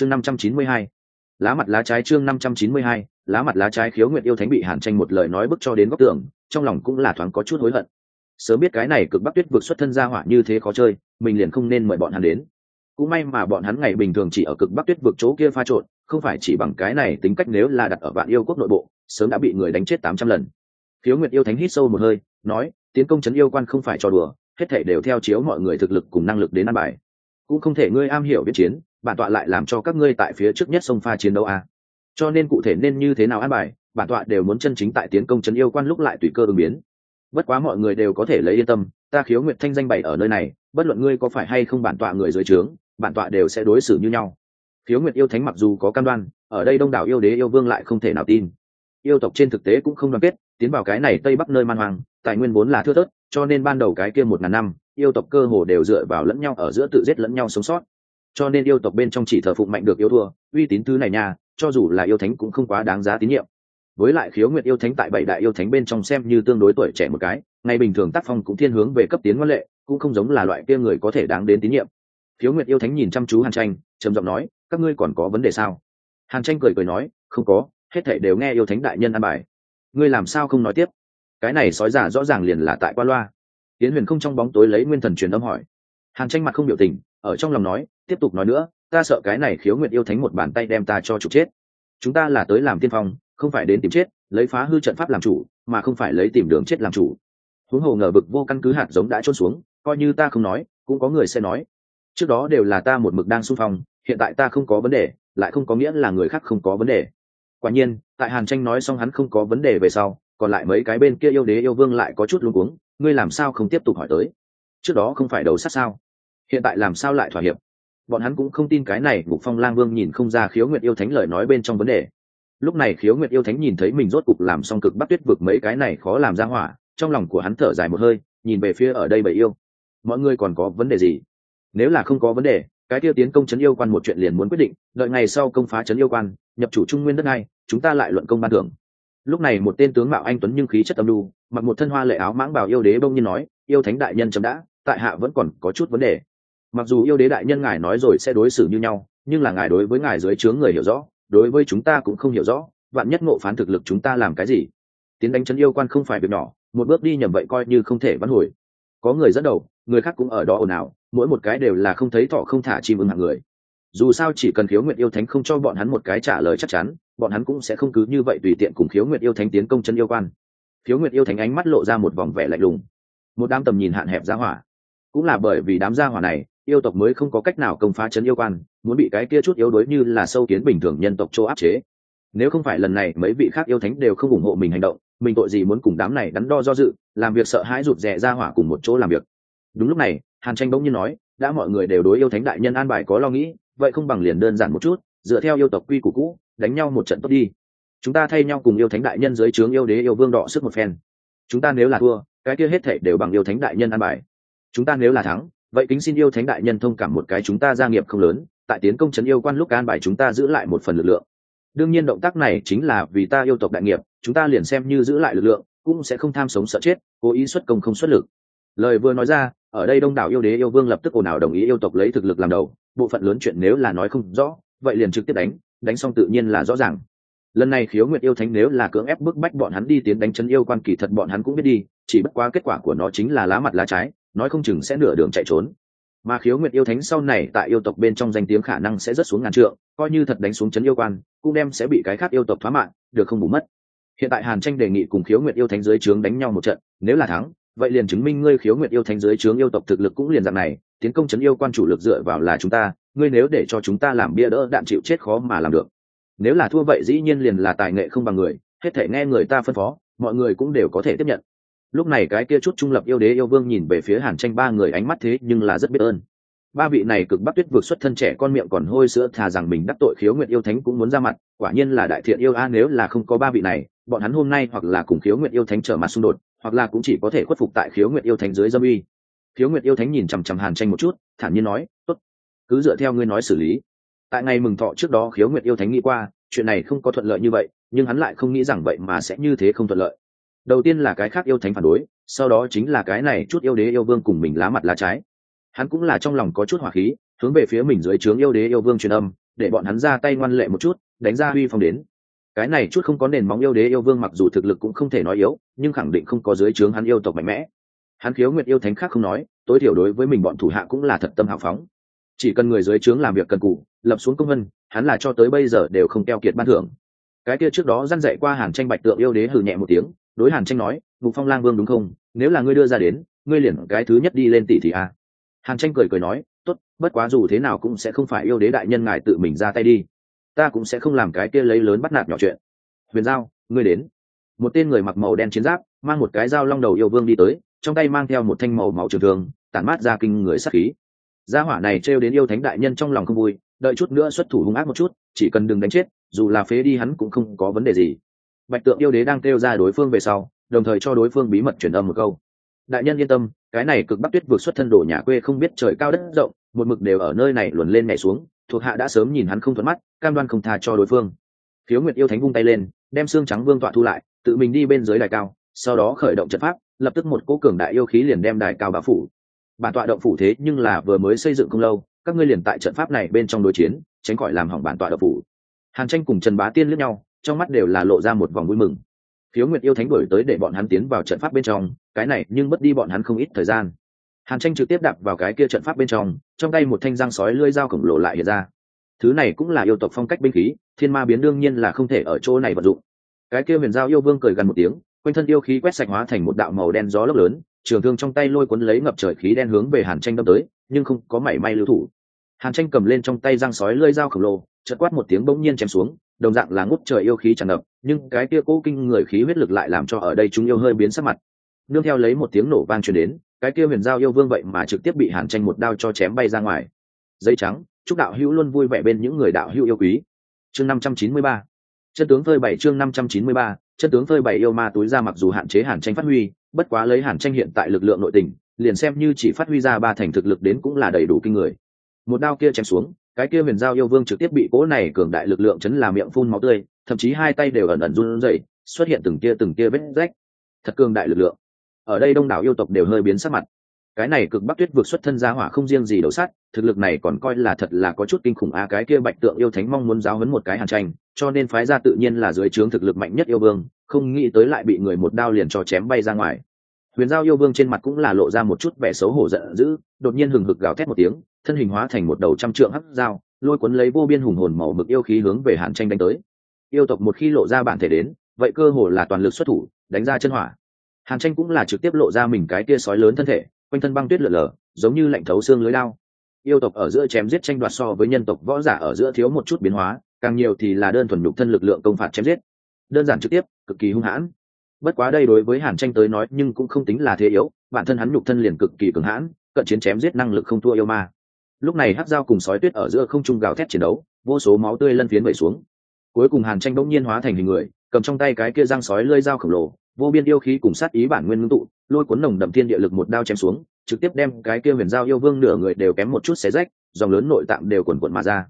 chương năm trăm chín mươi hai. Lá mặt lá trái chương năm trăm chín mươi hai, lá mặt lá trái khiếu nguyện yêu thánh bị hàn tranh một lời nói bức cho đến góc tường, trong lòng cũng là thoáng có chút hối hận. Sớm biết cái này cực bắc tuyết vượt xuất thân ra hỏa như thế khó chơi, mình liền không nên mời bọn hắn đến. Cũng may mà bọn hắn ngày bình thường chỉ ở cực bắc tuyết vượt chỗ kia pha trộn, không phải chỉ bằng cái này tính cách nếu là đặt ở vạn yêu quốc nội bộ, sớm đã bị người đánh chết tám trăm lần. Khiếu nguyệt yêu thánh hít sâu một hơi, nói, tiến công trấn yêu quan không phải trò đùa, hết thể đều theo chiếu mọi người thực lực cùng năng lực đến ăn bài. Cũng không thể ngươi am hiểu biết chiến bản tọa lại làm cho các ngươi tại phía trước nhất sông pha chiến đấu à. cho nên cụ thể nên như thế nào an bài, bản tọa đều muốn chân chính tại tiến công trấn yêu quan lúc lại tùy cơ ứng biến. Bất quá mọi người đều có thể lấy yên tâm, ta khiếu nguyệt thanh danh bày ở nơi này, bất luận ngươi có phải hay không bản tọa người dưới trướng, bản tọa đều sẽ đối xử như nhau. Khiếu nguyệt yêu thánh mặc dù có cam đoan, ở đây đông đảo yêu đế yêu vương lại không thể nào tin. Yêu tộc trên thực tế cũng không đoàn kết, tiến vào cái này tây bắc nơi man hoàng tài nguyên vốn là thưa thớt, cho nên ban đầu cái kia một ngàn năm, yêu tộc cơ hồ đều dựa vào lẫn nhau ở giữa tự giết lẫn nhau sống sót cho nên yêu tộc bên trong chỉ thờ phụng mạnh được yêu thua, uy tín thứ này nha, cho dù là yêu thánh cũng không quá đáng giá tín nhiệm. Với lại khiếu nguyệt yêu thánh tại bảy đại yêu thánh bên trong xem như tương đối tuổi trẻ một cái, ngày bình thường tác phong cũng thiên hướng về cấp tiến ngoan lệ, cũng không giống là loại kia người có thể đáng đến tín nhiệm. Khiếu nguyệt yêu thánh nhìn chăm chú hàn tranh, trầm giọng nói, các ngươi còn có vấn đề sao? Hàn tranh cười cười nói, không có, hết thảy đều nghe yêu thánh đại nhân ăn bài. Ngươi làm sao không nói tiếp? Cái này sói giả rõ ràng liền là tại qua loa. Tiến huyền không trong bóng tối lấy nguyên thần truyền âm hỏi. Hàn tranh mặt không biểu tình ở trong lòng nói, tiếp tục nói nữa, ta sợ cái này khiếu nguyện yêu thánh một bàn tay đem ta cho chủ chết. Chúng ta là tới làm tiên phong, không phải đến tìm chết, lấy phá hư trận pháp làm chủ, mà không phải lấy tìm đường chết làm chủ. Huống hồ ngờ vực vô căn cứ hạt giống đã trôn xuống, coi như ta không nói, cũng có người sẽ nói, trước đó đều là ta một mực đang xung phong, hiện tại ta không có vấn đề, lại không có nghĩa là người khác không có vấn đề. Quả nhiên, tại hàn tranh nói xong hắn không có vấn đề về sau, còn lại mấy cái bên kia yêu đế yêu vương lại có chút luống cuống, ngươi làm sao không tiếp tục hỏi tới? Trước đó không phải đầu sát sao? Hiện tại làm sao lại thỏa hiệp? Bọn hắn cũng không tin cái này ngục phong lang vương nhìn không ra khiếu nguyệt yêu thánh lời nói bên trong vấn đề. Lúc này khiếu nguyệt yêu thánh nhìn thấy mình rốt cục làm xong cực bắt tuyết vực mấy cái này khó làm ra hỏa trong lòng của hắn thở dài một hơi nhìn về phía ở đây bầy yêu. Mọi người còn có vấn đề gì? Nếu là không có vấn đề cái tiêu tiến công trấn yêu quan một chuyện liền muốn quyết định đợi ngày sau công phá trấn yêu quan nhập chủ trung nguyên đất này chúng ta lại luận công ban thưởng. Lúc này một tên tướng mạo anh tuấn nhưng khí chất âm lưu, mặc một thân hoa lệ áo mãng bào yêu đế bông nhiên nói yêu thánh đại nhân chấm đã tại hạ vẫn còn có chút vấn đề mặc dù yêu đế đại nhân ngài nói rồi sẽ đối xử như nhau, nhưng là ngài đối với ngài dưới trướng người hiểu rõ, đối với chúng ta cũng không hiểu rõ, vạn nhất ngộ phán thực lực chúng ta làm cái gì? Tiến đánh chân yêu quan không phải việc nhỏ, một bước đi nhầm vậy coi như không thể vãn hồi. Có người dẫn đầu, người khác cũng ở đó ồn ào, mỗi một cái đều là không thấy thọ không thả chim ưng hạng người. Dù sao chỉ cần khiếu nguyện yêu thánh không cho bọn hắn một cái trả lời chắc chắn, bọn hắn cũng sẽ không cứ như vậy tùy tiện cùng khiếu nguyện yêu thánh tiến công chân yêu quan. Khiếu nguyện yêu thánh ánh mắt lộ ra một vòng vẻ lạnh lùng. Một đám tầm nhìn hạn hẹp ra hỏa. Cũng là bởi vì đám gia hỏa này yêu tộc mới không có cách nào công phá chấn yêu quan, muốn bị cái kia chút yếu đuối như là sâu kiến bình thường nhân tộc chỗ áp chế. Nếu không phải lần này, mấy vị khác yêu thánh đều không ủng hộ mình hành động, mình tội gì muốn cùng đám này đắn đo do dự, làm việc sợ hãi rụt rè ra hỏa cùng một chỗ làm việc. Đúng lúc này, hàn tranh bỗng nhiên nói, đã mọi người đều đối yêu thánh đại nhân an bài có lo nghĩ, vậy không bằng liền đơn giản một chút, dựa theo yêu tộc quy củ cũ, đánh nhau một trận tốt đi. Chúng ta thay nhau cùng yêu thánh đại nhân dưới trướng yêu đế yêu vương đọ sức một phen. Chúng ta nếu là thua, cái kia hết thể đều bằng yêu thánh đại nhân an bài. Chúng ta nếu là thắng vậy kính xin yêu thánh đại nhân thông cảm một cái chúng ta gia nghiệp không lớn, tại tiến công trấn yêu quan lúc an bài chúng ta giữ lại một phần lực lượng. Đương nhiên động tác này chính là vì ta yêu tộc đại nghiệp, chúng ta liền xem như giữ lại lực lượng, cũng sẽ không tham sống sợ chết, cố ý xuất công không xuất lực. Lời vừa nói ra, ở đây đông đảo yêu đế yêu vương lập tức ồn ào đồng ý yêu tộc lấy thực lực làm đầu, bộ phận lớn chuyện nếu là nói không rõ, vậy liền trực tiếp đánh đánh xong tự nhiên là rõ ràng. Lần này khiếu nguyệt yêu thánh nếu là cưỡng ép bức bách bọn hắn đi tiến đánh chân yêu quan kỳ thật bọn hắn cũng biết đi, chỉ bất quá kết quả của nó chính là lá mặt lá trái nói không chừng sẽ nửa đường chạy trốn. Mà khiếu nguyệt yêu thánh sau này tại yêu tộc bên trong danh tiếng khả năng sẽ rất xuống ngàn trượng, coi như thật đánh xuống chân yêu quan, cũng đem sẽ bị cái khác yêu tộc thoá mạng, được không bù mất. Hiện tại hàn tranh đề nghị cùng khiếu nguyệt yêu thánh dưới trướng đánh nhau một trận, nếu là thắng, vậy liền chứng minh ngươi khiếu nguyệt yêu thánh dưới trướng yêu tộc thực lực cũng liền dạng này, tiến công chấn yêu quan chủ lực dựa vào là chúng ta, ngươi nếu để cho chúng ta làm bia đỡ đạn chịu chết khó mà làm được. Nếu là thua vậy dĩ nhiên liền là tài nghệ không bằng người, hết thể nghe người ta phân phó, mọi người cũng đều có thể tiếp nhận lúc này cái kia chút trung lập yêu đế yêu vương nhìn về phía hàn tranh ba người ánh mắt thế nhưng là rất biết ơn. Ba vị này cực bắc tuyết vượt xuất thân trẻ con miệng còn hôi sữa thà rằng mình đắc tội khiếu nguyện yêu thánh cũng muốn ra mặt, quả nhiên là đại thiện yêu a, nếu là không có ba vị này, bọn hắn hôm nay hoặc là cùng khiếu nguyện yêu thánh trở mặt xung đột, hoặc là cũng chỉ có thể khuất phục tại khiếu nguyện yêu thánh dưới dâm uy. Khiếu nguyện yêu thánh nhìn chằm chằm hàn tranh một chút, thản nhiên nói, tốt, cứ dựa theo ngươi nói xử lý. Tại ngày mừng thọ trước đó khiếu nguyện yêu thánh nghĩ qua, chuyện này không có thuận lợi như vậy, nhưng hắn lại không nghĩ rằng vậy mà sẽ như thế không thuận lợi đầu tiên là cái khác yêu thánh phản đối, sau đó chính là cái này chút yêu đế yêu vương cùng mình lá mặt lá trái. Hắn cũng là trong lòng có chút hỏa khí, hướng về phía mình dưới trướng yêu đế yêu vương truyền âm, để bọn hắn ra tay ngoan lệ một chút, đánh ra uy phong đến. Cái này chút không có nền móng yêu đế yêu vương mặc dù thực lực cũng không thể nói yếu, nhưng khẳng định không có dưới trướng hắn yêu tộc mạnh mẽ. Hắn khiếu nguyệt yêu thánh khác không nói, tối thiểu đối với mình bọn thủ hạ cũng là thật tâm hào phóng. Chỉ cần người dưới trướng làm việc cần cụ lập xuống công vân, hắn là cho tới bây giờ đều không keo kiệt ban thưởng. Cái kia trước đó dăn dạy qua hàn tranh bạch tượng yêu đế hừ nhẹ một tiếng đối hàn tranh nói, ngục phong lang vương đúng không? Nếu là ngươi đưa ra đến, ngươi liền cái thứ nhất đi lên tỷ thì a. À. hàn tranh cười cười nói, tốt, bất quá dù thế nào cũng sẽ không phải yêu đế đại nhân ngài tự mình ra tay đi. Ta cũng sẽ không làm cái kia lấy lớn bắt nạt nhỏ chuyện. Huyền giao, ngươi đến. Một tên người mặc màu đen chiến giáp, mang một cái dao long đầu yêu vương đi tới, trong tay mang theo một thanh màu máu trường thường tản mát ra kinh người sắc khí. Gia hỏa này trêu đến yêu thánh đại nhân trong lòng không vui, đợi chút nữa xuất thủ hung ác một chút, chỉ cần đừng đánh chết, dù là phế đi hắn cũng không có vấn đề gì bạch tượng yêu đế đang kêu ra đối phương về sau, đồng thời cho đối phương bí mật truyền âm một câu. Đại nhân yên tâm, cái này cực bắc tuyết vượt xuất thân đổ nhà quê không biết trời cao đất rộng, một mực đều ở nơi này luồn lên nhảy xuống, thuộc hạ đã sớm nhìn hắn không thuận mắt, cam đoan không tha cho đối phương. Khiếu nguyệt yêu thánh vung tay lên, đem xương trắng vương tọa thu lại, tự mình đi bên dưới đài cao, sau đó khởi động trận pháp, lập tức một cỗ cường đại yêu khí liền đem đài cao bá phủ. Bản tọa động phủ thế nhưng là vừa mới xây dựng không lâu, các ngươi liền tại trận pháp này bên trong đối chiến, tránh khỏi làm hỏng bản tọa động phủ. Hàn tranh cùng trần bá tiên lướt nhau trong mắt đều là lộ ra một vòng vui mừng. Phiếu nguyệt yêu thánh đổi tới để bọn hắn tiến vào trận pháp bên trong, cái này nhưng mất đi bọn hắn không ít thời gian. Hàn tranh trực tiếp đạp vào cái kia trận pháp bên trong trong tay một thanh răng sói lưỡi dao khổng lồ lại hiện ra. Thứ này cũng là yêu tộc phong cách binh khí, thiên ma biến đương nhiên là không thể ở chỗ này vận dụng. Cái kia huyền giao yêu vương cười gần một tiếng, quanh thân yêu khí quét sạch hóa thành một đạo màu đen gió lốc lớn, trường thương trong tay lôi cuốn lấy ngập trời khí đen hướng về hàn tranh đâm tới, nhưng không có mảy may lưu thủ hàn tranh cầm lên trong tay răng sói lưỡi dao khổng lồ, chợt quát một tiếng bỗng nhiên chém xuống, đồng dạng là ngút trời yêu khí tràn ngập, nhưng cái kia cố kinh người khí huyết lực lại làm cho ở đây chúng yêu hơi biến sắc mặt. Nương theo lấy một tiếng nổ vang truyền đến, cái kia huyền giao yêu vương vậy mà trực tiếp bị hàn tranh một đao cho chém bay ra ngoài. Dây trắng, chúc đạo hữu luôn vui vẻ bên những người đạo hữu yêu quý. Chương năm trăm chín mươi ba. Chân tướng phơi bảy chương năm trăm chín mươi ba, chân tướng phơi bảy yêu ma túi ra mặc dù hạn chế hàn tranh phát huy, bất quá lấy hàn tranh hiện tại lực lượng nội tình, liền xem như chỉ phát huy ra ba thành thực lực đến cũng là đầy đủ kinh người một đao kia chém xuống cái kia huyền giao yêu vương trực tiếp bị cỗ này cường đại lực lượng chấn làm miệng phun máu tươi thậm chí hai tay đều ẩn ẩn run rẩy xuất hiện từng kia từng kia vết rách. Thật cường đại lực lượng. Ở đây đông đảo yêu tộc đều hơi biến sắc mặt. Cái này cực bắc tuyết vượt xuất thân gia hỏa không riêng gì đầu sát, thực lực này còn coi là thật là có chút kinh khủng a cái kia bạch tượng yêu thánh mong muốn giáo hấn một cái hàn tranh cho nên phái ra tự nhiên là dưới trướng thực lực mạnh nhất yêu vương không nghĩ tới lại bị người một đao liền cho chém bay ra ngoài huyền giao yêu vương trên mặt cũng là lộ ra một chút vẻ xấu hổ giận dữ, đột nhiên hừng hực gào thét một tiếng, thân hình hóa thành một đầu trăm trượng hắc dao, lôi cuốn lấy vô biên hùng hồn màu mực yêu khí hướng về hàn tranh đánh tới. Yêu tộc một khi lộ ra bản thể đến, vậy cơ hồ là toàn lực xuất thủ, đánh ra chân hỏa. Hàn tranh cũng là trực tiếp lộ ra mình cái kia sói lớn thân thể, quanh thân băng tuyết lở lở, giống như lạnh thấu xương lưới lao. Yêu tộc ở giữa chém giết tranh đoạt so với nhân tộc võ giả ở giữa thiếu một chút biến hóa, càng nhiều thì là đơn thuần nhục thân lực lượng công phạt chém giết. Đơn giản trực tiếp, cực kỳ hung hãn bất quá đây đối với hàn tranh tới nói nhưng cũng không tính là thế yếu, bản thân hắn nhục thân liền cực kỳ cường hãn, cận chiến chém giết năng lực không thua yêu ma. Lúc này hát dao cùng sói tuyết ở giữa không trung gào thét chiến đấu, vô số máu tươi lân phiến vẩy xuống. Cuối cùng hàn tranh bỗng nhiên hóa thành hình người, cầm trong tay cái kia răng sói lơi dao khổng lồ, vô biên yêu khí cùng sát ý bản nguyên ngưng tụ, lôi cuốn nồng đậm thiên địa lực một đao chém xuống, trực tiếp đem cái kia huyền dao yêu vương nửa người đều kém một chút xé rách, dòng lớn nội tạng đều quần quận mà ra.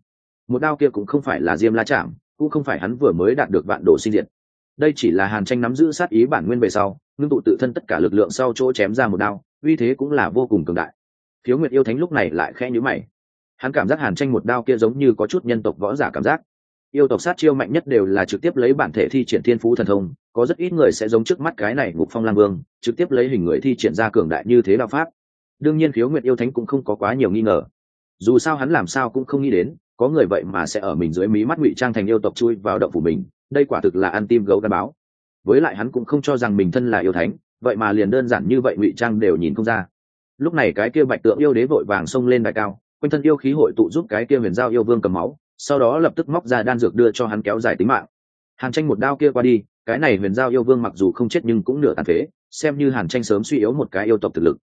Một đao kia cũng không phải là diêm la chạm, cũng không phải hắn vừa mới đạt được vạn đồ sinh diệt đây chỉ là hàn tranh nắm giữ sát ý bản nguyên về sau, ngưng tụ tự thân tất cả lực lượng sau chỗ chém ra một đao, uy thế cũng là vô cùng cường đại. Thiếu nguyệt yêu thánh lúc này lại khẽ nhữ mày. Hắn cảm giác hàn tranh một đao kia giống như có chút nhân tộc võ giả cảm giác. Yêu tộc sát chiêu mạnh nhất đều là trực tiếp lấy bản thể thi triển thiên phú thần thông, có rất ít người sẽ giống trước mắt cái này ngục phong lang vương, trực tiếp lấy hình người thi triển ra cường đại như thế đao pháp. Đương nhiên khiếu nguyệt yêu thánh cũng không có quá nhiều nghi ngờ. Dù sao hắn làm sao cũng không nghĩ đến, có người vậy mà sẽ ở mình dưới mí mắt ngụy trang thành yêu tộc chui vào động phủ mình đây quả thực là ăn tim gấu gắn báo. Với lại hắn cũng không cho rằng mình thân là yêu thánh, vậy mà liền đơn giản như vậy ngụy trang đều nhìn không ra. Lúc này cái kia bạch tượng yêu đế vội vàng xông lên đại cao, quanh thân yêu khí hội tụ giúp cái kia huyền giao yêu vương cầm máu, sau đó lập tức móc ra đan dược đưa cho hắn kéo dài tính mạng. Hàn tranh một đao kia qua đi, cái này huyền giao yêu vương mặc dù không chết nhưng cũng nửa tàn phế, xem như hàn tranh sớm suy yếu một cái yêu tộc thực lực.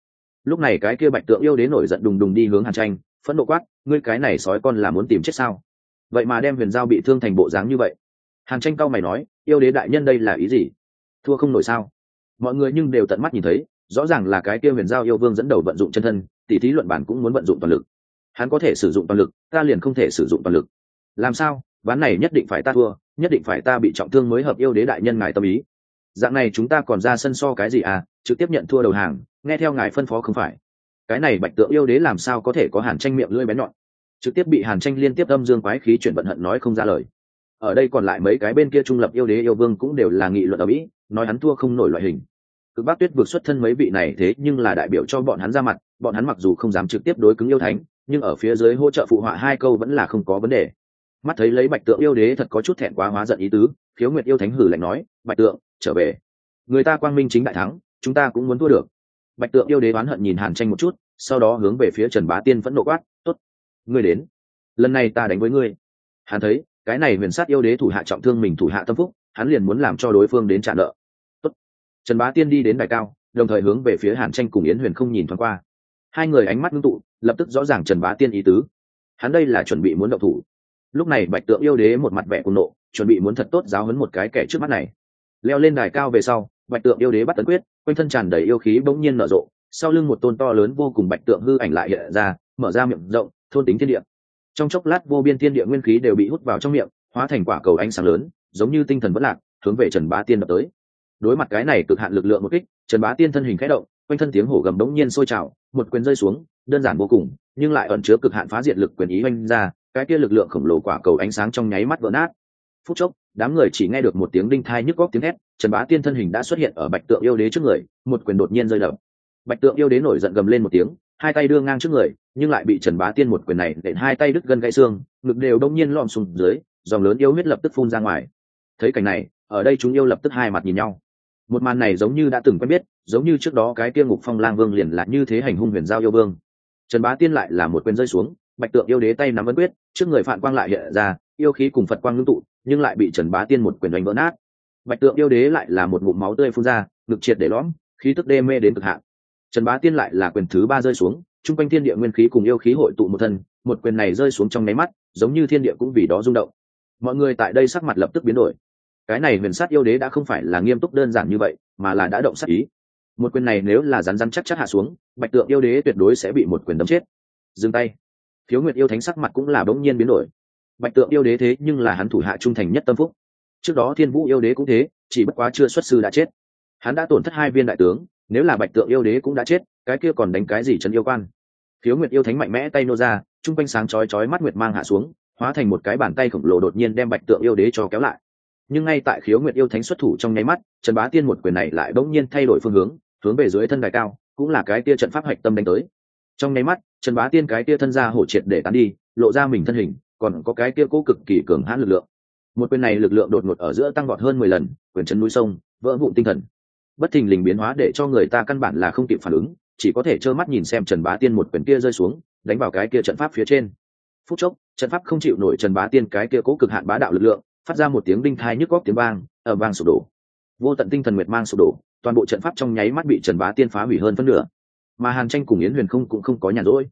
Lúc này cái kia bạch tượng yêu đế nổi giận đùng đùng đi hướng hàn tranh, phẫn nộ quát, ngươi cái này sói con là muốn tìm chết sao? Vậy mà đem huyền giao bị thương thành bộ dáng như vậy hàn tranh cao mày nói, yêu đế đại nhân đây là ý gì? Thua không nổi sao? Mọi người nhưng đều tận mắt nhìn thấy, rõ ràng là cái kia huyền giao yêu vương dẫn đầu vận dụng chân thân tỷ thí luận bản cũng muốn vận dụng toàn lực. Hắn có thể sử dụng toàn lực, ta liền không thể sử dụng toàn lực. Làm sao? Ván này nhất định phải ta thua, nhất định phải ta bị trọng thương mới hợp yêu đế đại nhân ngài tâm ý. Dạng này chúng ta còn ra sân so cái gì à? Trực tiếp nhận thua đầu hàng, nghe theo ngài phân phó không phải. Cái này bạch tượng yêu đế làm sao có thể có hàn tranh miệng lưỡi bén nhọn? Trực tiếp bị hàn tranh liên tiếp âm dương quái khí chuyển vận hận nói không ra lời ở đây còn lại mấy cái bên kia trung lập yêu đế yêu vương cũng đều là nghị luận ở mỹ, nói hắn thua không nổi loại hình. Cực bác tuyết vượt xuất thân mấy vị này thế nhưng là đại biểu cho bọn hắn ra mặt, bọn hắn mặc dù không dám trực tiếp đối cứng yêu thánh, nhưng ở phía dưới hỗ trợ phụ họa hai câu vẫn là không có vấn đề. Mắt thấy lấy bạch tượng yêu đế thật có chút thẹn quá hóa giận ý tứ, khiếu nguyệt yêu thánh hử lạnh nói, bạch tượng, trở về. Người ta quang minh chính đại thắng, chúng ta cũng muốn thua được. Bạch tượng yêu đế oán hận nhìn hàn tranh một chút, sau đó hướng về phía trần bá tiên vẫn nộ quát t ố t ngươi đến. Lần này ta đánh với ngươi. Hàn thấy cái này huyền sát yêu đế thủ hạ trọng thương mình thủ hạ tâm phúc, hắn liền muốn làm cho đối phương đến trả nợ. Tốt. trần bá tiên đi đến đài cao, đồng thời hướng về phía hàn tranh cùng yến huyền không nhìn thoáng qua. Hai người ánh mắt ngưng tụ, lập tức rõ ràng trần bá tiên ý tứ. Hắn đây là chuẩn bị muốn động thủ. Lúc này bạch tượng yêu đế một mặt vẻ cùng nộ, chuẩn bị muốn thật tốt giáo hấn một cái kẻ trước mắt này. Leo lên đài cao về sau, bạch tượng yêu đế bắt tấn quyết, quanh thân tràn đầy yêu khí bỗng nhiên nở rộ, sau lưng một tôn to lớn vô cùng bạch tượng hư ảnh lại hiện ra, mở ra miệng rộng, thôn tính thiên địa trong chốc lát vô biên thiên địa nguyên khí đều bị hút vào trong miệng, hóa thành quả cầu ánh sáng lớn, giống như tinh thần bất lạc, hướng về trần bá tiên đập tới. Đối mặt cái này cực hạn lực lượng một kích, trần bá tiên thân hình khẽ động, quanh thân tiếng hổ gầm đống nhiên sôi trào, một quyền rơi xuống, đơn giản vô cùng, nhưng lại ẩn chứa cực hạn phá diệt lực quyền ý oanh ra, cái kia lực lượng khổng lồ quả cầu ánh sáng trong nháy mắt vỡ nát. Phút chốc, đám người chỉ nghe được một tiếng đinh thai nhức góc tiếng hét, trần bá tiên thân hình đã xuất hiện ở bạch tượng yêu đế trước người, một quyền đột nhiên rơi đập. Bạch tượng yêu đế nổi giận gầm lên một tiếng, hai tay đưa ngang trước người nhưng lại bị trần bá tiên một quyền này đện hai tay đứt gân gãy xương, ngực đều đông nhiên lom xuống dưới, dòng lớn yêu huyết lập tức phun ra ngoài. Thấy cảnh này, ở đây chúng yêu lập tức hai mặt nhìn nhau. Một màn này giống như đã từng quen biết, giống như trước đó cái kia ngục phong lang vương liền là như thế hành hung huyền giao yêu vương. Trần bá tiên lại là một quyền rơi xuống, bạch tượng yêu đế tay nắm ấn quyết, trước người phản quang lại hiện ra, yêu khí cùng phật quang ngưng tụ, nhưng lại bị trần bá tiên một quyền đánh vỡ nát. Bạch tượng yêu đế lại là một ngụm máu tươi phun ra, ngực triệt để lõm, khí tức đê mê đến cực hạn. Trần bá tiên lại là quyền thứ ba rơi xuống chung quanh thiên địa nguyên khí cùng yêu khí hội tụ một thân, một quyền này rơi xuống trong nháy mắt, giống như thiên địa cũng vì đó rung động. Mọi người tại đây sắc mặt lập tức biến đổi. Cái này huyền sát yêu đế đã không phải là nghiêm túc đơn giản như vậy, mà là đã động sát ý. Một quyền này nếu là rắn rắn chắc chắc hạ xuống, bạch tượng yêu đế tuyệt đối sẽ bị một quyền đấm chết. Dừng tay. Thiếu nguyệt yêu thánh sắc mặt cũng là bỗng nhiên biến đổi. Bạch tượng yêu đế thế nhưng là hắn thủ hạ trung thành nhất tâm phúc. Trước đó thiên vũ yêu đế cũng thế, chỉ bất quá chưa xuất sư đã chết. Hắn đã tổn thất hai viên đại tướng, nếu là bạch tượng yêu đế cũng đã chết cái kia còn đánh cái gì trấn yêu quan? Khiếu nguyệt yêu thánh mạnh mẽ tay nô ra, chung quanh sáng chói chói mắt nguyệt mang hạ xuống, hóa thành một cái bàn tay khổng lồ đột nhiên đem bạch tượng yêu đế cho kéo lại. Nhưng ngay tại khiếu nguyệt yêu thánh xuất thủ trong nháy mắt, trần bá tiên một quyền này lại bỗng nhiên thay đổi phương hướng hướng về dưới thân đài cao, cũng là cái tia trận pháp hạch tâm đánh tới. Trong nháy mắt, trần bá tiên cái tia thân ra hổ triệt để tán đi, lộ ra mình thân hình, còn có cái tia cố cực kỳ cường hãn lực lượng. Một quyền này lực lượng đột ngột ở giữa tăng vọt hơn mười lần, quyền chân núi sông, vỡ vụn tinh thần. Bất thình lình biến hóa để cho người ta căn bản là không kịp phản ứng chỉ có thể trơ mắt nhìn xem trần bá tiên một quyền kia rơi xuống, đánh vào cái kia trận pháp phía trên. Phút chốc, trận pháp không chịu nổi trần bá tiên cái kia cố cực hạn bá đạo lực lượng, phát ra một tiếng đinh thai nhức góc tiếng vang ở vang sụp đổ. Vô tận tinh thần nguyệt mang sụp đổ, toàn bộ trận pháp trong nháy mắt bị trần bá tiên phá hủy hơn phân nửa. Mà hàn tranh cùng yến huyền không cũng không có nhàn rỗi.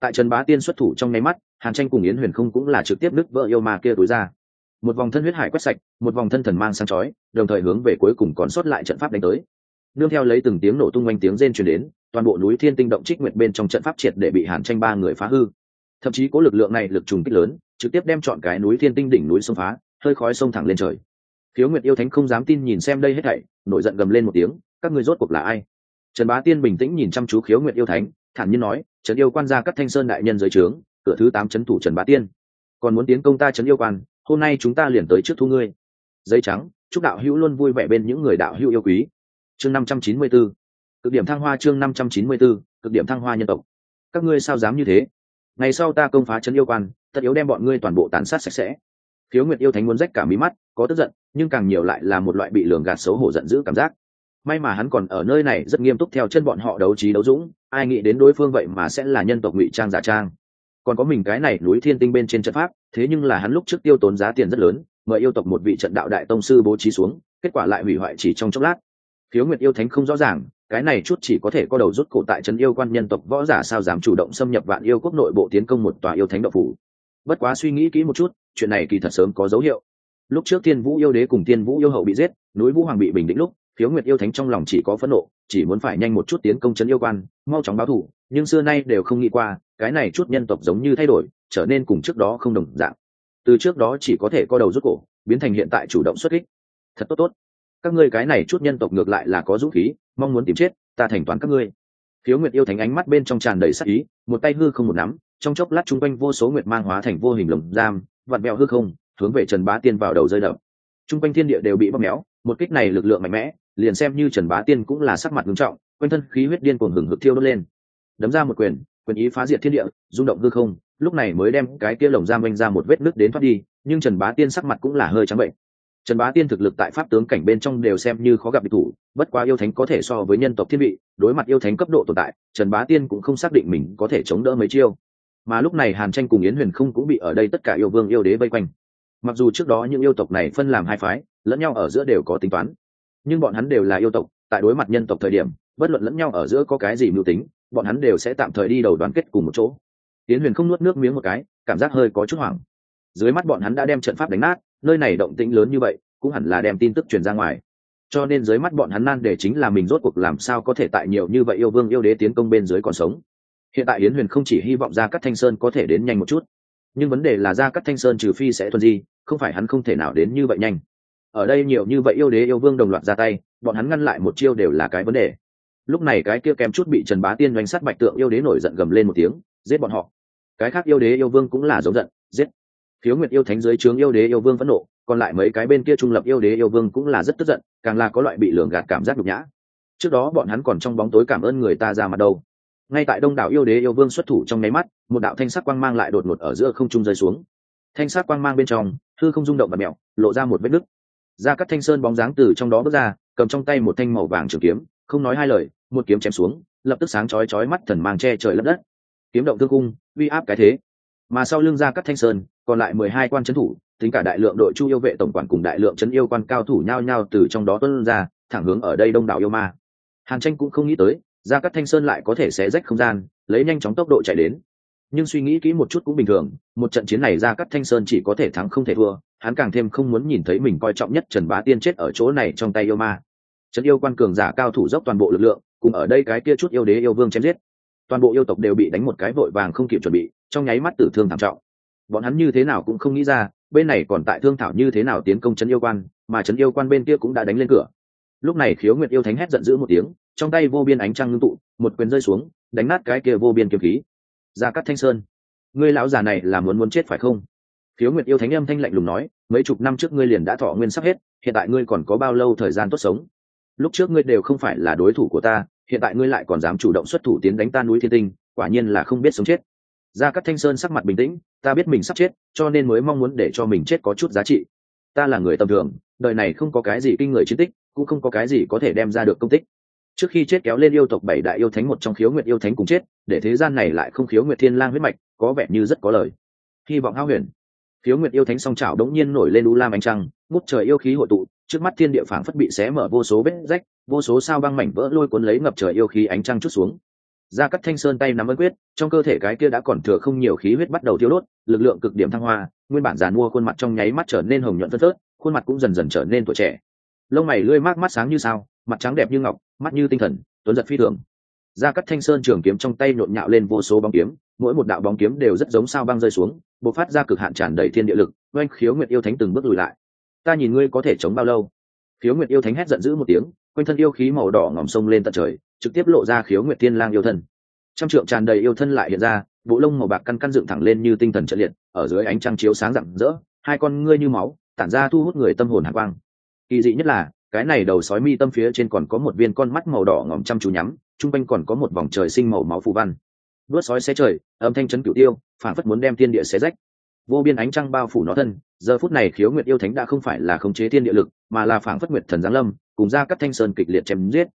Tại trần bá tiên xuất thủ trong nháy mắt, hàn tranh cùng yến huyền không cũng là trực tiếp nứt vỡ yêu ma kia tối ra. Một vòng thân huyết hải quét sạch, một vòng thân thần mang sang chói, đồng thời hướng về cuối cùng còn sót lại trận pháp đánh tới. Nương theo lấy từng tiếng nổ tung quanh tiếng rên truyền đến toàn bộ núi thiên tinh động trích nguyệt bên trong trận pháp triệt để bị hàn tranh ba người phá hư. Thậm chí có lực lượng này lực trùng kích lớn, trực tiếp đem chọn cái núi thiên tinh đỉnh núi xông phá, hơi khói sông thẳng lên trời. Khiếu nguyệt yêu thánh không dám tin nhìn xem đây hết thảy, nổi giận gầm lên một tiếng, các người rốt cuộc là ai? Trần bá tiên bình tĩnh nhìn chăm chú khiếu nguyệt yêu thánh, thản nhiên nói, trần yêu quan gia các thanh sơn đại nhân dưới trướng, cửa thứ tám trấn thủ trần bá tiên. Còn muốn tiến công ta trấn yêu quan, hôm nay chúng ta liền tới trước thu ngươi. Giấy trắng, chúc đạo hữu luôn vui vẻ bên những người đạo hữu yêu quý. Chương năm trăm chín mươi bốn cực điểm thăng hoa chương năm trăm chín mươi 594 cực điểm thăng hoa nhân tộc. Các ngươi sao dám như thế? Ngày sau ta công phá trấn yêu quan, tất yếu đem bọn ngươi toàn bộ tàn sát sạch sẽ. Khiếu nguyệt yêu thánh muốn rách cả mí mắt, có tức giận, nhưng càng nhiều lại là một loại bị lường gạt xấu hổ giận dữ cảm giác. May mà hắn còn ở nơi này, rất nghiêm túc theo chân bọn họ đấu trí đấu dũng, ai nghĩ đến đối phương vậy mà sẽ là nhân tộc ngụy trang giả trang. Còn có mình cái này núi thiên tinh bên trên trận pháp, thế nhưng là hắn lúc trước tiêu tốn giá tiền rất lớn, mời yêu tộc một vị trận đạo đại tông sư bố trí xuống, kết quả lại hủy hoại chỉ trong chốc lát. Khiếu nguyệt yêu thánh không rõ ràng cái này chút chỉ có thể có đầu rút cổ tại trấn yêu quan nhân tộc võ giả sao dám chủ động xâm nhập vạn yêu quốc nội bộ tiến công một tòa yêu thánh độc phủ. Bất quá suy nghĩ kỹ một chút, chuyện này kỳ thật sớm có dấu hiệu. Lúc trước thiên vũ yêu đế cùng thiên vũ yêu hậu bị giết, núi vũ hoàng bị bình định lúc, phiếu nguyệt yêu thánh trong lòng chỉ có phẫn nộ, chỉ muốn phải nhanh một chút tiến công trấn yêu quan, mau chóng báo thù nhưng xưa nay đều không nghĩ qua, cái này chút nhân tộc giống như thay đổi, trở nên cùng trước đó không đồng dạng. Từ trước đó chỉ có thể co đầu rút cổ, biến thành hiện tại chủ động xuất kích. Thật tốt tốt. Các ngươi cái này chút nhân tộc ngược lại là có dũng khí mong muốn tìm chết, ta thành toán các ngươi. Khiếu nguyệt yêu thánh ánh mắt bên trong tràn đầy sắc ý, một tay hư không một nắm, trong chốc lát chung quanh vô số nguyệt mang hóa thành vô hình lồng giam, vặn mèo hư không, hướng về trần bá tiên vào đầu rơi đập. Chung quanh thiên địa đều bị bóp méo, một kích này lực lượng mạnh mẽ, liền xem như trần bá tiên cũng là sắc mặt nghiêm trọng, quanh thân khí huyết điên cuồng hừng hực thiêu đốt lên. Đấm ra một quyền quyền ý phá diệt thiên địa, rung động hư không, lúc này mới đem cái kia lồng giam oanh ra một vết nứt đến thoát đi, nhưng trần bá tiên sắc mặt cũng là hơi trắng bệnh trần bá tiên thực lực tại pháp tướng cảnh bên trong đều xem như khó gặp địch thủ, bất quá yêu thánh có thể so với nhân tộc thiên vị, đối mặt yêu thánh cấp độ tồn tại, trần bá tiên cũng không xác định mình có thể chống đỡ mấy chiêu. Mà lúc này hàn tranh cùng yến huyền không cũng bị ở đây tất cả yêu vương yêu đế vây quanh. Mặc dù trước đó những yêu tộc này phân làm hai phái, lẫn nhau ở giữa đều có tính toán, nhưng bọn hắn đều là yêu tộc, tại đối mặt nhân tộc thời điểm, bất luận lẫn nhau ở giữa có cái gì mưu tính, bọn hắn đều sẽ tạm thời đi đầu đoàn kết cùng một chỗ. Yến huyền không nuốt nước miếng một cái, cảm giác hơi có chút hoảng. Dưới mắt bọn hắn đã đem trận pháp đánh nát nơi này động tĩnh lớn như vậy, cũng hẳn là đem tin tức truyền ra ngoài. Cho nên dưới mắt bọn hắn nan để chính là mình rốt cuộc làm sao có thể tại nhiều như vậy yêu vương yêu đế tiến công bên dưới còn sống. Hiện tại yến huyền không chỉ hy vọng ra các thanh sơn có thể đến nhanh một chút, nhưng vấn đề là ra các thanh sơn trừ phi sẽ thuần di, không phải hắn không thể nào đến như vậy nhanh. Ở đây nhiều như vậy yêu đế yêu vương đồng loạt ra tay, bọn hắn ngăn lại một chiêu đều là cái vấn đề. Lúc này cái kia kém chút bị trần bá tiên doanh sát bạch tượng yêu đế nổi giận gầm lên một tiếng, giết bọn họ. Cái khác yêu đế yêu vương cũng là giống giận, giết khiếu nguyệt yêu thánh dưới trướng yêu đế yêu vương phẫn nộ, còn lại mấy cái bên kia trung lập yêu đế yêu vương cũng là rất tức giận, càng là có loại bị lường gạt cảm giác nhục nhã. Trước đó bọn hắn còn trong bóng tối cảm ơn người ta ra mặt đâu. Ngay tại đông đảo yêu đế yêu vương xuất thủ trong nháy mắt, một đạo thanh sắc quang mang lại đột ngột ở giữa không trung rơi xuống. Thanh sắc quang mang bên trong thư không rung động và mẹo, lộ ra một vết nứt. Ra cắt thanh sơn bóng dáng từ trong đó bước ra, cầm trong tay một thanh màu vàng trường kiếm, không nói hai lời, một kiếm chém xuống, lập tức sáng chói chói mắt thần mang che trời lấp đất. Kiếm động thương cung, uy áp cái thế. Mà sau lưng ra cắt thanh sơn còn lại mười hai quan trấn thủ, tính cả đại lượng đội chu yêu vệ tổng quản cùng đại lượng trấn yêu quan cao thủ nhao nhao từ trong đó tuân ra, thẳng hướng ở đây đông đảo yêu ma. Hàn tranh cũng không nghĩ tới ra các thanh sơn lại có thể xé rách không gian, lấy nhanh chóng tốc độ chạy đến. Nhưng suy nghĩ kỹ một chút cũng bình thường, một trận chiến này ra các thanh sơn chỉ có thể thắng không thể thua, hắn càng thêm không muốn nhìn thấy mình coi trọng nhất trần bá tiên chết ở chỗ này trong tay yêu ma. Trấn yêu quan cường giả cao thủ dốc toàn bộ lực lượng, cùng ở đây cái kia chút yêu đế yêu vương chém giết. Toàn bộ yêu tộc đều bị đánh một cái vội vàng không kịp chuẩn bị, trong nháy mắt tử thương thảm trọng bọn hắn như thế nào cũng không nghĩ ra, bên này còn tại thương thảo như thế nào tiến công trấn yêu quan, mà trấn yêu quan bên kia cũng đã đánh lên cửa. Lúc này khiếu nguyệt yêu thánh hét giận dữ một tiếng, trong tay vô biên ánh trăng ngưng tụ, một quyền rơi xuống, đánh nát cái kia vô biên kiếm khí. Ra cắt thanh sơn, ngươi lão già này là muốn muốn chết phải không? Khiếu nguyệt yêu thánh âm thanh lạnh lùng nói, mấy chục năm trước ngươi liền đã thọ nguyên sắp hết, hiện tại ngươi còn có bao lâu thời gian tốt sống? Lúc trước ngươi đều không phải là đối thủ của ta, hiện tại ngươi lại còn dám chủ động xuất thủ tiến đánh ta núi thiên tinh, quả nhiên là không biết sống chết gia cát thanh sơn sắc mặt bình tĩnh, ta biết mình sắp chết, cho nên mới mong muốn để cho mình chết có chút giá trị. Ta là người tầm thường, đời này không có cái gì kinh người chiến tích, cũng không có cái gì có thể đem ra được công tích. Trước khi chết kéo lên yêu tộc bảy đại yêu thánh một trong khiếu nguyệt yêu thánh cùng chết, để thế gian này lại không khiếu nguyệt thiên lang huyết mạch, có vẻ như rất có lời. Hy vọng hao huyền. Khiếu nguyệt yêu thánh song chảo đống nhiên nổi lên u lam ánh trăng ngút trời yêu khí hội tụ, trước mắt thiên địa phảng phất bị xé mở vô số vết rách, vô số sao băng mảnh vỡ lôi cuốn lấy ngập trời yêu khí ánh trăng chút xuống ra cắt thanh sơn tay nắm ấn quyết, trong cơ thể cái kia đã còn thừa không nhiều khí huyết bắt đầu thiếu đốt, lực lượng cực điểm thăng hoa, nguyên bản giàn mua khuôn mặt trong nháy mắt trở nên hồng nhuận phân phớt, khuôn mặt cũng dần dần trở nên tuổi trẻ. Lông mày lươi mát mắt sáng như sao, mặt trắng đẹp như ngọc, mắt như tinh thần, tuấn giật phi thường. Ra cắt thanh sơn trường kiếm trong tay nhộn nhạo lên vô số bóng kiếm, mỗi một đạo bóng kiếm đều rất giống sao băng rơi xuống b ộ c phát ra cực hạn tràn đầy thiên địa lực, oanh khiếu nguyệt yêu thánh từng bước lùi lại. Ta nhìn ngươi có thể chống bao lâu? Khiếu nguyệt yêu thánh hét giận dữ một tiếng, quanh thân yêu khí màu đỏ ngòm sông lên tận trời trực tiếp lộ ra khiếu nguyệt thiên lang yêu thân. Trăm trượng tràn đầy yêu thân lại hiện ra, bộ lông màu bạc căn căn dựng thẳng lên như tinh thần trận liệt, ở dưới ánh trăng chiếu sáng rạng rỡ, hai con ngươi như máu, tản ra thu hút người tâm hồn hạ quang. Kỳ dị nhất là, cái này đầu sói mi tâm phía trên còn có một viên con mắt màu đỏ ngòm chăm chú nhắm trung quanh còn có một vòng trời sinh màu máu phù văn. Đuốt sói xé trời, âm thanh chấn cửu tiêu phản phất muốn đem thiên địa xé rách. Vô biên ánh trăng bao phủ nó thân, giờ phút này khiếu nguyệt yêu thánh đã không phải là khống chế thiên địa lực, mà là phản phất nguyệt thần giáng lâm, cùng ra các thanh sơn kịch liệt chém giết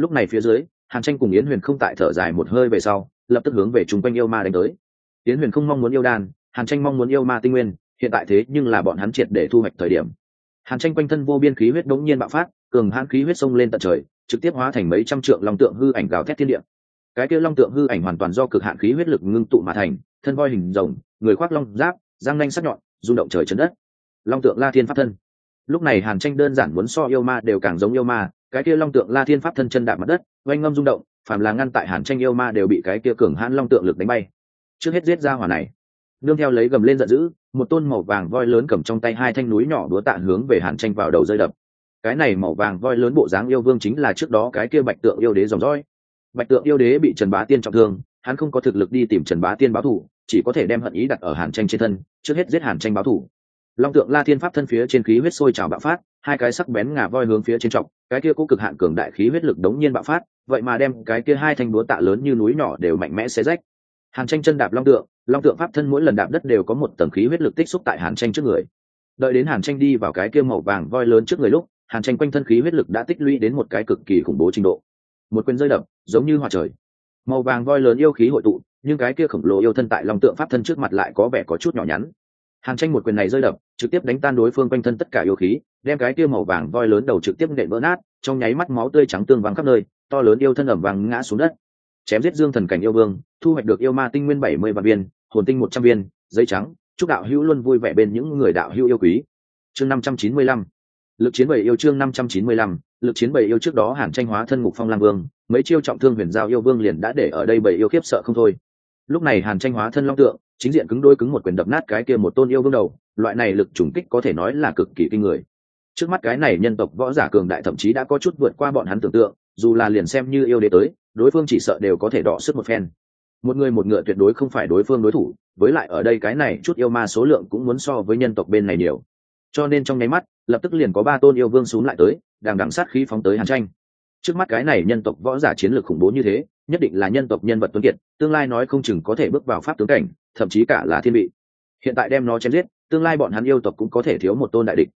lúc này phía dưới, hàn tranh cùng yến huyền không tại thở dài một hơi về sau, lập tức hướng về chung quanh yêu ma đánh tới. Yến huyền không mong muốn yêu đan, hàn tranh mong muốn yêu ma tinh nguyên, hiện tại thế nhưng là bọn hắn triệt để thu hoạch thời điểm. Hàn tranh quanh thân vô biên khí huyết đống nhiên bạo phát, cường hãn khí huyết sông lên tận trời, trực tiếp hóa thành mấy trăm trượng long tượng hư ảnh gào thét thiên địa. Cái kia long tượng hư ảnh hoàn toàn do cực hạn khí huyết lực ngưng tụ mà thành, thân voi hình rồng, người khoác long giáp, răng nanh sắc nhọn, rung động trời chấn đất. Long tượng la thiên pháp thân. Lúc này hàn tranh đơn giản muốn so yêu ma đều càng giống yêu ma cái kia long tượng la thiên pháp thân chân đạp mặt đất, oanh ngâm rung động, phàm là ngăn tại hàn tranh yêu ma đều bị cái kia cường hãn long tượng lực đánh bay. Trước hết giết ra hỏa này. Nương theo lấy gầm lên giận dữ, một tôn màu vàng voi lớn cầm trong tay hai thanh núi nhỏ đúa tạ hướng về hàn tranh vào đầu rơi đập. Cái này màu vàng voi lớn bộ dáng yêu vương chính là trước đó cái kia bạch tượng yêu đế dòng dõi. Bạch tượng yêu đế bị trần bá tiên trọng thương, hắn không có thực lực đi tìm trần bá tiên báo thù chỉ có thể đem hận ý đặt ở hàn tranh trên thân, trước hết giết hàn tranh báo thủ. Long tượng la thiên pháp thân phía trên khí huyết sôi trào bạo phát hai cái sắc bén ngà voi hướng phía trên trọng, cái kia cố cực hạn cường đại khí huyết lực đống nhiên bạo phát, vậy mà đem cái kia hai thanh búa tạ lớn như núi nhỏ đều mạnh mẽ xé rách. Hàn tranh chân đạp long tượng long tượng pháp thân mỗi lần đạp đất đều có một tầng khí huyết lực tích xúc tại hàn tranh trước người. Đợi đến hàn tranh đi vào cái kia màu vàng voi lớn trước người lúc, hàn tranh quanh thân khí huyết lực đã tích lũy đến một cái cực kỳ khủng bố trình độ. Một quyền rơi đập, giống như hòa trời. Màu vàng voi lớn yêu khí hội tụ, nhưng cái kia khổng lồ yêu thân tại long tượng pháp thân trước mặt lại có vẻ có chút nhỏ nhắn hàn tranh một quyền này rơi đập, trực tiếp đánh tan đối phương quanh thân tất cả yêu khí, đem cái kia màu vàng voi lớn đầu trực tiếp nện vỡ nát, trong nháy mắt máu tươi trắng tương vàng khắp nơi, to lớn yêu thân ẩm vàng ngã xuống đất. Chém giết dương thần cảnh yêu vương, thu hoạch được yêu ma tinh nguyên bảy mươi vạn viên, hồn tinh một trăm viên, giấy trắng, chúc đạo hữu luôn vui vẻ bên những người đạo hữu yêu quý. Chương năm trăm chín mươi lăm. Lực chiến bảy yêu chương năm trăm chín mươi lăm. Lực chiến bảy yêu trước đó hàn tranh hóa thân ngục phong lang vương, mấy chiêu trọng thương huyền giao yêu vương liền đã để ở đây bảy yêu khiếp sợ không thôi. Lúc này hàn tranh hóa thân long tượng chính diện cứng đôi cứng một quyền đập nát cái kia một tôn yêu vương đầu, loại này lực trùng kích có thể nói là cực kỳ kinh người. Trước mắt cái này nhân tộc võ giả cường đại thậm chí đã có chút vượt qua bọn hắn tưởng tượng, dù là liền xem như yêu đế tới, đối phương chỉ sợ đều có thể đọ sức một phen. Một người một ngựa tuyệt đối không phải đối phương đối thủ, với lại ở đây cái này chút yêu ma số lượng cũng muốn so với nhân tộc bên này nhiều. Cho nên trong nháy mắt, lập tức liền có ba tôn yêu vương xuống lại tới, đằng đằng sát khí phóng tới hàn tranh. Trước mắt cái này nhân tộc võ giả chiến lược khủng bố như thế, nhất định là nhân tộc nhân vật tuấn kiệt, tương lai nói không chừng có thể bước vào pháp tướng cảnh thậm chí cả là thiên vị. Hiện tại đem nó chém giết, tương lai bọn hắn yêu tộc cũng có thể thiếu một tôn đại địch.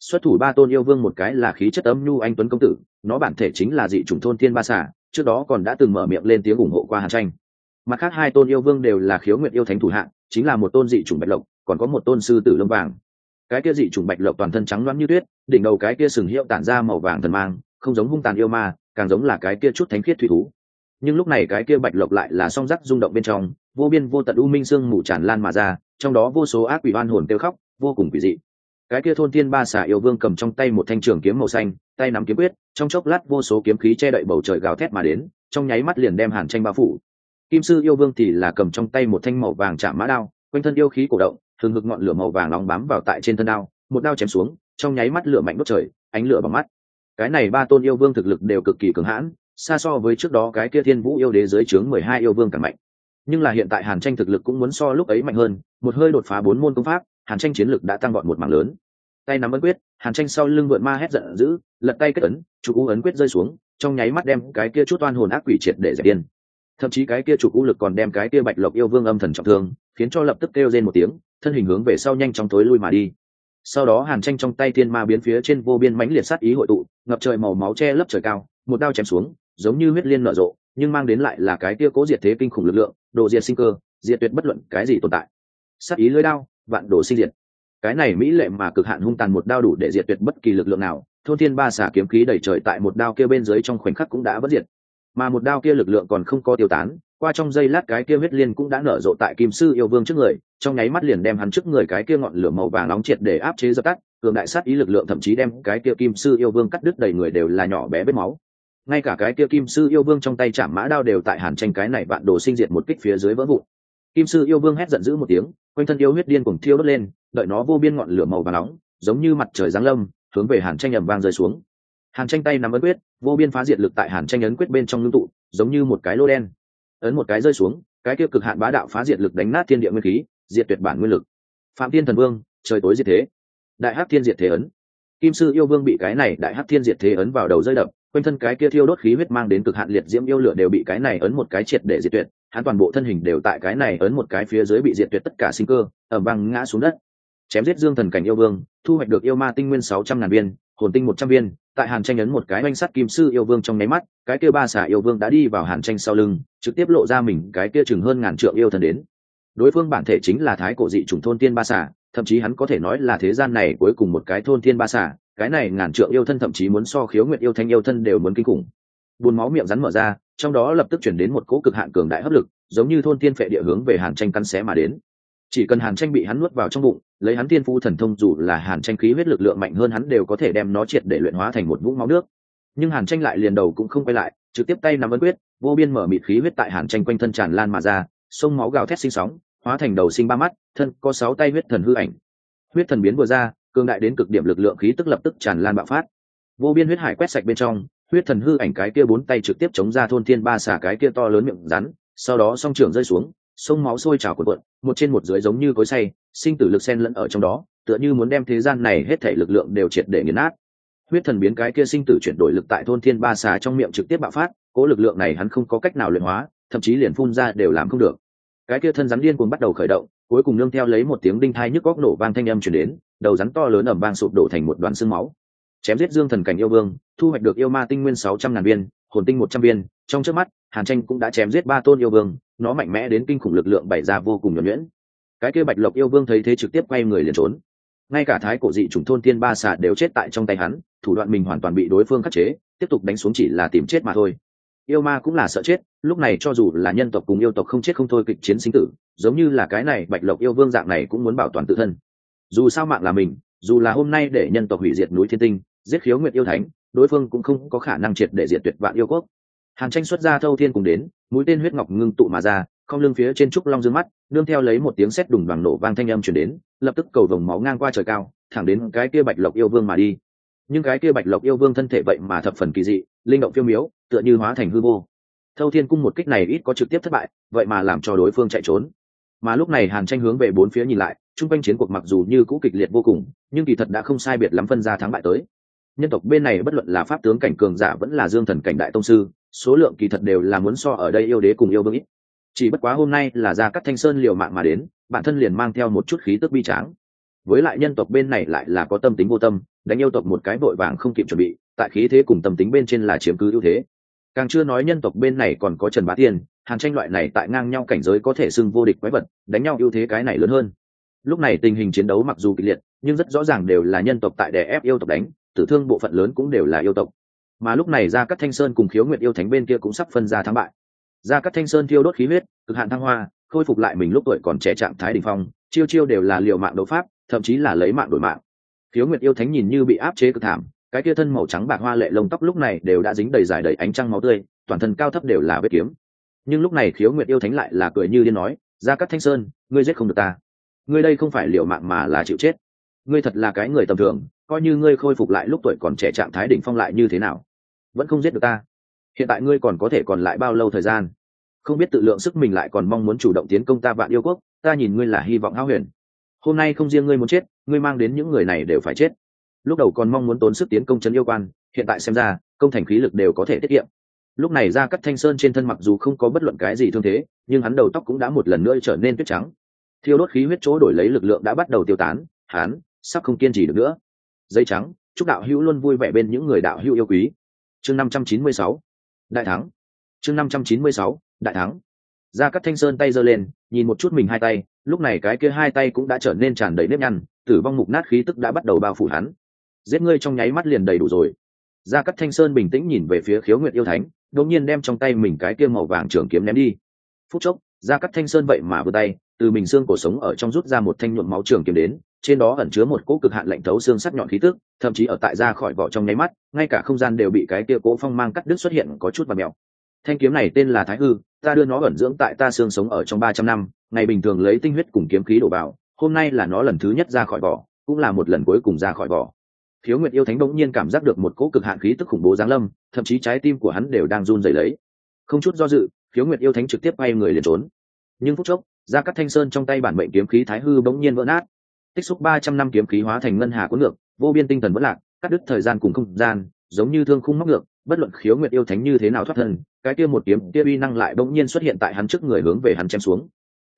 Xuất thủ ba tôn yêu vương một cái là khí chất ấm nhu anh tuấn công tử, nó bản thể chính là dị chủng thôn thiên ba xả trước đó còn đã từng mở miệng lên tiếng ủng hộ qua hàn tranh. Mặt khác hai tôn yêu vương đều là khiếu nguyện yêu thánh thủ hạng, chính là một tôn dị chủng bạch lộc, còn có một tôn sư tử lông vàng. Cái kia dị chủng bạch lộc toàn thân trắng loáng như tuyết, đỉnh đầu cái kia sừng hiệu tản ra màu vàng thần mang, không giống hung tàn yêu ma, càng giống là cái kia chút thánh khiết thủy thú nhưng lúc này cái kia bạch lộc lại là song rắc rung động bên trong, vô biên vô tận u minh sương mù tràn lan mà ra, trong đó vô số ác quỷ oan hồn kêu khóc, vô cùng quỷ dị. Cái kia thôn tiên ba xà yêu vương cầm trong tay một thanh trường kiếm màu xanh, tay nắm kiếm quyết, trong chốc lát vô số kiếm khí che đậy bầu trời gào thét mà đến, trong nháy mắt liền đem hàn tranh bao phủ. Kim sư yêu vương thì là cầm trong tay một thanh màu vàng chạm mã đao, quanh thân yêu khí cổ động, thường ngực ngọn lửa màu vàng nóng bám vào tại trên thân đao, một đao chém xuống, trong nháy mắt lửa mạnh đốt trời, ánh lửa bằng mắt. Cái này ba tôn yêu vương thực lực đều cực kỳ cường hãn xa so với trước đó cái kia thiên vũ yêu đế dưới trướng mười hai yêu vương càng mạnh. Nhưng là hiện tại hàn tranh thực lực cũng muốn so lúc ấy mạnh hơn, một hơi đột phá bốn môn công pháp, hàn tranh chiến lực đã tăng gọn một mảng lớn. Tay nắm ấn quyết, hàn tranh sau lưng vượn ma hét giận dữ, lật tay kết ấn chụp u ấn quyết rơi xuống, trong nháy mắt đem cái kia chút oan hồn ác quỷ triệt để giải điên. Thậm chí cái kia chụp u lực còn đem cái kia bạch lộc yêu vương âm thần trọng thương, khiến cho lập tức kêu lên một tiếng, thân hình hướng về sau nhanh chóng tối lui mà đi. Sau đó hàn tranh trong tay thiên ma biến phía trên vô biên mãnh liệt sát ý hội tụ, ngập trời màu máu che lấp trời cao, một đao chém xuống giống như huyết liên nở rộ, nhưng mang đến lại là cái kia cố diệt thế kinh khủng lực lượng, đồ diệt sinh cơ, diệt tuyệt bất luận cái gì tồn tại. Sát ý lưới đao, vạn đồ sinh diệt. Cái này mỹ lệ mà cực hạn hung tàn một đao đủ để diệt tuyệt bất kỳ lực lượng nào, thôn thiên ba xả kiếm khí đẩy trời tại một đao kia bên dưới trong khoảnh khắc cũng đã bất diệt. Mà một đao kia lực lượng còn không có tiêu tán, qua trong giây lát cái kia huyết liên cũng đã nở rộ tại kim sư yêu vương trước người, trong nháy mắt liền đem hắn trước người cái kia ngọn lửa màu vàng nóng triệt để áp chế dập tắt, cường đại sát ý lực lượng thậm chí đem cái kia kim sư yêu vương cắt đứt đầy người đều là nhỏ bé vết máu ngay cả cái kia kim sư yêu vương trong tay chạm mã đao đều tại hàn tranh cái này vạn đồ sinh diệt một kích phía dưới vỡ vụn. Kim sư yêu vương hét giận dữ một tiếng, quanh thân yêu huyết điên cùng thiêu đốt lên, đợi nó vô biên ngọn lửa màu và nóng, giống như mặt trời giáng lâm, hướng về hàn tranh ầm vang rơi xuống. Hàn tranh tay nắm ấn quyết, vô biên phá diệt lực tại hàn tranh ấn quyết bên trong ngưng tụ, giống như một cái lô đen. Ấn một cái rơi xuống, cái kia cực hạn bá đạo phá diệt lực đánh nát thiên địa nguyên khí, diệt tuyệt bản nguyên lực. Phạm tiên thần vương, trời tối diệt thế. Đại hắc thiên diệt thế ấn. Kim sư yêu vương bị cái này đại hắc thiên diệt thế ấn vào đầu rơi đập quanh thân cái kia thiêu đốt khí huyết mang đến cực hạn liệt diễm yêu lửa đều bị cái này ấn một cái triệt để diệt tuyệt, hắn toàn bộ thân hình đều tại cái này ấn một cái phía dưới bị diệt tuyệt tất cả sinh cơ ẩm văng ngã xuống đất. Chém giết dương thần cảnh yêu vương, thu hoạch được yêu ma tinh nguyên sáu trăm ngàn viên, hồn tinh một trăm viên, tại hàn tranh ấn một cái oanh sắt kim sư yêu vương trong nháy mắt, cái kia ba xả yêu vương đã đi vào hàn tranh sau lưng, trực tiếp lộ ra mình cái kia chừng hơn ngàn trượng yêu thần đến. Đối phương bản thể chính là thái cổ dị chủng thôn tiên ba xả thậm chí hắn có thể nói là thế gian này cuối cùng một cái thôn tiên ba xả cái này ngàn trượng yêu thân thậm chí muốn so khiếu nguyện yêu thanh yêu thân đều muốn kinh khủng. Buồn máu miệng rắn mở ra, trong đó lập tức chuyển đến một cỗ cực hạn cường đại hấp lực, giống như thôn tiên phệ địa hướng về hàn tranh căn xé mà đến. Chỉ cần hàn tranh bị hắn nuốt vào trong bụng, lấy hắn tiên phu thần thông dù là hàn tranh khí huyết lực lượng mạnh hơn hắn đều có thể đem nó triệt để luyện hóa thành một vũng máu nước. Nhưng hàn tranh lại liền đầu cũng không quay lại, trực tiếp tay nắm ấn quyết, vô biên mở mịt khí huyết tại hàn tranh quanh thân tràn lan mà ra, sông máu gào thét sinh sóng, hóa thành đầu sinh ba mắt, thân có sáu tay huyết thần hư ảnh. Huyết thần biến vừa ra cường đại đến cực điểm lực lượng khí tức lập tức tràn lan bạo phát. Vô biên huyết hải quét sạch bên trong, huyết thần hư ảnh cái kia bốn tay trực tiếp chống ra thôn thiên ba xả cái kia to lớn miệng rắn, sau đó song trường rơi xuống, sông máu sôi trào cuộn cuộn, một trên một dưới giống như cối say sinh tử lực sen lẫn ở trong đó, tựa như muốn đem thế gian này hết thể lực lượng đều triệt để nghiền nát. Huyết thần biến cái kia sinh tử chuyển đổi lực tại thôn thiên ba xà trong miệng trực tiếp bạo phát, cố lực lượng này hắn không có cách nào luyện hóa, thậm chí liền phun ra đều làm không được. Cái kia thân rắn điên cuồng bắt đầu khởi động cuối cùng nương theo lấy một tiếng đinh thai nhức góc nổ vang thanh âm chuyển đến, đầu rắn to lớn ẩm vang sụp đổ thành một đoàn xương máu. Chém giết dương thần cảnh yêu vương, thu hoạch được yêu ma tinh nguyên sáu trăm ngàn viên, hồn tinh một trăm viên, trong trước mắt, hàn tranh cũng đã chém giết ba tôn yêu vương, nó mạnh mẽ đến kinh khủng lực lượng bày ra vô cùng nhuẩn nhuyễn. Cái kia bạch lộc yêu vương thấy thế trực tiếp quay người liền trốn. Ngay cả thái cổ dị chủng thôn tiên ba xà đều chết tại trong tay hắn, thủ đoạn mình hoàn toàn bị đối phương khắc chế, tiếp tục đánh xuống chỉ là tìm chết mà thôi yêu ma cũng là sợ chết, lúc này cho dù là nhân tộc cùng yêu tộc không chết không thôi kịch chiến sinh tử, giống như là cái này bạch lộc yêu vương dạng này cũng muốn bảo toàn tự thân. Dù sao mạng là mình, dù là hôm nay để nhân tộc hủy diệt núi thiên tinh, giết khiếu nguyệt yêu thánh, đối phương cũng không có khả năng triệt để diệt tuyệt vạn yêu quốc. Hàn tranh xuất ra thâu thiên cùng đến, mũi tên huyết ngọc ngưng tụ mà ra, không lưng phía trên trúc long dương mắt, nương theo lấy một tiếng sét đùng bằng nổ vang thanh âm chuyển đến, lập tức cầu vồng máu ngang qua trời cao, thẳng đến cái kia bạch lộc yêu vương mà đi. Nhưng cái kia bạch lộc yêu vương thân thể vậy mà thập phần kỳ dị, linh động phiêu miếu tựa như hóa thành hư vô. Thâu thiên cung một kích này ít có trực tiếp thất bại, vậy mà làm cho đối phương chạy trốn. Mà lúc này hàn tranh hướng về bốn phía nhìn lại, chung quanh chiến cuộc mặc dù như cũ kịch liệt vô cùng, nhưng kỳ thật đã không sai biệt lắm phân ra thắng bại tới. Nhân tộc bên này bất luận là pháp tướng cảnh cường giả vẫn là dương thần cảnh đại tông sư, số lượng kỳ thật đều là muốn so ở đây yêu đế cùng yêu vương ít. Chỉ bất quá hôm nay là ra các thanh sơn liều mạng mà đến, bản thân liền mang theo một chút khí tức bi tráng. Với lại nhân tộc bên này lại là có tâm tính vô tâm, đánh yêu tộc một cái vội vàng không kịp chuẩn bị, tại khí thế cùng tâm tính bên trên là chiếm cứ ưu thế càng chưa nói nhân tộc bên này còn có trần bá tiên, hàn tranh loại này tại ngang nhau cảnh giới có thể xưng vô địch quái vật, đánh nhau ưu thế cái này lớn hơn. Lúc này tình hình chiến đấu mặc dù kịch liệt, nhưng rất rõ ràng đều là nhân tộc tại đè ép yêu tộc đánh, tử thương bộ phận lớn cũng đều là yêu tộc. Mà lúc này ra các thanh sơn cùng khiếu nguyện yêu thánh bên kia cũng sắp phân ra thắng bại. Ra các thanh sơn thiêu đốt khí huyết, cực hạn thăng hoa, khôi phục lại mình lúc tuổi còn trẻ trạng thái đ ỉ n h phong, chiêu chiêu đều là liều mạng đấu pháp, thậm chí là lấy mạng đổi mạng. Khiếu nguyện yêu thánh nhìn như bị áp chế cực thảm cái kia thân màu trắng bạc hoa lệ lông tóc lúc này đều đã dính đầy dài đầy ánh trăng máu tươi, toàn thân cao thấp đều là vết kiếm. Nhưng lúc này khiếu Nguyệt yêu thánh lại là cười như điên nói ra các thanh sơn, ngươi giết không được ta. Ngươi đây không phải liều mạng mà là chịu chết. Ngươi thật là cái người tầm thường, coi như ngươi khôi phục lại lúc tuổi còn trẻ trạng thái đỉnh phong lại như thế nào, vẫn không giết được ta. Hiện tại ngươi còn có thể còn lại bao lâu thời gian? Không biết tự lượng sức mình lại còn mong muốn chủ động tiến công ta vạn yêu quốc, ta nhìn ngươi là hy vọng háo huyền. Hôm nay không riêng ngươi muốn chết, ngươi mang đến những người này đều phải chết lúc đầu còn mong muốn tốn sức tiến công trấn yêu quan, hiện tại xem ra, công thành khí lực đều có thể tiết kiệm. Lúc này ra cắt thanh sơn trên thân mặc dù không có bất luận cái gì thương thế, nhưng hắn đầu tóc cũng đã một lần nữa trở nên tuyết trắng. Thiêu đốt khí huyết chỗ đổi lấy lực lượng đã bắt đầu tiêu tán, hắn sắp không kiên trì được nữa. Dây trắng, chúc đạo hữu luôn vui vẻ bên những người đạo hữu yêu quý. Chương năm trăm chín mươi sáu, đại thắng. Chương năm trăm chín mươi sáu, đại thắng. Ra cắt thanh sơn tay giơ lên, nhìn một chút mình hai tay, lúc này cái kia hai tay cũng đã trở nên tràn đầy nếp nhăn, tử vong mục nát khí tức đã bắt đầu bao phủ hắn giết ngươi trong nháy mắt liền đầy đủ rồi. Gia cắt thanh sơn bình tĩnh nhìn về phía khiếu Nguyệt yêu thánh, đột nhiên đem trong tay mình cái kia màu vàng trường kiếm ném đi. Phút chốc, Gia cắt thanh sơn vậy mà vừa tay, từ mình xương cổ sống ở trong rút ra một thanh nhuộm máu trường kiếm đến, trên đó ẩn chứa một cỗ cực hạn lạnh thấu xương sắc nhọn khí tức, thậm chí ở tại ra khỏi vỏ trong nháy mắt, ngay cả không gian đều bị cái kia cỗ phong mang cắt đứt xuất hiện có chút và mèo thanh kiếm này tên là thái hư, ta đưa nó ẩn dưỡng tại ta xương sống ở trong ba trăm năm, ngày bình thường lấy tinh huyết cùng kiếm khí đổ vào, hôm nay là nó lần thứ nhất ra khỏi vỏ, cũng là một lần cuối cùng ra khỏi vỏ khiếu nguyệt yêu thánh bỗng nhiên cảm giác được một cỗ cực hạn khí tức khủng bố giáng lâm, thậm chí trái tim của hắn đều đang run rẩy lấy. Không chút do dự khiếu nguyệt yêu thánh trực tiếp bay người liền trốn. Nhưng phút chốc ra cắt thanh sơn trong tay bản mệnh kiếm khí thái hư bỗng nhiên vỡ nát. Tích xúc ba trăm năm kiếm khí hóa thành ngân hà cuốn ngược, vô biên tinh thần vẫn lạc, cắt đứt thời gian cùng không gian, giống như thương khung móc ngược, bất luận khiếu nguyệt yêu thánh như thế nào thoát thân, cái kia một kiếm kia uy năng lại bỗng nhiên xuất hiện tại hắn trước người hướng về hắn chém xuống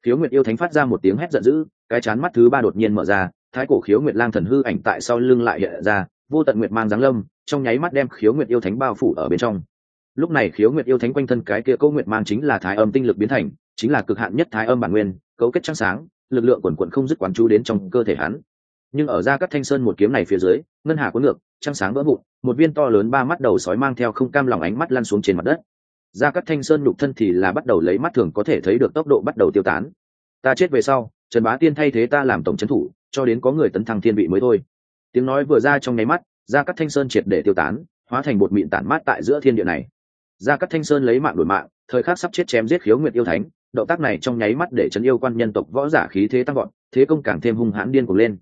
khiếu nguyệt yêu thánh phát ra một tiếng hét giận dữ, cái chán mắt thứ ba đột nhiên mở ra, thái cổ khiếu nguyệt lang thần hư ảnh tại sau lưng lại hiện ra, vô tận nguyệt mang giáng lâm, trong nháy mắt đem khiếu nguyệt yêu thánh bao phủ ở bên trong. Lúc này khiếu nguyệt yêu thánh quanh thân cái kia câu nguyệt mang chính là thái âm tinh lực biến thành, chính là cực hạn nhất thái âm bản nguyên, cấu kết trắng sáng, lực lượng quần quận không dứt quán chú đến trong cơ thể hắn. Nhưng ở ra các thanh sơn một kiếm này phía dưới, ngân hà cuốn ngược trăng sáng vỡ vụn, một viên to lớn ba mắt đầu sói mang theo không cam lòng ánh mắt lăn xuống trên mặt đất ra các thanh sơn nhục thân thì là bắt đầu lấy mắt thường có thể thấy được tốc độ bắt đầu tiêu tán. Ta chết về sau, trần bá tiên thay thế ta làm tổng trấn thủ, cho đến có người tấn thăng thiên vị mới thôi. Tiếng nói vừa ra trong nháy mắt, ra các thanh sơn triệt để tiêu tán, hóa thành một mịn tản mát tại giữa thiên địa này. Ra các thanh sơn lấy mạng đổi mạng, thời khắc sắp chết chém giết khiếu nguyệt yêu thánh, động tác này trong nháy mắt để chấn yêu quan nhân tộc võ giả khí thế tăng gọn thế công càng thêm hung hãn điên cuồng lên.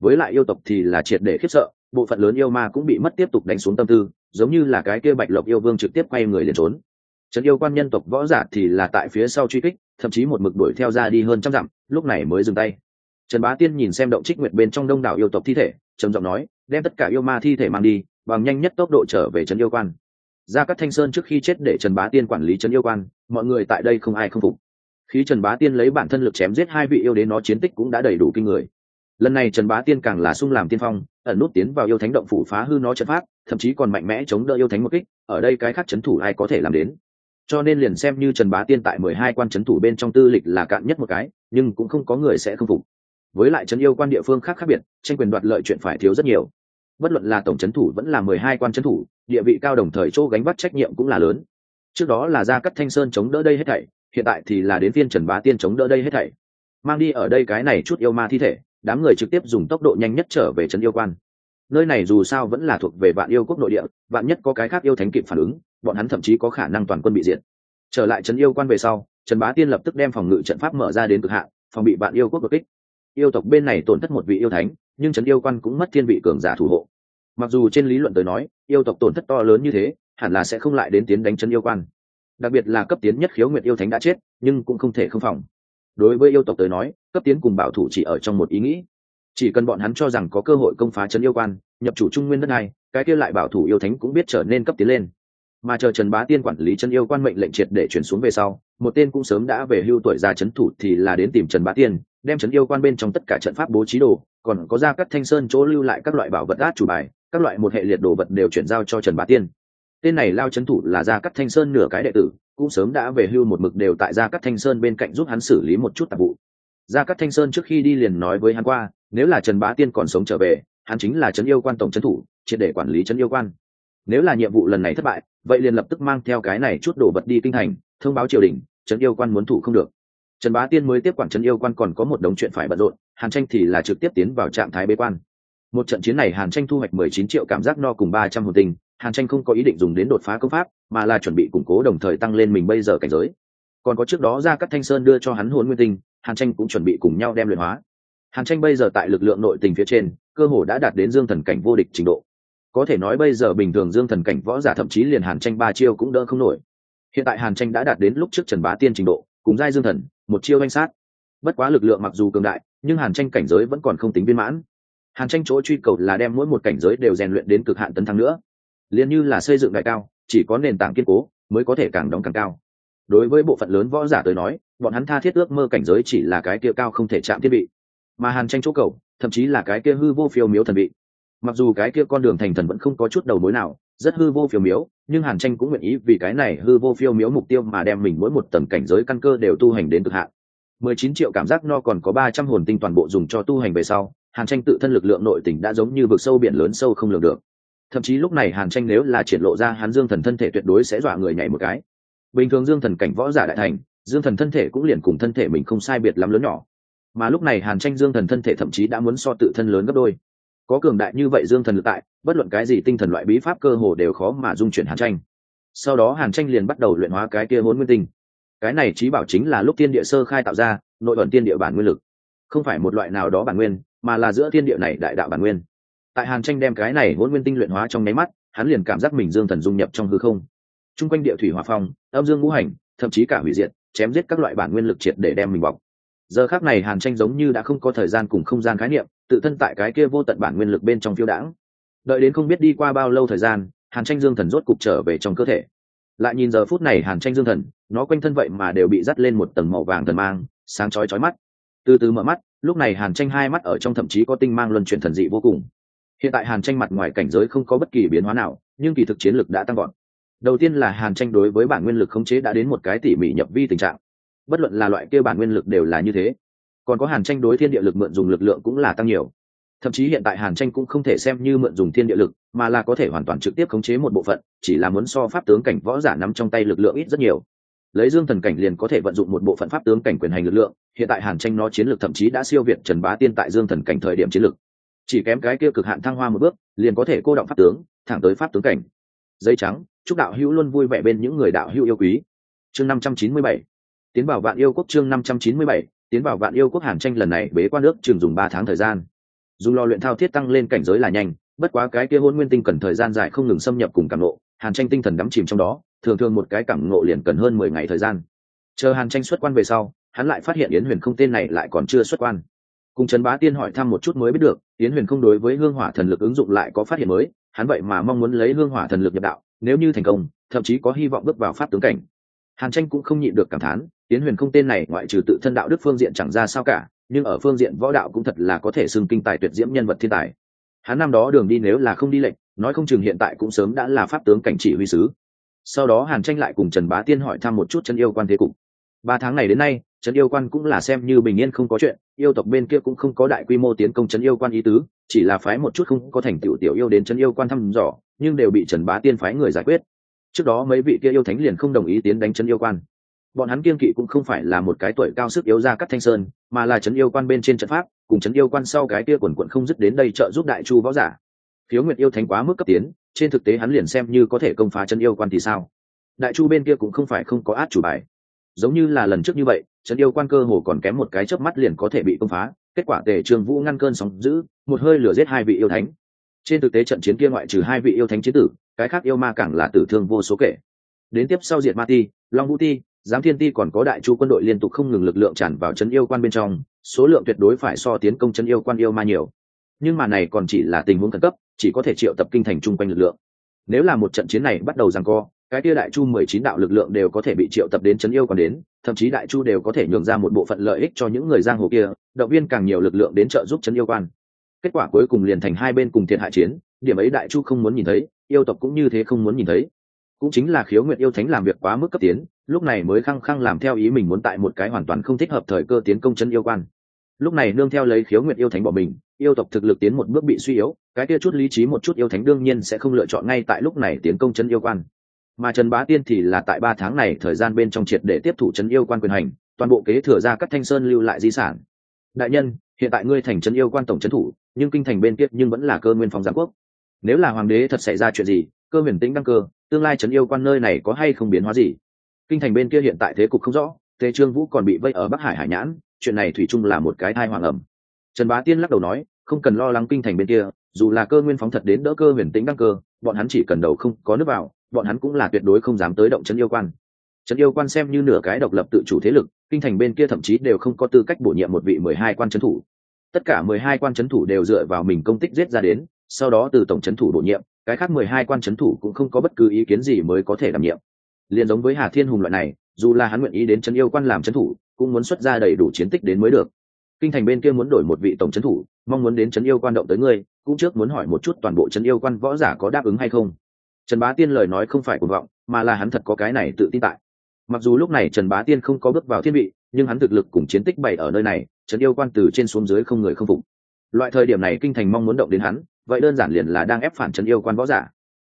Với lại yêu tộc thì là triệt để khiếp sợ, bộ phận lớn yêu ma cũng bị mất tiếp tục đánh xuống tâm tư, giống như là cái kia bạch lộc yêu vương trực tiếp quay người liền trốn trấn yêu quan nhân tộc võ giả thì là tại phía sau truy kích, thậm chí một mực đuổi theo ra đi hơn trăm dặm, lúc này mới dừng tay. Trần bá tiên nhìn xem động trích nguyệt bên trong đông đảo yêu tộc thi thể, trầm giọng nói, đem tất cả yêu ma thi thể mang đi, bằng nhanh nhất tốc độ trở về trấn yêu quan. Ra các thanh sơn trước khi chết để trần bá tiên quản lý trấn yêu quan, mọi người tại đây không ai không phục. Khi trần bá tiên lấy bản thân lực chém giết hai vị yêu đến nó chiến tích cũng đã đầy đủ kinh người. Lần này trần bá tiên càng là sung làm tiên phong, ẩn nút tiến vào yêu thánh động phủ phá hư nó trận pháp, thậm chí còn mạnh mẽ chống đỡ yêu thánh một kích, ở đây cái khác trấn thủ ai có thể làm đến cho nên liền xem như trần bá tiên tại mười hai quan c h ấ n thủ bên trong tư lịch là cạn nhất một cái, nhưng cũng không có người sẽ không phục. Với lại trấn yêu quan địa phương khác khác biệt, tranh quyền đoạt lợi chuyện phải thiếu rất nhiều. Bất luận là tổng c h ấ n thủ vẫn là mười hai quan c h ấ n thủ, địa vị cao đồng thời chỗ gánh bắt trách nhiệm cũng là lớn. Trước đó là gia cắt thanh sơn chống đỡ đây hết thảy, hiện tại thì là đến phiên trần bá tiên chống đỡ đây hết thảy. Mang đi ở đây cái này chút yêu ma thi thể, đám người trực tiếp dùng tốc độ nhanh nhất trở về trấn yêu quan. Nơi này dù sao vẫn là thuộc về vạn yêu quốc nội địa, vạn nhất có cái khác yêu thánh kịp phản ứng bọn hắn thậm chí có khả năng toàn quân bị diệt. Trở lại trấn yêu quan về sau, trần bá tiên lập tức đem phòng ngự trận pháp mở ra đến cực hạn, phòng bị bạn yêu quốc đột kích. Yêu tộc bên này tổn thất một vị yêu thánh, nhưng trấn yêu quan cũng mất thiên vị cường giả thủ hộ. Mặc dù trên lý luận tới nói, yêu tộc tổn thất to lớn như thế, hẳn là sẽ không lại đến tiến đánh trấn yêu quan. Đặc biệt là cấp tiến nhất khiếu nguyệt yêu thánh đã chết, nhưng cũng không thể không phòng. Đối với yêu tộc tới nói, cấp tiến cùng bảo thủ chỉ ở trong một ý nghĩ. Chỉ cần bọn hắn cho rằng có cơ hội công phá trấn yêu quan, nhập chủ trung nguyên đất này, cái kia lại bảo thủ yêu thánh cũng biết trở nên cấp tiến lên mà chờ trần bá tiên quản lý chân yêu quan mệnh lệnh triệt để chuyển xuống về sau, một tên cũng sớm đã về hưu tuổi già trấn thủ thì là đến tìm trần bá tiên, đem trấn yêu quan bên trong tất cả trận pháp bố trí đồ, còn có ra các thanh sơn chỗ lưu lại các loại bảo vật át chủ bài, các loại một hệ liệt đồ vật đều chuyển giao cho trần bá tiên. Tên này lao trấn thủ là ra cắt thanh sơn nửa cái đệ tử, cũng sớm đã về hưu một mực đều tại ra cắt thanh sơn bên cạnh giúp hắn xử lý một chút tạp vụ. Ra cắt thanh sơn trước khi đi liền nói với hắn qua, nếu là trần bá tiên còn sống trở về, hắn chính là trấn yêu quan tổng trấn thủ, triệt để quản lý trấn yêu quan nếu là nhiệm vụ lần này thất bại, vậy liền lập tức mang theo cái này chút đồ vật đi kinh thành, thông báo triều đình, trấn yêu quan muốn thủ không được. Trần bá tiên mới tiếp quản trấn yêu quan còn có một đống chuyện phải bận rộn, hàn tranh thì là trực tiếp tiến vào trạng thái bế quan. Một trận chiến này hàn tranh thu hoạch mười chín triệu cảm giác no cùng ba trăm hồn tình, hàn tranh không có ý định dùng đến đột phá công pháp, mà là chuẩn bị củng cố đồng thời tăng lên mình bây giờ cảnh giới. Còn có trước đó ra các thanh sơn đưa cho hắn hồn nguyên tinh, hàn tranh cũng chuẩn bị cùng nhau đem luyện hóa. Hàn tranh bây giờ tại lực lượng nội tình phía trên, cơ hồ đã đạt đến dương thần cảnh vô địch trình độ có thể nói bây giờ bình thường dương thần cảnh võ giả thậm chí liền hàn tranh ba chiêu cũng đỡ không nổi. Hiện tại hàn tranh đã đạt đến lúc trước trần bá tiên trình độ, cùng giai dương thần, một chiêu danh sát. Bất quá lực lượng mặc dù cường đại, nhưng hàn tranh cảnh giới vẫn còn không tính viên mãn. Hàn tranh chỗ truy cầu là đem mỗi một cảnh giới đều rèn luyện đến cực hạn tấn thăng nữa. Liền như là xây dựng đại cao, chỉ có nền tảng kiên cố mới có thể càng đóng càng cao. Đối với bộ phận lớn võ giả tới nói, bọn hắn tha thiết ước mơ cảnh giới chỉ là cái kia cao không thể chạm thiết bị mà hàn tranh chỗ cầu, thậm chí là cái kia hư vô phiêu miếu thần bị mặc dù cái kia con đường thành thần vẫn không có chút đầu mối nào, rất hư vô phiêu miếu, nhưng hàn tranh cũng nguyện ý vì cái này hư vô phiêu miếu mục tiêu mà đem mình mỗi một tầng cảnh giới căn cơ đều tu hành đến cực hạn. Mười chín triệu cảm giác no còn có ba trăm hồn tinh toàn bộ dùng cho tu hành về sau, hàn tranh tự thân lực lượng nội tỉnh đã giống như vực sâu biển lớn sâu không lường được. Thậm chí lúc này hàn tranh nếu là triển lộ ra hắn dương thần thân thể tuyệt đối sẽ dọa người nhảy một cái. Bình thường dương thần cảnh võ giả đại thành, dương thần thân thể cũng liền cùng thân thể mình không sai biệt lắm lớn nhỏ. Mà lúc này hàn tranh dương thần thân thể thậm chí đã muốn so tự thân lớn gấp đôi có cường đại như vậy dương thần lực tại, bất luận cái gì tinh thần loại bí pháp cơ hồ đều khó mà dung chuyển hàn tranh. Sau đó hàn tranh liền bắt đầu luyện hóa cái kia hôn nguyên tinh. Cái này trí bảo chính là lúc tiên địa sơ khai tạo ra, nội ẩn tiên địa bản nguyên lực. Không phải một loại nào đó bản nguyên, mà là giữa thiên địa này đại đạo bản nguyên. Tại hàn tranh đem cái này hôn nguyên tinh luyện hóa trong nháy mắt, hắn liền cảm giác mình dương thần dung nhập trong hư không. T r u n g quanh địa thủy hòa phong, âm dương ngũ hành, thậm chí cả hủy diệt, chém giết các loại bản nguyên lực triệt để đem mình bọc. Giờ khác này hàn tranh giống như đã không có thời gian cùng không gian khái niệm tự thân tại cái kia vô tận bản nguyên lực bên trong phiêu đãng. Đợi đến không biết đi qua bao lâu thời gian, hàn tranh dương thần rốt cục trở về trong cơ thể. Lại nhìn giờ phút này hàn tranh dương thần, nó quanh thân vậy mà đều bị dắt lên một tầng màu vàng thần mang, sáng chói chói mắt. Từ từ mở mắt, lúc này hàn tranh hai mắt ở trong thậm chí có tinh mang luân chuyển thần dị vô cùng. Hiện tại hàn tranh mặt ngoài cảnh giới không có bất kỳ biến hóa nào, nhưng kỳ thực chiến lực đã tăng gọn đầu tiên là hàn tranh đối với bản nguyên lực khống chế đã đến một cái tỉ mỉ nhập vi tình trạng. Bất luận là loại kia bản nguyên lực đều là như thế còn có hàn tranh đối thiên địa lực mượn dùng lực lượng cũng là tăng nhiều. Thậm chí hiện tại hàn tranh cũng không thể xem như mượn dùng thiên địa lực, mà là có thể hoàn toàn trực tiếp khống chế một bộ phận, chỉ là muốn so pháp tướng cảnh võ giả nắm trong tay lực lượng ít rất nhiều. Lấy dương thần cảnh liền có thể vận dụng một bộ phận pháp tướng cảnh quyền hành lực lượng, hiện tại hàn tranh nó chiến lược thậm chí đã siêu việt trần bá tiên tại dương thần cảnh thời điểm chiến lược. Chỉ kém cái kia cực hạn thăng hoa một bước, liền có thể cô động pháp tướng, thẳng tới pháp tướng cảnh. Dây trắng, chúc đạo hữu luôn vui vẻ bên những người đạo hữu yêu quý. Chương năm trăm chín mươi bảy. Tiến vào vạn yêu quốc chương năm trăm chín mươi bảy tiến vào vạn yêu quốc hàn tranh lần này bế quan nước chừng dùng ba tháng thời gian. Dùng lò luyện thao thiết tăng lên cảnh giới là nhanh bất quá cái kia hôn nguyên tinh cần thời gian dài không ngừng xâm nhập cùng cảm nộ, hàn tranh tinh thần đắm chìm trong đó thường thường một cái cảm nộ liền cần hơn mười ngày thời gian. Chờ hàn tranh xuất quan về sau hắn lại phát hiện yến huyền không tên này lại còn chưa xuất quan. Cùng trần bá tiên hỏi thăm một chút mới biết được yến huyền không đối với hương hỏa thần lực ứng dụng lại có phát hiện mới hắn vậy mà mong muốn lấy hương hỏa thần lực nhập đạo nếu như thành công thậm chí có hy vọng bước vào pháp tướng cảnh. Hàn tranh cũng không nhịn được cảm thán Tiến huyền không tên này, ngoại trừ tự thân đạo đức phương diện chẳng ra sao cả, nhưng ở phương diện võ đạo cũng thật là có thể xưng kinh tài tuyệt diễm nhân vật thiên tài. Hắn năm đó đường đi nếu là không đi lệnh, nói không chừng hiện tại cũng sớm đã là pháp tướng cảnh chỉ huy sứ. Sau đó hàn tranh lại cùng trần bá tiên hỏi thăm một chút chân yêu quan thế cục. Ba tháng này đến nay, trấn yêu quan cũng là xem như bình yên không có chuyện, yêu tộc bên kia cũng không có đại quy mô tiến công trấn yêu quan ý tứ, chỉ là phái một chút không có thành tựu tiểu yêu đến trấn yêu quan thăm dò, nhưng đều bị trần bá tiên phái người giải quyết. Trước đó mấy vị kia yêu thánh liền không đồng ý tiến đánh trấn yêu quan bọn hắn kiên kỵ cũng không phải là một cái tuổi cao sức yếu ra cắt thanh sơn, mà là trấn yêu quan bên trên trận pháp, cùng trấn yêu quan sau cái kia quần quận không dứt đến đây trợ giúp đại chu võ giả. Khiếu nguyệt yêu thánh quá mức cấp tiến, trên thực tế hắn liền xem như có thể công phá trấn yêu quan thì sao? Đại chu bên kia cũng không phải không có át chủ bài. Giống như là lần trước như vậy, trấn yêu quan cơ hồ còn kém một cái chớp mắt liền có thể bị công phá, kết quả tề trường vũ ngăn cơn sóng giữ một hơi lửa giết hai vị yêu thánh. Trên thực tế trận chiến kia ngoại trừ hai vị yêu thánh chiến tử, cái khác yêu ma càng là tử thương vô số kể. Đến tiếp sau diệt ma ti, long vũ ti giám thiên ti còn có đại chu quân đội liên tục không ngừng lực lượng tràn vào trấn yêu quan bên trong, số lượng tuyệt đối phải so tiến công trấn yêu quan yêu ma nhiều. Nhưng mà này còn chỉ là tình huống khẩn cấp, chỉ có thể triệu tập kinh thành chung quanh lực lượng. Nếu là một trận chiến này bắt đầu giằng co, cái kia đại chu mười chín đạo lực lượng đều có thể bị triệu tập đến Trấn yêu còn đến, thậm chí đại chu đều có thể nhường ra một bộ phận lợi ích cho những người giang hồ kia, động viên càng nhiều lực lượng đến trợ giúp Trấn yêu quan. Kết quả cuối cùng liền thành hai bên cùng thiệt hại chiến, điểm ấy đại chu không muốn nhìn thấy, yêu tộc cũng như thế không muốn nhìn thấy. Cũng chính là khiếu nguyện yêu thánh làm việc quá mức cấp tiến lúc này mới khăng khăng làm theo ý mình muốn tại một cái hoàn toàn không thích hợp thời cơ tiến công chân yêu quan. Lúc này nương theo lấy khiếu nguyện yêu thánh bỏ mình, yêu tộc thực lực tiến một bước bị suy yếu, cái kia chút lý trí một chút yêu thánh đương nhiên sẽ không lựa chọn ngay tại lúc này tiến công chân yêu quan. Mà trần bá tiên thì là tại ba tháng này thời gian bên trong triệt để tiếp thủ chân yêu quan quyền hành, toàn bộ kế thừa ra các thanh sơn lưu lại di sản. Đại nhân, hiện tại ngươi thành trấn yêu quan tổng trấn thủ, nhưng kinh thành bên kia nhưng vẫn là cơ nguyên phòng giám quốc. Nếu là hoàng đế thật xảy ra chuyện gì, cơ huyền tĩnh đăng cơ, tương lai trấn yêu quan nơi này có hay không biến hóa gì? Kinh thành bên kia hiện tại thế cục không rõ, tề trương vũ còn bị vây ở bắc hải hải nhãn, chuyện này thủy chung là một cái thai hoàng ẩm. Trần bá tiên lắc đầu nói, không cần lo lắng kinh thành bên kia, dù là cơ nguyên phóng thật đến đỡ cơ huyền tĩnh đăng cơ, bọn hắn chỉ cần đầu không có nước vào, bọn hắn cũng là tuyệt đối không dám tới động trấn yêu quan. Trấn yêu quan xem như nửa cái độc lập tự chủ thế lực, kinh thành bên kia thậm chí đều không có tư cách bổ nhiệm một vị mười hai quan trấn thủ. Tất cả mười hai quan trấn thủ đều dựa vào mình công tích giết ra đến, sau đó từ tổng trấn thủ bổ nhiệm, cái khác mười hai quan trấn thủ cũng không có bất cứ ý kiến gì mới có thể đảm nhiệm liền giống với hà thiên hùng loại này, dù là hắn nguyện ý đến trấn yêu quan làm trấn thủ, cũng muốn xuất ra đầy đủ chiến tích đến mới được. Kinh thành bên kia muốn đổi một vị tổng trấn thủ, mong muốn đến trấn yêu quan động tới ngươi, cũng trước muốn hỏi một chút toàn bộ trấn yêu quan võ giả có đáp ứng hay không. Trần bá tiên lời nói không phải cuồng vọng, mà là hắn thật có cái này tự tin tại. Mặc dù lúc này trần bá tiên không có bước vào thiên vị, nhưng hắn thực lực cùng chiến tích bày ở nơi này, Trấn yêu quan từ trên xuống dưới không người không phục. Loại thời điểm này kinh thành mong muốn động đến hắn, vậy đơn giản liền là đang ép phản Trấn yêu quan võ giả.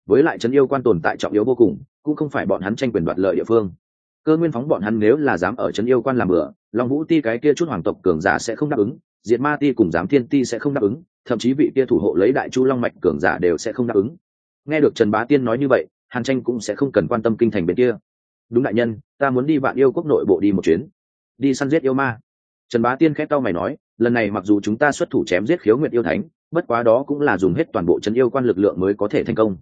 Với lại Trấn yêu quan tồn tại trọng yếu vô cùng cũng không phải bọn hắn tranh quyền đoạt lợi địa phương. Cơ nguyên phóng bọn hắn nếu là dám ở trấn yêu quan làm bừa, long vũ ti cái kia chút hoàng tộc cường giả sẽ không đáp ứng, diệt ma ti cùng giám thiên ti sẽ không đáp ứng, thậm chí vị kia thủ hộ lấy đại chu long mạch cường giả đều sẽ không đáp ứng. Nghe được trần bá tiên nói như vậy, hàn tranh cũng sẽ không cần quan tâm kinh thành bên kia. Đúng đại nhân, ta muốn đi vạn yêu quốc nội bộ đi một chuyến. Đi săn giết yêu ma. Trần bá tiên khét tao mày nói, lần này mặc dù chúng ta xuất thủ chém giết khiếu nguyệt yêu thánh, bất quá đó cũng là dùng hết toàn bộ trấn yêu quan lực lượng mới có thể thành công.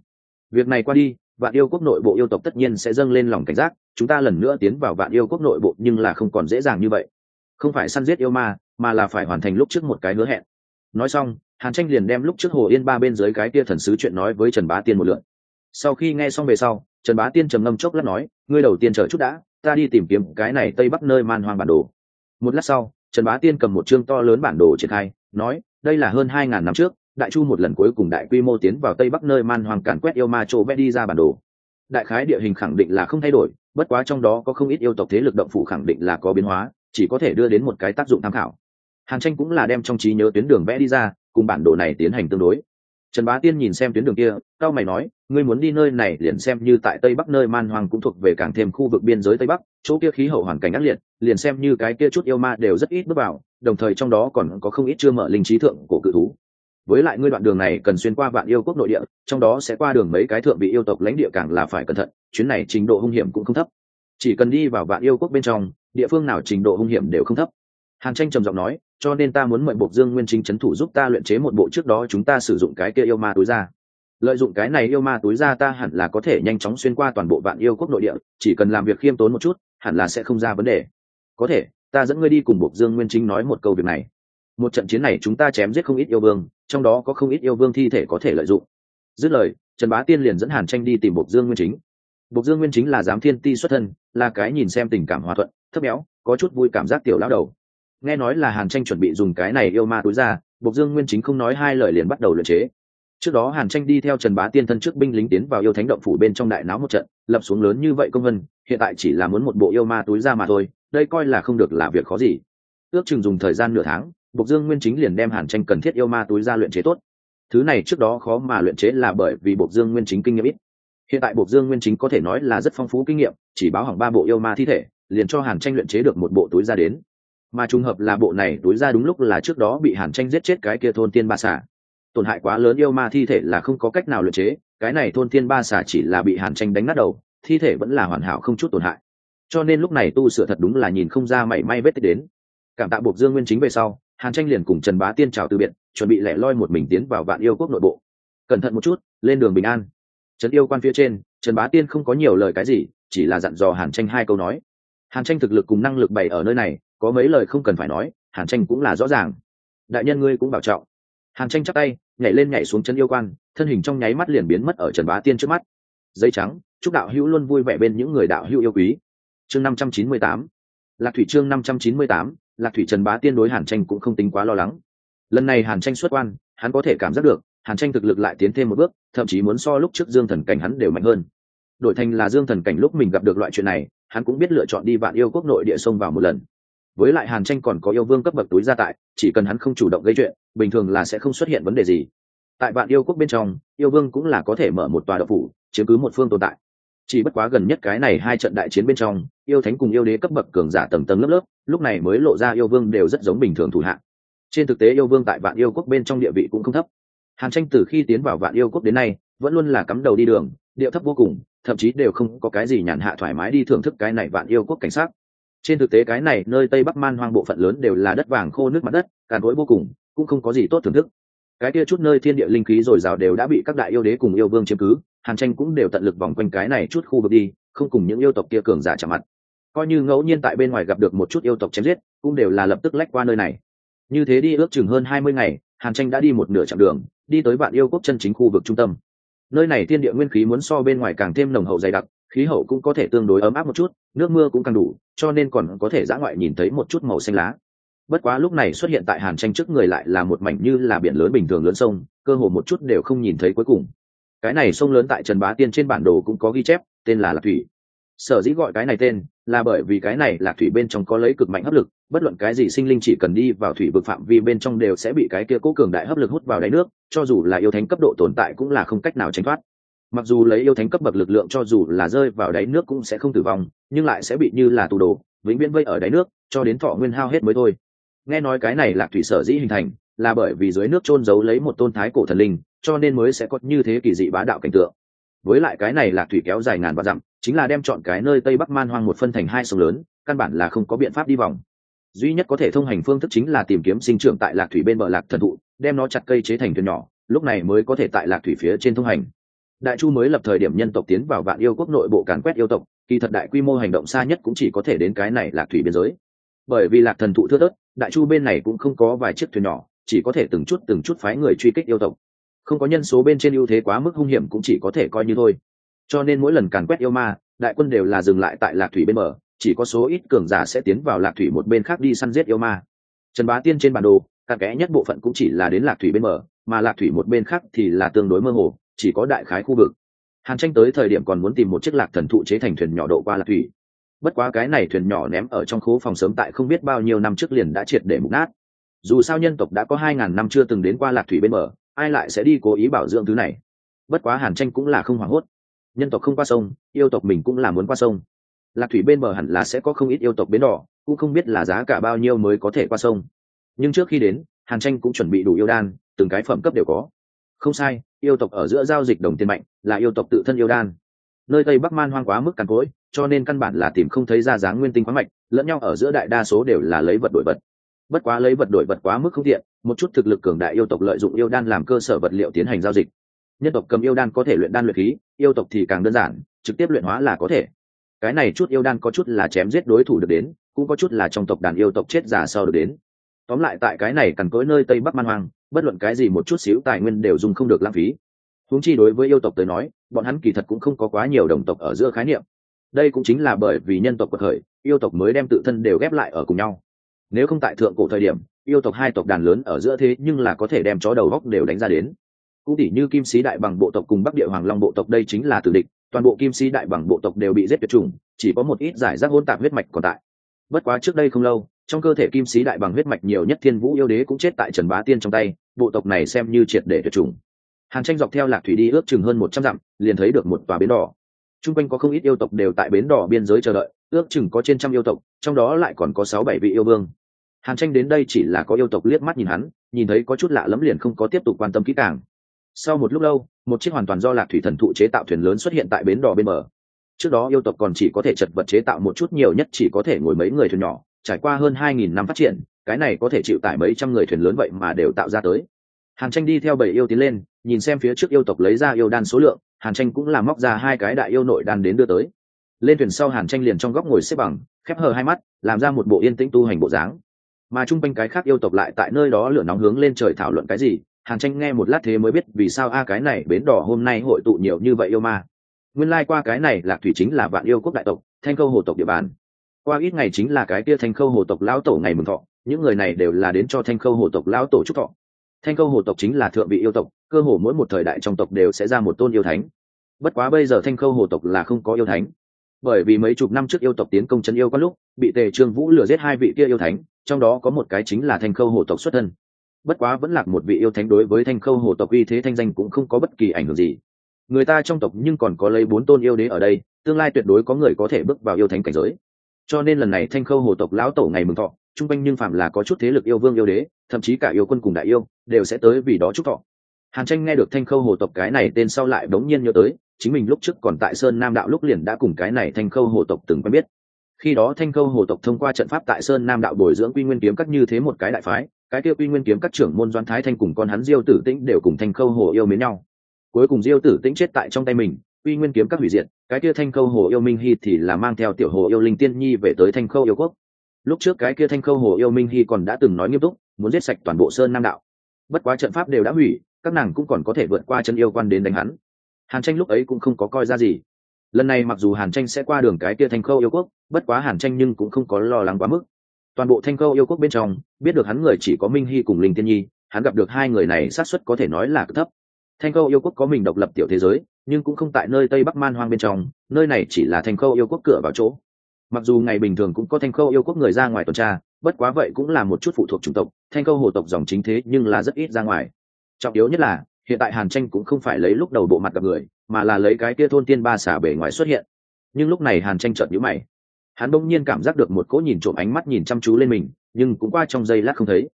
Việc này qua đi vạn yêu quốc nội bộ yêu tộc tất nhiên sẽ dâng lên lòng cảnh giác, chúng ta lần nữa tiến vào vạn yêu quốc nội bộ, nhưng là không còn dễ dàng như vậy. Không phải săn giết yêu ma, mà là phải hoàn thành lúc trước một cái hứa hẹn. Nói xong, hàn tranh liền đem lúc trước hồ yên ba bên dưới cái kia thần sứ chuyện nói với trần bá tiên một lượn sau khi nghe xong về sau, trần bá tiên trầm ngâm chốc lát nói, ngươi đầu tiên chờ chút đã, ta đi tìm kiếm cái này tây bắc nơi man hoang bản đồ. Một lát sau, trần bá tiên cầm một chương to lớn bản đồ triển khai, nói, đây là hơn hai ngàn năm trước đại chu một lần cuối cùng đại quy mô tiến vào tây bắc nơi man Hoàng càn quét yêu ma chỗ vẽ đi ra bản đồ. Đại khái địa hình khẳng định là không thay đổi, bất quá trong đó có không ít yêu tộc thế lực động phủ khẳng định là có biến hóa, chỉ có thể đưa đến một cái tác dụng tham khảo. Hàn tranh cũng là đem trong trí nhớ tuyến đường vẽ đi ra, cùng bản đồ này tiến hành tương đối. Trần bá tiên nhìn xem tuyến đường kia, cao mày nói, ngươi muốn đi nơi này liền xem như tại tây bắc nơi man Hoàng cũng thuộc về càng thêm khu vực biên giới tây bắc, chỗ kia khí hậu hoàn cảnh ác liệt, liền xem như cái kia chút yêu ma đều rất ít bước vào, đồng thời trong đó còn có không ít chưa mở linh trí thượng của cự thú với lại ngươi đoạn đường này cần xuyên qua vạn yêu quốc nội địa, trong đó sẽ qua đường mấy cái thượng bị yêu tộc lãnh địa càng là phải cẩn thận, chuyến này trình độ hung hiểm cũng không thấp. Chỉ cần đi vào vạn yêu quốc bên trong, địa phương nào trình độ hung hiểm đều không thấp. Hàn tranh trầm giọng nói, cho nên ta muốn mời bộc dương nguyên chính c h ấ n thủ giúp ta luyện chế một bộ trước đó chúng ta sử dụng cái kia yêu ma túi ra. Lợi dụng cái này yêu ma túi ra ta hẳn là có thể nhanh chóng xuyên qua toàn bộ vạn yêu quốc nội địa, chỉ cần làm việc khiêm tốn một chút, hẳn là sẽ không ra vấn đề. Có thể, ta dẫn ngươi đi cùng bộc dương nguyên chính nói một câu việc này một trận chiến này chúng ta chém giết không ít yêu vương, trong đó có không ít yêu vương thi thể có thể lợi dụng. Dứt lời, trần bá tiên liền dẫn hàn tranh đi tìm bộc dương nguyên chính. Bộc dương nguyên chính là giám thiên ti xuất thân, là cái nhìn xem tình cảm hòa thuận, thấp béo, có chút vui cảm giác tiểu lão đầu. Nghe nói là hàn tranh chuẩn bị dùng cái này yêu ma túi ra, bộc dương nguyên chính không nói hai lời liền bắt đầu luyện chế. Trước đó hàn tranh đi theo trần bá tiên thân trước binh lính tiến vào yêu thánh động phủ bên trong đại náo một trận, lập xuống lớn như vậy công vân, hiện tại chỉ là muốn một bộ yêu ma túi ra mà thôi, đây coi là không được là việc khó gì. Ước chừng dùng thời gian nửa tháng bộc dương nguyên chính liền đem hàn tranh cần thiết yêu ma túi ra luyện chế tốt. Thứ này trước đó khó mà luyện chế là bởi vì bộc dương nguyên chính kinh nghiệm ít. Hiện tại bộc dương nguyên chính có thể nói là rất phong phú kinh nghiệm, chỉ báo hỏng ba bộ yêu ma thi thể, liền cho hàn tranh luyện chế được một bộ túi ra đến. Mà trùng hợp là bộ này túi ra đúng lúc là trước đó bị hàn tranh giết chết cái kia thôn tiên ba xả tổn hại quá lớn yêu ma thi thể là không có cách nào luyện chế, cái này thôn tiên ba xả chỉ là bị hàn tranh đánh nát đầu, thi thể vẫn là hoàn hảo không chút tổn hại. Cho nên lúc này tu sửa thật đúng là nhìn không ra mảy may vết tích đến. Cảm tạ Bộc dương nguyên chính về sau hàn tranh liền cùng trần bá tiên chào từ biệt, chuẩn bị lẻ loi một mình tiến vào vạn yêu quốc nội bộ. Cẩn thận một chút, lên đường bình an. Trần yêu quan phía trên, trần bá tiên không có nhiều lời cái gì, chỉ là dặn dò hàn tranh hai câu nói. Hàn tranh thực lực cùng năng lực bày ở nơi này, có mấy lời không cần phải nói, hàn tranh cũng là rõ ràng. Đại nhân ngươi cũng bảo trọng. Hàn tranh chắc tay, nhảy lên nhảy xuống chân yêu quan, thân hình trong nháy mắt liền biến mất ở trần bá tiên trước mắt. Giấy trắng, chúc đạo hữu luôn vui vẻ bên những người đạo hữu yêu quý. Chương năm trăm chín mươi tám. Lạc thủy chương năm trăm chín mươi tám lạc thủy trần bá tiên đối hàn tranh cũng không tính quá lo lắng. Lần này hàn tranh xuất quan, hắn có thể cảm giác được, hàn tranh thực lực lại tiến thêm một bước, thậm chí muốn so lúc trước dương thần cảnh hắn đều mạnh hơn. Đổi thành là dương thần cảnh lúc mình gặp được loại chuyện này, hắn cũng biết lựa chọn đi vạn yêu quốc nội địa sông vào một lần. Với lại hàn tranh còn có yêu vương cấp bậc túi gia tại, chỉ cần hắn không chủ động gây chuyện, bình thường là sẽ không xuất hiện vấn đề gì. Tại vạn yêu quốc bên trong, yêu vương cũng là có thể mở một tòa độc phủ, chiếm cứ một phương tồn tại. Chỉ bất quá gần nhất cái này hai trận đại chiến bên trong, yêu thánh cùng yêu đế cấp bậc cường giả tầng tầng lớp lớp lúc này mới lộ ra yêu vương đều rất giống bình thường thủ hạng trên thực tế yêu vương tại vạn yêu quốc bên trong địa vị cũng không thấp. Hàn tranh từ khi tiến vào vạn yêu quốc đến nay, vẫn luôn là cắm đầu đi đường, điệu thấp vô cùng, thậm chí đều không có cái gì nhàn hạ thoải mái đi thưởng thức cái này vạn yêu quốc cảnh sát trên thực tế cái này, nơi tây bắc man hoang bộ phận lớn đều là đất vàng khô nước mặt đất, càn gối vô cùng, cũng không có gì tốt thưởng thức. Cái kia chút nơi thiên địa linh khí dồi rào đều đã bị các đại yêu đế cùng yêu vương chiếm cứ, hàn tranh cũng đều tận lực vòng quanh cái này chút khu vực đi, không cùng những yêu tộc kia cường giả chạm mặt coi như ngẫu nhiên tại bên ngoài gặp được một chút yêu tộc chém giết, cũng đều là lập tức lách qua nơi này. Như thế đi ước chừng hơn hai mươi ngày, hàn tranh đã đi một nửa chặng đường, đi tới vạn yêu quốc chân chính khu vực trung tâm. Nơi này thiên địa nguyên khí muốn so bên ngoài càng thêm nồng hậu dày đặc, khí hậu cũng có thể tương đối ấm áp một chút, nước mưa cũng càng đủ, cho nên còn có thể dã ngoại nhìn thấy một chút màu xanh lá. Bất quá lúc này xuất hiện tại hàn tranh trước người lại là một mảnh như là biển lớn bình thường lớn sông, cơ hồ một chút đều không nhìn thấy cuối cùng. Cái này sông lớn tại trần bá tiên trên bản đồ cũng có ghi chép, tên là lạc thủy sở dĩ gọi cái này tên là bởi vì cái này lạc thủy bên trong có lấy cực mạnh hấp lực, bất luận cái gì sinh linh chỉ cần đi vào thủy vực phạm vi bên trong đều sẽ bị cái kia cố cường đại hấp lực hút vào đáy nước, cho dù là yêu thánh cấp độ tồn tại cũng là không cách nào tránh thoát. Mặc dù lấy yêu thánh cấp bậc lực lượng cho dù là rơi vào đáy nước cũng sẽ không tử vong, nhưng lại sẽ bị như là tù đồ, vĩnh viễn vây ở đáy nước, cho đến thọ nguyên hao hết mới thôi. Nghe nói cái này lạc thủy sở dĩ hình thành, là bởi vì dưới nước chôn giấu lấy một tôn thái cổ thần linh, cho nên mới sẽ có như thế kỳ dị bá đạo cảnh tượng với lại cái này lạc thủy kéo dài ngàn vạn dặm, chính là đem chọn cái nơi tây bắc man hoang một phân thành hai sông lớn, căn bản là không có biện pháp đi vòng. Duy nhất có thể thông hành phương thức chính là tìm kiếm sinh trưởng tại lạc thủy bên bờ lạc thần thụ, đem nó chặt cây chế thành thuyền nhỏ, lúc này mới có thể tại lạc thủy phía trên thông hành. Đại chu mới lập thời điểm nhân tộc tiến vào vạn yêu quốc nội bộ càn quét yêu tộc, kỳ thật đại quy mô hành động xa nhất cũng chỉ có thể đến cái này lạc thủy biên giới. Bởi vì lạc thần thụ thưa tớt đại chu bên này cũng không có vài chiếc thuyền nhỏ, chỉ có thể từng chút từng chút phái người truy kích yêu tộc không có nhân số bên trên ưu thế quá mức hung hiểm cũng chỉ có thể coi như thôi. Cho nên mỗi lần càn quét yêu ma, đại quân đều là dừng lại tại lạc thủy bên bờ, chỉ có số ít cường giả sẽ tiến vào lạc thủy một bên khác đi săn giết yêu ma. Trần bá tiên trên bản đồ, cặn kẽ nhất bộ phận cũng chỉ là đến lạc thủy bên bờ, mà lạc thủy một bên khác thì là tương đối mơ hồ, chỉ có đại khái khu vực. Hàn tranh tới thời điểm còn muốn tìm một chiếc lạc thần thụ chế thành thuyền nhỏ độ qua lạc thủy. Bất quá cái này thuyền nhỏ ném ở trong khố phòng sớm tại không biết bao nhiêu năm trước liền đã triệt để mục nát. Dù sao nhân tộc đã có hai ngàn năm chưa từng đến qua lạc thủy bên bờ ai lại sẽ đi cố ý bảo dưỡng thứ này? Bất quá hàn tranh cũng là không hoảng hốt. Nhân tộc không qua sông, yêu tộc mình cũng là muốn qua sông. Lạc thủy bên bờ hẳn là sẽ có không ít yêu tộc bến đỏ, cũng không biết là giá cả bao nhiêu mới có thể qua sông. Nhưng trước khi đến, hàn tranh cũng chuẩn bị đủ yêu đan, từng cái phẩm cấp đều có. Không sai, yêu tộc ở giữa giao dịch đồng tiền mạnh, là yêu tộc tự thân yêu đan. Nơi tây bắc man hoang quá mức càn cỗi cho nên căn bản là tìm không thấy ra dáng nguyên tinh khoáng mạch, lẫn nhau ở giữa đại đa số đều là lấy vật đổi vật bất quá lấy vật đổi vật quá mức không tiện, một chút thực lực cường đại yêu tộc lợi dụng yêu đan làm cơ sở vật liệu tiến hành giao dịch. Nhân tộc cầm yêu đan có thể luyện đan luyện khí, yêu tộc thì càng đơn giản, trực tiếp luyện hóa là có thể. Cái này chút yêu đan có chút là chém giết đối thủ được đến, cũng có chút là trong tộc đàn yêu tộc chết giả sau được đến. Tóm lại tại cái này cằn cỗi nơi tây bắc man hoang, bất luận cái gì một chút xíu tài nguyên đều dùng không được lãng phí. Huống chi đối với yêu tộc tới nói, bọn hắn kỳ thật cũng không có quá nhiều đồng tộc ở giữa khái niệm. Đây cũng chính là bởi vì nhân tộc cuộc khởi, yêu tộc mới đem tự thân đều ghép lại ở cùng nhau nếu không tại thượng cổ thời điểm, yêu tộc hai tộc đàn lớn ở giữa thế nhưng là có thể đem chó đầu góc đều đánh ra đến. Cũng tỉ như kim sĩ đại bằng bộ tộc cùng bắc địa hoàng long bộ tộc đây chính là tử địch, toàn bộ kim sĩ đại bằng bộ tộc đều bị giết tuyệt chủng, chỉ có một ít giải rác hỗn tạp huyết mạch còn tại. Bất quá trước đây không lâu, trong cơ thể kim sĩ đại bằng huyết mạch nhiều nhất thiên vũ yêu đế cũng chết tại trần bá tiên trong tay, bộ tộc này xem như triệt để tuyệt chủng. Hàn tranh dọc theo lạc thủy đi ước chừng hơn một trăm dặm, liền thấy được một tòa bến đỏ. T r u n g quanh có không ít yêu tộc đều tại bến đỏ biên giới chờ đợi, ước chừng có trên trăm yêu tộc, trong đó lại còn có sáu bảy vị yêu vương hàn tranh đến đây chỉ là có yêu tộc liếc mắt nhìn hắn, nhìn thấy có chút lạ lẫm liền không có tiếp tục quan tâm kỹ càng. Sau một lúc lâu, một chiếc hoàn toàn do lạc thủy thần thụ chế tạo thuyền lớn xuất hiện tại bến đỏ bên bờ. Trước đó yêu tộc còn chỉ có thể chật vật chế tạo một chút nhiều nhất chỉ có thể ngồi mấy người thuyền nhỏ, trải qua hơn hai nghìn năm phát triển, cái này có thể chịu tải mấy trăm người thuyền lớn vậy mà đều tạo ra tới. Hàn tranh đi theo bảy yêu tiến lên, nhìn xem phía trước yêu tộc lấy ra yêu đan số lượng, hàn tranh cũng làm móc ra hai cái đại yêu nội đan đến đưa tới. Lên thuyền sau hàn tranh liền trong góc ngồi xếp bằng, khép hờ hai mắt, làm ra một bộ yên tĩnh tu hành bộ dáng mà chung quanh cái khác yêu tộc lại tại nơi đó lửa nóng hướng lên trời thảo luận cái gì? Hàn tranh nghe một lát thế mới biết vì sao a, cái này bến đỏ hôm nay hội tụ nhiều như vậy yêu ma. Nguyên lai、like、qua cái này lạc thủy chính là vạn yêu quốc đại tộc, thanh khâu hồ tộc địa bàn. Qua ít ngày chính là cái kia thanh khâu hồ tộc lão tổ ngày mừng thọ, những người này đều là đến cho thanh khâu hồ tộc lão tổ chúc thọ. Thanh khâu hồ tộc chính là thượng vị yêu tộc, cơ hồ mỗi một thời đại trong tộc đều sẽ ra một tôn yêu thánh. Bất quá bây giờ thanh khâu hồ tộc là không có yêu thánh bởi vì mấy chục năm trước yêu tộc tiến công chân yêu có lúc, bị tề trương vũ lừa giết hai vị kia yêu thánh, trong đó có một cái chính là thanh khâu hồ tộc xuất thân. Bất quá vẫn là một vị yêu thánh đối với thanh khâu hồ tộc uy thế thanh danh cũng không có bất kỳ ảnh hưởng gì. Người ta trong tộc nhưng còn có lấy bốn tôn yêu đế ở đây, tương lai tuyệt đối có người có thể bước vào yêu thánh cảnh giới. Cho nên lần này thanh khâu hồ tộc lão tổ ngày mừng thọ, trung quanh nhưng phạm là có chút thế lực yêu vương yêu đế, thậm chí cả yêu quân cùng đại yêu, đều sẽ tới vì đó chúc thọ. Hàn tranh nghe được thanh khâu hồ tộc cái này tên sau lại đống nhiên nhớ tới chính mình lúc trước còn tại sơn nam đạo lúc liền đã cùng cái này thanh khâu hồ tộc từng quen biết. Khi đó thanh khâu hồ tộc thông qua trận pháp tại sơn nam đạo bồi dưỡng quy nguyên kiếm các như thế một cái đại phái, cái kia quy nguyên kiếm các trưởng môn doan thái thanh cùng con hắn diêu tử tĩnh đều cùng thanh khâu hồ yêu mến nhau. Cuối cùng diêu tử tĩnh chết tại trong tay mình, quy nguyên kiếm các hủy diệt, cái kia thanh khâu hồ yêu minh hy thì là mang theo tiểu hồ yêu linh tiên nhi về tới thanh khâu yêu quốc. Lúc trước cái kia thanh khâu hồ yêu minh hy còn đã từng nói nghiêm túc, muốn giết sạch toàn bộ sơn nam đạo. Bất quá trận pháp đều đã hủy, các nàng cũng còn có thể vượt qua chân yêu quan đến đánh hắn hàn tranh lúc ấy cũng không có coi ra gì. Lần này mặc dù hàn tranh sẽ qua đường cái kia thanh khâu yêu quốc, bất quá hàn tranh nhưng cũng không có lo lắng quá mức. Toàn bộ thanh khâu yêu quốc bên trong, biết được hắn người chỉ có minh hy cùng linh tiên nhi, hắn gặp được hai người này sát suất có thể nói là thấp. Thanh khâu yêu quốc có mình độc lập tiểu thế giới, nhưng cũng không tại nơi tây bắc man hoang bên trong, nơi này chỉ là thanh khâu yêu quốc cửa vào chỗ. Mặc dù ngày bình thường cũng có thanh khâu yêu quốc người ra ngoài tuần tra, bất quá vậy cũng là một chút phụ thuộc chủng tộc, thanh khâu hồ tộc dòng chính thế nhưng là rất ít ra ngoài. Trọng yếu nhất là hiện tại hàn tranh cũng không phải lấy lúc đầu bộ mặt gặp người, mà là lấy cái kia thôn tiên ba xả bể ngoài xuất hiện. Nhưng lúc này hàn tranh chợt nhữ mày. Hắn bỗng nhiên cảm giác được một cỗ nhìn trộm ánh mắt nhìn chăm chú lên mình, nhưng cũng qua trong giây lát không thấy.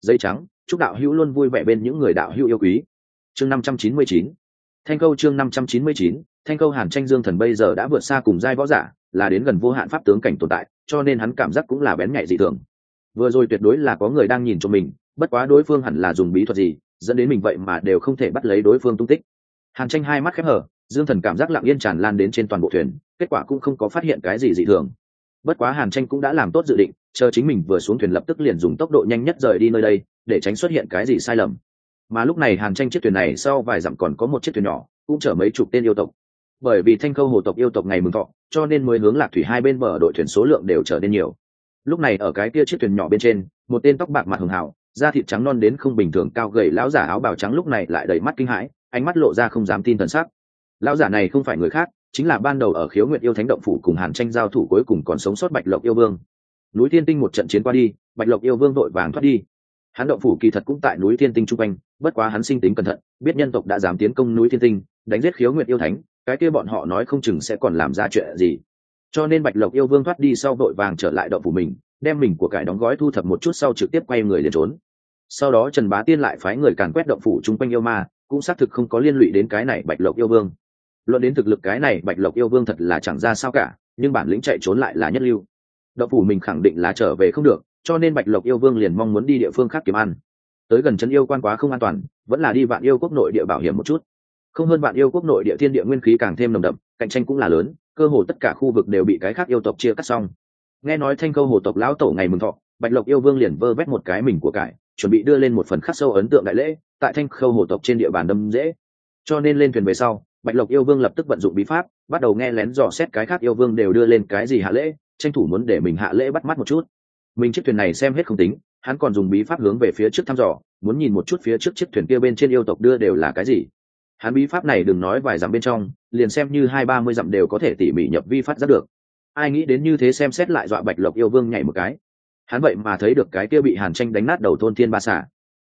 Dây trắng, chúc đạo hữu luôn vui vẻ bên những người đạo hữu yêu quý. Chương năm trăm chín mươi chín. Thanh câu chương năm trăm chín mươi chín. Thanh câu hàn tranh dương thần bây giờ đã vượt xa cùng giai võ giả, là đến gần vô hạn pháp tướng cảnh tồn tại, cho nên hắn cảm giác cũng là bén nhạy dị thường. Vừa rồi tuyệt đối là có người đang nhìn cho mình, bất quá đối phương hẳn là dùng bí thuật gì dẫn đến mình vậy mà đều không thể bắt lấy đối phương tung tích. Hàn tranh hai mắt khép hở dương thần cảm giác lặng yên tràn lan đến trên toàn bộ thuyền, kết quả cũng không có phát hiện cái gì dị thường. Bất quá hàn tranh cũng đã làm tốt dự định, chờ chính mình vừa xuống thuyền lập tức liền dùng tốc độ nhanh nhất rời đi nơi đây, để tránh xuất hiện cái gì sai lầm. Mà lúc này hàn tranh chiếc thuyền này sau vài dặm còn có một chiếc thuyền nhỏ, cũng chở mấy chục tên yêu tộc. Bởi vì thanh khâu hồ tộc yêu tộc ngày mừng thọ, cho nên mới hướng lạc thủy hai bên bờ đội thuyền số lượng đều trở nên nhiều. Lúc này ở cái kia chiếc thuyền nhỏ bên trên, một tên tóc bạc mặt hường hào da thịt trắng non đến không bình thường, cao gầy lão giả áo bào trắng lúc này lại đầy mắt kinh hãi, ánh mắt lộ ra không dám tin thần sắc. Lão giả này không phải người khác, chính là ban đầu ở khiếu nguyện yêu thánh động phủ cùng hàn tranh giao thủ cuối cùng còn sống sót bạch lộc yêu vương. Núi thiên tinh một trận chiến qua đi, bạch lộc yêu vương vội vàng thoát đi. Hắn động phủ kỳ thật cũng tại núi thiên tinh chung quanh, bất quá hắn sinh tính cẩn thận, biết nhân tộc đã dám tiến công núi thiên tinh, đánh giết khiếu nguyện yêu thánh, cái kia bọn họ nói không chừng sẽ còn làm ra chuyện gì. Cho nên bạch lộc yêu vương thoát đi sau vội vàng trở lại động phủ mình đem mình của cải đóng gói thu thập một chút sau trực tiếp quay người liền trốn. Sau đó trần bá tiên lại phái người càn quét động phủ chung quanh yêu ma, cũng xác thực không có liên lụy đến cái này bạch lộc yêu vương. Luận đến thực lực cái này bạch lộc yêu vương thật là chẳng ra sao cả, nhưng bản lĩnh chạy trốn lại là nhất lưu. Động phủ mình khẳng định là trở về không được, cho nên bạch lộc yêu vương liền mong muốn đi địa phương khác kiếm ăn. Tới gần chân yêu quan quá không an toàn, vẫn là đi vạn yêu quốc nội địa bảo hiểm một chút. Không hơn vạn yêu quốc nội địa thiên địa nguyên khí càng thêm nồng đậm, cạnh tranh cũng là lớn, cơ hồ tất cả khu vực đều bị cái khác yêu tộc chia cắt xong nghe nói thanh khâu hồ tộc lão tổ ngày mừng thọ, bạch lộc yêu vương liền vơ vét một cái mình của cải, chuẩn bị đưa lên một phần khắc sâu ấn tượng đại lễ, tại thanh khâu hồ tộc trên địa bàn đâm dễ. Cho nên lên thuyền về sau, bạch lộc yêu vương lập tức vận dụng bí pháp, bắt đầu nghe lén dò xét cái khác yêu vương đều đưa lên cái gì hạ lễ, tranh thủ muốn để mình hạ lễ bắt mắt một chút. Mình chiếc thuyền này xem hết không tính, hắn còn dùng bí pháp hướng về phía trước thăm dò, muốn nhìn một chút phía trước chiếc thuyền kia bên trên yêu tộc đưa đều là cái gì. Hắn bí pháp này đừng nói vài dặm bên trong, liền xem như hai ba mươi dặm đều có thể tỉ mỉ nhập vi phát ra được ai nghĩ đến như thế xem xét lại dọa bạch lộc yêu vương nhảy một cái. Hắn vậy mà thấy được cái kia bị hàn tranh đánh nát đầu thôn thiên ba xả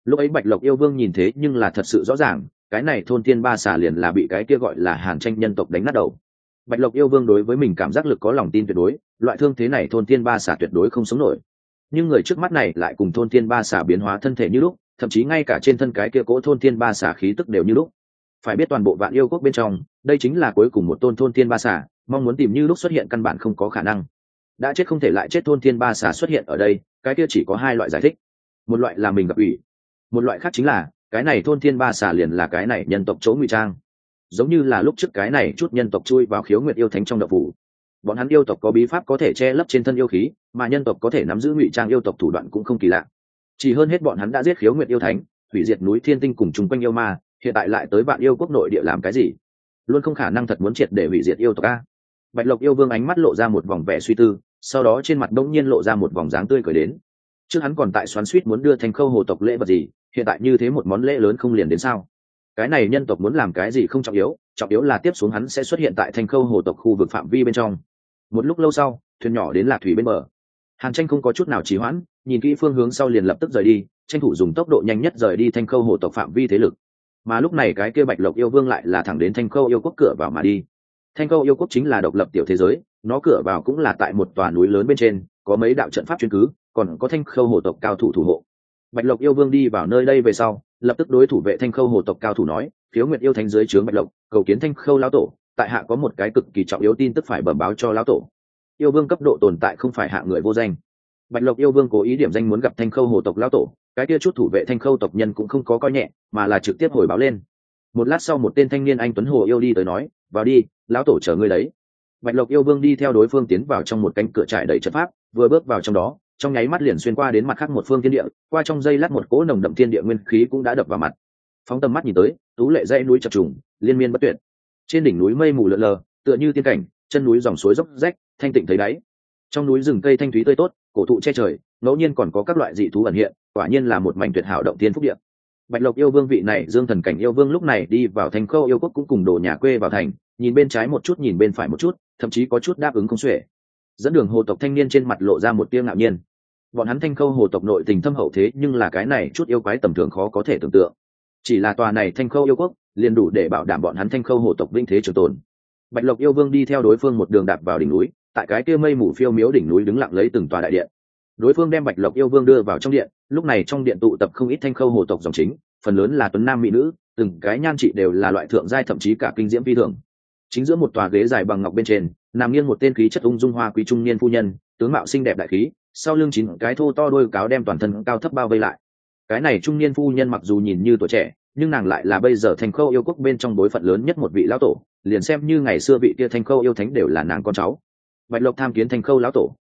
lúc ấy bạch lộc yêu vương nhìn thế nhưng là thật sự rõ ràng, cái này thôn thiên ba xả liền là bị cái kia gọi là hàn tranh nhân tộc đánh nát đầu. Bạch lộc yêu vương đối với mình cảm giác lực có lòng tin tuyệt đối, loại thương thế này thôn thiên ba xả tuyệt đối không sống nổi. Nhưng người trước mắt này lại cùng thôn thiên ba xả biến hóa thân thể như lúc, thậm chí ngay cả trên thân cái kia cỗ thôn thiên ba xả khí tức đều như lúc. Phải biết toàn bộ vạn yêu quốc bên trong, đây chính là cuối cùng một tôn thôn thiên ba xả mong muốn tìm như lúc xuất hiện căn bản không có khả năng. Đã chết không thể lại chết thôn thiên ba xả xuất hiện ở đây, cái kia chỉ có hai loại giải thích. Một loại là mình gặp ủy, một loại khác chính là, cái này thôn thiên ba xả liền là cái này nhân tộc chỗ ngụy trang. Giống như là lúc trước cái này chút nhân tộc chui vào khiếu nguyệt yêu thánh trong đậu phủ. Bọn hắn yêu tộc có bí pháp có thể che lấp trên thân yêu khí, mà nhân tộc có thể nắm giữ ngụy trang yêu tộc thủ đoạn cũng không kỳ lạ. Chỉ hơn hết bọn hắn đã giết khiếu nguyệt yêu thánh, hủy diệt núi thiên tinh cùng chung quanh yêu ma, hiện tại lại tới bạn yêu quốc nội địa làm cái gì? Luôn không khả năng thật muốn triệt để hủy diệt yêu tộc a bạch lộc yêu vương ánh mắt lộ ra một vòng vẻ suy tư, sau đó trên mặt đông nhiên lộ ra một vòng dáng tươi cười đến. Trước hắn còn tại xoắn suýt muốn đưa thành khâu hồ tộc lễ vật gì, hiện tại như thế một món lễ lớn không liền đến sao? Cái này nhân tộc muốn làm cái gì không trọng yếu trọng yếu là tiếp xuống hắn sẽ xuất hiện tại thành khâu hồ tộc khu vực phạm vi bên trong. Một lúc lâu sau, thuyền nhỏ đến lạc thủy bên bờ. Hàn tranh không có chút nào trì hoãn, nhìn kỹ phương hướng sau liền lập tức rời đi, tranh thủ dùng tốc độ nhanh nhất rời đi thanh khâu hồ tộc phạm vi thế lực. Mà lúc này cái kia bạch lộc yêu vương lại là thẳng đến thanh khâu yêu quốc cửa vào mà đi thanh khâu yêu quốc chính là độc lập tiểu thế giới, nó cửa vào cũng là tại một tòa núi lớn bên trên, có mấy đạo trận pháp chuyên cứ, còn có thanh khâu hồ tộc cao thủ thủ hộ. Bạch lộc yêu vương đi vào nơi đây về sau, lập tức đối thủ vệ thanh khâu hồ tộc cao thủ nói, phiếu nguyệt yêu thánh dưới trướng bạch lộc, cầu kiến thanh khâu lão tổ, tại hạ có một cái cực kỳ trọng yếu tin tức phải bẩm báo cho lão tổ. Yêu vương cấp độ tồn tại không phải hạ người vô danh. Bạch lộc yêu vương cố ý điểm danh muốn gặp thanh khâu hồ tộc lão tổ, cái kia chút thủ vệ thanh khâu tộc nhân cũng không có coi nhẹ, mà là trực tiếp hồi báo lên một lát sau một tên thanh niên anh tuấn hồ yêu đi tới nói, vào đi, lão tổ chờ ngươi đấy. Bạch lộc yêu vương đi theo đối phương tiến vào trong một cánh cửa trại đầy trận pháp, vừa bước vào trong đó, trong nháy mắt liền xuyên qua đến mặt khác một phương thiên địa, qua trong dây lát một cỗ nồng đậm thiên địa nguyên khí cũng đã đập vào mặt. Phóng tầm mắt nhìn tới, tú lệ dãy núi chập trùng, liên miên bất tuyệt. Trên đỉnh núi mây mù lợn lờ, tựa như tiên cảnh, chân núi dòng suối dốc rách, thanh tịnh thấy đáy. Trong núi rừng cây thanh thúy tươi tốt, cổ thụ che trời, ngẫu nhiên còn có các loại dị thú ẩn hiện, quả nhiên là một mảnh tuyệt hảo động thiên phúc điện bạch lộc yêu vương vị này, dương thần cảnh yêu vương lúc này đi vào thành khâu yêu quốc cũng cùng đồ nhà quê vào thành, nhìn bên trái một chút, nhìn bên phải một chút, thậm chí có chút đáp ứng không xuể. Dẫn đường hồ tộc thanh niên trên mặt lộ ra một tiêu ngạo nhiên. Bọn hắn thanh khâu hồ tộc nội tình thâm hậu thế, nhưng là cái này chút yêu quái tầm thường khó có thể tưởng tượng. Chỉ là tòa này thanh khâu yêu quốc, liền đủ để bảo đảm bọn hắn thanh khâu hồ tộc vinh thế trường tồn. Bạch lộc yêu vương đi theo đối phương một đường đạp vào đỉnh núi, tại cái kia mây mù phiêu miếu đỉnh núi đứng lặng lấy từng tòa đại điện đối phương đem bạch lộc yêu vương đưa vào trong điện, lúc này trong điện tụ tập không ít thanh khâu hồ tộc dòng chính, phần lớn là tuấn nam mỹ nữ, từng cái nhan trị đều là loại thượng giai thậm chí cả kinh diễm phi thường. Chính giữa một tòa ghế dài bằng ngọc bên trên, nằm nghiêng một tên khí chất ung dung hoa quý trung niên phu nhân, tướng mạo xinh đẹp đại khí, sau lưng chín cái thô to đôi cáo đem toàn thân cao thấp bao vây lại. Cái này trung niên phu nhân mặc dù nhìn như tuổi trẻ, nhưng nàng lại là bây giờ thanh khâu yêu quốc bên trong bối phận lớn nhất một vị lão tổ, liền xem như ngày xưa vị kia thanh khâu yêu thánh đều là nàng con cháu. Bạch lộc tham kiến thanh khâu lão tổ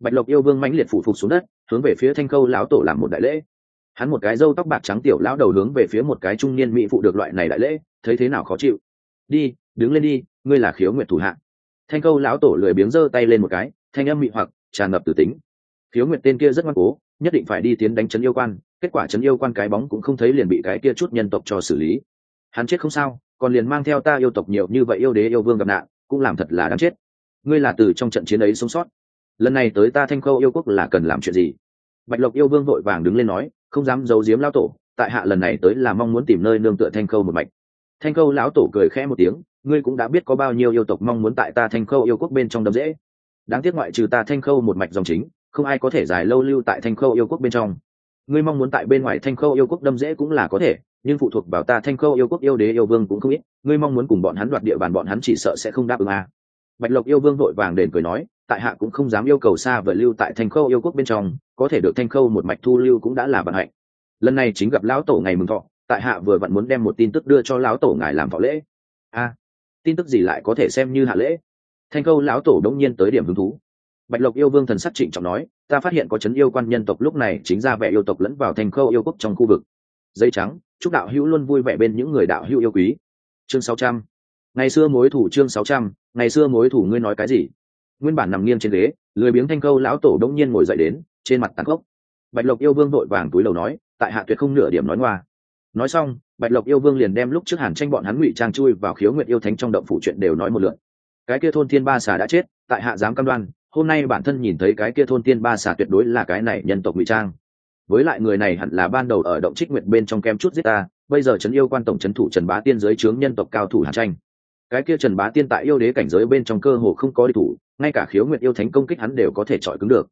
bạch lộc yêu vương mãnh liệt phủ phục xuống đất, hướng về phía thanh khâu lão tổ làm một đại lễ. Hắn một cái râu tóc bạc trắng tiểu lão đầu hướng về phía một cái trung niên mỹ phụ được loại này đại lễ, thấy thế nào khó chịu. Đi, đứng lên đi, ngươi là khiếu Nguyệt thủ hạng thanh khâu lão tổ lười biếng giơ tay lên một cái, thanh âm mị hoặc, tràn ngập từ tính. Khiếu Nguyệt tên kia rất ngoan cố, nhất định phải đi tiến đánh chấn yêu quan, kết quả chấn yêu quan cái bóng cũng không thấy liền bị cái kia chút nhân tộc cho xử lý. Hắn chết không sao, còn liền mang theo ta yêu tộc nhiều như vậy yêu đế yêu vương gặp nạn, cũng làm thật là đáng chết. Ngươi là từ trong trận chiến ấy sống sót lần này tới ta thanh khâu yêu quốc là cần làm chuyện gì? Bạch lộc yêu vương vội vàng đứng lên nói, không dám giấu giếm lão tổ, tại hạ lần này tới là mong muốn tìm nơi nương tựa thanh khâu một mạch. Thanh khâu lão tổ cười khẽ một tiếng, ngươi cũng đã biết có bao nhiêu yêu tộc mong muốn tại ta thanh khâu yêu quốc bên trong đâm dễ. Đáng tiếc ngoại trừ ta thanh khâu một mạch dòng chính, không ai có thể dài lâu lưu tại thanh khâu yêu quốc bên trong. Ngươi mong muốn tại bên ngoài thanh khâu yêu quốc đâm dễ cũng là có thể, nhưng phụ thuộc vào ta thanh khâu yêu quốc yêu đế yêu vương cũng không ít, ngươi mong muốn cùng bọn hắn đoạt địa bàn bọn hắn chỉ sợ sẽ không đáp ứng à. bạch lộc yêu vương vội vàng đền cười nói tại hạ cũng không dám yêu cầu xa vời lưu tại thanh khâu yêu quốc bên trong, có thể được thanh khâu một mạch thu lưu cũng đã là vận hạnh. Lần này chính gặp lão tổ ngày mừng thọ, tại hạ vừa vặn muốn đem một tin tức đưa cho lão tổ ngài làm thọ lễ. A, tin tức gì lại có thể xem như hạ lễ? Thanh Khâu lão tổ đông nhiên tới điểm hứng thú. Bạch lộc yêu vương thần sắc trịnh trọng nói, ta phát hiện có chấn yêu quan nhân tộc lúc này chính ra vẻ yêu tộc lẫn vào thành khâu yêu quốc trong khu vực. Dây trắng, chúc đạo hữu luôn vui vẻ bên những người đạo hữu yêu quý. Chương sáu trăm. Ngày xưa mối thủ chương sáu trăm, ngày xưa mối thủ ngươi nói cái gì? Nguyên bản nằm nghiêng trên ghế, lười biếng thanh câu lão tổ đông nhiên ngồi dậy đến, trên mặt tàn khốc. Bạch lộc yêu vương vội vàng túi đầu nói, tại hạ tuyệt không nửa điểm nói ngoa. Nói xong, bạch lộc yêu vương liền đem lúc trước hàn tranh bọn hắn ngụy trang chui vào khiếu nguyện yêu thánh trong động phủ chuyện đều nói một lượt. cái kia thôn thiên ba xà đã chết, tại hạ dám cam đoan, hôm nay bản thân nhìn thấy cái kia thôn thiên ba xà tuyệt đối là cái này nhân tộc ngụy trang. Với lại người này hẳn là ban đầu ở động trích nguyện bên trong kem chút giết ta, bây giờ trấn yêu quan tổng trấn thủ trần bá tiên giới trướng nhân tộc cao thủ hàn tranh. Cái kia trần bá tiên tại yêu đế cảnh giới bên trong cơ hồ không có đi thủ ngay cả khiếu nguyện yêu thánh công kích hắn đều có thể chọi cứng được.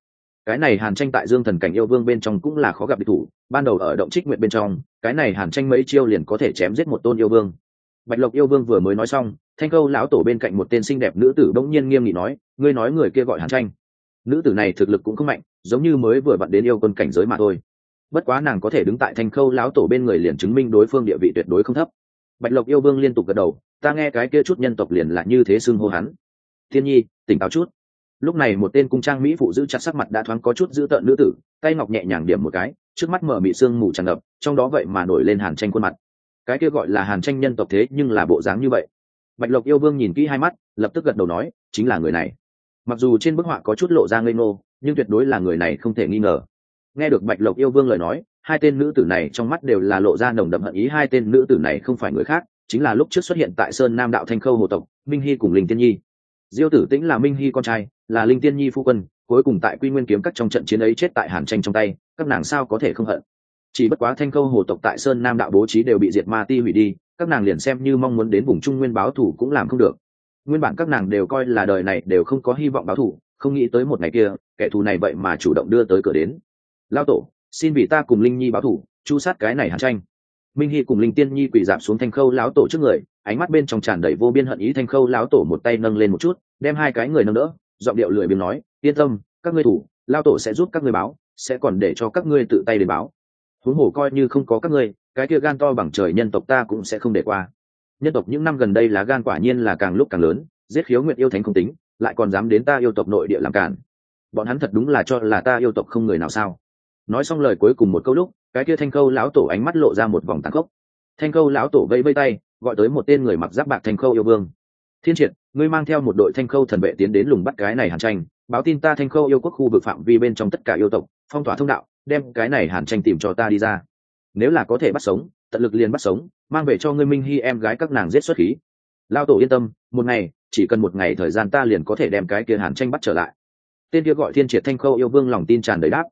Cái này hàn tranh tại dương thần cảnh yêu vương bên trong cũng là khó gặp địch thủ, ban đầu ở động trích nguyện bên trong, cái này hàn tranh mấy chiêu liền có thể chém giết một tôn yêu vương. Bạch lộc yêu vương vừa mới nói xong, thanh câu lão tổ bên cạnh một tên xinh đẹp nữ tử bỗng nhiên nghiêm nghị nói, ngươi nói người kia gọi hàn tranh. Nữ tử này thực lực cũng không mạnh, giống như mới vừa vặn đến yêu quân cảnh giới mà thôi. Bất quá nàng có thể đứng tại thanh khâu lão tổ bên người liền chứng minh đối phương địa vị tuyệt đối không thấp. Bạch lộc yêu vương liên tục gật đầu, ta nghe cái kia chút nhân tộc liền là như thế xưng hô hắn thiên nhi, tỉnh táo chút. Lúc này một tên cung trang mỹ phụ giữ chặt sắc mặt đã thoáng có chút giữ tợn nữ tử, tay ngọc nhẹ nhàng điểm một cái, trước mắt mở mị sương mù tràn ngập, trong đó vậy mà nổi lên hàn tranh khuôn mặt. Cái kia gọi là hàn tranh nhân tộc thế nhưng là bộ dáng như vậy. Bạch lộc yêu vương nhìn kỹ hai mắt, lập tức gật đầu nói, chính là người này. Mặc dù trên bức họa có chút lộ ra ngây ngô, nhưng tuyệt đối là người này không thể nghi ngờ. Nghe được bạch lộc yêu vương lời nói, hai tên nữ tử này trong mắt đều là lộ ra nồng đậm hận ý, hai tên nữ tử này không phải người khác, chính là lúc trước xuất hiện tại sơn nam đạo thanh khâu hồ tộc, minh hy cùng linh tiên nhi diêu tử tĩnh là minh hy con trai, là linh tiên nhi phu quân, cuối cùng tại quy nguyên kiếm các trong trận chiến ấy chết tại hàn tranh trong tay, các nàng sao có thể không hận? Chỉ bất quá thanh khâu hồ tộc tại sơn nam đạo bố trí đều bị diệt ma ti hủy đi, các nàng liền xem như mong muốn đến vùng trung nguyên báo thủ cũng làm không được. Nguyên bản các nàng đều coi là đời này đều không có hy vọng báo thủ, không nghĩ tới một ngày kia, kẻ thù này vậy mà chủ động đưa tới cửa đến. Lao tổ, xin vì ta cùng linh nhi báo thủ, chu sát cái này hàn tranh. Minh hy cùng linh tiên nhi quỳ dạp xuống thanh khâu lão tổ trước người ánh mắt bên trong tràn đầy vô biên hận ý thanh khâu lão tổ một tay nâng lên một chút, đem hai cái người nâng đỡ, giọng điệu lười biếng nói, yên tâm, các ngươi thủ lao tổ sẽ giúp các ngươi báo, sẽ còn để cho các ngươi tự tay đến báo. Huống hồ coi như không có các ngươi, cái kia gan to bằng trời nhân tộc ta cũng sẽ không để qua. Nhân tộc những năm gần đây là gan quả nhiên là càng lúc càng lớn, giết khiếu nguyện yêu thánh không tính, lại còn dám đến ta yêu tộc nội địa làm cản. Bọn hắn thật đúng là cho là ta yêu tộc không người nào sao? Nói xong lời cuối cùng một câu lúc, cái kia thanh khâu lão tổ ánh mắt lộ ra một vòng tàn khốc. Thanh khâu lão tổ vẫy vây tay gọi tới một tên người mặc giáp bạc thanh khâu yêu vương. Thiên triệt, ngươi mang theo một đội thanh khâu thần vệ tiến đến lùng bắt cái này hàn tranh, báo tin ta thanh khâu yêu quốc khu vực phạm vi bên trong tất cả yêu tộc, phong tỏa thông đạo, đem cái này hàn tranh tìm cho ta đi ra. Nếu là có thể bắt sống, tận lực liền bắt sống, mang về cho ngươi minh hy em gái các nàng giết xuất khí. Lao tổ yên tâm, một ngày, chỉ cần một ngày thời gian ta liền có thể đem cái kia hàn tranh bắt trở lại. Tên kia gọi thiên triệt thanh khâu yêu vương lòng tin tràn đầy đáp.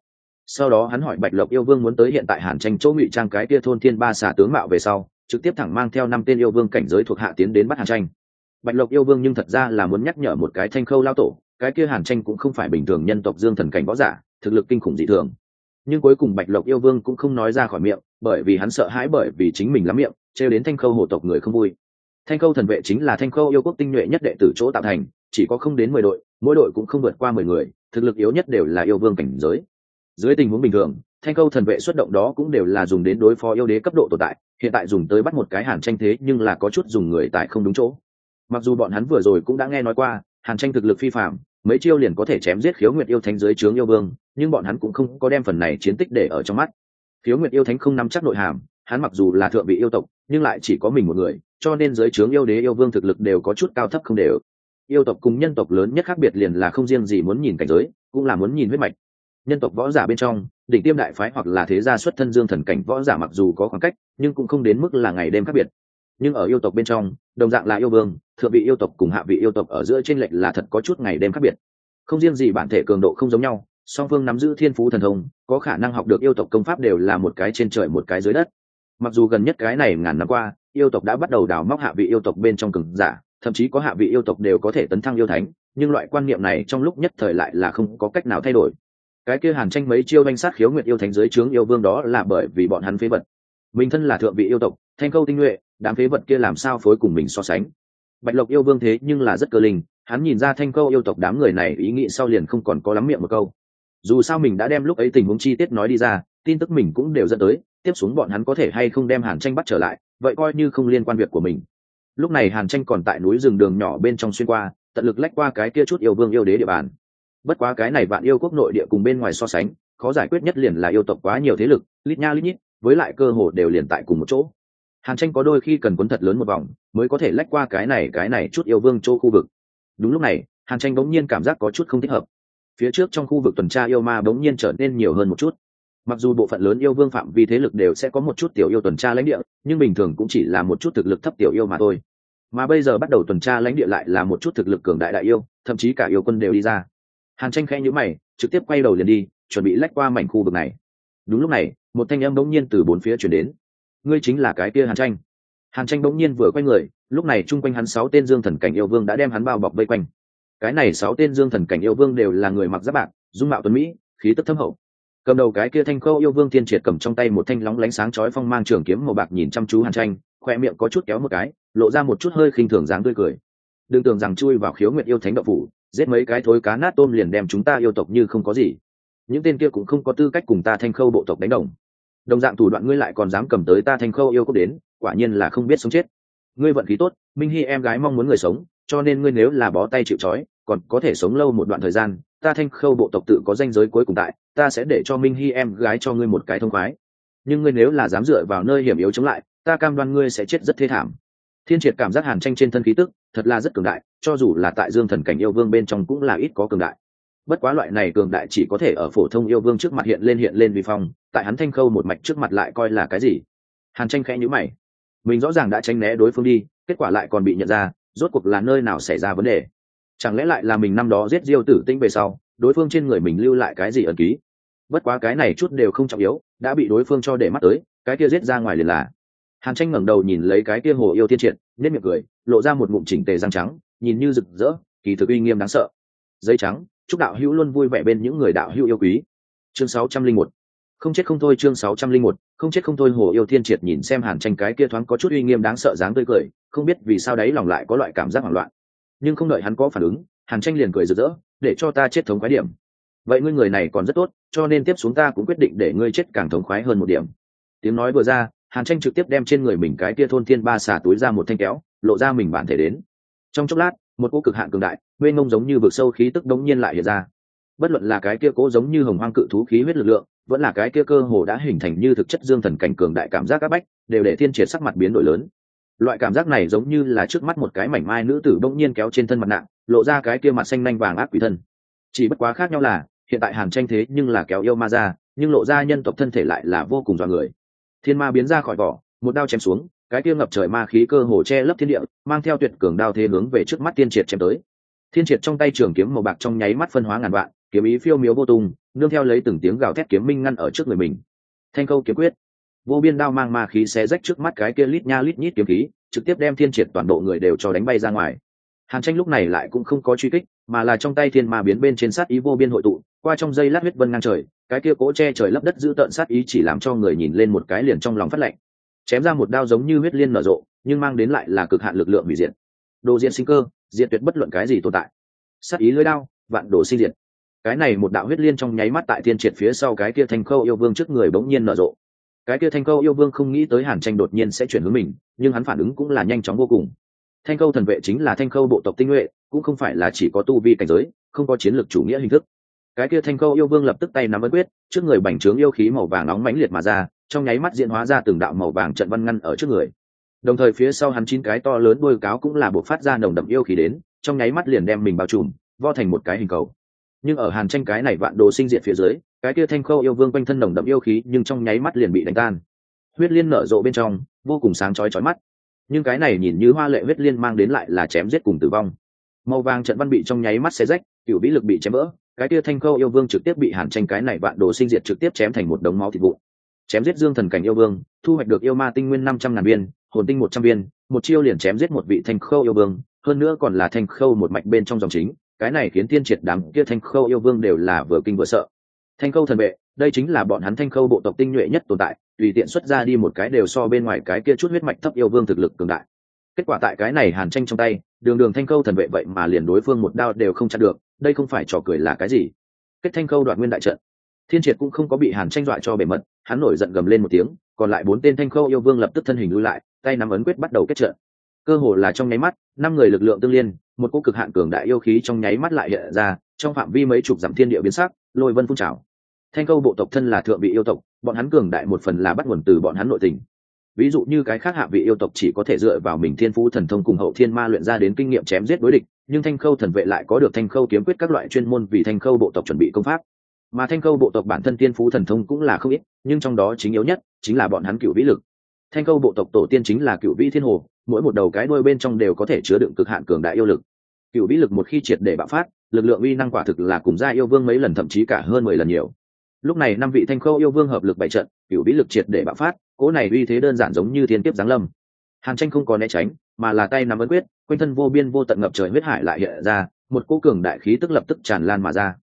Sau đó hắn hỏi bạch lộc yêu vương muốn tới hiện tại hàn tranh chỗ ngụy trang cái kia thôn thiên ba xà tướng mạo về sau trực tiếp thẳng mang theo năm tên yêu vương cảnh giới thuộc hạ tiến đến bắt hàn tranh. Bạch lộc yêu vương nhưng thật ra là muốn nhắc nhở một cái thanh khâu lao tổ, cái kia hàn tranh cũng không phải bình thường nhân tộc dương thần cảnh võ giả, thực lực kinh khủng dị thường. Nhưng cuối cùng bạch lộc yêu vương cũng không nói ra khỏi miệng, bởi vì hắn sợ hãi bởi vì chính mình lắm miệng, trêu đến thanh khâu hổ tộc người không vui. Thanh khâu thần vệ chính là thanh khâu yêu quốc tinh nhuệ nhất đệ tử chỗ tạo thành, chỉ có không đến mười đội, mỗi đội cũng không vượt qua mười người, thực lực yếu nhất đều là yêu vương cảnh giới dưới tình huống bình thường, thanh câu thần vệ xuất động đó cũng đều là dùng đến đối phó yêu đế cấp độ tồn tại, hiện tại dùng tới bắt một cái hàn tranh thế nhưng là có chút dùng người tại không đúng chỗ. Mặc dù bọn hắn vừa rồi cũng đã nghe nói qua, hàn tranh thực lực phi phạm mấy chiêu liền có thể chém giết khiếu nguyệt yêu thánh dưới trướng yêu vương, nhưng bọn hắn cũng không có đem phần này chiến tích để ở trong mắt. Khiếu nguyệt yêu thánh không nắm chắc nội hàm, hắn mặc dù là thượng vị yêu tộc, nhưng lại chỉ có mình một người, cho nên dưới trướng yêu đế yêu vương thực lực đều có chút cao thấp không đều. Yêu tộc cùng nhân tộc lớn nhất khác biệt liền là không riêng gì muốn nhìn cảnh giới, cũng là muốn nhìn huyết mạch nhân tộc võ giả bên trong, đỉnh tiêm đại phái hoặc là thế gia xuất thân dương thần cảnh võ giả mặc dù có khoảng cách, nhưng cũng không đến mức là ngày đêm khác biệt. Nhưng ở yêu tộc bên trong, đồng dạng là yêu vương, thượng vị yêu tộc cùng hạ vị yêu tộc ở giữa trên lệch là thật có chút ngày đêm khác biệt. Không riêng gì bản thể cường độ không giống nhau, song phương nắm giữ thiên phú thần thông, có khả năng học được yêu tộc công pháp đều là một cái trên trời một cái dưới đất. Mặc dù gần nhất cái này ngàn năm qua, yêu tộc đã bắt đầu đào móc hạ vị yêu tộc bên trong cường giả, thậm chí có hạ vị yêu tộc đều có thể tấn thăng yêu thánh, nhưng loại quan niệm này trong lúc nhất thời lại là không có cách nào thay đổi cái kia hàn tranh mấy chiêu danh sát khiếu nguyện yêu thánh giới trướng yêu vương đó là bởi vì bọn hắn phế vật. Mình thân là thượng vị yêu tộc, thanh câu tinh nhuệ, đám phế vật kia làm sao phối cùng mình so sánh? Bạch lộc yêu vương thế nhưng là rất cơ linh, hắn nhìn ra thanh câu yêu tộc đám người này ý nghĩ sau liền không còn có lắm miệng một câu. Dù sao mình đã đem lúc ấy tình huống chi tiết nói đi ra, tin tức mình cũng đều dẫn tới, tiếp xuống bọn hắn có thể hay không đem hàn tranh bắt trở lại, vậy coi như không liên quan việc của mình. Lúc này hàn tranh còn tại núi rừng đường nhỏ bên trong xuyên qua, tận lực lách qua cái kia chút yêu vương yêu đế địa bàn bất quá cái này bạn yêu quốc nội địa cùng bên ngoài so sánh, khó giải quyết nhất liền là yêu tộc quá nhiều thế lực, lít nha lít nhít, với lại cơ hồ đều liền tại cùng một chỗ. Hàn tranh có đôi khi cần cuốn thật lớn một vòng, mới có thể lách qua cái này cái này chút yêu vương chỗ khu vực. Đúng lúc này, hàn tranh bỗng nhiên cảm giác có chút không thích hợp. Phía trước trong khu vực tuần tra yêu ma bỗng nhiên trở nên nhiều hơn một chút. Mặc dù bộ phận lớn yêu vương phạm vi thế lực đều sẽ có một chút tiểu yêu tuần tra lãnh địa, nhưng bình thường cũng chỉ là một chút thực lực thấp tiểu yêu mà thôi. Mà bây giờ bắt đầu tuần tra lãnh địa lại là một chút thực lực cường đại đại yêu, thậm chí cả yêu quân đều đi ra hàn tranh khẽ nhữ mày, trực tiếp quay đầu liền đi, chuẩn bị lách qua mảnh khu vực này. Đúng lúc này, một thanh âm bỗng nhiên từ bốn phía chuyển đến. Ngươi chính là cái kia hàn tranh. Hàn tranh bỗng nhiên vừa quay người, lúc này chung quanh hắn sáu tên dương thần cảnh yêu vương đã đem hắn bao bọc vây quanh. Cái này sáu tên dương thần cảnh yêu vương đều là người mặc giáp bạc, dung mạo tuấn mỹ, khí tức thâm hậu. Cầm đầu cái kia thanh khâu yêu vương tiên triệt cầm trong tay một thanh lóng lánh sáng chói phong mang trường kiếm màu bạc nhìn chăm chú hàn tranh, khoe miệng có chút kéo một cái, lộ ra một chút hơi khinh thường dáng tươi cười. Đừng tưởng rằng chui vào khiếu nguyện yêu thánh đậu phủ giết mấy cái thối cá nát tôm liền đem chúng ta yêu tộc như không có gì. Những tên kia cũng không có tư cách cùng ta thanh khâu bộ tộc đánh đồng. Đồng dạng thủ đoạn ngươi lại còn dám cầm tới ta thanh khâu yêu cốc đến, quả nhiên là không biết sống chết. Ngươi vận khí tốt, minh hy em gái mong muốn người sống, cho nên ngươi nếu là bó tay chịu trói, còn có thể sống lâu một đoạn thời gian, ta thanh khâu bộ tộc tự có danh giới cuối cùng tại, ta sẽ để cho minh hy em gái cho ngươi một cái thông khoái. Nhưng ngươi nếu là dám dựa vào nơi hiểm yếu chống lại, ta cam đoan ngươi sẽ chết rất thê thảm thiên triệt cảm giác hàn tranh trên thân khí tức thật là rất cường đại, cho dù là tại dương thần cảnh yêu vương bên trong cũng là ít có cường đại. Bất quá loại này cường đại chỉ có thể ở phổ thông yêu vương trước mặt hiện lên hiện lên vi phong, tại hắn thanh khâu một mạch trước mặt lại coi là cái gì? Hàn tranh khẽ nhữ mày. Mình rõ ràng đã tránh né đối phương đi, kết quả lại còn bị nhận ra, rốt cuộc là nơi nào xảy ra vấn đề? Chẳng lẽ lại là mình năm đó giết diêu tử tinh về sau, đối phương trên người mình lưu lại cái gì ẩn ký? Bất quá cái này chút đều không trọng yếu, đã bị đối phương cho để mắt tới, cái kia giết ra ngoài liền là hàn tranh ngẩng đầu nhìn lấy cái kia hồ yêu tiên triệt nếp miệng cười, lộ ra một ngụm chỉnh tề răng trắng, nhìn như rực rỡ, kỳ thực uy nghiêm đáng sợ. Giấy trắng, chúc đạo hữu luôn vui vẻ bên những người đạo hữu yêu quý. Chương 601 không chết không thôi chương 601 không chết không thôi hồ yêu thiên triệt nhìn xem hàn tranh cái kia thoáng có chút uy nghiêm đáng sợ dáng tươi cười, không biết vì sao đấy lòng lại có loại cảm giác hoảng loạn. Nhưng không đợi hắn có phản ứng, hàn tranh liền cười rực rỡ, để cho ta chết thống khoái điểm. Vậy ngươi người này còn rất tốt, cho nên tiếp xuống ta cũng quyết định để ngươi chết càng thống khoái hơn một điểm. Tiếng nói vừa ra hàn tranh trực tiếp đem trên người mình cái kia thôn thiên ba xả túi ra một thanh kéo, lộ ra mình bản thể đến. Trong chốc lát, một cỗ cực hạn cường đại nguyên ngông giống như vực sâu khí tức đống nhiên lại hiện ra. Bất luận là cái kia cố giống như hồng hoang cự thú khí huyết lực lượng, vẫn là cái kia cơ hồ đã hình thành như thực chất dương thần cảnh cường đại cảm giác áp bách, đều để thiên triệt sắc mặt biến đổi lớn. Loại cảm giác này giống như là trước mắt một cái mảnh mai nữ tử bỗng nhiên kéo trên thân mặt nạ, lộ ra cái kia mặt xanh nanh vàng ác quỷ thân. Chỉ bất quá khác nhau là, hiện tại hàn tranh thế nhưng là kéo yêu ma ra, nhưng lộ ra nhân tộc thân thể lại là vô cùng dọa người thiên ma biến ra khỏi vỏ, một đao chém xuống, cái kia ngập trời ma khí cơ hồ che lấp thiên địa, mang theo tuyệt cường đao thế hướng về trước mắt tiên triệt chém tới. Thiên triệt trong tay trường kiếm màu bạc trong nháy mắt phân hóa ngàn vạn, kiếm ý phiêu miếu vô tung, nương theo lấy từng tiếng gào thét kiếm minh ngăn ở trước người mình. Thanh câu kiếm quyết. Vô biên đao mang ma khí xé rách trước mắt cái kia lít nha lít nhít kiếm khí, trực tiếp đem thiên triệt toàn bộ người đều cho đánh bay ra ngoài. Hàn tranh lúc này lại cũng không có truy kích, mà là trong tay thiên ma biến bên trên sát ý vô biên hội tụ qua trong dây lát huyết vân ngang trời, cái kia cỗ che trời lấp đất giữ tợn sát ý chỉ làm cho người nhìn lên một cái liền trong lòng phát lạnh. Chém ra một đao giống như huyết liên nở rộ, nhưng mang đến lại là cực hạn lực lượng hủy diệt. Đồ diện sinh cơ diện tuyệt bất luận cái gì tồn tại. Sát ý lưới đao, vạn đồ sinh diệt. Cái này một đạo huyết liên trong nháy mắt tại thiên triệt phía sau cái kia thanh khâu yêu vương trước người bỗng nhiên nở rộ. Cái kia thanh khâu yêu vương không nghĩ tới hàn tranh đột nhiên sẽ chuyển hướng mình, nhưng hắn phản ứng cũng là nhanh chóng vô cùng. Thanh khâu thần vệ chính là thanh khâu bộ tộc tinh nhuệ, cũng không phải là chỉ có tu vi cảnh giới, không có chiến lược chủ nghĩa hình thức cái kia thanh câu yêu vương lập tức tay nắm ấn quyết, trước người bành trướng yêu khí màu vàng nóng mãnh liệt mà ra, trong nháy mắt diễn hóa ra từng đạo màu vàng trận văn ngăn ở trước người. Đồng thời phía sau hắn chín cái to lớn đôi cáo cũng là buộc phát ra nồng đậm yêu khí đến, trong nháy mắt liền đem mình bao trùm, vo thành một cái hình cầu. Nhưng ở hàn tranh cái này vạn đồ sinh diện phía dưới, cái kia thanh khâu yêu vương quanh thân nồng đậm yêu khí nhưng trong nháy mắt liền bị đánh tan. Huyết liên nở rộ bên trong, vô cùng sáng chói chói mắt. Nhưng cái này nhìn như hoa lệ huyết liên mang đến lại là chém giết cùng tử vong. Màu vàng trận văn bị trong nháy mắt xé rách cựu vĩ lực bị chém vỡ cái kia thanh khâu yêu vương trực tiếp bị hàn tranh cái này vạn đồ sinh diệt trực tiếp chém thành một đống máu thịt vụ chém giết dương thần cảnh yêu vương, thu hoạch được yêu ma tinh nguyên năm trăm ngàn viên, hồn tinh một trăm viên, một chiêu liền chém giết một vị thanh khâu yêu vương, hơn nữa còn là thanh khâu một mạch bên trong dòng chính, cái này khiến tiên triệt đám kia thanh khâu yêu vương đều là vừa kinh vừa sợ. Thanh khâu thần vệ, đây chính là bọn hắn thanh khâu bộ tộc tinh nhuệ nhất tồn tại, tùy tiện xuất ra đi một cái đều so bên ngoài cái kia chút huyết mạch thấp yêu vương thực lực cường đại. Kết quả tại cái này hàn tranh trong tay, đường đường thanh khâu thần vệ vậy mà liền đối phương một đao đều không chặn được đây không phải trò cười là cái gì? Kết thanh khâu đoạn nguyên đại trận. Thiên triệt cũng không có bị hàn tranh dọa cho bề mật hắn nổi giận gầm lên một tiếng, còn lại bốn tên thanh khâu yêu vương lập tức thân hình lui lại, tay nắm ấn quyết bắt đầu kết trận. Cơ hồ là trong nháy mắt, năm người lực lượng tương liên, một cô cực hạn cường đại yêu khí trong nháy mắt lại hiện ra, trong phạm vi mấy chục dặm thiên địa biến sắc, lôi vân phun trào. Thanh câu bộ tộc thân là thượng vị yêu tộc, bọn hắn cường đại một phần là bắt nguồn từ bọn hắn nội tình. Ví dụ như cái khác hạ vị yêu tộc chỉ có thể dựa vào mình thiên phú thần thông cùng hậu thiên ma luyện ra đến kinh nghiệm chém giết đối địch nhưng thanh khâu thần vệ lại có được thanh khâu kiếm quyết các loại chuyên môn vì thanh khâu bộ tộc chuẩn bị công pháp. Mà thanh khâu bộ tộc bản thân tiên phú thần thông cũng là không ít, nhưng trong đó chính yếu nhất chính là bọn hắn cựu vĩ lực. Thanh khâu bộ tộc tổ tiên chính là cựu vĩ thiên hồ, mỗi một đầu cái đuôi bên trong đều có thể chứa đựng cực hạn cường đại yêu lực. Cựu vĩ lực một khi triệt để bạo phát, lực lượng uy năng quả thực là cùng gia yêu vương mấy lần thậm chí cả hơn mười lần nhiều. Lúc này năm vị thanh khâu yêu vương hợp lực bảy trận, cựu vĩ lực triệt để bạo phát, cỗ này uy thế đơn giản giống như thiên tiếp giáng lâm. Hàn tranh không có né tránh mà là tay nắm ấn quyết, quanh thân vô biên vô tận ngập trời huyết hải lại hiện ra, một cỗ cường đại khí tức lập tức tràn lan mà ra.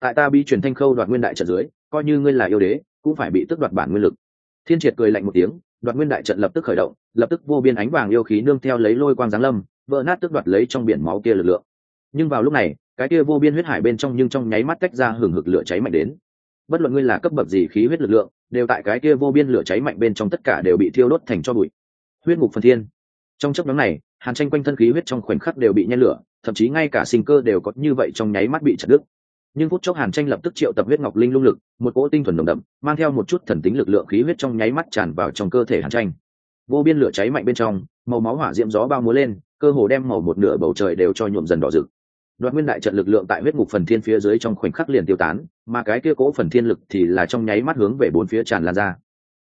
Tại ta bi truyền thanh khâu đoạt nguyên đại trận dưới, coi như ngươi là yêu đế, cũng phải bị tức đoạt bản nguyên lực. Thiên triệt cười lạnh một tiếng, đoạt nguyên đại trận lập tức khởi động, lập tức vô biên ánh vàng yêu khí nương theo lấy lôi quang giáng lâm, vỡ nát tức đoạt lấy trong biển máu kia lực lượng. Nhưng vào lúc này, cái kia vô biên huyết hải bên trong nhưng trong nháy mắt tách ra hừng hực lửa cháy mạnh đến. Bất luận ngươi là cấp bậc gì khí huyết lực lượng, đều tại cái kia vô biên lửa cháy mạnh bên trong tất cả đều bị thiêu đốt thành cho bụi. Huyết ngục phần thiên trong chấp nhóm này, hàn tranh quanh thân khí huyết trong khoảnh khắc đều bị nhen lửa, thậm chí ngay cả sinh cơ đều có như vậy trong nháy mắt bị chặt đứt. Nhưng phút chốc hàn tranh lập tức triệu tập huyết ngọc linh lung lực, một cỗ tinh thuần đồng đậm, mang theo một chút thần tính lực lượng khí huyết trong nháy mắt tràn vào trong cơ thể hàn tranh. Vô biên lửa cháy mạnh bên trong, màu máu hỏa diễm gió bao múa lên, cơ hồ đem màu một nửa bầu trời đều cho nhuộm dần đỏ rực. Đoạt nguyên đại trận lực lượng tại huyết ngục phần thiên phía dưới trong khoảnh khắc liền tiêu tán, mà cái kia cỗ phần thiên lực thì là trong nháy mắt hướng về bốn phía tràn lan ra.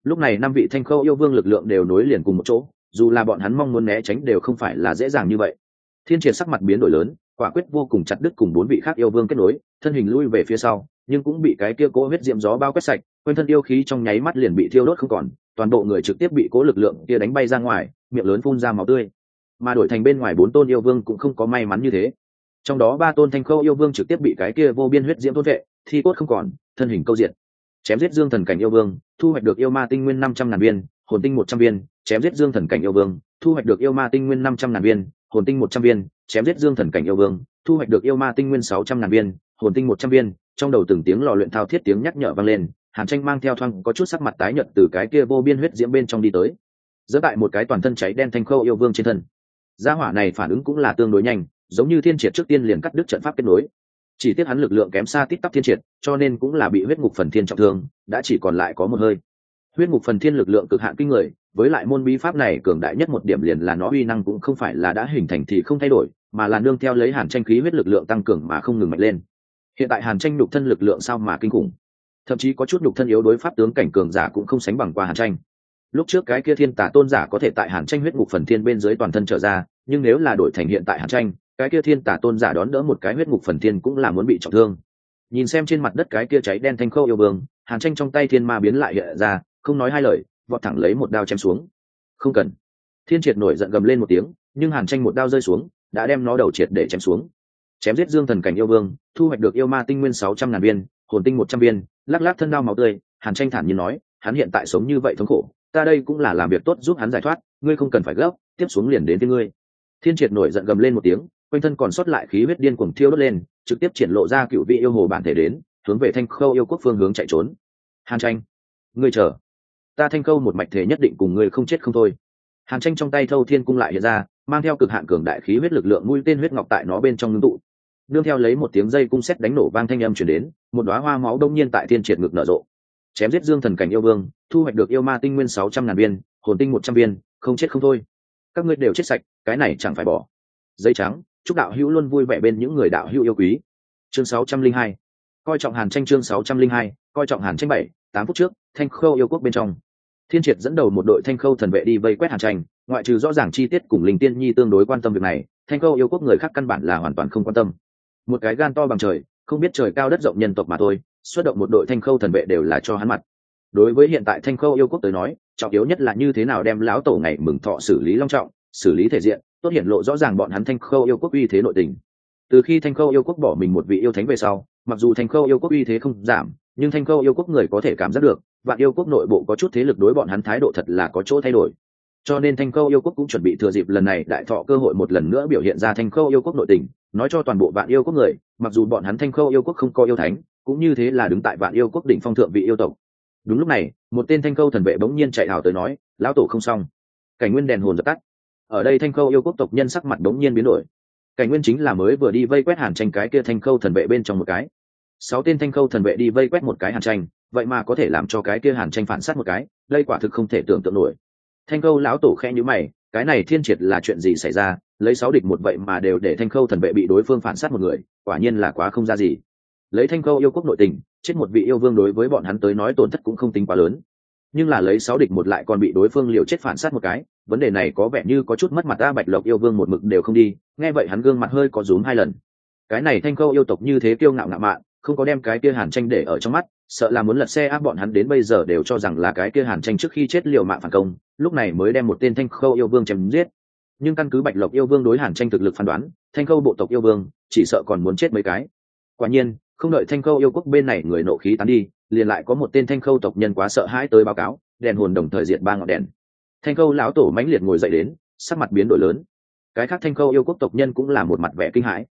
Lúc này năm vị thanh khâu yêu vương lực lượng đều nối liền cùng một chỗ dù là bọn hắn mong muốn né tránh đều không phải là dễ dàng như vậy. Thiên triệt sắc mặt biến đổi lớn, quả quyết vô cùng chặt đứt cùng bốn vị khác yêu vương kết nối, thân hình lui về phía sau, nhưng cũng bị cái kia cố huyết diệm gió bao quét sạch, quanh thân yêu khí trong nháy mắt liền bị thiêu đốt không còn, toàn bộ người trực tiếp bị cố lực lượng kia đánh bay ra ngoài, miệng lớn phun ra máu tươi. Mà đổi thành bên ngoài bốn tôn yêu vương cũng không có may mắn như thế. Trong đó ba tôn thanh khâu yêu vương trực tiếp bị cái kia vô biên huyết diễm tôn vệ, thi cốt không còn, thân hình câu diện. Chém giết dương thần cảnh yêu vương, thu hoạch được yêu ma tinh nguyên năm trăm ngàn viên hồn tinh một trăm viên, chém giết dương thần cảnh yêu vương, thu hoạch được yêu ma tinh nguyên năm trăm ngàn viên, hồn tinh một trăm viên, chém giết dương thần cảnh yêu vương, thu hoạch được yêu ma tinh nguyên sáu trăm ngàn viên, hồn tinh một trăm viên. Trong đầu từng tiếng lò luyện thao thiết tiếng nhắc nhở vang lên, hàn tranh mang theo thoang có chút sắc mặt tái nhợt từ cái kia vô biên huyết diễm bên trong đi tới. Giữa tại một cái toàn thân cháy đen thanh khâu yêu vương trên thân. Gia hỏa này phản ứng cũng là tương đối nhanh, giống như thiên triệt trước tiên liền cắt đứt trận pháp kết nối. Chỉ tiếc hắn lực lượng kém xa tít tắp thiên triệt, cho nên cũng là bị huyết ngục phần thiên trọng thương, đã chỉ còn lại có một hơi huyết ngục phần thiên lực lượng cực hạn kinh người, với lại môn bí pháp này cường đại nhất một điểm liền là nó uy năng cũng không phải là đã hình thành thì không thay đổi, mà là nương theo lấy hàn tranh khí huyết lực lượng tăng cường mà không ngừng mạnh lên. Hiện tại hàn tranh nhục thân lực lượng sao mà kinh khủng? Thậm chí có chút nhục thân yếu đối pháp tướng cảnh cường giả cũng không sánh bằng qua hàn tranh. Lúc trước cái kia thiên tả tôn giả có thể tại hàn tranh huyết ngục phần thiên bên dưới toàn thân trở ra, nhưng nếu là đổi thành hiện tại hàn tranh, cái kia thiên tả tôn giả đón đỡ một cái huyết ngục phần thiên cũng là muốn bị trọng thương. Nhìn xem trên mặt đất cái kia cháy đen thanh khâu yêu vương, hàn tranh trong tay thiên ma biến lại hiện ra không nói hai lời, vọt thẳng lấy một đao chém xuống. Không cần. Thiên triệt nổi giận gầm lên một tiếng, nhưng hàn tranh một đao rơi xuống, đã đem nó đầu triệt để chém xuống. Chém giết dương thần cảnh yêu vương, thu hoạch được yêu ma tinh nguyên sáu trăm ngàn viên, hồn tinh một trăm viên, lắc lắc thân đao máu tươi, hàn tranh thản nhiên nói, hắn hiện tại sống như vậy thống khổ, ta đây cũng là làm việc tốt giúp hắn giải thoát, ngươi không cần phải gấp, tiếp xuống liền đến với ngươi. Thiên triệt nổi giận gầm lên một tiếng, quanh thân còn sót lại khí huyết điên cuồng thiêu đốt lên, trực tiếp triển lộ ra cựu vị yêu hồ bản thể đến, hướng về thanh khâu yêu quốc phương hướng chạy trốn. Hàn tranh, ngươi chờ ta thanh câu một mạch thể nhất định cùng ngươi không chết không thôi. Hàn tranh trong tay thâu thiên cung lại hiện ra, mang theo cực hạn cường đại khí huyết lực lượng mũi tên huyết ngọc tại nó bên trong ngưng tụ. Đương theo lấy một tiếng dây cung sét đánh nổ vang thanh âm chuyển đến, một đoá hoa máu đông nhiên tại thiên triệt ngực nở rộ. Chém giết dương thần cảnh yêu vương, thu hoạch được yêu ma tinh nguyên sáu trăm ngàn viên, hồn tinh một trăm viên, không chết không thôi. Các ngươi đều chết sạch, cái này chẳng phải bỏ. Dây trắng, chúc đạo hữu luôn vui vẻ bên những người đạo hữu yêu quý. Chương sáu trăm linh hai. Coi trọng hàn tranh chương sáu trăm linh hai, coi trọng hàn tranh bảy, tám phút trước, thanh khâu yêu quốc bên trong thiên triệt dẫn đầu một đội thanh khâu thần vệ đi vây quét hàn tranh, ngoại trừ rõ ràng chi tiết cùng linh tiên nhi tương đối quan tâm việc này, thanh khâu yêu quốc người khác căn bản là hoàn toàn không quan tâm. Một cái gan to bằng trời, không biết trời cao đất rộng nhân tộc mà thôi, xuất động một đội thanh khâu thần vệ đều là cho hắn mặt. Đối với hiện tại thanh khâu yêu quốc tới nói, trọng yếu nhất là như thế nào đem lão tổ ngày mừng thọ xử lý long trọng, xử lý thể diện, tốt hiển lộ rõ ràng bọn hắn thanh khâu yêu quốc uy thế nội tình. Từ khi thanh khâu yêu quốc bỏ mình một vị yêu thánh về sau, mặc dù thanh khâu yêu quốc uy thế không giảm nhưng thanh câu yêu quốc người có thể cảm giác được, vạn yêu quốc nội bộ có chút thế lực đối bọn hắn thái độ thật là có chỗ thay đổi. Cho nên thanh câu yêu quốc cũng chuẩn bị thừa dịp lần này đại thọ cơ hội một lần nữa biểu hiện ra thanh câu yêu quốc nội tình, nói cho toàn bộ vạn yêu quốc người, mặc dù bọn hắn thanh câu yêu quốc không có yêu thánh, cũng như thế là đứng tại vạn yêu quốc đỉnh phong thượng vị yêu tộc. Đúng lúc này, một tên thanh câu thần vệ bỗng nhiên chạy hào tới nói, lão tổ không xong. Cảnh nguyên đèn hồn dập tắt. Ở đây thanh khâu yêu quốc tộc nhân sắc mặt đống nhiên biến đổi. Cảnh nguyên chính là mới vừa đi vây quét hàn tranh cái kia thanh khâu thần vệ bên trong một cái sáu tên thanh khâu thần vệ đi vây quét một cái hàn tranh, vậy mà có thể làm cho cái kia hàn tranh phản sát một cái, đây quả thực không thể tưởng tượng nổi. Thanh khâu lão tổ khe nhữ mày, cái này thiên triệt là chuyện gì xảy ra? Lấy sáu địch một vậy mà đều để thanh khâu thần vệ bị đối phương phản sát một người, quả nhiên là quá không ra gì. Lấy thanh khâu yêu quốc nội tình, chết một vị yêu vương đối với bọn hắn tới nói tổn thất cũng không tính quá lớn. Nhưng là lấy sáu địch một lại còn bị đối phương liều chết phản sát một cái, vấn đề này có vẻ như có chút mất mặt ta bạch lộc yêu vương một mực đều không đi, nghe vậy hắn gương mặt hơi có rúm hai lần. Cái này thanh khâu yêu tộc như thế kiêu ngạo ngạo mạn không có đem cái kia hàn tranh để ở trong mắt, sợ là muốn lật xe áp bọn hắn đến bây giờ đều cho rằng là cái kia hàn tranh trước khi chết liều mạng phản công, lúc này mới đem một tên thanh khâu yêu vương chém giết. Nhưng căn cứ bạch lộc yêu vương đối hàn tranh thực lực phán đoán, thanh khâu bộ tộc yêu vương chỉ sợ còn muốn chết mấy cái. Quả nhiên, không đợi thanh khâu yêu quốc bên này người nộ khí tán đi, liền lại có một tên thanh khâu tộc nhân quá sợ hãi tới báo cáo, đèn hồn đồng thời diệt ba ngọn đèn. Thanh khâu lão tổ mãnh liệt ngồi dậy đến, sắc mặt biến đổi lớn. Cái khác thanh khâu yêu quốc tộc nhân cũng là một mặt vẻ kinh hãi.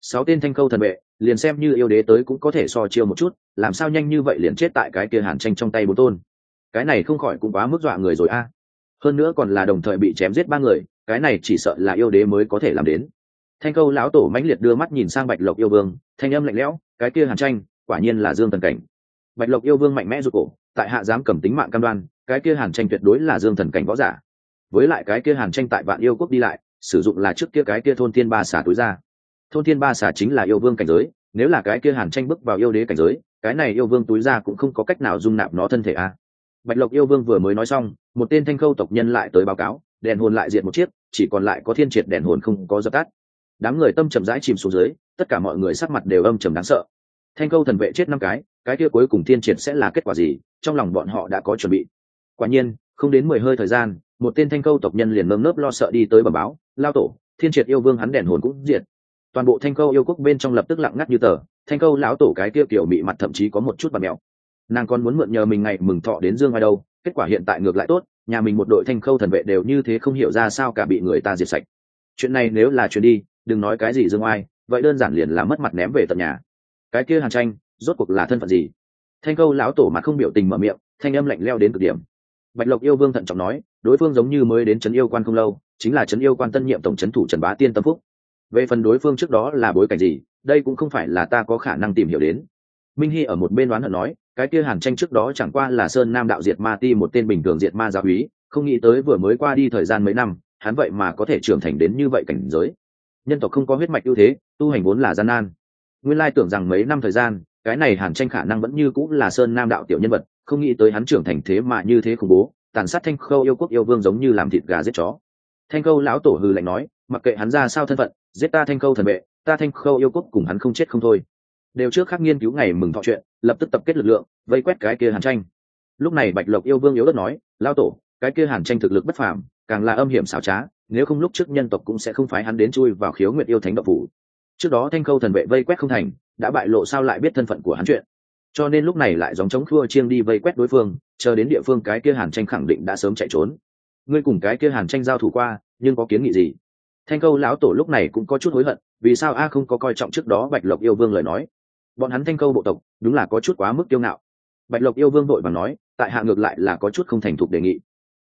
Sáu tên thanh khâu thần vệ liền xem như yêu đế tới cũng có thể so chiêu một chút, làm sao nhanh như vậy liền chết tại cái kia hàn tranh trong tay bốn tôn. Cái này không khỏi cũng quá mức dọa người rồi a. Hơn nữa còn là đồng thời bị chém giết ba người, cái này chỉ sợ là yêu đế mới có thể làm đến. Thanh câu lão tổ mãnh liệt đưa mắt nhìn sang bạch lộc yêu vương, thanh âm lạnh lẽo, cái kia hàn tranh, quả nhiên là dương thần cảnh. Bạch lộc yêu vương mạnh mẽ rụt cổ, tại hạ dám cầm tính mạng cam đoan, cái kia hàn tranh tuyệt đối là dương thần cảnh võ giả. Với lại cái kia hàn tranh tại vạn yêu quốc đi lại, sử dụng là trước kia cái kia thôn thiên ba xả túi ra thôn thiên ba xả chính là yêu vương cảnh giới, nếu là cái kia hàn tranh bước vào yêu đế cảnh giới, cái này yêu vương túi ra cũng không có cách nào dung nạp nó thân thể a. À. Bạch lộc yêu vương vừa mới nói xong, một tên thanh khâu tộc nhân lại tới báo cáo, đèn hồn lại diệt một chiếc, chỉ còn lại có thiên triệt đèn hồn không có dập tắt. Đám người tâm trầm rãi chìm xuống dưới, tất cả mọi người sắc mặt đều âm trầm đáng sợ. Thanh khâu thần vệ chết năm cái cái kia cuối cùng thiên triệt sẽ là kết quả gì, trong lòng bọn họ đã có chuẩn bị. Quả nhiên, không đến mười hơi thời gian, một tên thanh khâu tộc nhân liền nơm nớp lo sợ đi tới bờ báo, lao tổ, thiên triệt yêu vương hắn đèn hồn cũng diệt toàn bộ thanh câu yêu quốc bên trong lập tức lặng ngắt như tờ, thanh câu lão tổ cái kia kiểu bị mặt thậm chí có một chút bạt mèo nàng còn muốn mượn nhờ mình ngày mừng thọ đến dương ngoài đâu, kết quả hiện tại ngược lại tốt, nhà mình một đội thanh khâu thần vệ đều như thế không hiểu ra sao cả bị người ta diệt sạch. Chuyện này nếu là chuyện đi, đừng nói cái gì dương oai vậy đơn giản liền là mất mặt ném về tận nhà. Cái kia hàn tranh, rốt cuộc là thân phận gì? Thanh câu lão tổ mặt không biểu tình mở miệng, thanh âm lạnh leo đến cực điểm. Bạch lộc yêu vương thận trọng nói, đối phương giống như mới đến trấn yêu quan không lâu, chính là trấn yêu quan tân nhiệm tổng trấn thủ trần bá tiên tâm phúc về phần đối phương trước đó là bối cảnh gì, đây cũng không phải là ta có khả năng tìm hiểu đến. Minh hy ở một bên đoán hận nói, cái kia hàn tranh trước đó chẳng qua là sơn nam đạo diệt ma ti một tên bình thường diệt ma giáo quý, không nghĩ tới vừa mới qua đi thời gian mấy năm, hắn vậy mà có thể trưởng thành đến như vậy cảnh giới. Nhân tộc không có huyết mạch ưu thế, tu hành vốn là gian nan. Nguyên lai tưởng rằng mấy năm thời gian, cái này hàn tranh khả năng vẫn như cũng là sơn nam đạo tiểu nhân vật, không nghĩ tới hắn trưởng thành thế mà như thế khủng bố, tàn sát thanh khâu yêu quốc yêu vương giống như làm thịt gà giết chó. Thanh khâu lão tổ hư lạnh nói, mặc kệ hắn ra sao thân phận giết ta thanh khâu thần vệ, ta thanh khâu yêu quốc cùng hắn không chết không thôi. Đều trước khắc nghiên cứu ngày mừng thọ chuyện, lập tức tập kết lực lượng, vây quét cái kia hàn tranh. Lúc này bạch lộc yêu vương yếu đất nói, lao tổ, cái kia hàn tranh thực lực bất phàm, càng là âm hiểm xảo trá, nếu không lúc trước nhân tộc cũng sẽ không phái hắn đến chui vào khiếu nguyện yêu thánh độc phủ. Trước đó thanh khâu thần vệ vây quét không thành, đã bại lộ sao lại biết thân phận của hắn chuyện. Cho nên lúc này lại dòng chống khua chiêng đi vây quét đối phương, chờ đến địa phương cái kia hàn tranh khẳng định đã sớm chạy trốn. Ngươi cùng cái kia hàn tranh giao thủ qua, nhưng có kiến nghị gì? Thanh câu lão tổ lúc này cũng có chút hối hận, vì sao a không có coi trọng trước đó bạch lộc yêu vương lời nói? Bọn hắn thanh câu bộ tộc, đúng là có chút quá mức tiêu ngạo. Bạch lộc yêu vương đội và nói, tại hạ ngược lại là có chút không thành thục đề nghị.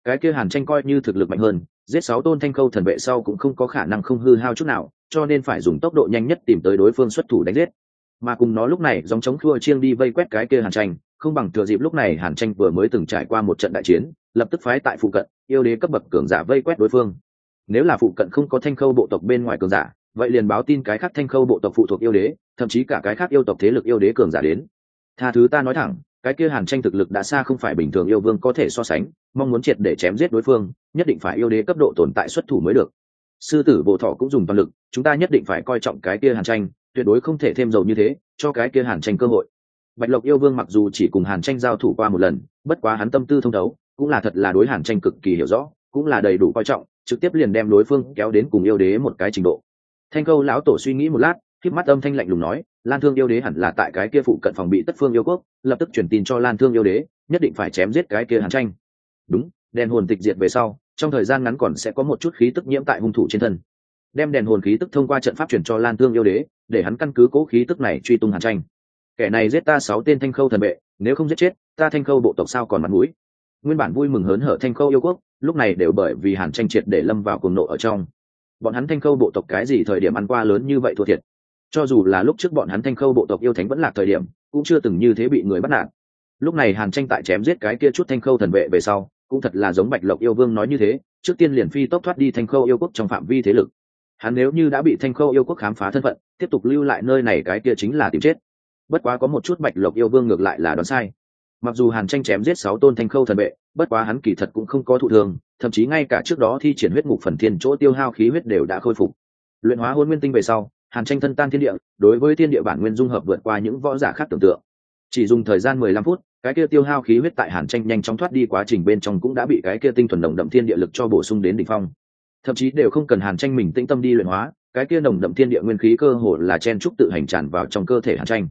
Cái kia hàn tranh coi như thực lực mạnh hơn, giết sáu tôn thanh câu thần vệ sau cũng không có khả năng không hư hao chút nào, cho nên phải dùng tốc độ nhanh nhất tìm tới đối phương xuất thủ đánh giết. Mà cùng nó lúc này dòng chống khua chiêng đi vây quét cái kia hàn tranh, không bằng thừa dịp lúc này hàn tranh vừa mới từng trải qua một trận đại chiến, lập tức phái tại phụ cận, yêu đế cấp bậc cường giả vây quét đối phương nếu là phụ cận không có thanh khâu bộ tộc bên ngoài cường giả, vậy liền báo tin cái khác thanh khâu bộ tộc phụ thuộc yêu đế, thậm chí cả cái khác yêu tộc thế lực yêu đế cường giả đến. Tha thứ ta nói thẳng, cái kia hàn tranh thực lực đã xa không phải bình thường yêu vương có thể so sánh, mong muốn triệt để chém giết đối phương, nhất định phải yêu đế cấp độ tồn tại xuất thủ mới được. Sư tử bộ thọ cũng dùng toàn lực, chúng ta nhất định phải coi trọng cái kia hàn tranh, tuyệt đối không thể thêm dầu như thế, cho cái kia hàn tranh cơ hội. Bạch lộc yêu vương mặc dù chỉ cùng hàn tranh giao thủ qua một lần, bất quá hắn tâm tư thông thấu, cũng là thật là đối hàn tranh cực kỳ hiểu rõ, cũng là đầy đủ coi trọng trực tiếp liền đem đối phương kéo đến cùng yêu đế một cái trình độ. Thanh câu lão tổ suy nghĩ một lát khiếp mắt âm thanh lạnh lùng nói, lan thương yêu đế hẳn là tại cái kia phụ cận phòng bị tất phương yêu quốc, lập tức truyền tin cho lan thương yêu đế, nhất định phải chém giết cái kia hàn tranh. Đúng, đèn hồn tịch diệt về sau, trong thời gian ngắn còn sẽ có một chút khí tức nhiễm tại hung thủ trên thân. Đem đèn hồn khí tức thông qua trận pháp truyền cho lan thương yêu đế, để hắn căn cứ cố khí tức này truy tung hàn tranh. Kẻ này giết ta sáu tên thanh khâu thần vệ, nếu không giết chết, ta thanh khâu bộ tộc sao còn mặt mũi? Nguyên bản vui mừng hớn hở thanh khâu yêu quốc, lúc này đều bởi vì hàn tranh triệt để lâm vào cuồng nộ ở trong. Bọn hắn thanh khâu bộ tộc cái gì thời điểm ăn qua lớn như vậy thua thiệt. Cho dù là lúc trước bọn hắn thanh khâu bộ tộc yêu thánh vẫn là thời điểm, cũng chưa từng như thế bị người bắt nạt. Lúc này hàn tranh tại chém giết cái kia chút thanh khâu thần vệ về sau, cũng thật là giống bạch lộc yêu vương nói như thế, trước tiên liền phi tốc thoát đi thanh khâu yêu quốc trong phạm vi thế lực. Hắn nếu như đã bị thanh khâu yêu quốc khám phá thân phận, tiếp tục lưu lại nơi này cái kia chính là tìm chết. Bất quá có một chút bạch lộc yêu vương ngược lại là đoán sai mặc dù hàn tranh chém giết sáu tôn thanh khâu thần vệ bất quá hắn kỳ thật cũng không có thụ thường thậm chí ngay cả trước đó thi triển huyết ngục phần thiên chỗ tiêu hao khí huyết đều đã khôi phục. Luyện hóa hôn nguyên tinh về sau, hàn tranh thân tan thiên địa, đối với thiên địa bản nguyên dung hợp vượt qua những võ giả khác tưởng tượng. Chỉ dùng thời gian mười lăm phút, cái kia tiêu hao khí huyết tại hàn tranh nhanh chóng thoát đi quá trình bên trong cũng đã bị cái kia tinh thuần đồng đậm thiên địa lực cho bổ sung đến đỉnh phong. Thậm chí đều không cần hàn tranh mình tĩnh tâm đi luyện hóa, cái kia nồng đậm thiên địa nguyên khí cơ hồ là chen trúc tự hành tràn vào trong cơ thể hàn tranh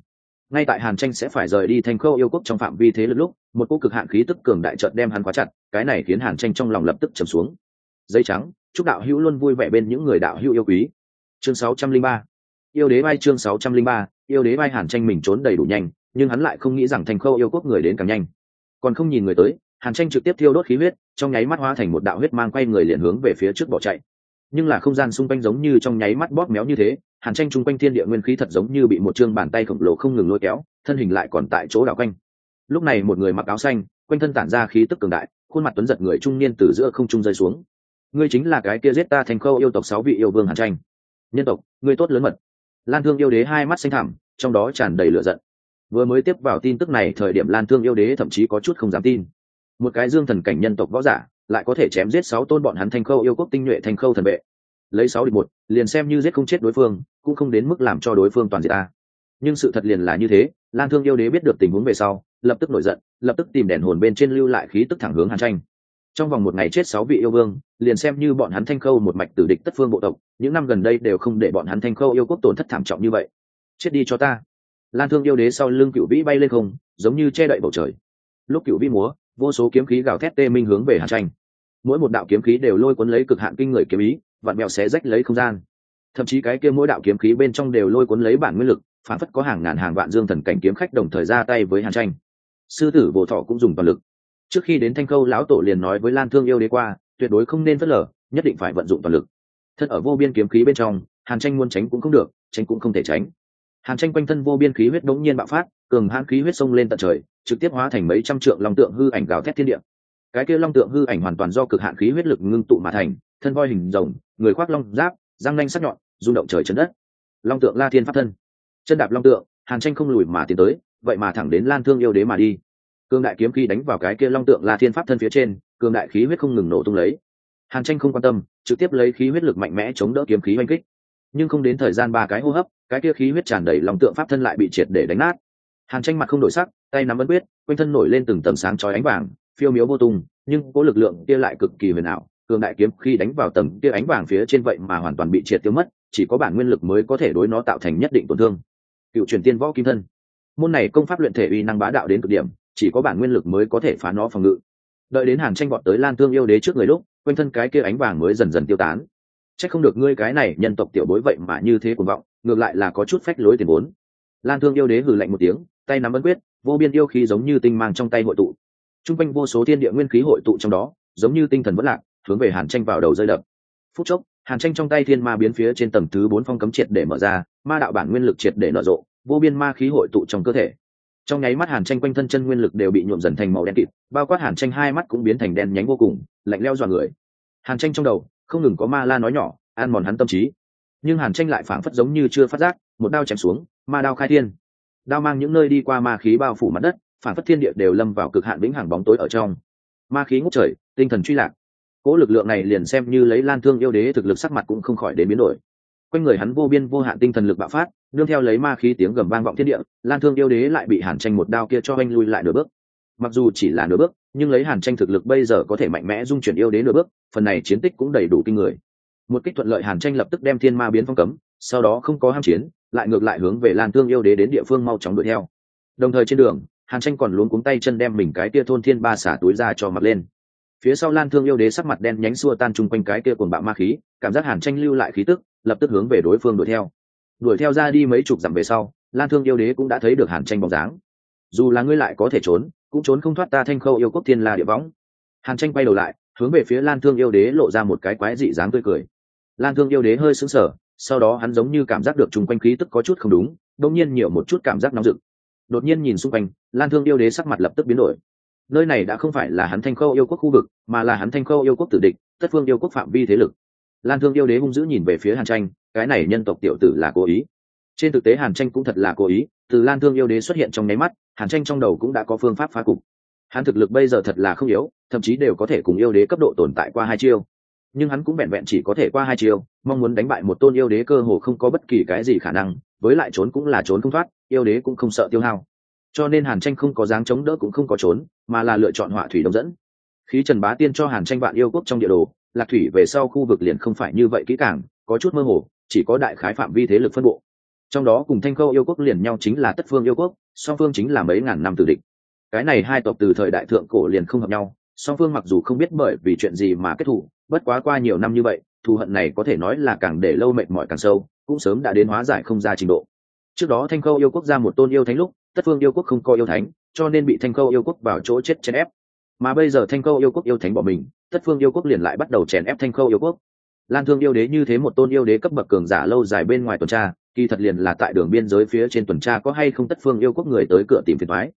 ngay tại hàn tranh sẽ phải rời đi thành khâu yêu quốc trong phạm vi thế lực lúc, một cô cực hạn khí tức cường đại trợt đem hắn khóa chặt, cái này khiến hàn tranh trong lòng lập tức trầm xuống. Dây trắng, chúc đạo hữu luôn vui vẻ bên những người đạo hữu yêu quý. Chương 603 yêu đế bay chương 603 yêu đế bay hàn tranh mình trốn đầy đủ nhanh, nhưng hắn lại không nghĩ rằng thành khâu yêu quốc người đến càng nhanh. Còn không nhìn người tới, hàn tranh trực tiếp thiêu đốt khí huyết, trong nháy mắt hóa thành một đạo huyết mang quay người liền hướng về phía trước bỏ chạy. Nhưng là không gian xung quanh giống như trong nháy mắt bóp méo như thế hàn tranh chung quanh thiên địa nguyên khí thật giống như bị một chương bàn tay khổng lồ không ngừng lôi kéo, thân hình lại còn tại chỗ đảo quanh. Lúc này một người mặc áo xanh, quanh thân tản ra khí tức cường đại, khuôn mặt tuấn giật người trung niên từ giữa không trung rơi xuống. Ngươi chính là cái kia giết ta thành khâu yêu tộc sáu vị yêu vương hàn tranh. Nhân tộc, ngươi tốt lớn mật. Lan thương yêu đế hai mắt xanh thẳm, trong đó tràn đầy lửa giận. Vừa mới tiếp vào tin tức này thời điểm lan thương yêu đế thậm chí có chút không dám tin. Một cái dương thần cảnh nhân tộc võ giả, lại có thể chém giết sáu tôn bọn hắn thanh khâu yêu quốc tinh nhuệ thanh khâu thần vệ lấy sáu địch một, liền xem như giết không chết đối phương, cũng không đến mức làm cho đối phương toàn diệt ta. Nhưng sự thật liền là như thế, lan thương yêu đế biết được tình huống về sau, lập tức nổi giận, lập tức tìm đèn hồn bên trên lưu lại khí tức thẳng hướng hàn tranh. Trong vòng một ngày chết sáu vị yêu vương, liền xem như bọn hắn thanh khâu một mạch tử địch tất phương bộ tộc, những năm gần đây đều không để bọn hắn thanh khâu yêu quốc tổn thất thảm trọng như vậy. Chết đi cho ta. Lan thương yêu đế sau lưng cựu vĩ bay lên không, giống như che đậy bầu trời. Lúc cựu vĩ múa, vô số kiếm khí gào thét tê minh hướng về hàn tranh. Mỗi một đạo kiếm khí đều lôi cuốn lấy cực hạn kinh người kiếm ý vặn mèo xé rách lấy không gian. Thậm chí cái kia mỗi đạo kiếm khí bên trong đều lôi cuốn lấy bản nguyên lực, phản phất có hàng ngàn hàng vạn dương thần cảnh kiếm khách đồng thời ra tay với hàn tranh. Sư tử bồ thọ cũng dùng toàn lực. Trước khi đến thanh khâu, lão tổ liền nói với lan thương yêu đế qua, tuyệt đối không nên phớt lờ, nhất định phải vận dụng toàn lực. Thân ở vô biên kiếm khí bên trong, hàn tranh muốn tránh cũng không được, tránh cũng không thể tránh. Hàn tranh quanh thân vô biên khí huyết đống nhiên bạo phát, cường hãn khí huyết sông lên tận trời, trực tiếp hóa thành mấy trăm trượng long tượng hư ảnh gào thét thiên địa. Cái kia long tượng hư ảnh hoàn toàn do cực hạn khí huyết lực ngưng tụ mà thành thân voi hình rồng, người khoác long giáp, răng nanh sắc nhọn, rung động trời chấn đất. Long tượng la thiên pháp thân. Chân đạp long tượng, hàn tranh không lùi mà tiến tới, vậy mà thẳng đến lan thương yêu đế mà đi. Cương đại kiếm khí đánh vào cái kia long tượng la thiên pháp thân phía trên, cương đại khí huyết không ngừng nổ tung lấy. Hàn tranh không quan tâm, trực tiếp lấy khí huyết lực mạnh mẽ chống đỡ kiếm khí oanh kích. Nhưng không đến thời gian ba cái hô hấp, cái kia khí huyết tràn đầy long tượng pháp thân lại bị triệt để đánh nát. Hàn tranh mặt không đổi sắc, tay nắm ấn quyết, quanh thân nổi lên từng tầng sáng chói ánh vàng, phiêu miếu vô tung, nhưng có lực lượng kia lại cực kỳ huyền ảo cường đại kiếm khi đánh vào tầng kia ánh vàng phía trên vậy mà hoàn toàn bị triệt tiêu mất chỉ có bản nguyên lực mới có thể đối nó tạo thành nhất định tổn thương. Cựu truyền tiên võ kim thân. Môn này công pháp luyện thể uy năng bá đạo đến cực điểm chỉ có bản nguyên lực mới có thể phá nó phòng ngự. Đợi đến hàn tranh bọn tới lan thương yêu đế trước người lúc quanh thân cái kia ánh vàng mới dần dần tiêu tán. Chắc không được ngươi cái này nhân tộc tiểu bối vậy mà như thế cuồng vọng, ngược lại là có chút phách lối tiền vốn. Lan Thương yêu đế hừ lạnh một tiếng, tay nắm ấn quyết, vô biên yêu khí giống như tinh mang trong tay hội tụ. Trung quanh vô số thiên địa nguyên khí hội tụ trong đó, giống như tinh thần vẫn lạc, hướng về Hàn Tranh vào đầu rơi đập. Phút chốc, Hàn Tranh trong tay thiên ma biến phía trên tầng thứ bốn phong cấm triệt để mở ra, ma đạo bản nguyên lực triệt để nở rộ, vô biên ma khí hội tụ trong cơ thể. Trong nháy mắt Hàn Tranh quanh thân chân nguyên lực đều bị nhuộm dần thành màu đen kịt, bao quát Hàn Tranh hai mắt cũng biến thành đen nhánh vô cùng, lạnh lẽo dọa người. Hàn Tranh trong đầu không ngừng có ma la nói nhỏ, ăn mòn hắn tâm trí nhưng hàn tranh lại phảng phất giống như chưa phát giác một đao chém xuống ma đao khai thiên đao mang những nơi đi qua ma khí bao phủ mặt đất phảng phất thiên địa đều lâm vào cực hạn vĩnh hằng bóng tối ở trong ma khí ngốc trời tinh thần truy lạc cỗ lực lượng này liền xem như lấy lan thương yêu đế thực lực sắc mặt cũng không khỏi đến biến đổi. Quanh người hắn vô biên vô hạn tinh thần lực bạo phát nương theo lấy ma khí tiếng gầm vang vọng thiên địa, lan thương yêu đế lại bị hàn tranh một đao kia cho anh lui lại nửa bước. Mặc dù chỉ là nửa bước, nhưng lấy hàn tranh thực lực bây giờ có thể mạnh mẽ dung chuyển yêu đế nửa bước, phần này chiến tích cũng đầy đủ kinh người. Một kích thuận lợi hàn tranh lập tức đem thiên ma biến phong cấm, sau đó không có ham chiến, lại ngược lại hướng về lan thương yêu đế đến địa phương mau chóng đuổi theo. Đồng thời trên đường, hàn tranh còn luống cuống tay chân đem mình cái tia thôn thiên ba xả túi ra cho mặt lên phía sau lan thương yêu đế sắc mặt đen nhánh xua tan chung quanh cái kia cuồng bạo ma khí, cảm giác hàn tranh lưu lại khí tức, lập tức hướng về đối phương đuổi theo. Đuổi theo ra đi mấy chục dặm về sau, lan thương yêu đế cũng đã thấy được hàn tranh bóng dáng. Dù là ngươi lại có thể trốn, cũng trốn không thoát ta thanh khâu yêu quốc thiên la địa võng. Hàn tranh quay đầu lại, hướng về phía lan thương yêu đế lộ ra một cái quái dị dáng tươi cười. Lan thương yêu đế hơi sững sờ, sau đó hắn giống như cảm giác được chung quanh khí tức có chút không đúng đông nhiên nhiều một chút cảm giác nóng rực. Đột nhiên nhìn xung quanh, lan thương yêu đế sắc mặt lập tức biến đổi nơi này đã không phải là hắn thanh khâu yêu quốc khu vực, mà là hắn thanh khâu yêu quốc tử địch, tất phương yêu quốc phạm vi thế lực. Lan thương yêu đế hung dữ nhìn về phía hàn tranh, cái này nhân tộc tiểu tử là cố ý. Trên thực tế hàn tranh cũng thật là cố ý, từ lan thương yêu đế xuất hiện trong nháy mắt, hàn tranh trong đầu cũng đã có phương pháp phá cục. Hắn thực lực bây giờ thật là không yếu, thậm chí đều có thể cùng yêu đế cấp độ tồn tại qua hai chiêu. Nhưng hắn cũng vẹn vẹn chỉ có thể qua hai chiêu, mong muốn đánh bại một tôn yêu đế cơ hồ không có bất kỳ cái gì khả năng, với lại trốn cũng là trốn không thoát, yêu đế cũng không sợ tiêu hao cho nên hàn tranh không có dáng chống đỡ cũng không có trốn, mà là lựa chọn họa thủy đông dẫn. Khí trần bá tiên cho hàn tranh vạn yêu quốc trong địa đồ, lạc thủy về sau khu vực liền không phải như vậy kỹ càng, có chút mơ hồ, chỉ có đại khái phạm vi thế lực phân bộ. Trong đó cùng thanh khâu yêu quốc liền nhau chính là tất phương yêu quốc, song phương chính là mấy ngàn năm tử địch. Cái này hai tộc từ thời đại thượng cổ liền không hợp nhau, song phương mặc dù không biết bởi vì chuyện gì mà kết thủ bất quá qua nhiều năm như vậy, thù hận này có thể nói là càng để lâu mệt mỏi càng sâu, cũng sớm đã đến hóa giải không ra trình độ trước đó thanh khâu yêu quốc ra một tôn yêu thánh lúc, tất phương yêu quốc không có yêu thánh, cho nên bị thanh khâu yêu quốc vào chỗ chết chèn ép. Mà bây giờ thanh khâu yêu quốc yêu thánh bỏ mình, tất phương yêu quốc liền lại bắt đầu chèn ép thanh khâu yêu quốc. Lan thương yêu đế như thế một tôn yêu đế cấp bậc cường giả lâu dài bên ngoài tuần tra, kỳ thật liền là tại đường biên giới phía trên tuần tra có hay không tất phương yêu quốc người tới cửa tìm phiền thoái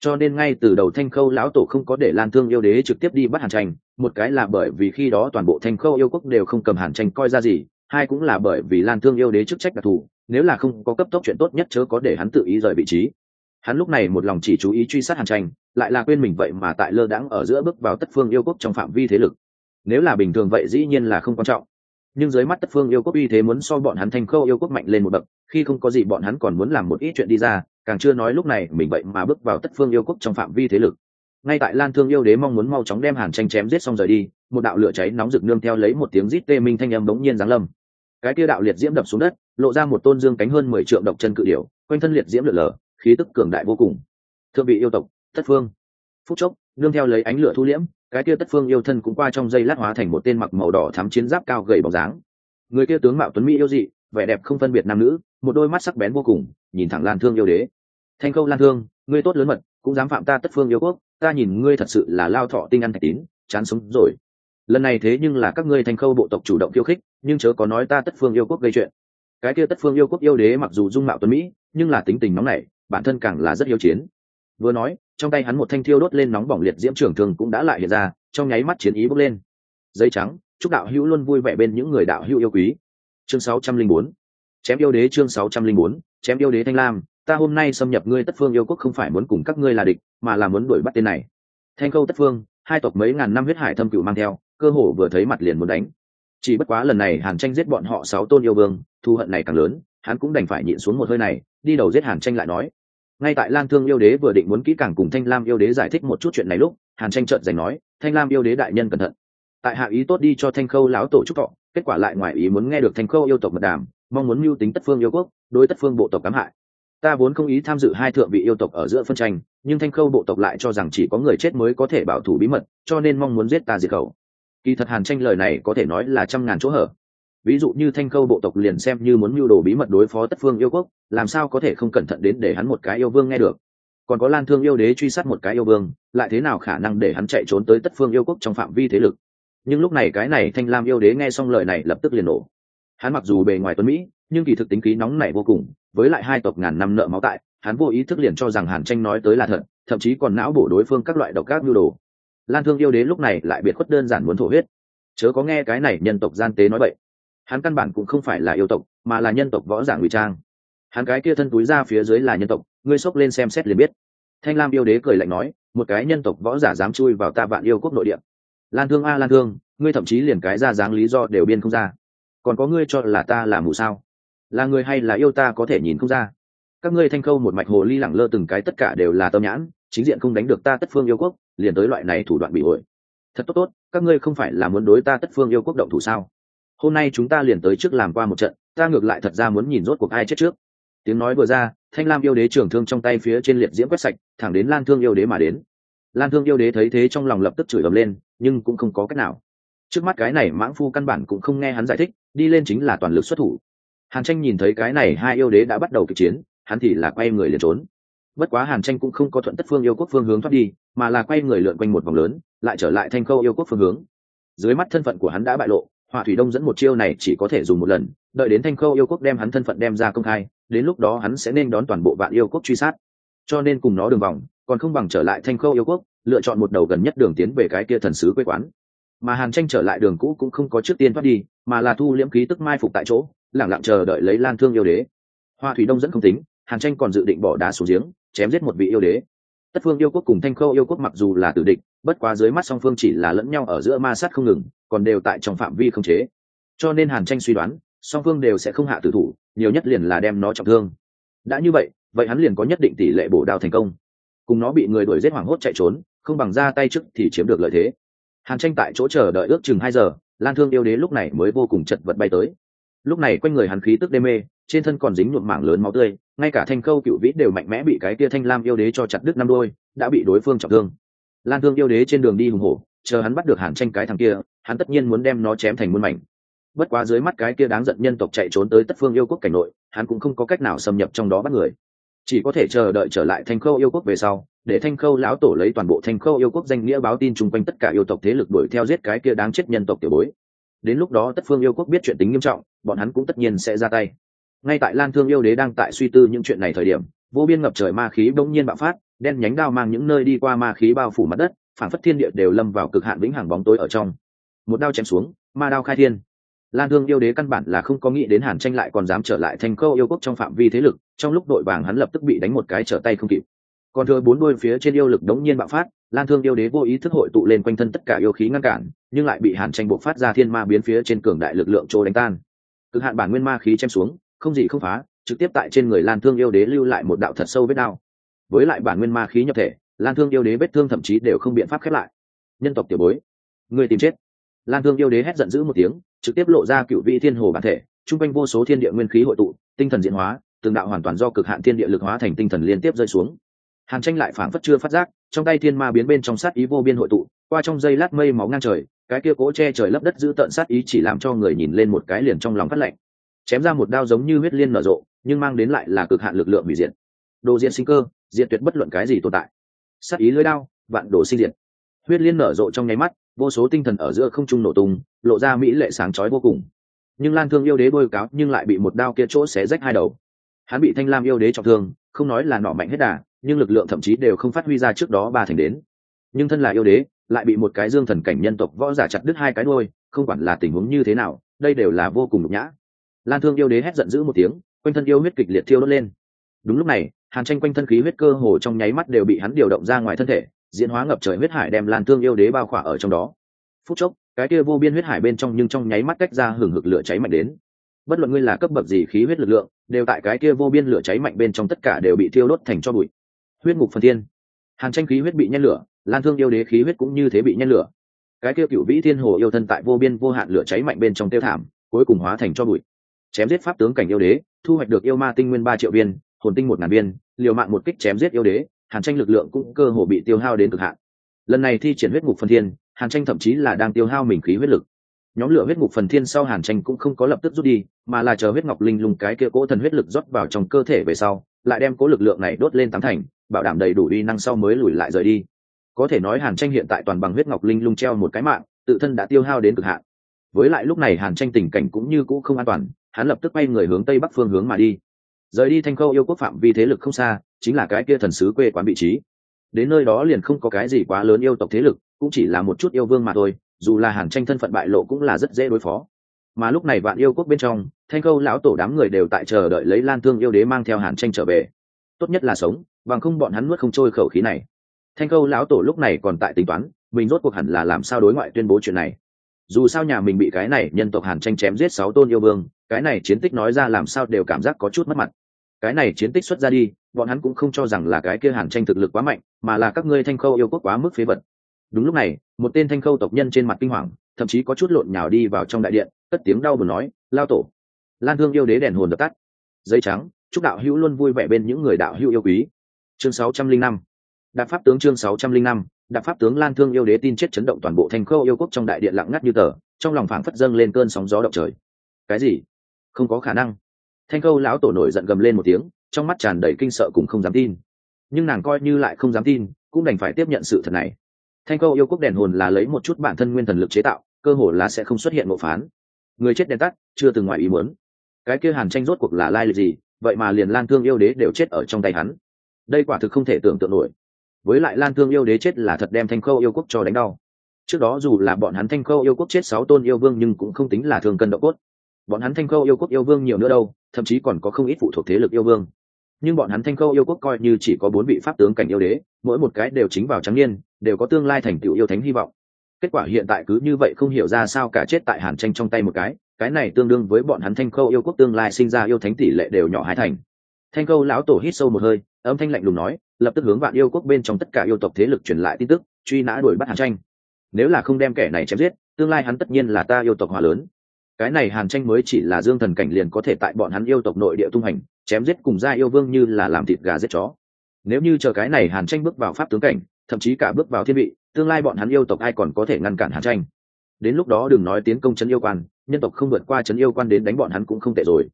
cho nên ngay từ đầu thanh khâu lão tổ không có để lan thương yêu đế trực tiếp đi bắt hàn tranh, một cái là bởi vì khi đó toàn bộ thanh khâu yêu quốc đều không cầm hàn tranh coi ra gì, hai cũng là bởi vì lan thương yêu đế chức trách đặc thù nếu là không có cấp tốc chuyện tốt nhất chớ có để hắn tự ý rời vị trí. Hắn lúc này một lòng chỉ chú ý truy sát hàn tranh, lại là quên mình vậy mà tại lơ đãng ở giữa bước vào tất phương yêu quốc trong phạm vi thế lực. Nếu là bình thường vậy dĩ nhiên là không quan trọng. Nhưng dưới mắt tất phương yêu quốc uy thế muốn so bọn hắn thanh khâu yêu quốc mạnh lên một bậc, khi không có gì bọn hắn còn muốn làm một ít chuyện đi ra, càng chưa nói lúc này mình vậy mà bước vào tất phương yêu quốc trong phạm vi thế lực. Ngay tại lan thương yêu đế mong muốn mau chóng đem hàn tranh chém giết xong rời đi, một đạo lửa cháy nóng rực nương theo lấy một tiếng rít tê minh thanh âm bỗng nhiên giáng lâm cái kia đạo liệt diễm đập xuống đất, lộ ra một tôn dương cánh hơn mười triệu độc chân cự điểu, quanh thân liệt diễm lượn lờ, khí tức cường đại vô cùng. Thượng vị yêu tộc tất phương. Phúc chốc, nương theo lấy ánh lửa thu liễm, cái kia tất phương yêu thân cũng qua trong dây lát hóa thành một tên mặc màu đỏ thắm chiến giáp cao gầy bóng dáng. Người kia tướng mạo tuấn mỹ yêu dị, vẻ đẹp không phân biệt nam nữ, một đôi mắt sắc bén vô cùng, nhìn thẳng lan thương yêu đế. Thanh khâu lan thương, ngươi tốt lớn mật, cũng dám phạm ta tất phương yêu quốc, ta nhìn ngươi thật sự là lao thọ tinh ăn thạch tín, chán sống rồi lần này thế nhưng là các ngươi thanh khâu bộ tộc chủ động khiêu khích, nhưng chớ có nói ta tất phương yêu quốc gây chuyện. Cái kia tất phương yêu quốc yêu đế mặc dù dung mạo tuấn mỹ, nhưng là tính tình nóng nảy, bản thân càng là rất yêu chiến. Vừa nói, trong tay hắn một thanh thiêu đốt lên nóng bỏng liệt diễm trưởng thường cũng đã lại hiện ra, trong nháy mắt chiến ý bốc lên. Dây trắng, chúc đạo hữu luôn vui vẻ bên những người đạo hữu yêu quý. Chương 604 chém yêu đế chương 604 chém yêu đế thanh lam, ta hôm nay xâm nhập ngươi tất phương yêu quốc không phải muốn cùng các ngươi là địch, mà là muốn đuổi bắt tên này. Thanh khâu tất phương, hai tộc mấy ngàn năm huyết hải thâm cựu mang theo cơ hồ vừa thấy mặt liền muốn đánh. Chỉ bất quá lần này hàn tranh giết bọn họ sáu tôn yêu vương thu hận này càng lớn, hắn cũng đành phải nhịn xuống một hơi này, đi đầu giết hàn tranh lại nói. Ngay tại lan thương yêu đế vừa định muốn kỹ càng cùng thanh lam yêu đế giải thích một chút chuyện này lúc, hàn tranh trợn giành nói, thanh lam yêu đế đại nhân cẩn thận. Tại hạ ý tốt đi cho thanh khâu lão tổ trúc thọ, kết quả lại ngoài ý muốn nghe được thanh khâu yêu tộc mật đàm, mong muốn mưu tính tất phương yêu quốc, đối tất phương bộ tộc cám hại. Ta vốn không ý tham dự hai thượng vị yêu tộc ở giữa phân tranh, nhưng thanh khâu bộ tộc lại cho rằng chỉ có người chết mới có thể bảo thủ bí mật, cho nên mong muốn giết ta diệt khẩu kỳ thật hàn tranh lời này có thể nói là trăm ngàn chỗ hở. Ví dụ như thanh khâu bộ tộc liền xem như muốn mưu đồ bí mật đối phó tất phương yêu quốc, làm sao có thể không cẩn thận đến để hắn một cái yêu vương nghe được? Còn có lan thương yêu đế truy sát một cái yêu vương, lại thế nào khả năng để hắn chạy trốn tới tất phương yêu quốc trong phạm vi thế lực? Nhưng lúc này cái này thanh lam yêu đế nghe xong lời này lập tức liền nổ. Hắn mặc dù bề ngoài tuấn mỹ, nhưng kỳ thực tính khí nóng nảy vô cùng, với lại hai tộc ngàn năm nợ máu tại, hắn vô ý thức liền cho rằng hàn tranh nói tới là thật, thậm chí còn não bổ đối phương các loại độc các nhu đồ lan thương yêu đế lúc này lại biệt khuất đơn giản muốn thổ huyết. Chớ có nghe cái này nhân tộc gian tế nói vậy hắn căn bản cũng không phải là yêu tộc, mà là nhân tộc võ giả ngụy trang. Hắn cái kia thân túi ra phía dưới là nhân tộc, ngươi xốc lên xem xét liền biết. Thanh lam yêu đế cười lạnh nói, một cái nhân tộc võ giả dám chui vào ta vạn yêu quốc nội địa. Lan thương a, lan thương, ngươi thậm chí liền cái ra dáng lý do đều biên không ra. Còn có ngươi cho là ta là mù sao? Là người hay là yêu ta có thể nhìn không ra? Các ngươi thanh khâu một mạch hồ ly lẳng lơ từng cái tất cả đều là tâm nhãn chính diện không đánh được ta tất phương yêu quốc, liền tới loại này thủ đoạn bị ổi thật tốt tốt, các ngươi không phải là muốn đối ta tất phương yêu quốc động thủ sao? Hôm nay chúng ta liền tới trước làm qua một trận, ta ngược lại thật ra muốn nhìn rốt cuộc ai chết trước. Tiếng nói vừa ra, thanh lam yêu đế trưởng thương trong tay phía trên liệt diễm quét sạch, thẳng đến lan thương yêu đế mà đến. Lan thương yêu đế thấy thế trong lòng lập tức chửi ầm lên, nhưng cũng không có cách nào. Trước mắt cái này mãng phu căn bản cũng không nghe hắn giải thích, đi lên chính là toàn lực xuất thủ. Hàn tranh nhìn thấy cái này hai yêu đế đã bắt đầu kịch chiến, hắn thì là quay người liền trốn bất quá hàn tranh cũng không có thuận tất phương yêu quốc phương hướng thoát đi, mà là quay người lượn quanh một vòng lớn, lại trở lại thanh khâu yêu quốc phương hướng. Dưới mắt thân phận của hắn đã bại lộ hỏa thủy đông dẫn một chiêu này chỉ có thể dùng một lần, đợi đến thanh khâu yêu quốc đem hắn thân phận đem ra công khai, đến lúc đó hắn sẽ nên đón toàn bộ vạn yêu quốc truy sát. Cho nên cùng nó đường vòng, còn không bằng trở lại thanh khâu yêu quốc, lựa chọn một đầu gần nhất đường tiến về cái kia thần sứ quê quán. Mà hàn tranh trở lại đường cũ cũng không có trước tiên thoát đi, mà là thu liễm khí tức mai phục tại chỗ lẳng lặng chờ đợi lấy lan thương yêu đế. Hoa thủy đông dẫn không tính, hàn tranh còn dự định bỏ đá xuống giếng chém giết một vị yêu đế. Tất phương yêu quốc cùng thanh khâu yêu quốc mặc dù là tử địch, bất quá dưới mắt song phương chỉ là lẫn nhau ở giữa ma sát không ngừng, còn đều tại trong phạm vi không chế. Cho nên hàn tranh suy đoán, song phương đều sẽ không hạ tử thủ, nhiều nhất liền là đem nó trọng thương. Đã như vậy vậy hắn liền có nhất định tỷ lệ bổ đao thành công. Cùng nó bị người đuổi giết hoảng hốt chạy trốn, không bằng ra tay trước thì chiếm được lợi thế. Hàn tranh tại chỗ chờ đợi ước chừng hai giờ, lan thương yêu đế lúc này mới vô cùng chật vật bay tới. Lúc này quanh người hắn khí tức đê mê trên thân còn dính nhuộm mảng lớn máu tươi, ngay cả thanh khâu cựu vĩ đều mạnh mẽ bị cái kia thanh lam yêu đế cho chặt đứt năm đôi, đã bị đối phương trọng thương. Lan thương yêu đế trên đường đi hùng hổ, chờ hắn bắt được hàn tranh cái thằng kia, hắn tất nhiên muốn đem nó chém thành muôn mảnh. Bất quá dưới mắt cái kia đáng giận nhân tộc chạy trốn tới tất phương yêu quốc cảnh nội, hắn cũng không có cách nào xâm nhập trong đó bắt người. Chỉ có thể chờ đợi trở lại thanh khâu yêu quốc về sau, để thanh khâu lão tổ lấy toàn bộ thanh khâu yêu quốc danh nghĩa báo tin chung quanh tất cả yêu tộc thế lực đuổi theo giết cái kia đáng chết nhân tộc tiểu bối. Đến lúc đó tất phương yêu quốc biết chuyện tính nghiêm trọng, bọn hắn cũng tất nhiên sẽ ra tay ngay tại lan thương yêu đế đang tại suy tư những chuyện này thời điểm, vô biên ngập trời ma khí bỗng nhiên bạo phát, đen nhánh đao mang những nơi đi qua ma khí bao phủ mặt đất, phản phất thiên địa đều lâm vào cực hạn vĩnh hằng bóng tối ở trong. Một đao chém xuống, ma đao khai thiên. Lan thương yêu đế căn bản là không có nghĩ đến hàn tranh lại còn dám trở lại thành câu yêu quốc trong phạm vi thế lực, trong lúc đội vàng hắn lập tức bị đánh một cái trở tay không kịp. Còn thừa bốn đôi phía trên yêu lực đống nhiên bạo phát, lan thương yêu đế vô ý thức hội tụ lên quanh thân tất cả yêu khí ngăn cản, nhưng lại bị hàn tranh buộc phát ra thiên ma biến phía trên cường đại lực lượng trô đánh tan. Cực hạn bản nguyên ma khí chém xuống không gì không phá, trực tiếp tại trên người lan thương yêu đế lưu lại một đạo thật sâu vết đao. Với lại bản nguyên ma khí nhập thể, lan thương yêu đế vết thương thậm chí đều không biện pháp khép lại. Nhân tộc tiểu bối, người tìm chết. Lan thương yêu đế hét giận dữ một tiếng, trực tiếp lộ ra cựu vị thiên hồ bản thể chung quanh vô số thiên địa nguyên khí hội tụ, tinh thần diễn hóa, từng đạo hoàn toàn do cực hạn thiên địa lực hóa thành tinh thần liên tiếp rơi xuống. Hàn tranh lại phảng phất chưa phát giác, trong tay thiên ma biến bên trong sát ý vô biên hội tụ, qua trong dây lát mây máu ngang trời, cái kia cố che trời lấp đất giữ tận sát ý chỉ làm cho người nhìn lên một cái liền trong lòng phát lạnh chém ra một đao giống như huyết liên nở rộ, nhưng mang đến lại là cực hạn lực lượng hủy diệt. Đồ diện sinh cơ, diệt tuyệt bất luận cái gì tồn tại. Sát ý lưới đao, vạn đồ sinh diệt. Huyết liên nở rộ trong nháy mắt, vô số tinh thần ở giữa không trung nổ tung, lộ ra mỹ lệ sáng chói vô cùng. Nhưng lan thương yêu đế bôi cáo nhưng lại bị một đao kia chỗ xé rách hai đầu. Hắn bị thanh lam yêu đế trọng thương, không nói là nọ mạnh hết đà, nhưng lực lượng thậm chí đều không phát huy ra trước đó ba thành đến. Nhưng thân là yêu đế, lại bị một cái dương thần cảnh nhân tộc võ giả chặt đứt hai cái đôi không quản là tình huống như thế nào, đây đều là vô cùng nhục nhã lan thương yêu đế hét giận dữ một tiếng, quanh thân yêu huyết kịch liệt thiêu đốt lên. Đúng lúc này, hàn tranh quanh thân khí huyết cơ hồ trong nháy mắt đều bị hắn điều động ra ngoài thân thể, diễn hóa ngập trời huyết hải đem lan thương yêu đế bao khỏa ở trong đó. Phút chốc, cái kia vô biên huyết hải bên trong nhưng trong nháy mắt cách ra hưởng hực lửa cháy mạnh đến. Bất luận ngươi là cấp bậc gì khí huyết lực lượng, đều tại cái kia vô biên lửa cháy mạnh bên trong tất cả đều bị thiêu đốt thành cho bụi. Huyết ngục phần thiên. Hàn tranh khí huyết bị nhen lửa, lan thương yêu đế khí huyết cũng như thế bị nhen lửa. Cái kia cựu vĩ thiên hồ yêu thân tại vô biên vô hạn lửa cháy mạnh bên trong tiêu thảm, cuối cùng hóa thành cho bụi chém giết pháp tướng cảnh yêu đế, thu hoạch được yêu ma tinh nguyên ba triệu viên, hồn tinh một ngàn viên, liều mạng một kích chém giết yêu đế, hàn tranh lực lượng cũng cơ hồ bị tiêu hao đến cực hạn. Lần này thi triển huyết ngục phần thiên, hàn tranh thậm chí là đang tiêu hao mình khí huyết lực. Nhóm lửa huyết ngục phần thiên sau hàn tranh cũng không có lập tức rút đi, mà là chờ huyết ngọc linh lung cái kia cỗ thần huyết lực rót vào trong cơ thể về sau, lại đem cố lực lượng này đốt lên tám thành, bảo đảm đầy đủ uy năng sau mới lùi lại rời đi. Có thể nói hàn tranh hiện tại toàn bằng huyết ngọc linh lung treo một cái mạng, tự thân đã tiêu hao đến cực hạn. Với lại lúc này hàn tranh tình cảnh cũng như cũ không an toàn hắn lập tức bay người hướng tây bắc phương hướng mà đi. Rời đi thanh khâu yêu quốc phạm vi thế lực không xa, chính là cái kia thần sứ quê quán vị trí. Đến nơi đó liền không có cái gì quá lớn yêu tộc thế lực, cũng chỉ là một chút yêu vương mà thôi, dù là hàn tranh thân phận bại lộ cũng là rất dễ đối phó. Mà lúc này vạn yêu quốc bên trong, thanh khâu lão tổ đám người đều tại chờ đợi lấy lan thương yêu đế mang theo hàn tranh trở về. Tốt nhất là sống, bằng không bọn hắn nuốt không trôi khẩu khí này. Thanh khâu lão tổ lúc này còn tại tính toán, mình rốt cuộc hẳn là làm sao đối ngoại tuyên bố chuyện này. Dù sao nhà mình bị cái này nhân tộc hàn tranh chém giết sáu tôn yêu vương cái này chiến tích nói ra làm sao đều cảm giác có chút mất mặt. Cái này chiến tích xuất ra đi, bọn hắn cũng không cho rằng là cái kia hàn tranh thực lực quá mạnh, mà là các ngươi thanh khâu yêu quốc quá mức phế vật. Đúng lúc này, một tên thanh khâu tộc nhân trên mặt kinh hoàng, thậm chí có chút lộn nhào đi vào trong đại điện, cất tiếng đau buồn nói, lao tổ. Lan thương yêu đế đèn hồn đập tắt. Dây trắng, chúc đạo hữu luôn vui vẻ bên những người đạo hữu yêu quý. Chương sáu trăm linh năm. Đạp pháp tướng chương sáu trăm linh năm. Đạp pháp tướng lan thương yêu đế tin chết chấn động toàn bộ thanh khâu yêu quốc trong đại điện lặng ngắt như tờ, trong lòng phảng phất dâng lên cơn sóng gió động trời. Cái gì? Không có khả năng. Thanh khâu lão tổ nổi giận gầm lên một tiếng, trong mắt tràn đầy kinh sợ cũng không dám tin. Nhưng nàng coi như lại không dám tin, cũng đành phải tiếp nhận sự thật này. Thanh câu yêu quốc đèn hồn là lấy một chút bản thân nguyên thần lực chế tạo, cơ hồ là sẽ không xuất hiện ngộ phán. Người chết đèn tắt, chưa từng ngoài ý muốn. Cái kia hàn tranh rốt cuộc là lai lịch gì, vậy mà liền lan thương yêu đế đều chết ở trong tay hắn. Đây quả thực không thể tưởng tượng nổi. Với lại lan thương yêu đế chết là thật đem thanh khâu yêu quốc cho đánh đau. Trước đó dù là bọn hắn thanh khâu yêu quốc chết sáu tôn yêu vương nhưng cũng không tính là thường cân độ cốt bọn hắn thanh khâu yêu quốc yêu vương nhiều nữa đâu, thậm chí còn có không ít phụ thuộc thế lực yêu vương. Nhưng bọn hắn thanh khâu yêu quốc coi như chỉ có bốn vị pháp tướng cảnh yêu đế, mỗi một cái đều chính vào trắng niên, đều có tương lai thành tựu yêu thánh hy vọng. Kết quả hiện tại cứ như vậy không hiểu ra sao cả chết tại hàn tranh trong tay một cái cái này tương đương với bọn hắn thanh khâu yêu quốc tương lai sinh ra yêu thánh tỷ lệ đều nhỏ hai thành. Thanh khâu lão tổ hít sâu một hơi, âm thanh lạnh lùng nói, lập tức hướng vạn yêu quốc bên trong tất cả yêu tộc thế lực truyền lại tin tức, truy nã đuổi bắt hàn tranh. Nếu là không đem kẻ này chém giết, tương lai hắn tất nhiên là ta yêu tộc hòa lớn cái này hàn tranh mới chỉ là dương thần cảnh liền có thể tại bọn hắn yêu tộc nội địa tung hành, chém giết cùng gia yêu vương như là làm thịt gà giết chó. Nếu như chờ cái này hàn tranh bước vào pháp tướng cảnh, thậm chí cả bước vào thiên vị, tương lai bọn hắn yêu tộc ai còn có thể ngăn cản hàn tranh? Đến lúc đó đừng nói tiến công trấn yêu quan, nhân tộc không vượt qua trấn yêu quan đến đánh bọn hắn cũng không tệ rồi.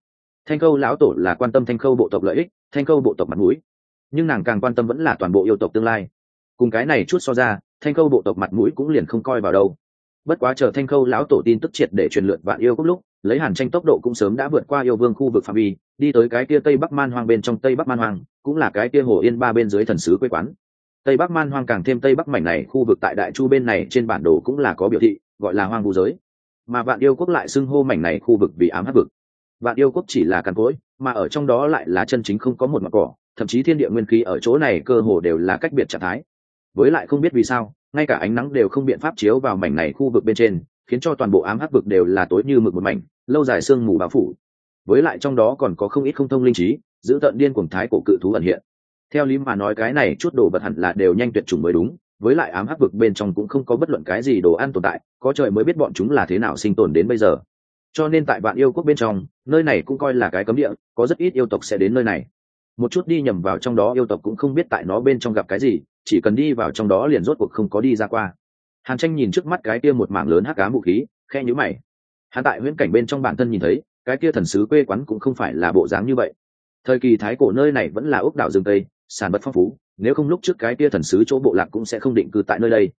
Thanh khâu lão tổ là quan tâm thanh khâu bộ tộc lợi ích, thanh khâu bộ tộc mặt mũi. Nhưng nàng càng quan tâm vẫn là toàn bộ yêu tộc tương lai. Cùng cái này chút so ra, thanh khâu bộ tộc mặt mũi cũng liền không coi vào đâu bất quá chờ thanh khâu lão tổ tin tức triệt để truyền lượt vạn yêu cốc lúc, lấy hàn tranh tốc độ cũng sớm đã vượt qua yêu vương khu vực phạm vi, đi tới cái kia tây bắc man hoang bên trong tây bắc man hoang, cũng là cái kia hồ yên ba bên dưới thần sứ quê quán. Tây bắc man hoang càng thêm tây bắc mảnh này, khu vực tại đại chu bên này trên bản đồ cũng là có biểu thị, gọi là hoang vu giới. Mà vạn yêu quốc lại xưng hô mảnh này khu vực vì ám hắc vực. Vạn yêu quốc chỉ là càn cối mà ở trong đó lại là chân chính không có một mặt cỏ, thậm chí thiên địa nguyên khí ở chỗ này cơ hồ đều là cách biệt trạng thái. Với lại không biết vì sao ngay cả ánh nắng đều không biện pháp chiếu vào mảnh này khu vực bên trên, khiến cho toàn bộ ám hắc vực đều là tối như mực một mảnh, lâu dài sương mù bao phủ. Với lại trong đó còn có không ít không thông linh trí, giữ tận điên cuồng thái cổ cự thú ẩn hiện. Theo lý mà nói cái này chút đồ vật hẳn là đều nhanh tuyệt chủng mới đúng, với lại ám hắc vực bên trong cũng không có bất luận cái gì đồ ăn tồn tại, có trời mới biết bọn chúng là thế nào sinh tồn đến bây giờ. Cho nên tại bạn yêu quốc bên trong, nơi này cũng coi là cái cấm địa, có rất ít yêu tộc sẽ đến nơi này. Một chút đi nhầm vào trong đó yêu tộc cũng không biết tại nó bên trong gặp cái gì chỉ cần đi vào trong đó liền rốt cuộc không có đi ra qua. Hàn tranh nhìn trước mắt cái kia một mảng lớn hắc cá vũ khí khe nhữ mày. Hắn tại huyễn cảnh bên trong bản thân nhìn thấy, cái kia thần sứ quê quán cũng không phải là bộ dáng như vậy. Thời kỳ thái cổ nơi này vẫn là ốc đảo rừng tây, sản vật phong phú, nếu không lúc trước cái kia thần sứ chỗ bộ lạc cũng sẽ không định cư tại nơi đây.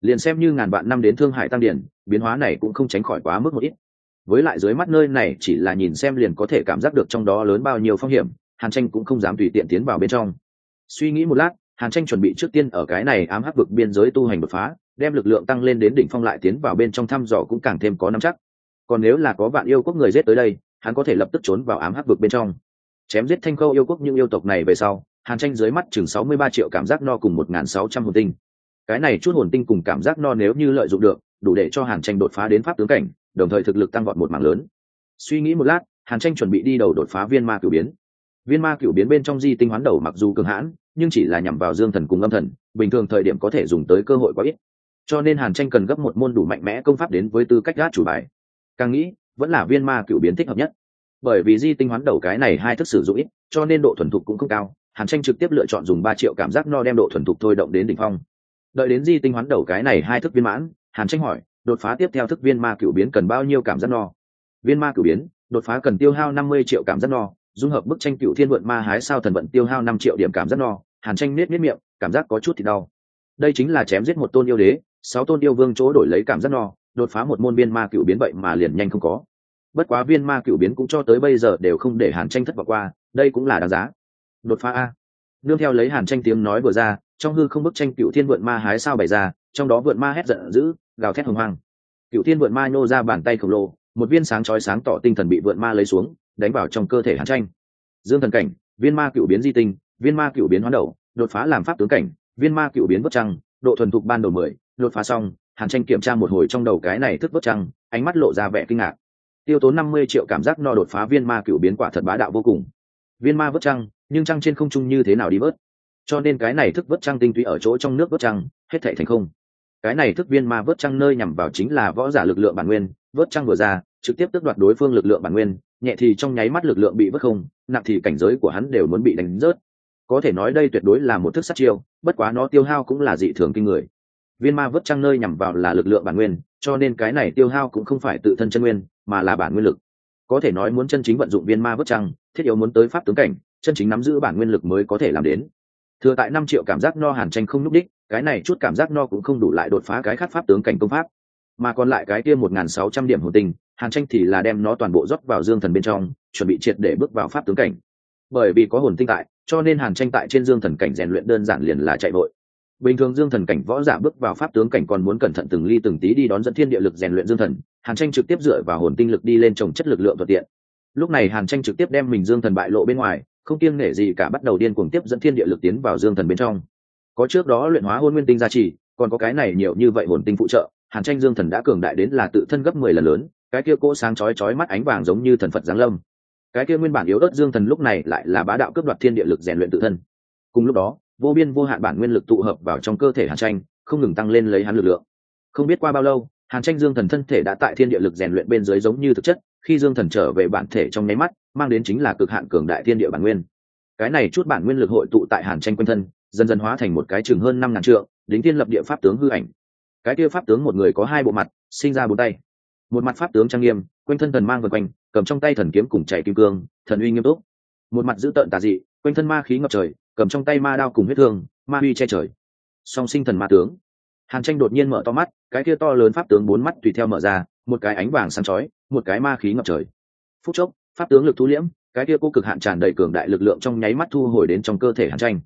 Liền xem như ngàn vạn năm đến thương hải tăng điển, biến hóa này cũng không tránh khỏi quá mức một ít. Với lại dưới mắt nơi này chỉ là nhìn xem liền có thể cảm giác được trong đó lớn bao nhiêu phong hiểm, hàn tranh cũng không dám tùy tiện tiến vào bên trong. Suy nghĩ một lát hàn tranh chuẩn bị trước tiên ở cái này ám hắc vực biên giới tu hành đột phá, đem lực lượng tăng lên đến đỉnh phong lại tiến vào bên trong thăm dò cũng càng thêm có nắm chắc. Còn nếu là có bạn yêu quốc người giết tới đây, hắn có thể lập tức trốn vào ám hắc vực bên trong. Chém giết thanh khâu yêu quốc những yêu tộc này về sau, hàn tranh dưới mắt chừng sáu mươi ba triệu cảm giác no cùng một nghìn sáu trăm hồn tinh. Cái này chút hồn tinh cùng cảm giác no nếu như lợi dụng được, đủ để cho hàn tranh đột phá đến pháp tướng cảnh, đồng thời thực lực tăng vọt một mảng lớn. Suy nghĩ một lát, hàn tranh chuẩn bị đi đầu đột phá viên ma cửu biến. Viên ma cửu biến bên trong di tinh hoán đầu mặc dù cường hãn nhưng chỉ là nhằm vào dương thần cùng âm thần, bình thường thời điểm có thể dùng tới cơ hội quá ít. Cho nên hàn tranh cần gấp một môn đủ mạnh mẽ công pháp đến với tư cách gác chủ bài. Càng nghĩ, vẫn là viên ma cửu biến thích hợp nhất. Bởi vì di tinh hoán đầu cái này hai thức sử dụng ít, cho nên độ thuần thục cũng không cao. Hàn tranh trực tiếp lựa chọn dùng ba triệu cảm giác no đem độ thuần thục thôi động đến đỉnh phong. Đợi đến di tinh hoán đầu cái này hai thức viên mãn, hàn tranh hỏi, đột phá tiếp theo thức viên ma cửu biến cần bao nhiêu cảm giác no? Viên ma cửu biến, đột phá cần tiêu hao năm mươi triệu cảm giác no dung hợp bức tranh cựu thiên vượn ma hái sao thần vận tiêu hao năm triệu điểm cảm giác no, hàn tranh nết nết miệng, cảm giác có chút thì đau. Đây chính là chém giết một tôn yêu đế, sáu tôn yêu vương chỗ đổi lấy cảm giác no, đột phá một môn viên ma cựu biến vậy mà liền nhanh không có. Bất quá viên ma cựu biến cũng cho tới bây giờ đều không để hàn tranh thất vọng qua, đây cũng là đáng giá. Đột phá a. Nương theo lấy hàn tranh tiếng nói vừa ra, trong hư không bức tranh cựu thiên vượn ma hái sao bày ra, trong đó vượn ma hét giận dữ, gào thét hồng hoang. Cựu thiên vượn ma nhô ra bàn tay khổng lồ, một viên sáng chói sáng tỏ tinh thần bị vượn ma lấy xuống đánh vào trong cơ thể hàn tranh. Dương thần cảnh, viên ma cựu biến di tinh, viên ma cựu biến hoán đầu, đột phá làm pháp tướng cảnh, viên ma cựu biến bất trăng, độ thuần thục ban đầu mười, đột phá xong, hàn tranh kiểm tra một hồi trong đầu cái này thức bất trăng, ánh mắt lộ ra vẻ kinh ngạc. Tiêu tốn năm mươi triệu cảm giác no đột phá viên ma cựu biến quả thật bá đạo vô cùng. Viên ma vớt trăng, nhưng trăng trên không trung như thế nào đi vớt cho nên cái này thức vớt trăng tinh túy ở chỗ trong nước vớt trăng, hết thể thành không. Cái này thức viên ma vớt trăng nơi nhằm vào chính là võ giả lực lượng bản nguyên vớt trăng vừa ra trực tiếp tước đoạt đối phương lực lượng bản nguyên, nhẹ thì trong nháy mắt lực lượng bị vứt không, nặng thì cảnh giới của hắn đều muốn bị đánh rớt. Có thể nói đây tuyệt đối là một thức sát chiêu, bất quá nó tiêu hao cũng là dị thường kinh người. Viên ma vớt trăng nơi nhằm vào là lực lượng bản nguyên, cho nên cái này tiêu hao cũng không phải tự thân chân nguyên, mà là bản nguyên lực. Có thể nói muốn chân chính vận dụng viên ma vớt trăng, thiết yếu muốn tới pháp tướng cảnh, chân chính nắm giữ bản nguyên lực mới có thể làm đến. Thừa tại năm triệu cảm giác no hàn tranh không nhúc đích cái này chút cảm giác no cũng không đủ lại đột phá cái khát pháp tướng cảnh công pháp. Mà còn lại cái kia một nghìn sáu trăm điểm hồn tình hàn tranh thì là đem nó toàn bộ rót vào dương thần bên trong, chuẩn bị triệt để bước vào pháp tướng cảnh. Bởi vì có hồn tinh tại, cho nên hàn tranh tại trên dương thần cảnh rèn luyện đơn giản liền là chạy vội. Bình thường dương thần cảnh võ giả bước vào pháp tướng cảnh còn muốn cẩn thận từng ly từng tí đi đón dẫn thiên địa lực rèn luyện dương thần, hàn tranh trực tiếp dựa vào hồn tinh lực đi lên trồng chất lực lượng thuận tiện. Lúc này hàn tranh trực tiếp đem mình dương thần bại lộ bên ngoài, không kiêng nể gì cả bắt đầu điên cuồng tiếp dẫn thiên địa lực tiến vào dương thần bên trong. Có trước đó luyện hóa hôn nguyên tinh gia trì, còn có cái này nhiều như vậy hồn tinh phụ trợ, hàn tranh dương thần đã cường đại đến là tự thân gấp mười lần lớn cái kia cỗ sáng chói chói mắt ánh vàng giống như thần phật giáng lâm. Cái kia nguyên bản yếu ớt dương thần lúc này lại là bá đạo cướp đoạt thiên địa lực rèn luyện tự thân. Cùng lúc đó, vô biên vô hạn bản nguyên lực tụ hợp vào trong cơ thể hàn tranh, không ngừng tăng lên lấy hắn lực lượng. Không biết qua bao lâu, hàn tranh dương thần thân thể đã tại thiên địa lực rèn luyện bên dưới giống như thực chất, khi dương thần trở về bản thể trong nháy mắt, mang đến chính là cực hạn cường đại thiên địa bản nguyên. Cái này chút bản nguyên lực hội tụ tại hàn tranh quanh thân, dần dần hóa thành một cái chừng hơn năm ngàn trượng, đính thiên lập địa pháp tướng hư ảnh. Cái kia pháp tướng một người có hai bộ mặt, sinh ra bốn tay một mặt pháp tướng trang nghiêm, quanh thân thần mang vượt quanh, cầm trong tay thần kiếm cùng chảy kim cương, thần uy nghiêm túc. Một mặt giữ tợn tà dị, quanh thân ma khí ngập trời, cầm trong tay ma đao cùng huyết thương, ma uy che trời. Song sinh thần ma tướng. Hàn tranh đột nhiên mở to mắt, cái kia to lớn pháp tướng bốn mắt tùy theo mở ra, một cái ánh vàng sáng chói, một cái ma khí ngập trời. Phút chốc, pháp tướng lực thu liễm, cái kia cô cực hạn tràn đầy cường đại lực lượng trong nháy mắt thu hồi đến trong cơ thể hàn tranh.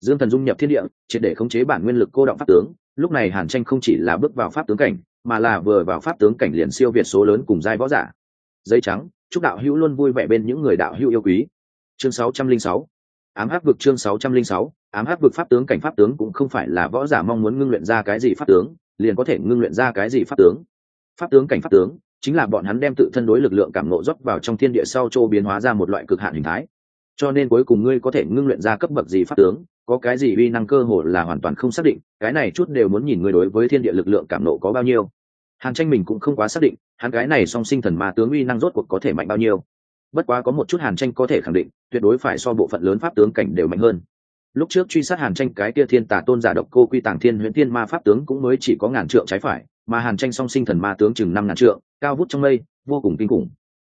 Dương thần dung nhập thiên địa, triệt để khống chế bản nguyên lực cô động pháp tướng. Lúc này hàn tranh không chỉ là bước vào pháp tướng cảnh mà là vừa vào pháp tướng cảnh liền siêu việt số lớn cùng giai võ giả. Dây trắng, chúc đạo hữu luôn vui vẻ bên những người đạo hữu yêu quý. Chương 606 ám hắc vực chương 606 ám hắc vực pháp tướng cảnh pháp tướng cũng không phải là võ giả mong muốn ngưng luyện ra cái gì pháp tướng, liền có thể ngưng luyện ra cái gì pháp tướng. Pháp tướng cảnh pháp tướng, chính là bọn hắn đem tự thân đối lực lượng cảm nộ rót vào trong thiên địa sau châu biến hóa ra một loại cực hạn hình thái. Cho nên cuối cùng ngươi có thể ngưng luyện ra cấp bậc gì pháp tướng có cái gì uy năng cơ hội là hoàn toàn không xác định, cái này chút đều muốn nhìn người đối với thiên địa lực lượng cảm nộ có bao nhiêu. Hàn tranh mình cũng không quá xác định, hắn cái này song sinh thần ma tướng uy năng rốt cuộc có thể mạnh bao nhiêu. Bất quá có một chút hàn tranh có thể khẳng định, tuyệt đối phải so bộ phận lớn pháp tướng cảnh đều mạnh hơn. Lúc trước truy sát hàn tranh cái kia thiên tả tôn giả độc cô quy tàng thiên huyễn thiên ma pháp tướng cũng mới chỉ có ngàn trượng trái phải, mà hàn tranh song sinh thần ma tướng chừng năm ngàn trượng, cao vút trong mây, vô cùng kinh khủng.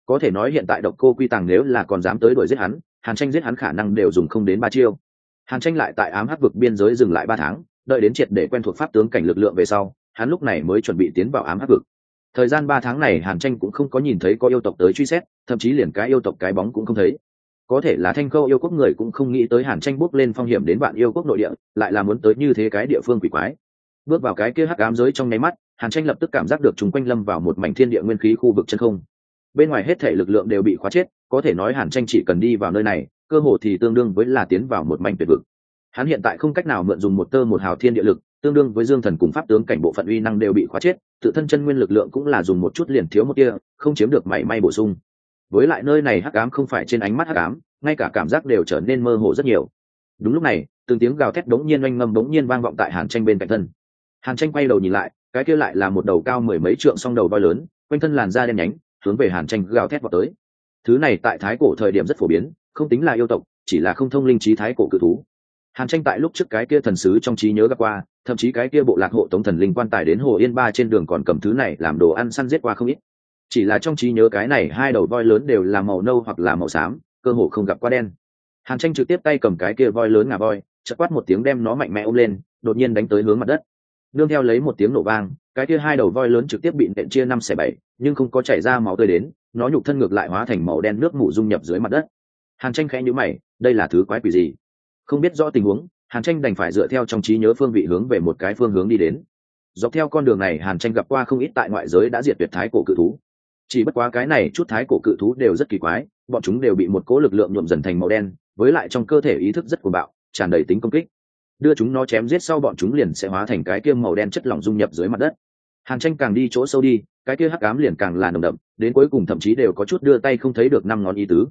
Có thể nói hiện tại độc cô quy tàng nếu là còn dám tới đuổi giết hắn, hàn tranh giết hắn khả năng đều dùng không đến ba chiêu hàn tranh lại tại ám hắc vực biên giới dừng lại ba tháng, đợi đến triệt để quen thuộc pháp tướng cảnh lực lượng về sau, hắn lúc này mới chuẩn bị tiến vào ám hắc vực. Thời gian ba tháng này, hàn tranh cũng không có nhìn thấy có yêu tộc tới truy xét, thậm chí liền cái yêu tộc cái bóng cũng không thấy. Có thể là thanh câu yêu quốc người cũng không nghĩ tới hàn tranh bước lên phong hiểm đến bạn yêu quốc nội địa, lại là muốn tới như thế cái địa phương quỷ quái. Bước vào cái kia hắc ám giới trong nháy mắt, hàn tranh lập tức cảm giác được chúng quanh lâm vào một mảnh thiên địa nguyên khí khu vực chân không. Bên ngoài hết thể lực lượng đều bị khóa chết, có thể nói hàn tranh chỉ cần đi vào nơi này cơ hồ thì tương đương với là tiến vào một mảnh tuyệt vực. Hắn hiện tại không cách nào mượn dùng một tơ một hào thiên địa lực, tương đương với dương thần cùng pháp tướng cảnh bộ phận uy năng đều bị khóa chết, tự thân chân nguyên lực lượng cũng là dùng một chút liền thiếu một kia không chiếm được mảy may bổ sung. Với lại nơi này hắc ám không phải trên ánh mắt hắc ám, ngay cả cảm giác đều trở nên mơ hồ rất nhiều. Đúng lúc này, từng tiếng gào thét đống nhiên oanh ngâm đống nhiên vang vọng tại hàn tranh bên cạnh thân. Hàn tranh quay đầu nhìn lại, cái kia lại là một đầu cao mười mấy trượng song đầu voi lớn, quanh thân làn da đen nhánh, hướng về hàn tranh gào thét vào tới thứ này tại thái cổ thời điểm rất phổ biến, không tính là yêu tộc, chỉ là không thông linh trí thái cổ cự thú. Hàn tranh tại lúc trước cái kia thần sứ trong trí nhớ gặp qua, thậm chí cái kia bộ lạc hộ tống thần linh quan tài đến hồ yên ba trên đường còn cầm thứ này làm đồ ăn săn giết qua không ít. Chỉ là trong trí nhớ cái này hai đầu voi lớn đều là màu nâu hoặc là màu xám, cơ hồ không gặp qua đen. Hàn tranh trực tiếp tay cầm cái kia voi lớn ngà voi chật quát một tiếng đem nó mạnh mẽ ôm lên, đột nhiên đánh tới hướng mặt đất. Nương theo lấy một tiếng nổ vang, cái kia hai đầu voi lớn trực tiếp bị nện chia năm xẻ bảy, nhưng không có chảy ra máu tươi đến nó nhục thân ngược lại hóa thành màu đen nước mủ dung nhập dưới mặt đất. Hàn tranh khẽ nhữ mày, đây là thứ quái quỷ gì? Không biết rõ tình huống, hàn tranh đành phải dựa theo trong trí nhớ phương vị hướng về một cái phương hướng đi đến. Dọc theo con đường này, hàn tranh gặp qua không ít tại ngoại giới đã diệt tuyệt thái cổ cự thú. Chỉ bất quá cái này chút thái cổ cự thú đều rất kỳ quái, bọn chúng đều bị một cố lực lượng nhuộm dần thành màu đen, với lại trong cơ thể ý thức rất cuồng bạo, tràn đầy tính công kích. Đưa chúng nó chém giết sau bọn chúng liền sẽ hóa thành cái kia màu đen chất lỏng dung nhập dưới mặt đất. Hàn tranh càng đi chỗ sâu đi cái kia hắc ám liền càng là nồng đậm, đến cuối cùng thậm chí đều có chút đưa tay không thấy được năm ngón ý tứ.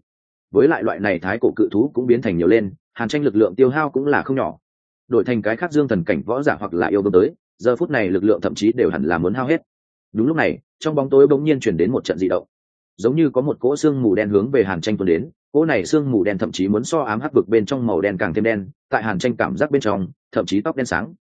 Với lại loại này thái cổ cự thú cũng biến thành nhiều lên, hàn tranh lực lượng tiêu hao cũng là không nhỏ. Đổi thành cái khác dương thần cảnh võ giả hoặc là yêu bơm tới, giờ phút này lực lượng thậm chí đều hẳn là muốn hao hết. Đúng lúc này, trong bóng tối bỗng nhiên chuyển đến một trận dị động. Giống như có một cỗ xương mù đen hướng về hàn tranh tuần đến, cỗ này xương mù đen thậm chí muốn so ám hắc vực bên trong màu đen càng thêm đen, tại hàn tranh cảm giác bên trong, thậm chí tóc đen sáng.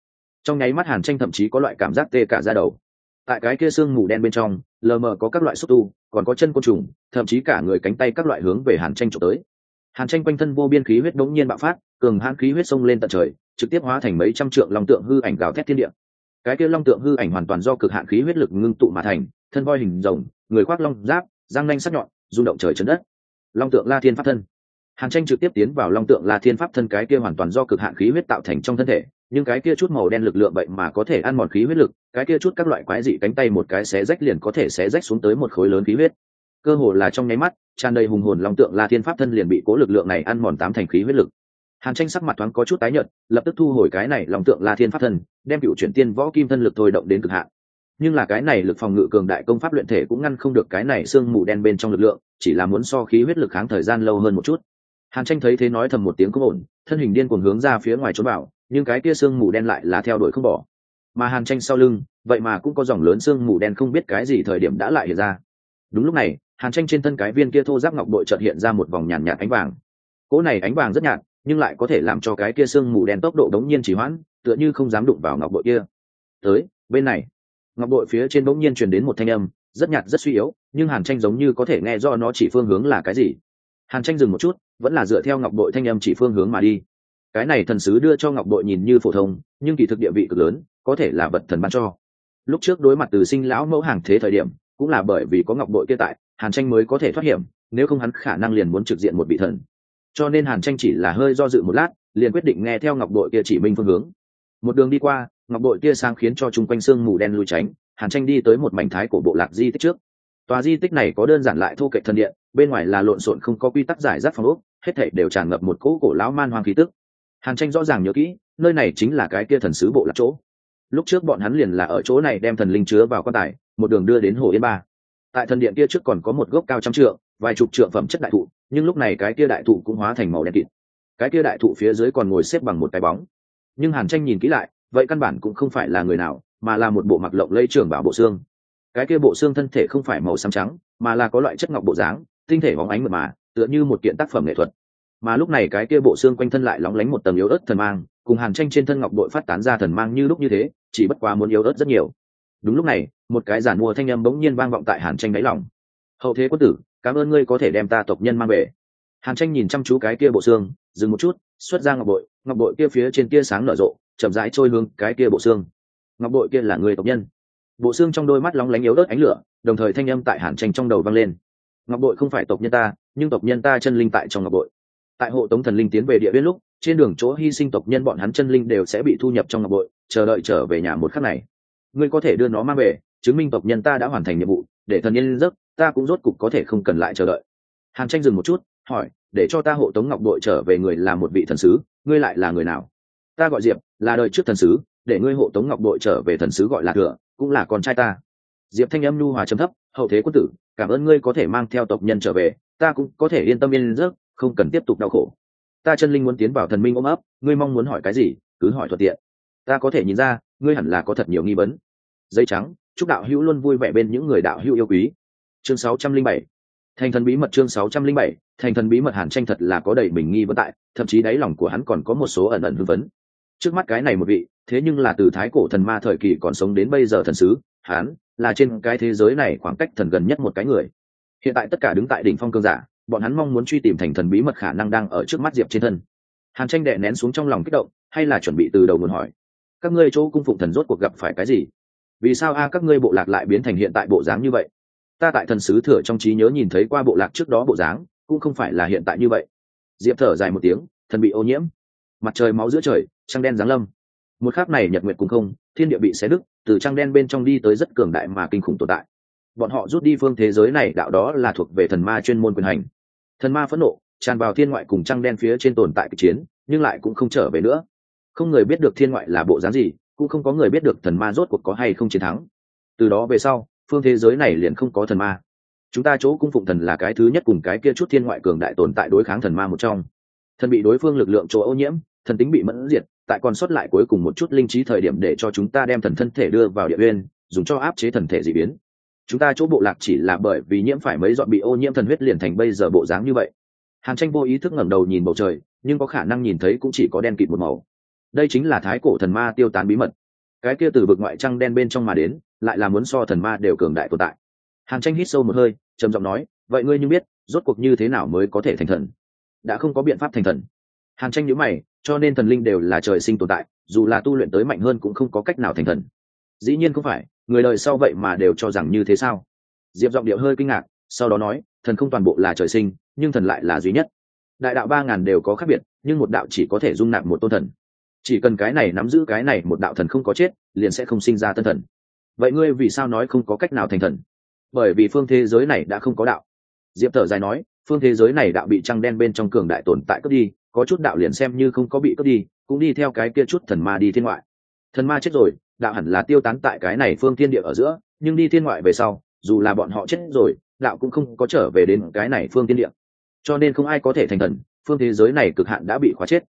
Trong nháy mắt hàn tranh thậm chí có loại cảm giác tê cả ra đầu tại cái kia xương mù đen bên trong, lờ mờ có các loại xúc tu, còn có chân côn trùng, thậm chí cả người cánh tay các loại hướng về hàn tranh trộm tới. Hàn tranh quanh thân vô biên khí huyết đống nhiên bạo phát, cường hãn khí huyết sông lên tận trời, trực tiếp hóa thành mấy trăm trượng long tượng hư ảnh gào thét thiên địa. Cái kia long tượng hư ảnh hoàn toàn do cực hạn khí huyết lực ngưng tụ mà thành, thân voi hình rồng, người khoác long giáp, răng nanh sắc nhọn, rung động trời chấn đất. Long tượng la thiên pháp thân. Hàn tranh trực tiếp tiến vào long tượng la thiên pháp thân cái kia hoàn toàn do cực hạn khí huyết tạo thành trong thân thể nhưng cái kia chút màu đen lực lượng vậy mà có thể ăn mòn khí huyết lực, cái kia chút các loại quái dị cánh tay một cái xé rách liền có thể xé rách xuống tới một khối lớn khí huyết. Cơ hồ là trong nháy mắt, tràn đầy hùng hồn long tượng la thiên pháp thân liền bị cố lực lượng này ăn mòn tám thành khí huyết lực. Hàn tranh sắc mặt thoáng có chút tái nhợt, lập tức thu hồi cái này long tượng la thiên pháp thân, đem cựu chuyển tiên võ kim thân lực thôi động đến cực hạn. Nhưng là cái này lực phòng ngự cường đại công pháp luyện thể cũng ngăn không được cái này xương mù đen bên trong lực lượng, chỉ là muốn so khí huyết lực kháng thời gian lâu hơn một chút. Hàn tranh thấy thế nói thầm một tiếng không ổn, thân hình điên cuồng hướng ra phía ngoài trốn bảo nhưng cái kia xương mù đen lại là theo đuổi không bỏ. Mà hàn tranh sau lưng, vậy mà cũng có dòng lớn xương mù đen không biết cái gì thời điểm đã lại hiện ra. Đúng lúc này, hàn tranh trên thân cái viên kia thô giáp ngọc bội chợt hiện ra một vòng nhàn nhạt ánh vàng. Cỗ này ánh vàng rất nhạt, nhưng lại có thể làm cho cái kia xương mù đen tốc độ đống nhiên chỉ hoãn, tựa như không dám đụng vào ngọc bội kia. Tới, bên này. Ngọc bội phía trên bỗng nhiên truyền đến một thanh âm, rất nhạt, rất suy yếu, nhưng hàn tranh giống như có thể nghe do nó chỉ phương hướng là cái gì. Hàn tranh dừng một chút, vẫn là dựa theo ngọc bội thanh âm chỉ phương hướng mà đi cái này thần sứ đưa cho ngọc bội nhìn như phổ thông, nhưng kỳ thực địa vị cực lớn, có thể là vật thần ban cho. Lúc trước đối mặt từ sinh lão mẫu hàng thế thời điểm, cũng là bởi vì có ngọc bội kia tại, hàn tranh mới có thể thoát hiểm, nếu không hắn khả năng liền muốn trực diện một vị thần. Cho nên hàn tranh chỉ là hơi do dự một lát, liền quyết định nghe theo ngọc bội kia chỉ minh phương hướng. Một đường đi qua, ngọc bội kia sang khiến cho chung quanh sương mù đen lui tránh, hàn tranh đi tới một mảnh thái cổ bộ lạc di tích trước. Tòa di tích này có đơn giản lại thô kệ thân điện, bên ngoài là lộn xộn không có quy tắc giải rác phòng ốc, hết thảy đều tràn ngập một cỗ cổ lão man hoang khí tức hàn tranh rõ ràng nhớ kỹ, nơi này chính là cái kia thần sứ bộ lạc chỗ. Lúc trước bọn hắn liền là ở chỗ này đem thần linh chứa vào quan tài, một đường đưa đến hồ yên ba. Tại thần điện kia trước còn có một gốc cao trăm trượng, vài chục trượng phẩm chất đại thụ, nhưng lúc này cái kia đại thụ cũng hóa thành màu đen kịt. Cái kia đại thụ phía dưới còn ngồi xếp bằng một cái bóng. Nhưng hàn tranh nhìn kỹ lại, vậy căn bản cũng không phải là người nào, mà là một bộ mặc lộng lây trường bảo bộ xương. Cái kia bộ xương thân thể không phải màu xám trắng, mà là có loại chất ngọc bộ dáng, tinh thể bóng ánh mật mà, tựa như một kiện tác phẩm nghệ thuật mà lúc này cái kia bộ xương quanh thân lại lóng lánh một tầng yếu ớt thần mang, cùng hàn tranh trên thân ngọc bội phát tán ra thần mang như lúc như thế, chỉ bất quá muốn yếu ớt rất nhiều. Đúng lúc này, một cái giản mua thanh âm bỗng nhiên vang vọng tại hàn tranh đáy lòng. Hậu thế quân tử, cảm ơn ngươi có thể đem ta tộc nhân mang về. Hàn tranh nhìn chăm chú cái kia bộ xương, dừng một chút, xuất ra ngọc bội ngọc bội kia phía trên kia sáng nở rộ, chậm rãi trôi hướng cái kia bộ xương. Ngọc bội kia là người tộc nhân. Bộ xương trong đôi mắt lóng lánh yếu ớt ánh lửa, đồng thời thanh âm tại hàn tranh trong đầu vang lên. Ngọc bội không phải tộc nhân ta, nhưng tộc nhân ta chân linh tại trong ngọc bội tại hộ tống thần linh tiến về địa biên lúc, trên đường chỗ hy sinh tộc nhân bọn hắn chân linh đều sẽ bị thu nhập trong ngọc bội, chờ đợi trở về nhà một khắc này. Ngươi có thể đưa nó mang về, chứng minh tộc nhân ta đã hoàn thành nhiệm vụ, để thần nhân giấc, ta cũng rốt cục có thể không cần lại chờ đợi. Hàn tranh dừng một chút, hỏi, để cho ta hộ tống ngọc bội trở về người là một vị thần sứ, ngươi lại là người nào? Ta gọi diệp, là đời trước thần sứ, để ngươi hộ tống ngọc bội trở về thần sứ gọi là thừa, cũng là con trai ta. Diệp thanh âm nhu hòa chấm thấp, hậu thế quân tử, cảm ơn ngươi có thể mang theo tộc nhân trở về, ta cũng có thể yên tâm yên giấc không cần tiếp tục đau khổ. Ta chân linh muốn tiến vào thần minh ôm ấp, ngươi mong muốn hỏi cái gì, cứ hỏi thuận tiện. Ta có thể nhìn ra, ngươi hẳn là có thật nhiều nghi vấn. Dây trắng, chúc đạo hữu luôn vui vẻ bên những người đạo hữu yêu quý. Chương 607 thành thần bí mật chương 607 thành thần bí mật hàn tranh thật là có đầy mình nghi vấn tại, thậm chí đáy lòng của hắn còn có một số ẩn ẩn hư vấn trước mắt cái này một vị, thế nhưng là từ thái cổ thần ma thời kỳ còn sống đến bây giờ thần sứ, hắn là trên cái thế giới này khoảng cách thần gần nhất một cái người. Hiện tại tất cả đứng tại đỉnh phong cương giả bọn hắn mong muốn truy tìm thành thần bí mật khả năng đang ở trước mắt diệp trên thân. Hàn tranh đệ nén xuống trong lòng kích động, hay là chuẩn bị từ đầu nguồn hỏi, các ngươi chỗ cung phụng thần rốt cuộc gặp phải cái gì? Vì sao a, các ngươi bộ lạc lại biến thành hiện tại bộ dáng như vậy? Ta tại thần sứ thừa trong trí nhớ nhìn thấy qua bộ lạc trước đó bộ dáng, cũng không phải là hiện tại như vậy. Diệp thở dài một tiếng, thần bị ô nhiễm, mặt trời máu giữa trời, trăng đen giáng lâm. Một khắc này nhật nguyệt cùng không, thiên địa bị xé đứt, từ trăng đen bên trong đi tới rất cường đại mà kinh khủng tồn tại bọn họ rút đi phương thế giới này, đạo đó là thuộc về thần ma chuyên môn quyền hành. Thần ma phẫn nộ, tràn vào thiên ngoại cùng trăng đen phía trên tồn tại kịch chiến, nhưng lại cũng không trở về nữa. Không người biết được thiên ngoại là bộ dáng gì, cũng không có người biết được thần ma rốt cuộc có hay không chiến thắng. Từ đó về sau, phương thế giới này liền không có thần ma. Chúng ta chỗ cung phụng thần là cái thứ nhất cùng cái kia chút thiên ngoại cường đại tồn tại đối kháng thần ma một trong. Thần bị đối phương lực lượng chỗ ô nhiễm, thần tính bị mẫn diệt, tại còn sót lại cuối cùng một chút linh trí thời điểm để cho chúng ta đem thần thân thể đưa vào địa uyên, dùng cho áp chế thần thể d ị biến chúng ta chỗ bộ lạc chỉ là bởi vì nhiễm phải mấy dọn bị ô nhiễm thần huyết liền thành bây giờ bộ dáng như vậy. Hàn tranh vô ý thức ngẩng đầu nhìn bầu trời, nhưng có khả năng nhìn thấy cũng chỉ có đen kịt một màu. Đây chính là thái cổ thần ma tiêu tán bí mật. Cái kia từ vực ngoại trăng đen bên trong mà đến, lại là muốn so thần ma đều cường đại tồn tại. Hàn tranh hít sâu một hơi, trầm giọng nói, vậy ngươi như biết, rốt cuộc như thế nào mới có thể thành thần? Đã không có biện pháp thành thần. Hàn tranh nhữ mày, cho nên thần linh đều là trời sinh tồn tại, dù là tu luyện tới mạnh hơn cũng không có cách nào thành thần. Dĩ nhiên không phải người đời sau vậy mà đều cho rằng như thế sao? Diệp giọng điệu hơi kinh ngạc, sau đó nói, thần không toàn bộ là trời sinh, nhưng thần lại là duy nhất. Đại đạo ba ngàn đều có khác biệt, nhưng một đạo chỉ có thể dung nạp một tôn thần. Chỉ cần cái này nắm giữ cái này một đạo thần không có chết, liền sẽ không sinh ra tân thần. Vậy ngươi vì sao nói không có cách nào thành thần? Bởi vì phương thế giới này đã không có đạo. Diệp thở dài nói, phương thế giới này đạo bị trăng đen bên trong cường đại tồn tại cướp đi, có chút đạo liền xem như không có bị cướp đi, cũng đi theo cái kia chút thần ma đi thiên ngoại thần ma chết rồi, đạo hẳn là tiêu tán tại cái này phương thiên địa ở giữa, nhưng đi thiên ngoại về sau, dù là bọn họ chết rồi, đạo cũng không có trở về đến cái này phương thiên địa. Cho nên không ai có thể thành thần, phương thế giới này cực hạn đã bị khóa chết.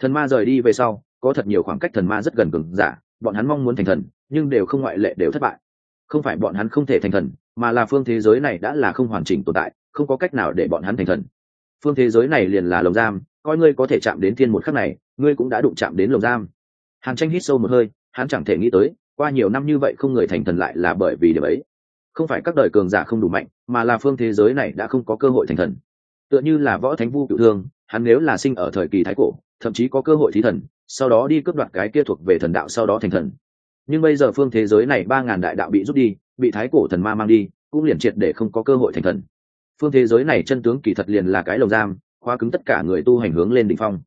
Thần ma rời đi về sau, có thật nhiều khoảng cách thần ma rất gần cường giả, bọn hắn mong muốn thành thần, nhưng đều không ngoại lệ đều thất bại. Không phải bọn hắn không thể thành thần, mà là phương thế giới này đã là không hoàn chỉnh tồn tại, không có cách nào để bọn hắn thành thần. Phương thế giới này liền là lồng giam, coi ngươi có thể chạm đến thiên một khắc này, ngươi cũng đã đụng chạm đến lồng giam hàn tranh hít sâu một hơi, hắn chẳng thể nghĩ tới, qua nhiều năm như vậy không người thành thần lại là bởi vì điều ấy. Không phải các đời cường giả không đủ mạnh, mà là phương thế giới này đã không có cơ hội thành thần. Tựa như là võ thánh vu cựu thương, hắn nếu là sinh ở thời kỳ thái cổ, thậm chí có cơ hội thí thần, sau đó đi cướp đoạt cái kia thuộc về thần đạo sau đó thành thần. Nhưng bây giờ phương thế giới này ba ngàn đại đạo bị rút đi, bị thái cổ thần ma mang đi, cũng liền triệt để không có cơ hội thành thần. Phương thế giới này chân tướng kỳ thật liền là cái lồng giam, khóa cứng tất cả người tu hành hướng lên đỉnh phong.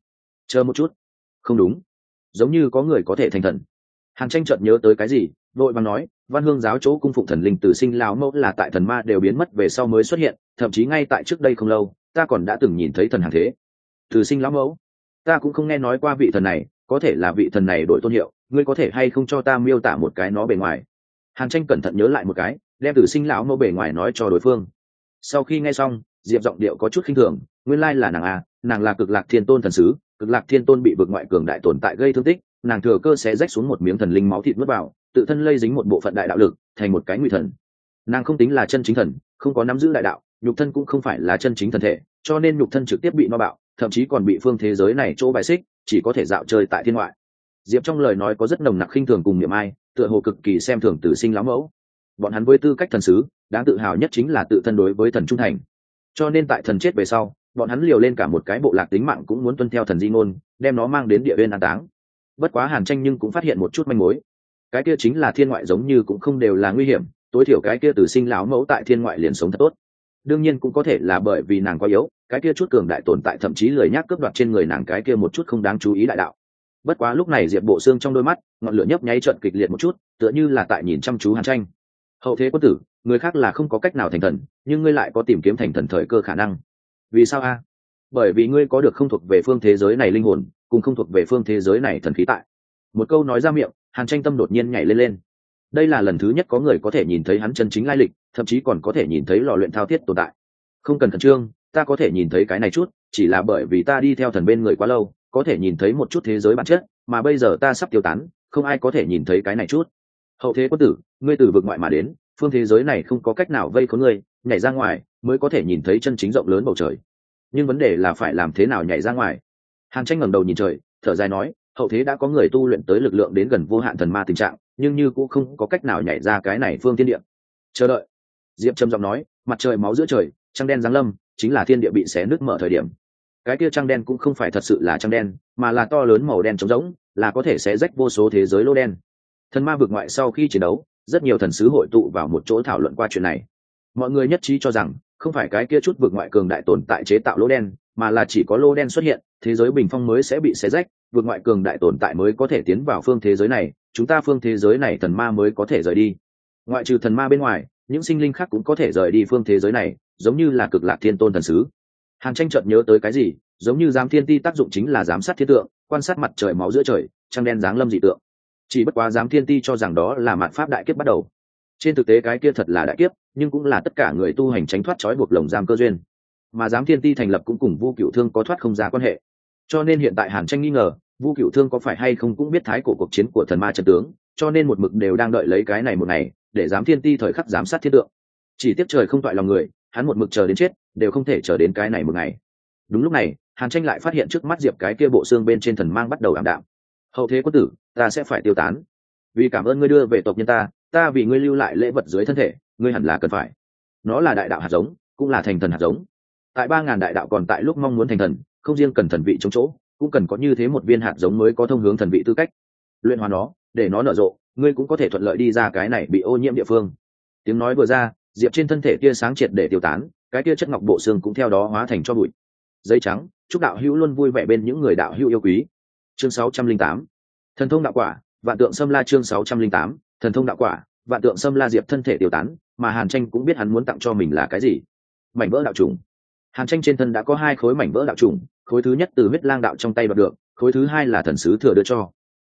Chờ một chút. Không đúng giống như có người có thể thành thần. Hàn tranh chợt nhớ tới cái gì, vội bằng nói, văn hương giáo chỗ cung phụng thần linh từ sinh lão mẫu là tại thần ma đều biến mất về sau mới xuất hiện, thậm chí ngay tại trước đây không lâu, ta còn đã từng nhìn thấy thần hàng thế. Từ sinh lão mẫu? Ta cũng không nghe nói qua vị thần này, có thể là vị thần này đổi tôn hiệu, ngươi có thể hay không cho ta miêu tả một cái nó bề ngoài? Hàn tranh cẩn thận nhớ lại một cái, đem từ sinh lão mẫu bề ngoài nói cho đối phương. Sau khi nghe xong, diệp giọng điệu có chút khinh thường, nguyên lai là nàng à nàng là cực lạc thiên tôn thần sứ cực lạc thiên tôn bị vực ngoại cường đại tồn tại gây thương tích, nàng thừa cơ sẽ rách xuống một miếng thần linh máu thịt mất vào, tự thân lây dính một bộ phận đại đạo lực, thành một cái nguy thần. Nàng không tính là chân chính thần, không có nắm giữ đại đạo, nhục thân cũng không phải là chân chính thần thể, cho nên nhục thân trực tiếp bị no bạo, thậm chí còn bị phương thế giới này chỗ bài xích, chỉ có thể dạo chơi tại thiên ngoại. Diệp trong lời nói có rất nồng nặc khinh thường cùng niệm ai, tựa hồ cực kỳ xem thường tử sinh lão mẫu. Bọn hắn với tư cách thần sứ, đáng tự hào nhất chính là tự thân đối với thần trung thành. Cho nên tại thần chết về sau bọn hắn liều lên cả một cái bộ lạc tính mạng cũng muốn tuân theo thần di ngôn, đem nó mang đến địa bên an táng. Bất quá hàn tranh nhưng cũng phát hiện một chút manh mối. Cái kia chính là thiên ngoại giống như cũng không đều là nguy hiểm, tối thiểu cái kia từ sinh lão mẫu tại thiên ngoại liền sống thật tốt. Đương nhiên cũng có thể là bởi vì nàng quá yếu, cái kia chút cường đại tồn tại thậm chí lời nhác cướp đoạt trên người nàng cái kia một chút không đáng chú ý đại đạo. Bất quá lúc này diệp bộ xương trong đôi mắt, ngọn lửa nhấp nháy trận kịch liệt một chút, tựa như là tại nhìn chăm chú hàn tranh. Hậu thế quân tử, người khác là không có cách nào thành thần, nhưng ngươi lại có tìm kiếm thành thần thời cơ khả năng vì sao a? Bởi vì ngươi có được không thuộc về phương thế giới này linh hồn, cùng không thuộc về phương thế giới này thần khí tại. Một câu nói ra miệng, hàn tranh tâm đột nhiên nhảy lên lên. Đây là lần thứ nhất có người có thể nhìn thấy hắn chân chính lai lịch, thậm chí còn có thể nhìn thấy lò luyện thao thiết tồn tại. Không cần khẩn trương, ta có thể nhìn thấy cái này chút, chỉ là bởi vì ta đi theo thần bên người quá lâu, có thể nhìn thấy một chút thế giới bản chất, mà bây giờ ta sắp tiêu tán, không ai có thể nhìn thấy cái này chút. Hậu thế quân tử, ngươi từ vực ngoại mà đến phương thế giới này không có cách nào vây khốn ngươi, nhảy ra ngoài mới có thể nhìn thấy chân chính rộng lớn bầu trời. Nhưng vấn đề là phải làm thế nào nhảy ra ngoài? Hàn tranh ngẩng đầu nhìn trời, thở dài nói, hậu thế đã có người tu luyện tới lực lượng đến gần vô hạn thần ma tình trạng, nhưng như cũng không có cách nào nhảy ra cái này phương thiên địa. Chờ đợi. Diệp trầm giọng nói, mặt trời máu giữa trời, trăng đen giáng lâm, chính là thiên địa bị xé nứt mở thời điểm. Cái kia trăng đen cũng không phải thật sự là trăng đen, mà là to lớn màu đen trống rỗng, là có thể xé rách vô số thế giới lô đen. Thần ma vượt ngoại sau khi chiến đấu rất nhiều thần sứ hội tụ vào một chỗ thảo luận qua chuyện này. Mọi người nhất trí cho rằng, không phải cái kia chút vượt ngoại cường đại tồn tại chế tạo lô đen, mà là chỉ có lô đen xuất hiện, thế giới bình phong mới sẽ bị xé rách vượt ngoại cường đại tồn tại mới có thể tiến vào phương thế giới này, chúng ta phương thế giới này thần ma mới có thể rời đi. Ngoại trừ thần ma bên ngoài, những sinh linh khác cũng có thể rời đi phương thế giới này, giống như là cực lạc thiên tôn thần sứ. Hàn tranh chợt nhớ tới cái gì, giống như giám thiên ti tác dụng chính là giám sát thiên tượng, quan sát mặt trời máu giữa trời, trăng đen dáng lâm dị tượng chỉ bất quá giám thiên ti cho rằng đó là mạn pháp đại kiếp bắt đầu. Trên thực tế cái kia thật là đại kiếp, nhưng cũng là tất cả người tu hành tránh thoát trói buộc lồng giam cơ duyên. Mà giám thiên ti thành lập cũng cùng vu cựu thương có thoát không ra quan hệ. Cho nên hiện tại hàn tranh nghi ngờ, vu cựu thương có phải hay không cũng biết thái cổ cuộc chiến của thần ma trần tướng, cho nên một mực đều đang đợi lấy cái này một ngày, để giám thiên ti thời khắc giám sát thiên tượng. Chỉ tiếp trời không toại lòng người, hắn một mực chờ đến chết, đều không thể chờ đến cái này một ngày. Đúng lúc này, hàn tranh lại phát hiện trước mắt diệp cái kia bộ xương bên trên thần mang bắt đầu ảm đạm hậu thế quân tử, ta sẽ phải tiêu tán. Vì cảm ơn ngươi đưa về tộc nhân ta ta vì ngươi lưu lại lễ vật dưới thân thể, ngươi hẳn là cần phải. Nó là đại đạo hạt giống, cũng là thành thần hạt giống. Tại ba ngàn đại đạo còn tại lúc mong muốn thành thần, không riêng cần thần vị chống chỗ, cũng cần có như thế một viên hạt giống mới có thông hướng thần vị tư cách. Luyện hóa nó, để nó nở rộ, ngươi cũng có thể thuận lợi đi ra cái này bị ô nhiễm địa phương. Tiếng nói vừa ra, diệp trên thân thể tia sáng triệt để tiêu tán, cái tia chất ngọc bộ xương cũng theo đó hóa thành cho bụi. Giấy trắng, chúc đạo hữu luôn vui vẻ bên những người đạo hữu yêu quý chương 608 thần thông đạo quả, vạn tượng xâm la chương 608 thần thông đạo quả, vạn tượng xâm la diệp thân thể tiêu tán, mà hàn tranh cũng biết hắn muốn tặng cho mình là cái gì. Mảnh vỡ đạo trùng. Hàn tranh trên thân đã có hai khối mảnh vỡ đạo trùng, khối thứ nhất từ huyết lang đạo trong tay đoạt được, khối thứ hai là thần sứ thừa đưa cho.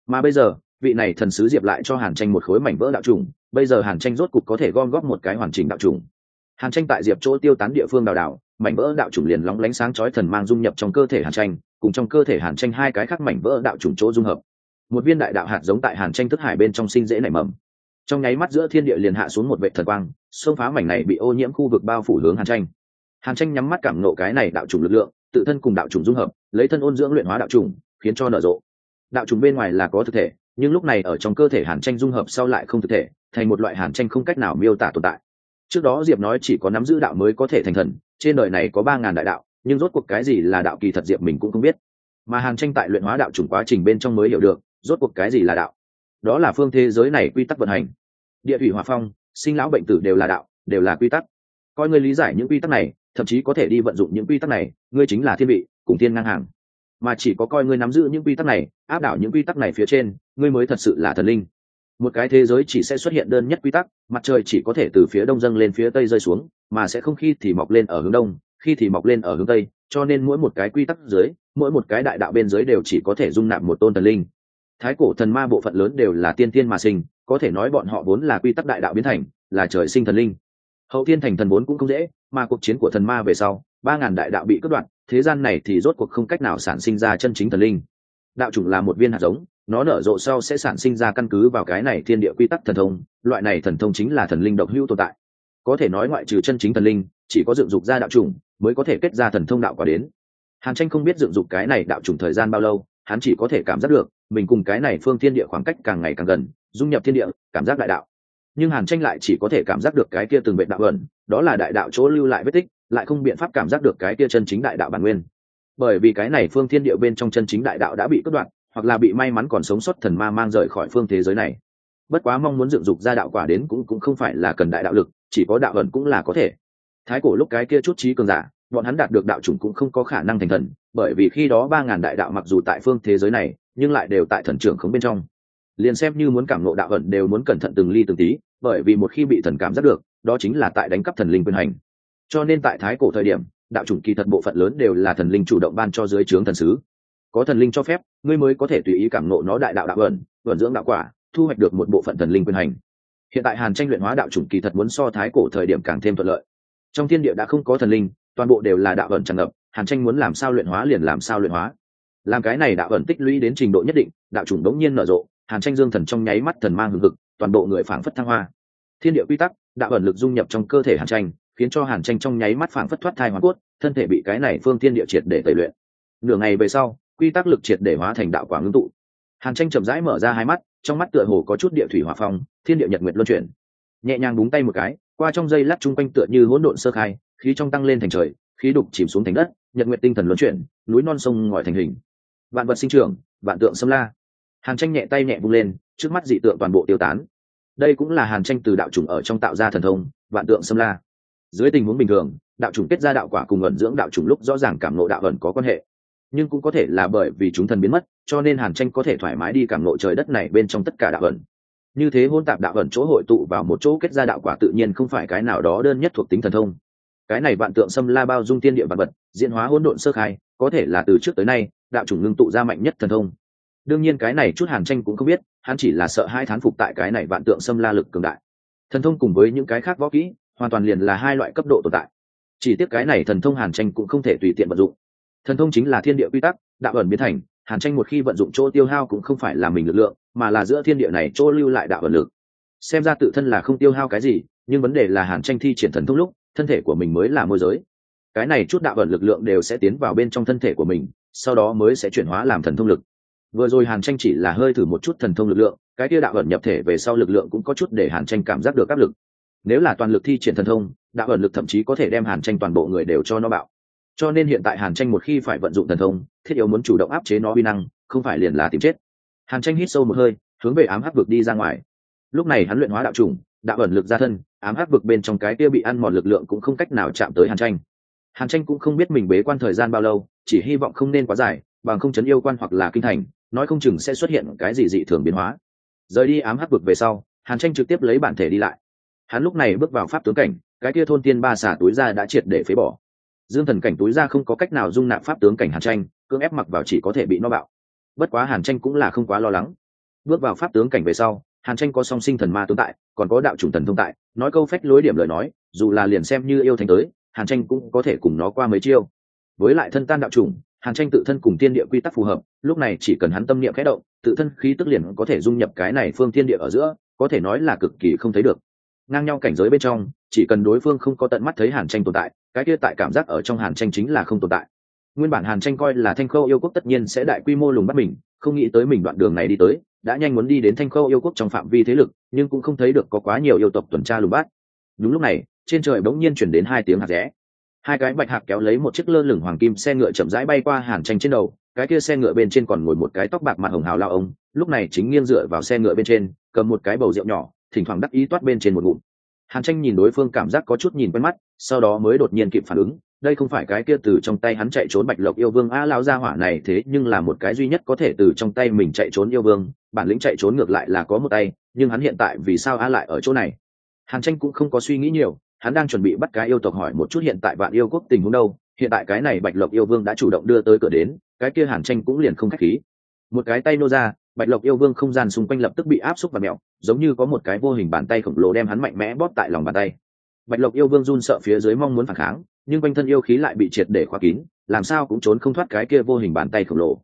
Mà bây giờ, vị này thần sứ diệp lại cho hàn tranh một khối mảnh vỡ đạo trùng, bây giờ hàn tranh rốt cục có thể gom góp một cái hoàn chỉnh đạo trùng. Hàn tranh tại diệp chỗ tiêu tán địa phương đào đào mảnh vỡ đạo trùng liền lóng lánh sáng chói thần mang dung nhập trong cơ thể hàn tranh cùng trong cơ thể hàn tranh hai cái khác mảnh vỡ đạo trùng chỗ dung hợp. Một viên đại đạo hạt giống tại hàn tranh thức hải bên trong sinh dễ nảy mầm. Trong nháy mắt giữa thiên địa liền hạ xuống một vệ thần quang, xông phá mảnh này bị ô nhiễm khu vực bao phủ hướng hàn tranh hàn tranh nhắm mắt cảm nộ cái này đạo trùng lực lượng, tự thân cùng đạo trùng dung hợp, lấy thân ôn dưỡng luyện hóa đạo trùng, khiến cho nở rộ. Đạo trùng bên ngoài là có thực thể, nhưng lúc này ở trong cơ thể hàn tranh dung hợp sau lại không thực thể, thành một loại hàn tranh không cách nào miêu tả tồn tại. Trước đó diệp nói chỉ có nắm giữ đạo mới có thể thành thần, trên đời này có ba ngàn đại đạo nhưng rốt cuộc cái gì là đạo kỳ thật diệp mình cũng không biết. Mà hàn tranh tại luyện hóa đạo chủng quá trình bên trong mới hiểu được, rốt cuộc cái gì là đạo. Đó là phương thế giới này quy tắc vận hành. Địa thủy hòa phong, sinh lão bệnh tử đều là đạo, đều là quy tắc. Coi ngươi lý giải những quy tắc này, thậm chí có thể đi vận dụng những quy tắc này, ngươi chính là thiên vị, cùng thiên ngang hàng. Mà chỉ có coi ngươi nắm giữ những quy tắc này, áp đảo những quy tắc này phía trên, ngươi mới thật sự là thần linh. Một cái thế giới chỉ sẽ xuất hiện đơn nhất quy tắc, mặt trời chỉ có thể từ phía đông dâng lên phía tây rơi xuống, mà sẽ không khi thì mọc lên ở hướng đông khi thì mọc lên ở hướng tây, cho nên mỗi một cái quy tắc dưới, mỗi một cái đại đạo bên dưới đều chỉ có thể dung nạp một tôn thần linh. Thái cổ thần ma bộ phận lớn đều là tiên tiên mà sinh, có thể nói bọn họ vốn là quy tắc đại đạo biến thành, là trời sinh thần linh. Hậu tiên thành thần vốn cũng không dễ, mà cuộc chiến của thần ma về sau, ba ngàn đại đạo bị cất đoạn thế gian này thì rốt cuộc không cách nào sản sinh ra chân chính thần linh. Đạo chủng là một viên hạt giống, nó nở rộ sau sẽ sản sinh ra căn cứ vào cái này thiên địa quy tắc thần thông, loại này thần thông chính là thần linh độc hữu tồn tại. Có thể nói ngoại trừ chân chính thần linh, chỉ có dựng dục ra đạo chủng mới có thể kết ra thần thông đạo quả đến. Hàn tranh không biết dựng dục cái này đạo trùng thời gian bao lâu hắn chỉ có thể cảm giác được mình cùng cái này phương thiên địa khoảng cách càng ngày càng gần dung nhập thiên địa cảm giác đại đạo. Nhưng hàn tranh lại chỉ có thể cảm giác được cái kia từng vệ đạo ẩn đó là đại đạo chỗ lưu lại vết tích lại không biện pháp cảm giác được cái kia chân chính đại đạo bản nguyên. Bởi vì cái này phương thiên địa bên trong chân chính đại đạo đã bị cắt đoạn, hoặc là bị may mắn còn sống sót thần ma mang rời khỏi phương thế giới này. Bất quá mong muốn dựng dục ra đạo quả đến cũng cũng không phải là cần đại đạo lực chỉ có đạo ẩn cũng là có thể thái cổ lúc cái kia chút trí cường giả, bọn hắn đạt được đạo chủng cũng không có khả năng thành thần, bởi vì khi đó ba ngàn đại đạo mặc dù tại phương thế giới này, nhưng lại đều tại thần trưởng khống bên trong. Liền xem như muốn cảm nộ đạo ẩn đều muốn cẩn thận từng ly từng tí, bởi vì một khi bị thần cảm giác được, đó chính là tại đánh cắp thần linh quyền hành. Cho nên tại thái cổ thời điểm, đạo chủng kỳ thật bộ phận lớn đều là thần linh chủ động ban cho dưới trướng thần sứ. Có thần linh cho phép, ngươi mới có thể tùy ý cảm nộ nó đại đạo đạo ẩn, vận dưỡng đạo quả, thu hoạch được một bộ phận thần linh quyền hành. Hiện tại hàn tranh luyện hóa đạo chủng kỳ thật muốn so thái cổ thời điểm càng thêm thuận lợi trong thiên địa đã không có thần linh, toàn bộ đều là đạo ẩn tràn ngập, hàn tranh muốn làm sao luyện hóa liền làm sao luyện hóa. Làm cái này đạo ẩn tích lũy đến trình độ nhất định, đạo chủng đống nhiên nở rộ, hàn tranh dương thần trong nháy mắt thần mang hừng hực, toàn bộ người phảng phất thăng hoa. Thiên địa quy tắc, đạo ẩn lực dung nhập trong cơ thể hàn tranh, khiến cho hàn tranh trong nháy mắt phảng phất thoát thai hoàn cốt, thân thể bị cái này phương thiên địa triệt để tẩy luyện. Nửa ngày về sau, quy tắc lực triệt để hóa thành đạo quả ngưng tụ. Hàn tranh chậm rãi mở ra hai mắt, trong mắt tựa hồ có chút địa thủy hỏa phong, thiên địa nhật nguyệt luân chuyển. Nhẹ nhàng búng tay một cái qua trong dây lát chung quanh tựa như hỗn độn sơ khai, khí trong tăng lên thành trời, khí đục chìm xuống thành đất, nhật nguyện tinh thần luân chuyển, núi non sông ngòi thành hình. Vạn vật sinh trưởng, vạn tượng xâm la. Hàn tranh nhẹ tay nhẹ vung lên, trước mắt dị tượng toàn bộ tiêu tán. Đây cũng là hàn tranh từ đạo chủng ở trong tạo ra thần thông, vạn tượng xâm la. Dưới tình huống bình thường, đạo chủng kết ra đạo quả cùng ẩn dưỡng đạo chủng lúc rõ ràng cảm nộ đạo ẩn có quan hệ. Nhưng cũng có thể là bởi vì chúng thần biến mất, cho nên hàn tranh có thể thoải mái đi cảm nộ trời đất này bên trong tất cả đạo ẩn như thế hôn tạp đạo ẩn chỗ hội tụ vào một chỗ kết ra đạo quả tự nhiên không phải cái nào đó đơn nhất thuộc tính thần thông. Cái này vạn tượng xâm la bao dung tiên địa vật vật, diễn hóa hỗn độn sơ khai, có thể là từ trước tới nay, đạo chủng ngưng tụ ra mạnh nhất thần thông. Đương nhiên cái này chút hàn tranh cũng không biết, hắn chỉ là sợ hai thán phục tại cái này vạn tượng xâm la lực cường đại. Thần thông cùng với những cái khác võ kỹ, hoàn toàn liền là hai loại cấp độ tồn tại. Chỉ tiếc cái này thần thông hàn tranh cũng không thể tùy tiện vận dụng. Thần thông chính là thiên địa quy tắc, đạo ẩn biến thành, hàn tranh một khi vận dụng chỗ tiêu hao cũng không phải là mình lực lượng mà là giữa thiên địa này chỗ lưu lại đạo ẩn lực. Xem ra tự thân là không tiêu hao cái gì, nhưng vấn đề là hàn tranh thi triển thần thông lúc, thân thể của mình mới là môi giới. Cái này chút đạo ẩn lực lượng đều sẽ tiến vào bên trong thân thể của mình, sau đó mới sẽ chuyển hóa làm thần thông lực. Vừa rồi hàn tranh chỉ là hơi thử một chút thần thông lực lượng, cái kia đạo ẩn nhập thể về sau lực lượng cũng có chút để hàn tranh cảm giác được áp lực. Nếu là toàn lực thi triển thần thông, đạo ẩn lực thậm chí có thể đem hàn tranh toàn bộ người đều cho nó bạo. Cho nên hiện tại hàn tranh một khi phải vận dụng thần thông, thiết yếu muốn chủ động áp chế nó uy năng, không phải liền là tìm chết hàn tranh hít sâu một hơi, hướng về ám hắc vực đi ra ngoài. Lúc này hắn luyện hóa đạo trùng, đạo ẩn lực ra thân, ám hắc vực bên trong cái kia bị ăn mòn lực lượng cũng không cách nào chạm tới hàn tranh. Hàn tranh cũng không biết mình bế quan thời gian bao lâu, chỉ hy vọng không nên quá dài, bằng không chấn yêu quan hoặc là kinh thành, nói không chừng sẽ xuất hiện cái gì dị thường biến hóa. Rời đi ám hắc vực về sau, hàn tranh trực tiếp lấy bản thể đi lại. Hắn lúc này bước vào pháp tướng cảnh, cái kia thôn tiên ba xả túi ra đã triệt để phế bỏ. Dương thần cảnh túi ra không có cách nào dung nạp pháp tướng cảnh hàn tranh, cưỡng ép mặc vào chỉ có thể bị nó bạo bất quá hàn tranh cũng là không quá lo lắng. Bước vào pháp tướng cảnh về sau, hàn tranh có song sinh thần ma tướng tại, còn có đạo chủng thần thông tại, nói câu phách lối điểm lời nói, dù là liền xem như yêu thành tới, hàn tranh cũng có thể cùng nó qua mấy chiêu. Với lại thân tan đạo chủng, hàn tranh tự thân cùng tiên địa quy tắc phù hợp, lúc này chỉ cần hắn tâm niệm khẽ động, tự thân khí tức liền có thể dung nhập cái này phương tiên địa ở giữa, có thể nói là cực kỳ không thấy được. Ngang nhau cảnh giới bên trong, chỉ cần đối phương không có tận mắt thấy hàn tranh tồn tại, cái kia tại cảm giác ở trong hàn tranh chính là không tồn tại nguyên bản hàn tranh coi là thanh khâu yêu quốc tất nhiên sẽ đại quy mô lùng bắt mình, không nghĩ tới mình đoạn đường này đi tới, đã nhanh muốn đi đến thanh khâu yêu quốc trong phạm vi thế lực, nhưng cũng không thấy được có quá nhiều yêu tộc tuần tra lùng bắt. Đúng lúc này, trên trời bỗng nhiên chuyển đến hai tiếng hạt rẽ. Hai cái bạch hạc kéo lấy một chiếc lơ lửng hoàng kim xe ngựa chậm rãi bay qua hàn tranh trên đầu, cái kia xe ngựa bên trên còn ngồi một cái tóc bạc mặt hồng hào lao ông, lúc này chính nghiêng dựa vào xe ngựa bên trên, cầm một cái bầu rượu nhỏ, thỉnh thoảng đắc ý toát bên trên một ngụm. Hàn tranh nhìn đối phương cảm giác có chút nhìn quen mắt, sau đó mới đột nhiên kịp phản ứng đây không phải cái kia từ trong tay hắn chạy trốn bạch lộc yêu vương a lao ra hỏa này thế nhưng là một cái duy nhất có thể từ trong tay mình chạy trốn yêu vương, bản lĩnh chạy trốn ngược lại là có một tay, nhưng hắn hiện tại vì sao a lại ở chỗ này? Hàn tranh cũng không có suy nghĩ nhiều, hắn đang chuẩn bị bắt cái yêu tộc hỏi một chút hiện tại vạn yêu quốc tình huống đâu, hiện tại cái này bạch lộc yêu vương đã chủ động đưa tới cửa đến, cái kia hàn tranh cũng liền không khách khí. Một cái tay nô ra, bạch lộc yêu vương không gian xung quanh lập tức bị áp xúc và mẹo, giống như có một cái vô hình bàn tay khổng lồ đem hắn mạnh mẽ bóp tại lòng bàn tay. Bạch lộc yêu vương run sợ phía dưới mong muốn phản kháng nhưng quanh thân yêu khí lại bị triệt để khóa kín, làm sao cũng trốn không thoát cái kia vô hình bàn tay khổng lồ.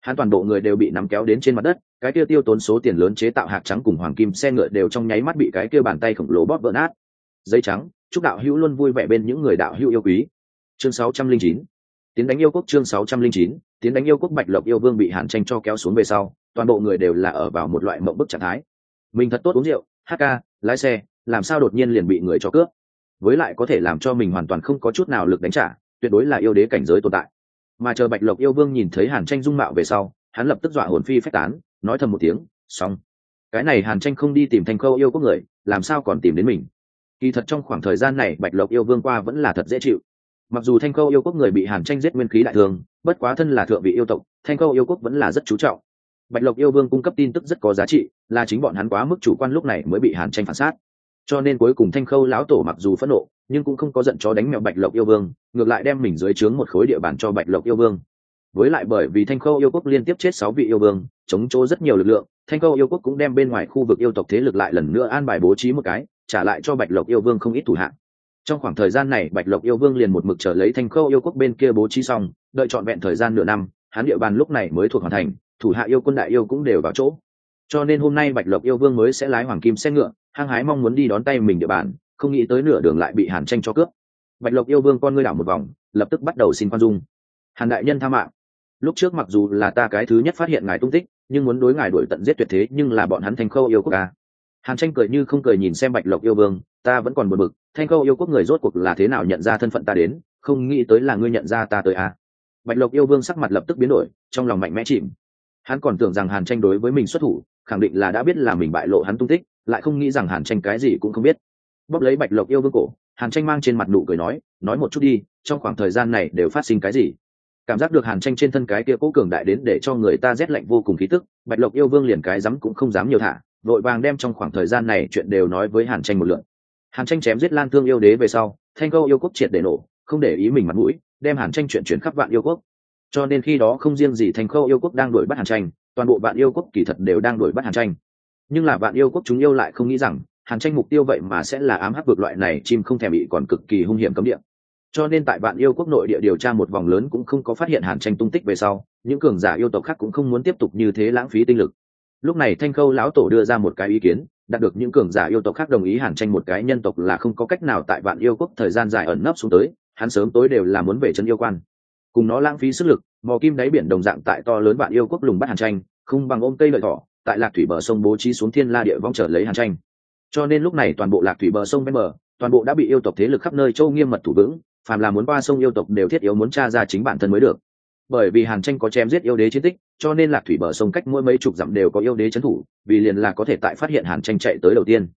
Hắn toàn bộ người đều bị nắm kéo đến trên mặt đất, cái kia tiêu tốn số tiền lớn chế tạo hạt trắng cùng hoàng kim xe ngựa đều trong nháy mắt bị cái kia bàn tay khổng lồ bóp vỡ nát. Dây trắng, chúc đạo hữu luôn vui vẻ bên những người đạo hữu yêu quý. Chương 609 tiến đánh yêu quốc chương 609 tiến đánh yêu quốc bạch lộc yêu vương bị hàn tranh cho kéo xuống về sau, toàn bộ người đều là ở vào một loại mộng bức trạng thái. Mình thật tốt uống rượu, hát ca, lái xe, làm sao đột nhiên liền bị người cho cướp? Với lại có thể làm cho mình hoàn toàn không có chút nào lực đánh trả, tuyệt đối là yêu đế cảnh giới tồn tại. Mà chờ bạch lộc yêu vương nhìn thấy hàn tranh dung mạo về sau, hắn lập tức dọa hồn phi phách tán, nói thầm một tiếng, xong. Cái này hàn tranh không đi tìm thanh khâu yêu quốc người, làm sao còn tìm đến mình? Kỳ thật trong khoảng thời gian này, bạch lộc yêu vương qua vẫn là thật dễ chịu. Mặc dù thanh khâu yêu quốc người bị hàn tranh giết nguyên khí đại thương, bất quá thân là thượng vị yêu tộc, thanh khâu yêu quốc vẫn là rất chú trọng. Bạch lộc yêu vương cung cấp tin tức rất có giá trị, là chính bọn hắn quá mức chủ quan lúc này mới bị hàn tranh phản sát cho nên cuối cùng thanh khâu lão tổ mặc dù phẫn nộ, nhưng cũng không có giận chó đánh mèo bạch lộc yêu vương, ngược lại đem mình dưới trướng một khối địa bàn cho bạch lộc yêu vương. Với lại bởi vì thanh khâu yêu quốc liên tiếp chết sáu vị yêu vương, chống chỗ rất nhiều lực lượng, thanh khâu yêu quốc cũng đem bên ngoài khu vực yêu tộc thế lực lại lần nữa an bài bố trí một cái, trả lại cho bạch lộc yêu vương không ít thủ hạng. Trong khoảng thời gian này, bạch lộc yêu vương liền một mực trở lấy thanh khâu yêu quốc bên kia bố trí xong, đợi trọn vẹn thời gian nửa năm, hắn địa bàn lúc này mới thuộc hoàn thành, thủ hạ yêu quân đại yêu cũng đều vào chỗ cho nên hôm nay bạch lộc yêu vương mới sẽ lái hoàng kim xe ngựa, hăng hái mong muốn đi đón tay mình địa bàn, không nghĩ tới nửa đường lại bị hàn tranh cho cướp. Bạch lộc yêu vương con ngươi đảo một vòng, lập tức bắt đầu xin khoan dung. Hàn đại nhân tha mạng. Lúc trước mặc dù là ta cái thứ nhất phát hiện ngài tung tích, nhưng muốn đối ngài đuổi tận giết tuyệt thế, nhưng là bọn hắn thanh khâu yêu quốc ta hàn tranh cười như không cười nhìn xem bạch lộc yêu vương, ta vẫn còn buồn bực, thanh khâu yêu quốc người rốt cuộc là thế nào nhận ra thân phận ta đến, không nghĩ tới là ngươi nhận ra ta tới à. bạch lộc yêu vương sắc mặt lập tức biến đổi, trong lòng mạnh mẽ chìm. Hắn còn tưởng rằng hàn tranh đối với mình xuất thủ khẳng định là đã biết là mình bại lộ hắn tung tích, lại không nghĩ rằng hàn tranh cái gì cũng không biết. Bóp lấy bạch lộc yêu vương cổ, hàn tranh mang trên mặt nụ cười nói nói một chút đi, trong khoảng thời gian này đều phát sinh cái gì? Cảm giác được hàn tranh trên thân cái kia cố cường đại đến để cho người ta rét lạnh vô cùng khí tức, bạch lộc yêu vương liền cái dám cũng không dám nhiều thả, vội vàng đem trong khoảng thời gian này chuyện đều nói với hàn tranh một lượn hàn tranh chém giết lan thương yêu đế về sau, thanh câu yêu quốc triệt để nổ, không để ý mình mặt mũi, đem hàn tranh chuyện chuyển khắp vạn yêu quốc. Cho nên khi đó không riêng gì thanh khâu yêu quốc đang đuổi bắt hàn tranh toàn bộ vạn yêu quốc kỳ thật đều đang đuổi bắt hàn tranh. Nhưng là vạn yêu quốc chúng yêu lại không nghĩ rằng, hàn tranh mục tiêu vậy mà sẽ là ám hắc vực loại này chim không thèm bị còn cực kỳ hung hiểm cấm địa. Cho nên tại vạn yêu quốc nội địa điều tra một vòng lớn cũng không có phát hiện hàn tranh tung tích về sau, những cường giả yêu tộc khác cũng không muốn tiếp tục như thế lãng phí tinh lực. Lúc này thanh khâu lão tổ đưa ra một cái ý kiến, đạt được những cường giả yêu tộc khác đồng ý hàn tranh một cái nhân tộc là không có cách nào tại vạn yêu quốc thời gian dài ẩn nấp xuống tới, hắn sớm tối đều là muốn về chân yêu quan cùng nó lãng phí sức lực, mò kim đáy biển đồng dạng tại to lớn bạn yêu quốc lùng bắt hàn tranh, không bằng ôm cây lợi thỏ, tại lạc thủy bờ sông bố trí xuống thiên la địa vong trở lấy hàn tranh. Cho nên lúc này toàn bộ lạc thủy bờ sông ven bờ, toàn bộ đã bị yêu tộc thế lực khắp nơi châu nghiêm mật thủ vững, phàm là muốn qua sông yêu tộc đều thiết yếu muốn tra ra chính bản thân mới được. Bởi vì hàn tranh có chém giết yêu đế chiến tích, cho nên lạc thủy bờ sông cách mỗi mấy chục dặm đều có yêu đế trấn thủ, vì liền là có thể tại phát hiện hàn tranh chạy tới đầu tiên.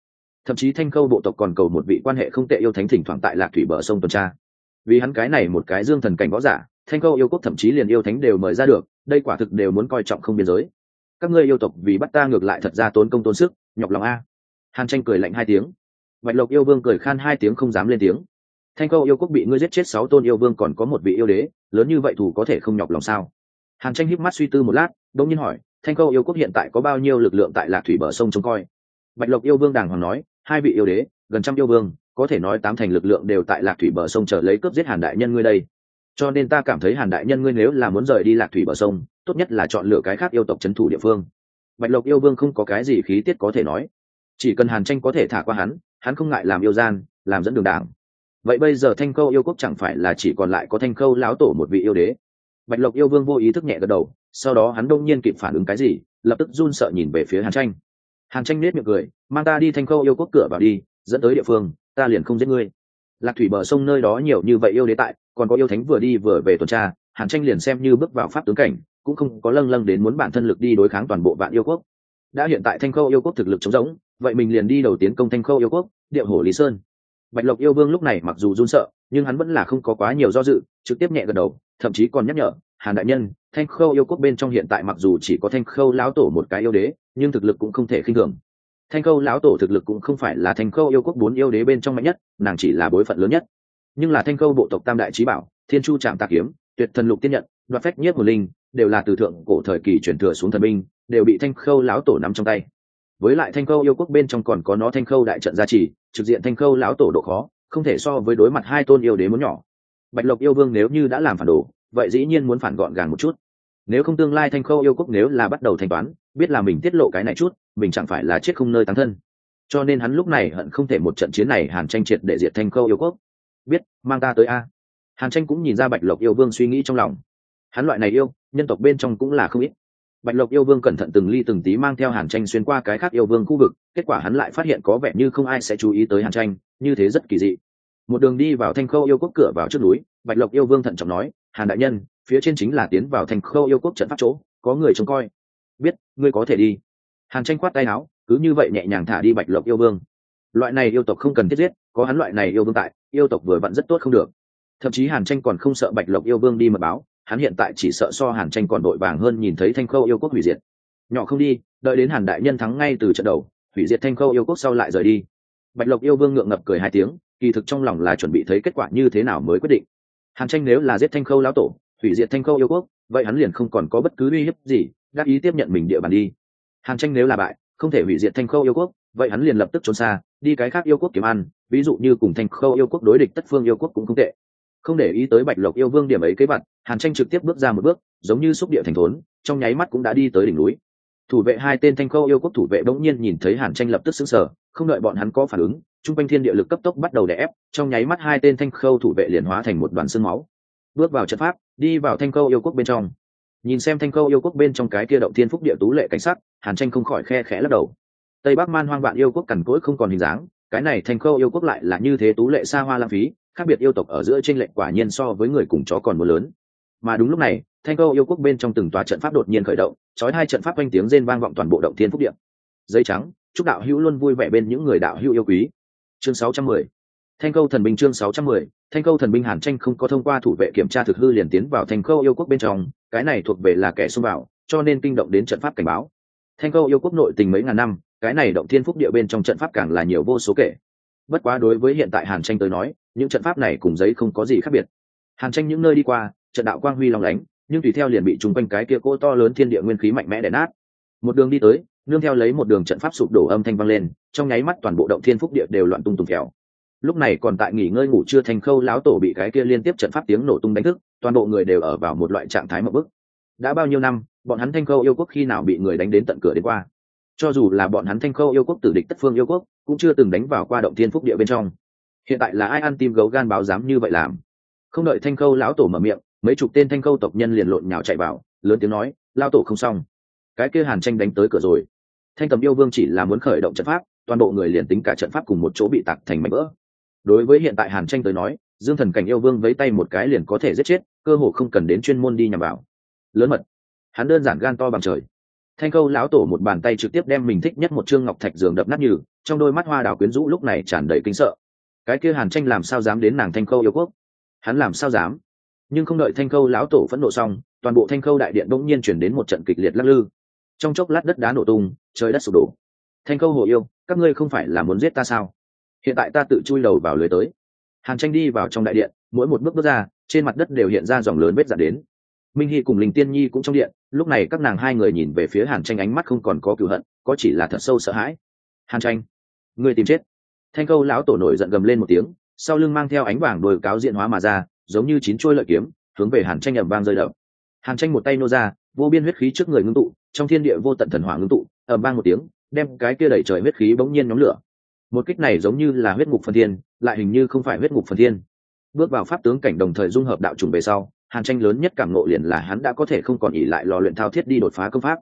Thậm chí thanh khâu bộ tộc còn cầu một vị quan hệ không tệ yêu thánh thỉnh thoảng tại lạc thủy bờ sông tuần tra. Vì hắn cái này một cái dương thần cảnh võ giả thanh Câu yêu quốc thậm chí liền yêu thánh đều mời ra được, đây quả thực đều muốn coi trọng không biên giới. Các ngươi yêu tộc vì bắt ta ngược lại thật ra tốn công tốn sức, nhọc lòng a. Hàn tranh cười lạnh hai tiếng. Bạch lộc yêu vương cười khan hai tiếng không dám lên tiếng. Thanh Câu yêu quốc bị ngươi giết chết sáu tôn yêu vương còn có một vị yêu đế, lớn như vậy thủ có thể không nhọc lòng sao? Hàn tranh híp mắt suy tư một lát đ nhiên hỏi, thanh Câu yêu quốc hiện tại có bao nhiêu lực lượng tại lạc thủy bờ sông trông coi? Bạch lộc yêu vương đàng hoàng nói, hai vị yêu đế, gần trăm yêu vương, có thể nói tám thành lực lượng đều tại lạc thủy bờ sông trở lấy cướp giết hàn đại nhân ngươi đây cho nên ta cảm thấy hàn đại nhân ngươi nếu là muốn rời đi lạc thủy bờ sông, tốt nhất là chọn lựa cái khác yêu tộc c h ấ n thủ địa phương. Bạch lộc yêu vương không có cái gì khí tiết có thể nói. Chỉ cần hàn tranh có thể thả qua hắn hắn không ngại làm yêu gian, làm dẫn đường đảng. Vậy bây giờ thanh khâu yêu quốc chẳng phải là chỉ còn lại có thanh khâu lão tổ một vị yêu đế? Bạch lộc yêu vương vô ý thức nhẹ gật đầu, sau đó hắn đông nhiên kịp phản ứng cái gì, lập tức run sợ nhìn về phía hàn tranh. Hàn tranh nết miệng cười, mang ta đi thanh khâu yêu quốc cửa vào đi, dẫn tới địa phương, ta liền không giết ngươi. Lạc thủy bờ sông nơi đó nhiều như vậy yêu đế tại còn có yêu thánh vừa đi vừa về tuần tra, hàn tranh liền xem như bước vào pháp tướng cảnh, cũng không có lâng lâng đến muốn bản thân lực đi đối kháng toàn bộ vạn yêu quốc. Đã hiện tại thanh khâu yêu quốc thực lực chống giống vậy mình liền đi đầu tiến công thanh khâu yêu quốc, điệu hổ lý sơn. Bạch lộc yêu vương lúc này mặc dù run sợ, nhưng hắn vẫn là không có quá nhiều do dự, trực tiếp nhẹ gật đầu, thậm chí còn nhắc nhở, hàn đại nhân, thanh khâu yêu quốc bên trong hiện tại mặc dù chỉ có thanh khâu lão tổ một cái yêu đế, nhưng thực lực cũng không thể khinh thường. Thanh khâu lão tổ thực lực cũng không phải là thanh khâu yêu quốc bốn yêu đế bên trong mạnh nhất, nàng chỉ là bối phận lớn nhất nhưng là thanh khâu bộ tộc tam đại trí bảo, thiên chu trạm tạ kiếm, tuyệt thần lục tiên nhận, đoạt phách nhất một linh, đều là từ thượng cổ thời kỳ chuyển thừa xuống thần binh, đều bị thanh khâu lão tổ nắm trong tay. Với lại thanh khâu yêu quốc bên trong còn có nó thanh khâu đại trận gia trì, trực diện thanh khâu lão tổ độ khó, không thể so với đối mặt hai tôn yêu đế muốn nhỏ. Bạch lộc yêu vương nếu như đã làm phản đồ, vậy dĩ nhiên muốn phản gọn gàng một chút. Nếu không tương lai thanh khâu yêu quốc nếu là bắt đầu thanh toán, biết là mình tiết lộ cái này chút, mình chẳng phải là chết không nơi tán thân. Cho nên hắn lúc này hận không thể một trận chiến này hàn tranh triệt để diệt thanh khâu yêu quốc biết, mang ta tới a. Hàn tranh cũng nhìn ra bạch lộc yêu vương suy nghĩ trong lòng. Hắn loại này yêu, nhân tộc bên trong cũng là không ít. Bạch lộc yêu vương cẩn thận từng ly từng tí mang theo hàn tranh xuyên qua cái khác yêu vương khu vực, kết quả hắn lại phát hiện có vẻ như không ai sẽ chú ý tới hàn tranh, như thế rất kỳ dị. Một đường đi vào thanh khâu yêu quốc cửa vào trước núi, bạch lộc yêu vương thận trọng nói, hàn đại nhân, phía trên chính là tiến vào thanh khâu yêu quốc trận pháp chỗ, có người trông coi. Biết, ngươi có thể đi. Hàn tranh khoát tay áo, cứ như vậy nhẹ nhàng thả đi bạch lộc yêu vương. Loại này yêu tộc không cần thiết giết có hắn loại này yêu vương tại, yêu tộc vừa vặn rất tốt không được. Thậm chí hàn tranh còn không sợ bạch lộc yêu vương đi mật báo, hắn hiện tại chỉ sợ so hàn tranh còn đội vàng hơn nhìn thấy thanh khâu yêu quốc hủy diệt. Nhỏ không đi, đợi đến hàn đại nhân thắng ngay từ trận đầu, hủy diệt thanh khâu yêu quốc sau lại rời đi. Bạch lộc yêu vương ngượng ngập cười hai tiếng, kỳ thực trong lòng là chuẩn bị thấy kết quả như thế nào mới quyết định. Hàn tranh nếu là giết thanh khâu lão tổ, hủy diệt thanh khâu yêu quốc, vậy hắn liền không còn có bất cứ uy hiếp gì, đáp ý tiếp nhận mình địa bàn đi. Hàn tranh nếu là bại, không thể hủy diệt thanh khâu yêu quốc vậy hắn liền lập tức trốn xa, đi cái khác yêu quốc kiếm ăn, ví dụ như cùng thanh khâu yêu quốc đối địch tất phương yêu quốc cũng không tệ. Không để ý tới bạch lộc yêu vương điểm ấy kế vặt hàn tranh trực tiếp bước ra một bước, giống như xúc địa thành thốn, trong nháy mắt cũng đã đi tới đỉnh núi. Thủ vệ hai tên thanh khâu yêu quốc thủ vệ bỗng nhiên nhìn thấy hàn tranh lập tức xứng sở không đợi bọn hắn có phản ứng chung quanh thiên địa lực cấp tốc bắt đầu đè ép, trong nháy mắt hai tên thanh khâu thủ vệ liền hóa thành một đoàn sương máu. Bước vào trận pháp, đi vào thanh khâu yêu quốc bên trong. Nhìn xem thanh khâu yêu quốc bên trong cái kia động thiên phúc địa tú lệ cảnh sắc, hàn tranh không khỏi khe khẽ lắc đầu tây bắc man hoang vạn yêu quốc cằn cỗi không còn hình dáng, cái này thành khâu yêu quốc lại là như thế tú lệ xa hoa lãng phí, khác biệt yêu tộc ở giữa tranh lệch quả nhiên so với người cùng chó còn mưa lớn. Mà đúng lúc này, thanh khâu yêu quốc bên trong từng tòa trận pháp đột nhiên khởi động trói hai trận pháp quanh tiếng rên vang vọng toàn bộ động thiên phúc điện dây trắng, chúc đạo hữu luôn vui vẻ bên những người đạo hữu yêu quý. Chương 610 thanh khâu thần binh chương 610 thanh khâu thần binh hàn tranh không có thông qua thủ vệ kiểm tra thực hư liền tiến vào thanh khâu yêu quốc bên trong, cái này thuộc về là kẻ xung vào, cho nên kinh động đến trận pháp cảnh báo. Thanh khâu yêu quốc nội tình mấy ngàn năm cái này động thiên phúc địa bên trong trận pháp càng là nhiều vô số kể. Bất quá đối với hiện tại hàn tranh tới nói, những trận pháp này cùng giấy không có gì khác biệt. Hàn tranh những nơi đi qua, trận đạo quang huy lòng lánh, nhưng tùy theo liền bị chung quanh cái kia cỗ to lớn thiên địa nguyên khí mạnh mẽ đè nát. Một đường đi tới, nương theo lấy một đường trận pháp sụp đổ âm thanh vang lên, trong nháy mắt toàn bộ động thiên phúc địa đều loạn tung tùng kẹo. Lúc này còn tại nghỉ ngơi ngủ chưa thành khâu lão tổ bị cái kia liên tiếp trận pháp tiếng nổ tung đánh thức, toàn bộ người đều ở vào một loại trạng thái mậu bức. Đã bao nhiêu năm, bọn hắn thanh khâu yêu quốc khi nào bị người đánh đến tận cửa đến qua? Cho dù là bọn hắn thanh khâu yêu quốc tử địch tất phương yêu quốc, cũng chưa từng đánh vào qua động thiên phúc địa bên trong. Hiện tại là ai ăn tim gấu gan báo dám như vậy làm? Không đợi thanh khâu lão tổ mở miệng, mấy chục tên thanh khâu tộc nhân liền lộn nhào chạy vào, lớn tiếng nói lao tổ không xong. Cái kia hàn tranh đánh tới cửa rồi. Thanh tầm yêu vương chỉ là muốn khởi động trận pháp, toàn bộ người liền tính cả trận pháp cùng một chỗ bị tạc thành mảnh vỡ. Đối với hiện tại hàn tranh tới nói, dương thần cảnh yêu vương với tay một cái liền có thể giết chết, cơ hồ không cần đến chuyên môn đi nhằm vào. Lớn mật. Hắn đơn giản gan to bằng trời thanh khâu lão tổ một bàn tay trực tiếp đem mình thích nhất một trương ngọc thạch giường đập nát như trong đôi mắt hoa đào quyến rũ lúc này tràn đầy kinh sợ. Cái kia hàn tranh làm sao dám đến nàng thanh khâu yêu quốc? Hắn làm sao dám? Nhưng không đợi thanh khâu lão tổ phẫn nộ xong, toàn bộ thanh khâu đại điện bỗng nhiên chuyển đến một trận kịch liệt lắc lư. Trong chốc lát đất đá nổ tung, trời đất sụp đổ. Thanh khâu hồ yêu, các ngươi không phải là muốn giết ta sao? Hiện tại ta tự chui đầu vào lưới tới. Hàn tranh đi vào trong đại điện, mỗi một bước bước ra, trên mặt đất đều hiện ra dòng lớn vết dạn đến. Minh hy cùng linh tiên nhi cũng trong điện lúc này các nàng hai người nhìn về phía hàn tranh ánh mắt không còn có cựu hận, có chỉ là thật sâu sợ hãi. Hàn tranh người tìm chết. Thanh câu lão tổ nổi giận gầm lên một tiếng, sau lưng mang theo ánh vàng đồi cáo diện hóa mà ra, giống như chín trôi lợi kiếm, hướng về hàn tranh ẩm vang rơi đập. Hàn tranh một tay nô ra, vô biên huyết khí trước người ngưng tụ, trong thiên địa vô tận thần hỏa ngưng tụ ẩm vang một tiếng, đem cái kia đẩy trời huyết khí bỗng nhiên nhóm lửa. Một kích này giống như là huyết ngục phần thiên, lại hình như không phải huyết ngục phần thiên. Bước vào pháp tướng cảnh đồng thời dung hợp đạo trùng về sau hàn tranh lớn nhất cảm nộ liền là hắn đã có thể không còn ỉ lại lò luyện thao thiết đi đột phá công pháp.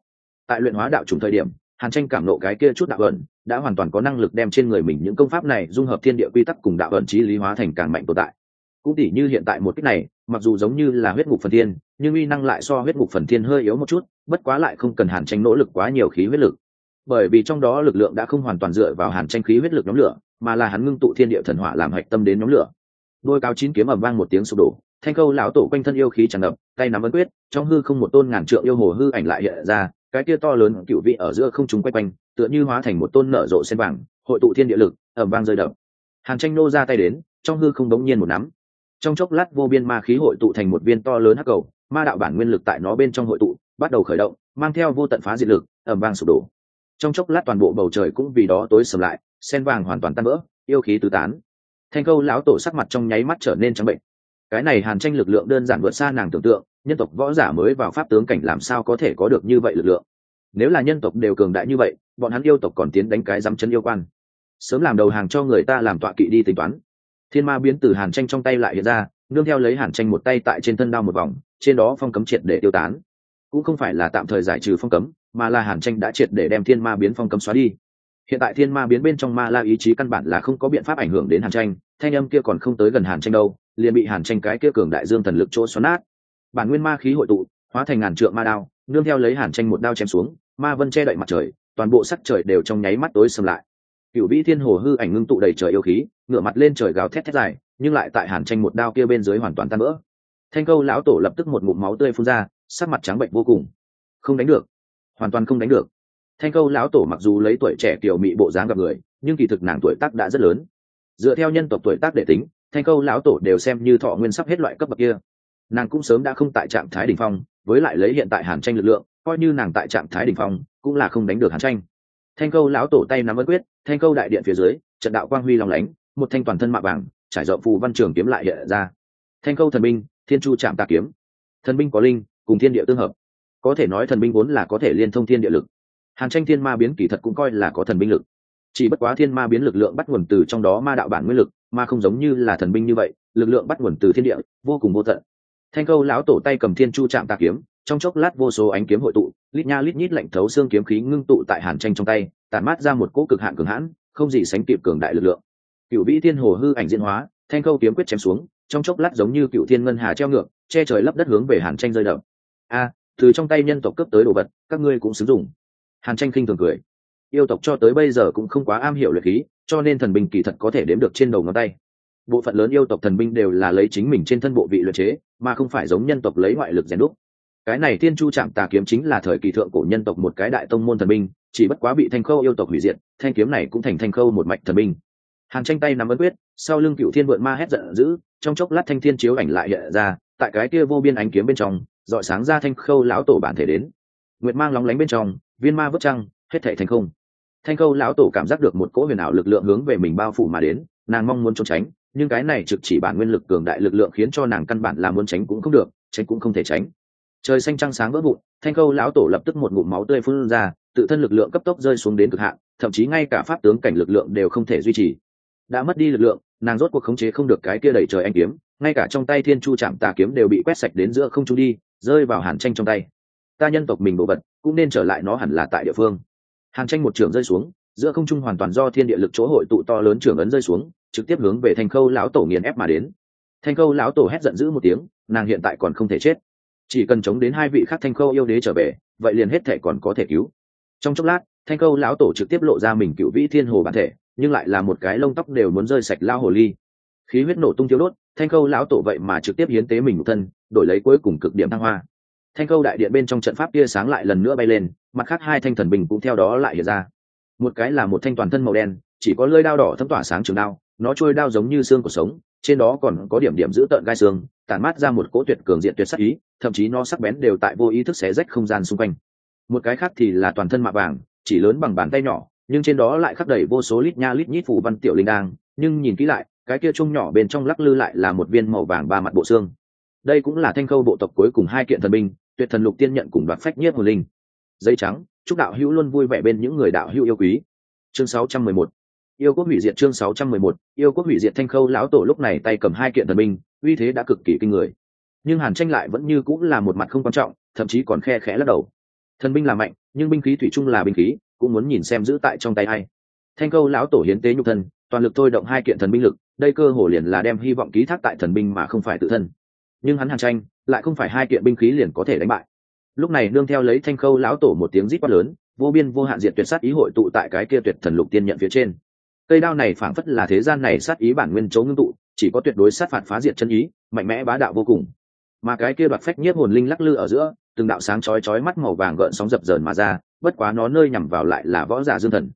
Tại luyện hóa đạo trùng thời điểm, hàn tranh cảm nộ cái kia chút đạo ẩn, đã hoàn toàn có năng lực đem trên người mình những công pháp này dung hợp thiên địa quy tắc cùng đạo ẩn trí lý hóa thành càng mạnh tồn tại. Cũng tỉ như hiện tại một cách này, mặc dù giống như là huyết ngục phần thiên, nhưng uy năng lại so huyết ngục phần thiên hơi yếu một chút, bất quá lại không cần hàn tranh nỗ lực quá nhiều khí huyết lực. Bởi vì trong đó lực lượng đã không hoàn toàn dựa vào hàn tranh khí huyết lực nhóm lửa, mà là hắn ngưng tụ thiên địa thần hỏa làm hạch tâm đến nhóm lửa. Đôi cao chín kiếm ầm vang một tiếng sụp đổ thanh câu lão tổ quanh thân yêu khí tràn ngập, tay nắm ấn quyết, trong hư không một tôn ngàn trượng yêu hồ hư ảnh lại hiện ra, cái kia to lớn cựu vị ở giữa không chúng quay quanh, tựa như hóa thành một tôn nở rộ sen vàng, hội tụ thiên địa lực ẩm vang rơi đập. Hàn tranh nô ra tay đến, trong hư không đống nhiên một nắm. Trong chốc lát vô biên ma khí hội tụ thành một viên to lớn hắc cầu, ma đạo bản nguyên lực tại nó bên trong hội tụ, bắt đầu khởi động, mang theo vô tận phá diệt lực ẩm vang sụp đổ. Trong chốc lát toàn bộ bầu trời cũng vì đó tối sầm lại, sen vàng hoàn toàn tan vỡ, yêu khí tứ tán. Thanh câu lão tổ sắc mặt trong nháy mắt trở nên trắng bệnh cái này hàn tranh lực lượng đơn giản vượt xa nàng tưởng tượng, nhân tộc võ giả mới vào pháp tướng cảnh làm sao có thể có được như vậy lực lượng? Nếu là nhân tộc đều cường đại như vậy, bọn hắn yêu tộc còn tiến đánh cái dám chân yêu quan. Sớm làm đầu hàng cho người ta làm tọa kỵ đi tính toán. Thiên ma biến từ hàn tranh trong tay lại hiện ra, nương theo lấy hàn tranh một tay tại trên thân đao một vòng, trên đó phong cấm triệt để tiêu tán. Cũng không phải là tạm thời giải trừ phong cấm, mà là hàn tranh đã triệt để đem thiên ma biến phong cấm xóa đi. Hiện tại thiên ma biến bên trong ma la ý chí căn bản là không có biện pháp ảnh hưởng đến hàn tranh thanh âm kia còn không tới gần hàn tranh đâu, liền bị hàn tranh cái kia cường đại dương thần lực chỗ xoắn nát. Bản nguyên ma khí hội tụ, hóa thành ngàn trượng ma đao, nương theo lấy hàn tranh một đao chém xuống, ma vân che đậy mặt trời, toàn bộ sắc trời đều trong nháy mắt tối sầm lại. Cựu vĩ thiên hồ hư ảnh ngưng tụ đầy trời yêu khí ngựa mặt lên trời gào thét thét dài, nhưng lại tại hàn tranh một đao kia bên dưới hoàn toàn tan vỡ. Thanh câu lão tổ lập tức một ngụm máu tươi phun ra, sắc mặt trắng bệnh vô cùng. Không đánh được. Hoàn toàn không đánh được. Thanh câu lão tổ mặc dù lấy tuổi trẻ tiểu mị bộ dáng gặp người, nhưng kỳ thực nàng tuổi tác đã rất lớn dựa theo nhân tộc tuổi tác để tính, thanh câu lão tổ đều xem như thọ nguyên sắp hết loại cấp bậc kia. Nàng cũng sớm đã không tại trạng thái đ ỉ n h phong, với lại lấy hiện tại hàn tranh lực lượng, coi như nàng tại trạng thái đ ỉ n h phong, cũng là không đánh được hàn tranh. Thanh câu lão tổ tay nắm ấn quyết, thanh câu đại điện phía dưới, trận đạo quang huy lòng lánh, một thanh toàn thân mạ vàng, trải rộng phù văn trường kiếm lại hiện ra. Thanh câu thần binh, thiên chu chạm tạ kiếm. Thần binh có linh, cùng thiên địa tương hợp. Có thể nói thần binh vốn là có thể liên thông thiên địa lực. Hàn tranh thiên ma biến kỳ thật cũng coi là có thần binh lực chỉ bất quá thiên ma biến lực lượng bắt nguồn từ trong đó ma đạo bản nguyên lực, mà không giống như là thần binh như vậy, lực lượng bắt nguồn từ thiên địa, vô cùng vô tận. Thanh câu lão tổ tay cầm thiên chu chạm tà kiếm, trong chốc lát vô số ánh kiếm hội tụ, lít nha lít nhít lạnh thấu xương kiếm khí ngưng tụ tại hàn tranh trong tay, tản mát ra một cỗ cực hạn cường hãn, không gì sánh kịp cường đại lực lượng. Cựu vĩ thiên hồ hư ảnh diễn hóa, thanh câu kiếm quyết chém xuống, trong chốc lát giống như cựu thiên ngân hà treo ngược, che trời lấp đất hướng về hàn tranh rơi đập. A, từ trong tay nhân tộc cấp tới đồ vật, các ngươi cũng sử dụng hàn tranh khinh thường cười yêu tộc cho tới bây giờ cũng không quá am hiểu luyện khí, cho nên thần binh kỳ thật có thể đếm được trên đầu ngón tay. Bộ phận lớn yêu tộc thần binh đều là lấy chính mình trên thân bộ vị luyện chế, mà không phải giống nhân tộc lấy ngoại lực rèn đúc. Cái này thiên chu trạm tà kiếm chính là thời kỳ thượng cổ nhân tộc một cái đại tông môn thần binh, chỉ bất quá bị thanh khâu yêu tộc hủy diệt, thanh kiếm này cũng thành thanh khâu một mạch thần binh. Hàn tranh tay nắm ấn quyết, sau lưng cựu thiên vượn ma hét giận dữ, trong chốc lát thanh thiên chiếu ảnh lại hiện ra, tại cái kia vô biên ánh kiếm bên trong, dọi sáng ra thanh khâu lão tổ bản thể đến. Nguyệt mang lóng lánh bên trong, viên ma vất trăng, hết thảy thành không thanh khâu lão tổ cảm giác được một cỗ huyền ảo lực lượng hướng về mình bao phủ mà đến, nàng mong muốn trốn tránh, nhưng cái này trực chỉ bản nguyên lực cường đại lực lượng khiến cho nàng căn bản là muốn tránh cũng không được, tránh cũng không thể tránh. Trời xanh trăng sáng vỡ vụn, thanh khâu lão tổ lập tức một ngụm máu tươi phun ra, tự thân lực lượng cấp tốc rơi xuống đến cực hạn, thậm chí ngay cả pháp tướng cảnh lực lượng đều không thể duy trì. Đã mất đi lực lượng, nàng rốt cuộc khống chế không được cái kia đẩy trời anh kiếm, ngay cả trong tay thiên chu chạm tà kiếm đều bị quét sạch đến giữa không trung đi, rơi vào hàn tranh trong tay. Ta nhân tộc mình bộ vật, cũng nên trở lại nó hẳn là tại địa phương hàn tranh một trường rơi xuống, giữa không trung hoàn toàn do thiên địa lực chỗ hội tụ to lớn trường ấn rơi xuống, trực tiếp hướng về thanh khâu lão tổ nghiền ép mà đến. Thanh khâu lão tổ hét giận dữ một tiếng, nàng hiện tại còn không thể chết. Chỉ cần chống đến hai vị khác thanh khâu yêu đế trở về, vậy liền hết thể còn có thể cứu. Trong chốc lát, thanh khâu lão tổ trực tiếp lộ ra mình cựu vĩ thiên hồ bản thể, nhưng lại là một cái lông tóc đều muốn rơi sạch lao hồ ly. Khí huyết nổ tung thiếu đốt, thanh khâu lão tổ vậy mà trực tiếp hiến tế mình một thân, đổi lấy cuối cùng cực điểm thăng hoa thanh câu đại điện bên trong trận pháp tia sáng lại lần nữa bay lên, mặt khác hai thanh thần bình cũng theo đó lại hiện ra. Một cái là một thanh toàn thân màu đen, chỉ có lơi đao đỏ thấm tỏa sáng trường đao, nó trôi đao giống như xương của sống, trên đó còn có điểm điểm giữ tợn gai xương, tản mát ra một cỗ tuyệt cường diện tuyệt sắc ý, thậm chí nó sắc bén đều tại vô ý thức xé rách không gian xung quanh. Một cái khác thì là toàn thân mạ vàng, chỉ lớn bằng bàn tay nhỏ, nhưng trên đó lại khắc đầy vô số lít nha lít nhít phủ văn tiểu linh đang, nhưng nhìn kỹ lại, cái kia chung nhỏ bên trong lắc lư lại là một viên màu vàng ba mặt bộ xương. Đây cũng là thanh khâu bộ tộc cuối cùng hai kiện thần binh tuyệt thần lục tiên nhận cùng đoạt phách nhiếp hồn linh. Dây trắng, chúc đạo hữu luôn vui vẻ bên những người đạo hữu yêu quý. Chương 611 yêu quốc hủy diệt chương 611 yêu quốc hủy diệt thanh khâu lão tổ lúc này tay cầm hai kiện thần binh, uy thế đã cực kỳ kinh người. Nhưng hàn tranh lại vẫn như cũng là một mặt không quan trọng, thậm chí còn khe khẽ lắc đầu. Thần binh là mạnh, nhưng binh khí thủy chung là binh khí, cũng muốn nhìn xem giữ tại trong tay hay thanh khâu lão tổ hiến tế nhục thân, toàn lực thôi động hai kiện thần binh lực, đây cơ hồ liền là đem hy vọng ký thác tại thần binh mà không phải tự thân nhưng hắn hàn tranh, lại không phải hai kiện binh khí liền có thể đánh bại. Lúc này nương theo lấy thanh khâu lão tổ một tiếng rít quát lớn, vô biên vô hạn diệt tuyệt sát ý hội tụ tại cái kia tuyệt thần lục tiên nhận phía trên. Cây đao này phảng phất là thế gian này sát ý bản nguyên chấu ngưng tụ, chỉ có tuyệt đối sát phạt phá diệt chân ý, mạnh mẽ bá đạo vô cùng. Mà cái kia đoạt phách nhiếp hồn linh lắc lư ở giữa, từng đạo sáng chói chói mắt màu vàng gợn sóng dập dờn mà ra, bất quá nó nơi nhằm vào lại là võ giả dương thần.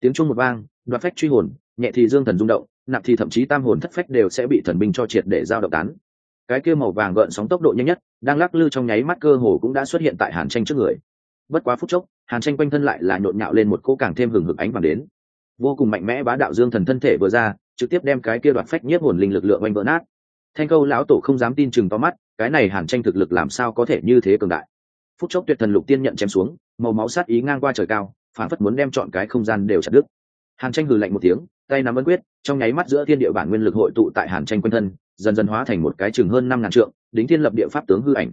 Tiếng chuông một vang, đoạt phách truy hồn, nhẹ thì dương thần rung động, nặng thì thậm chí tam hồn thất phách đều sẽ bị thần binh cho triệt để giao động tán cái kia màu vàng gợn sóng tốc độ nhanh nhất, đang lắc lư trong nháy mắt cơ hồ cũng đã xuất hiện tại hàn tranh trước người. Bất quá phút chốc, hàn tranh quanh thân lại là nhộn nhạo lên một cỗ càng thêm hừng hực ánh vàng đến. Vô cùng mạnh mẽ bá đạo dương thần thân thể vừa ra, trực tiếp đem cái kia đoạt phách nhiếp hồn linh lực lượng oanh vỡ nát. Thanh câu lão tổ không dám tin chừng to mắt, cái này hàn tranh thực lực làm sao có thể như thế cường đại. Phút chốc tuyệt thần lục tiên nhận chém xuống, màu máu sát ý ngang qua trời cao, phản phất muốn đem chọn cái không gian đều chặt đứt. Hàn tranh hừ lạnh một tiếng, tay nắm ấn quyết, trong nháy mắt giữa thiên địa bản nguyên lực hội tụ tại hàn tranh quanh thân dần dần hóa thành một cái chừng hơn năm ngàn trượng, đính thiên lập địa pháp tướng hư ảnh.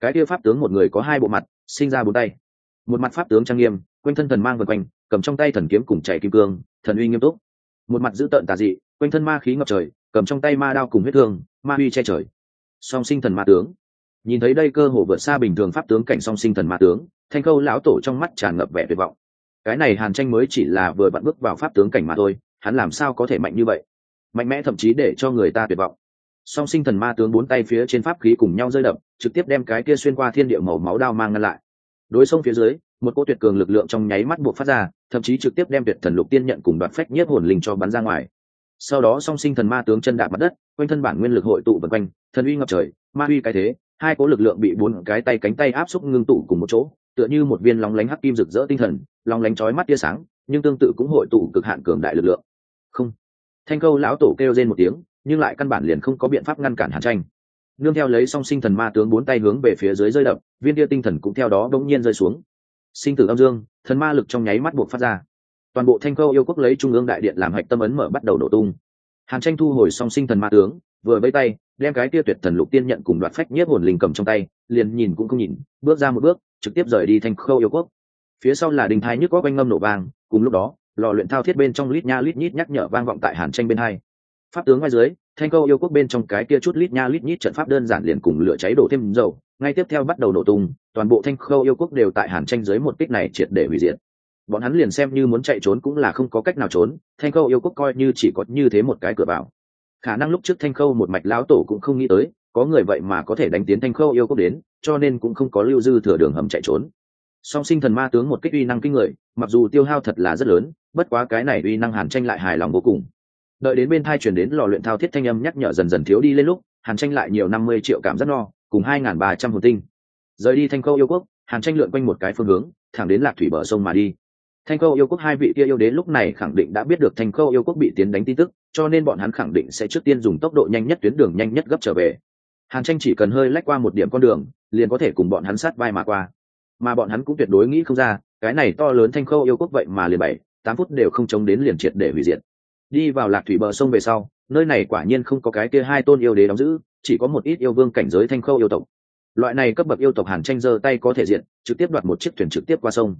Cái kia pháp tướng một người có hai bộ mặt, sinh ra bốn tay. Một mặt pháp tướng trang nghiêm, quanh thân thần mang vượt quanh, cầm trong tay thần kiếm cùng chạy kim cương, thần uy nghiêm túc. Một mặt giữ tợn tà dị, quanh thân ma khí ngập trời, cầm trong tay ma đao cùng huyết thương, ma uy che trời. Song sinh thần ma tướng. Nhìn thấy đây cơ hồ vượt xa bình thường pháp tướng cảnh song sinh thần ma tướng, thanh khâu lão tổ trong mắt tràn ngập vẻ tuyệt vọng. Cái này hàn tranh mới chỉ là vừa bắt bước vào pháp tướng cảnh mà thôi, hắn làm sao có thể mạnh như vậy? Mạnh mẽ thậm chí để cho người ta tuyệt vọng song sinh thần ma tướng bốn tay phía trên pháp khí cùng nhau rơi đập, trực tiếp đem cái kia xuyên qua thiên địa màu máu đao mang ngăn lại. Đối sông phía dưới, một cô tuyệt cường lực lượng trong nháy mắt buộc phát ra, thậm chí trực tiếp đem tuyệt thần lục tiên nhận cùng đoạt phách nhất hồn linh cho bắn ra ngoài. Sau đó song sinh thần ma tướng chân đạp mặt đất, quanh thân bản nguyên lực hội tụ vật quanh, thần uy ngập trời, ma uy cái thế, hai cố lực lượng bị bốn cái tay cánh tay áp xúc ngưng tụ cùng một chỗ, tựa như một viên lóng lánh hắc kim rực rỡ tinh thần, lóng lánh chói mắt tia sáng, nhưng tương tự cũng hội tụ cực hạn cường đại lực lượng. Không. Thanh câu lão tổ kêu lên một tiếng nhưng lại căn bản liền không có biện pháp ngăn cản hàn tranh. Nương theo lấy song sinh thần ma tướng bốn tay hướng về phía dưới rơi đập, viên tia tinh thần cũng theo đó bỗng nhiên rơi xuống. Sinh tử âm dương, thần ma lực trong nháy mắt buộc phát ra. Toàn bộ thanh Khâu yêu quốc lấy trung ương đại điện làm hạch tâm ấn mở bắt đầu nổ tung. Hàn tranh thu hồi song sinh thần ma tướng, vừa vây tay, đem cái tia tuyệt thần lục tiên nhận cùng đoạt phách nhiếp hồn linh cầm trong tay, liền nhìn cũng không nhìn, bước ra một bước, trực tiếp rời đi thanh khâu yêu quốc. Phía sau là đình thái nhức có quanh ngâm nổ vang cùng lúc đó, lò luyện thao thiết bên trong lít nha lít nhít nhắc nhở vang vọng tại hàn tranh bên hai pháp tướng ngoài dưới, thanh câu yêu quốc bên trong cái kia chút lít nha lít nhít trận pháp đơn giản liền cùng lửa cháy đổ thêm dầu, ngay tiếp theo bắt đầu nổ tung, toàn bộ thanh khâu yêu quốc đều tại hàn tranh dưới một kích này triệt để hủy diệt. Bọn hắn liền xem như muốn chạy trốn cũng là không có cách nào trốn, thanh khâu yêu quốc coi như chỉ có như thế một cái cửa vào. Khả năng lúc trước thanh khâu một mạch lão tổ cũng không nghĩ tới, có người vậy mà có thể đánh tiến thanh khâu yêu quốc đến, cho nên cũng không có lưu dư thừa đường hầm chạy trốn. Song sinh thần ma tướng một kích uy năng kinh người, mặc dù tiêu hao thật là rất lớn, bất quá cái này uy năng hàn tranh lại hài lòng vô cùng đợi đến bên thai chuyển đến lò luyện thao thiết thanh âm nhắc nhở dần dần thiếu đi lên lúc, hàn tranh lại nhiều năm mươi triệu cảm giác no, cùng hai n g h n ba trăm hồn tinh. Rời đi thanh khâu yêu quốc, hàn tranh lượn quanh một cái phương hướng, thẳng đến lạc thủy bờ sông mà đi. Thanh khâu yêu quốc hai vị kia yêu đến lúc này khẳng định đã biết được thanh khâu yêu quốc bị tiến đánh tin tức, cho nên bọn hắn khẳng định sẽ trước tiên dùng tốc độ nhanh nhất tuyến đường nhanh nhất gấp trở về. Hàn tranh chỉ cần hơi lách qua một điểm con đường, liền có thể cùng bọn hắn sát vai mà qua. Mà bọn hắn cũng tuyệt đối nghĩ không ra, cái này to lớn thanh khâu yêu quốc vậy mà liền bảy, tám phút đều không chống đến liền triệt để hủy diệt đi vào lạc thủy bờ sông về sau, nơi này quả nhiên không có cái kia hai tôn yêu đế đóng giữ, chỉ có một ít yêu vương cảnh giới thanh khâu yêu tộc. Loại này cấp bậc yêu tộc hàn tranh giơ tay có thể diện, trực tiếp đoạt một chiếc thuyền trực tiếp qua sông.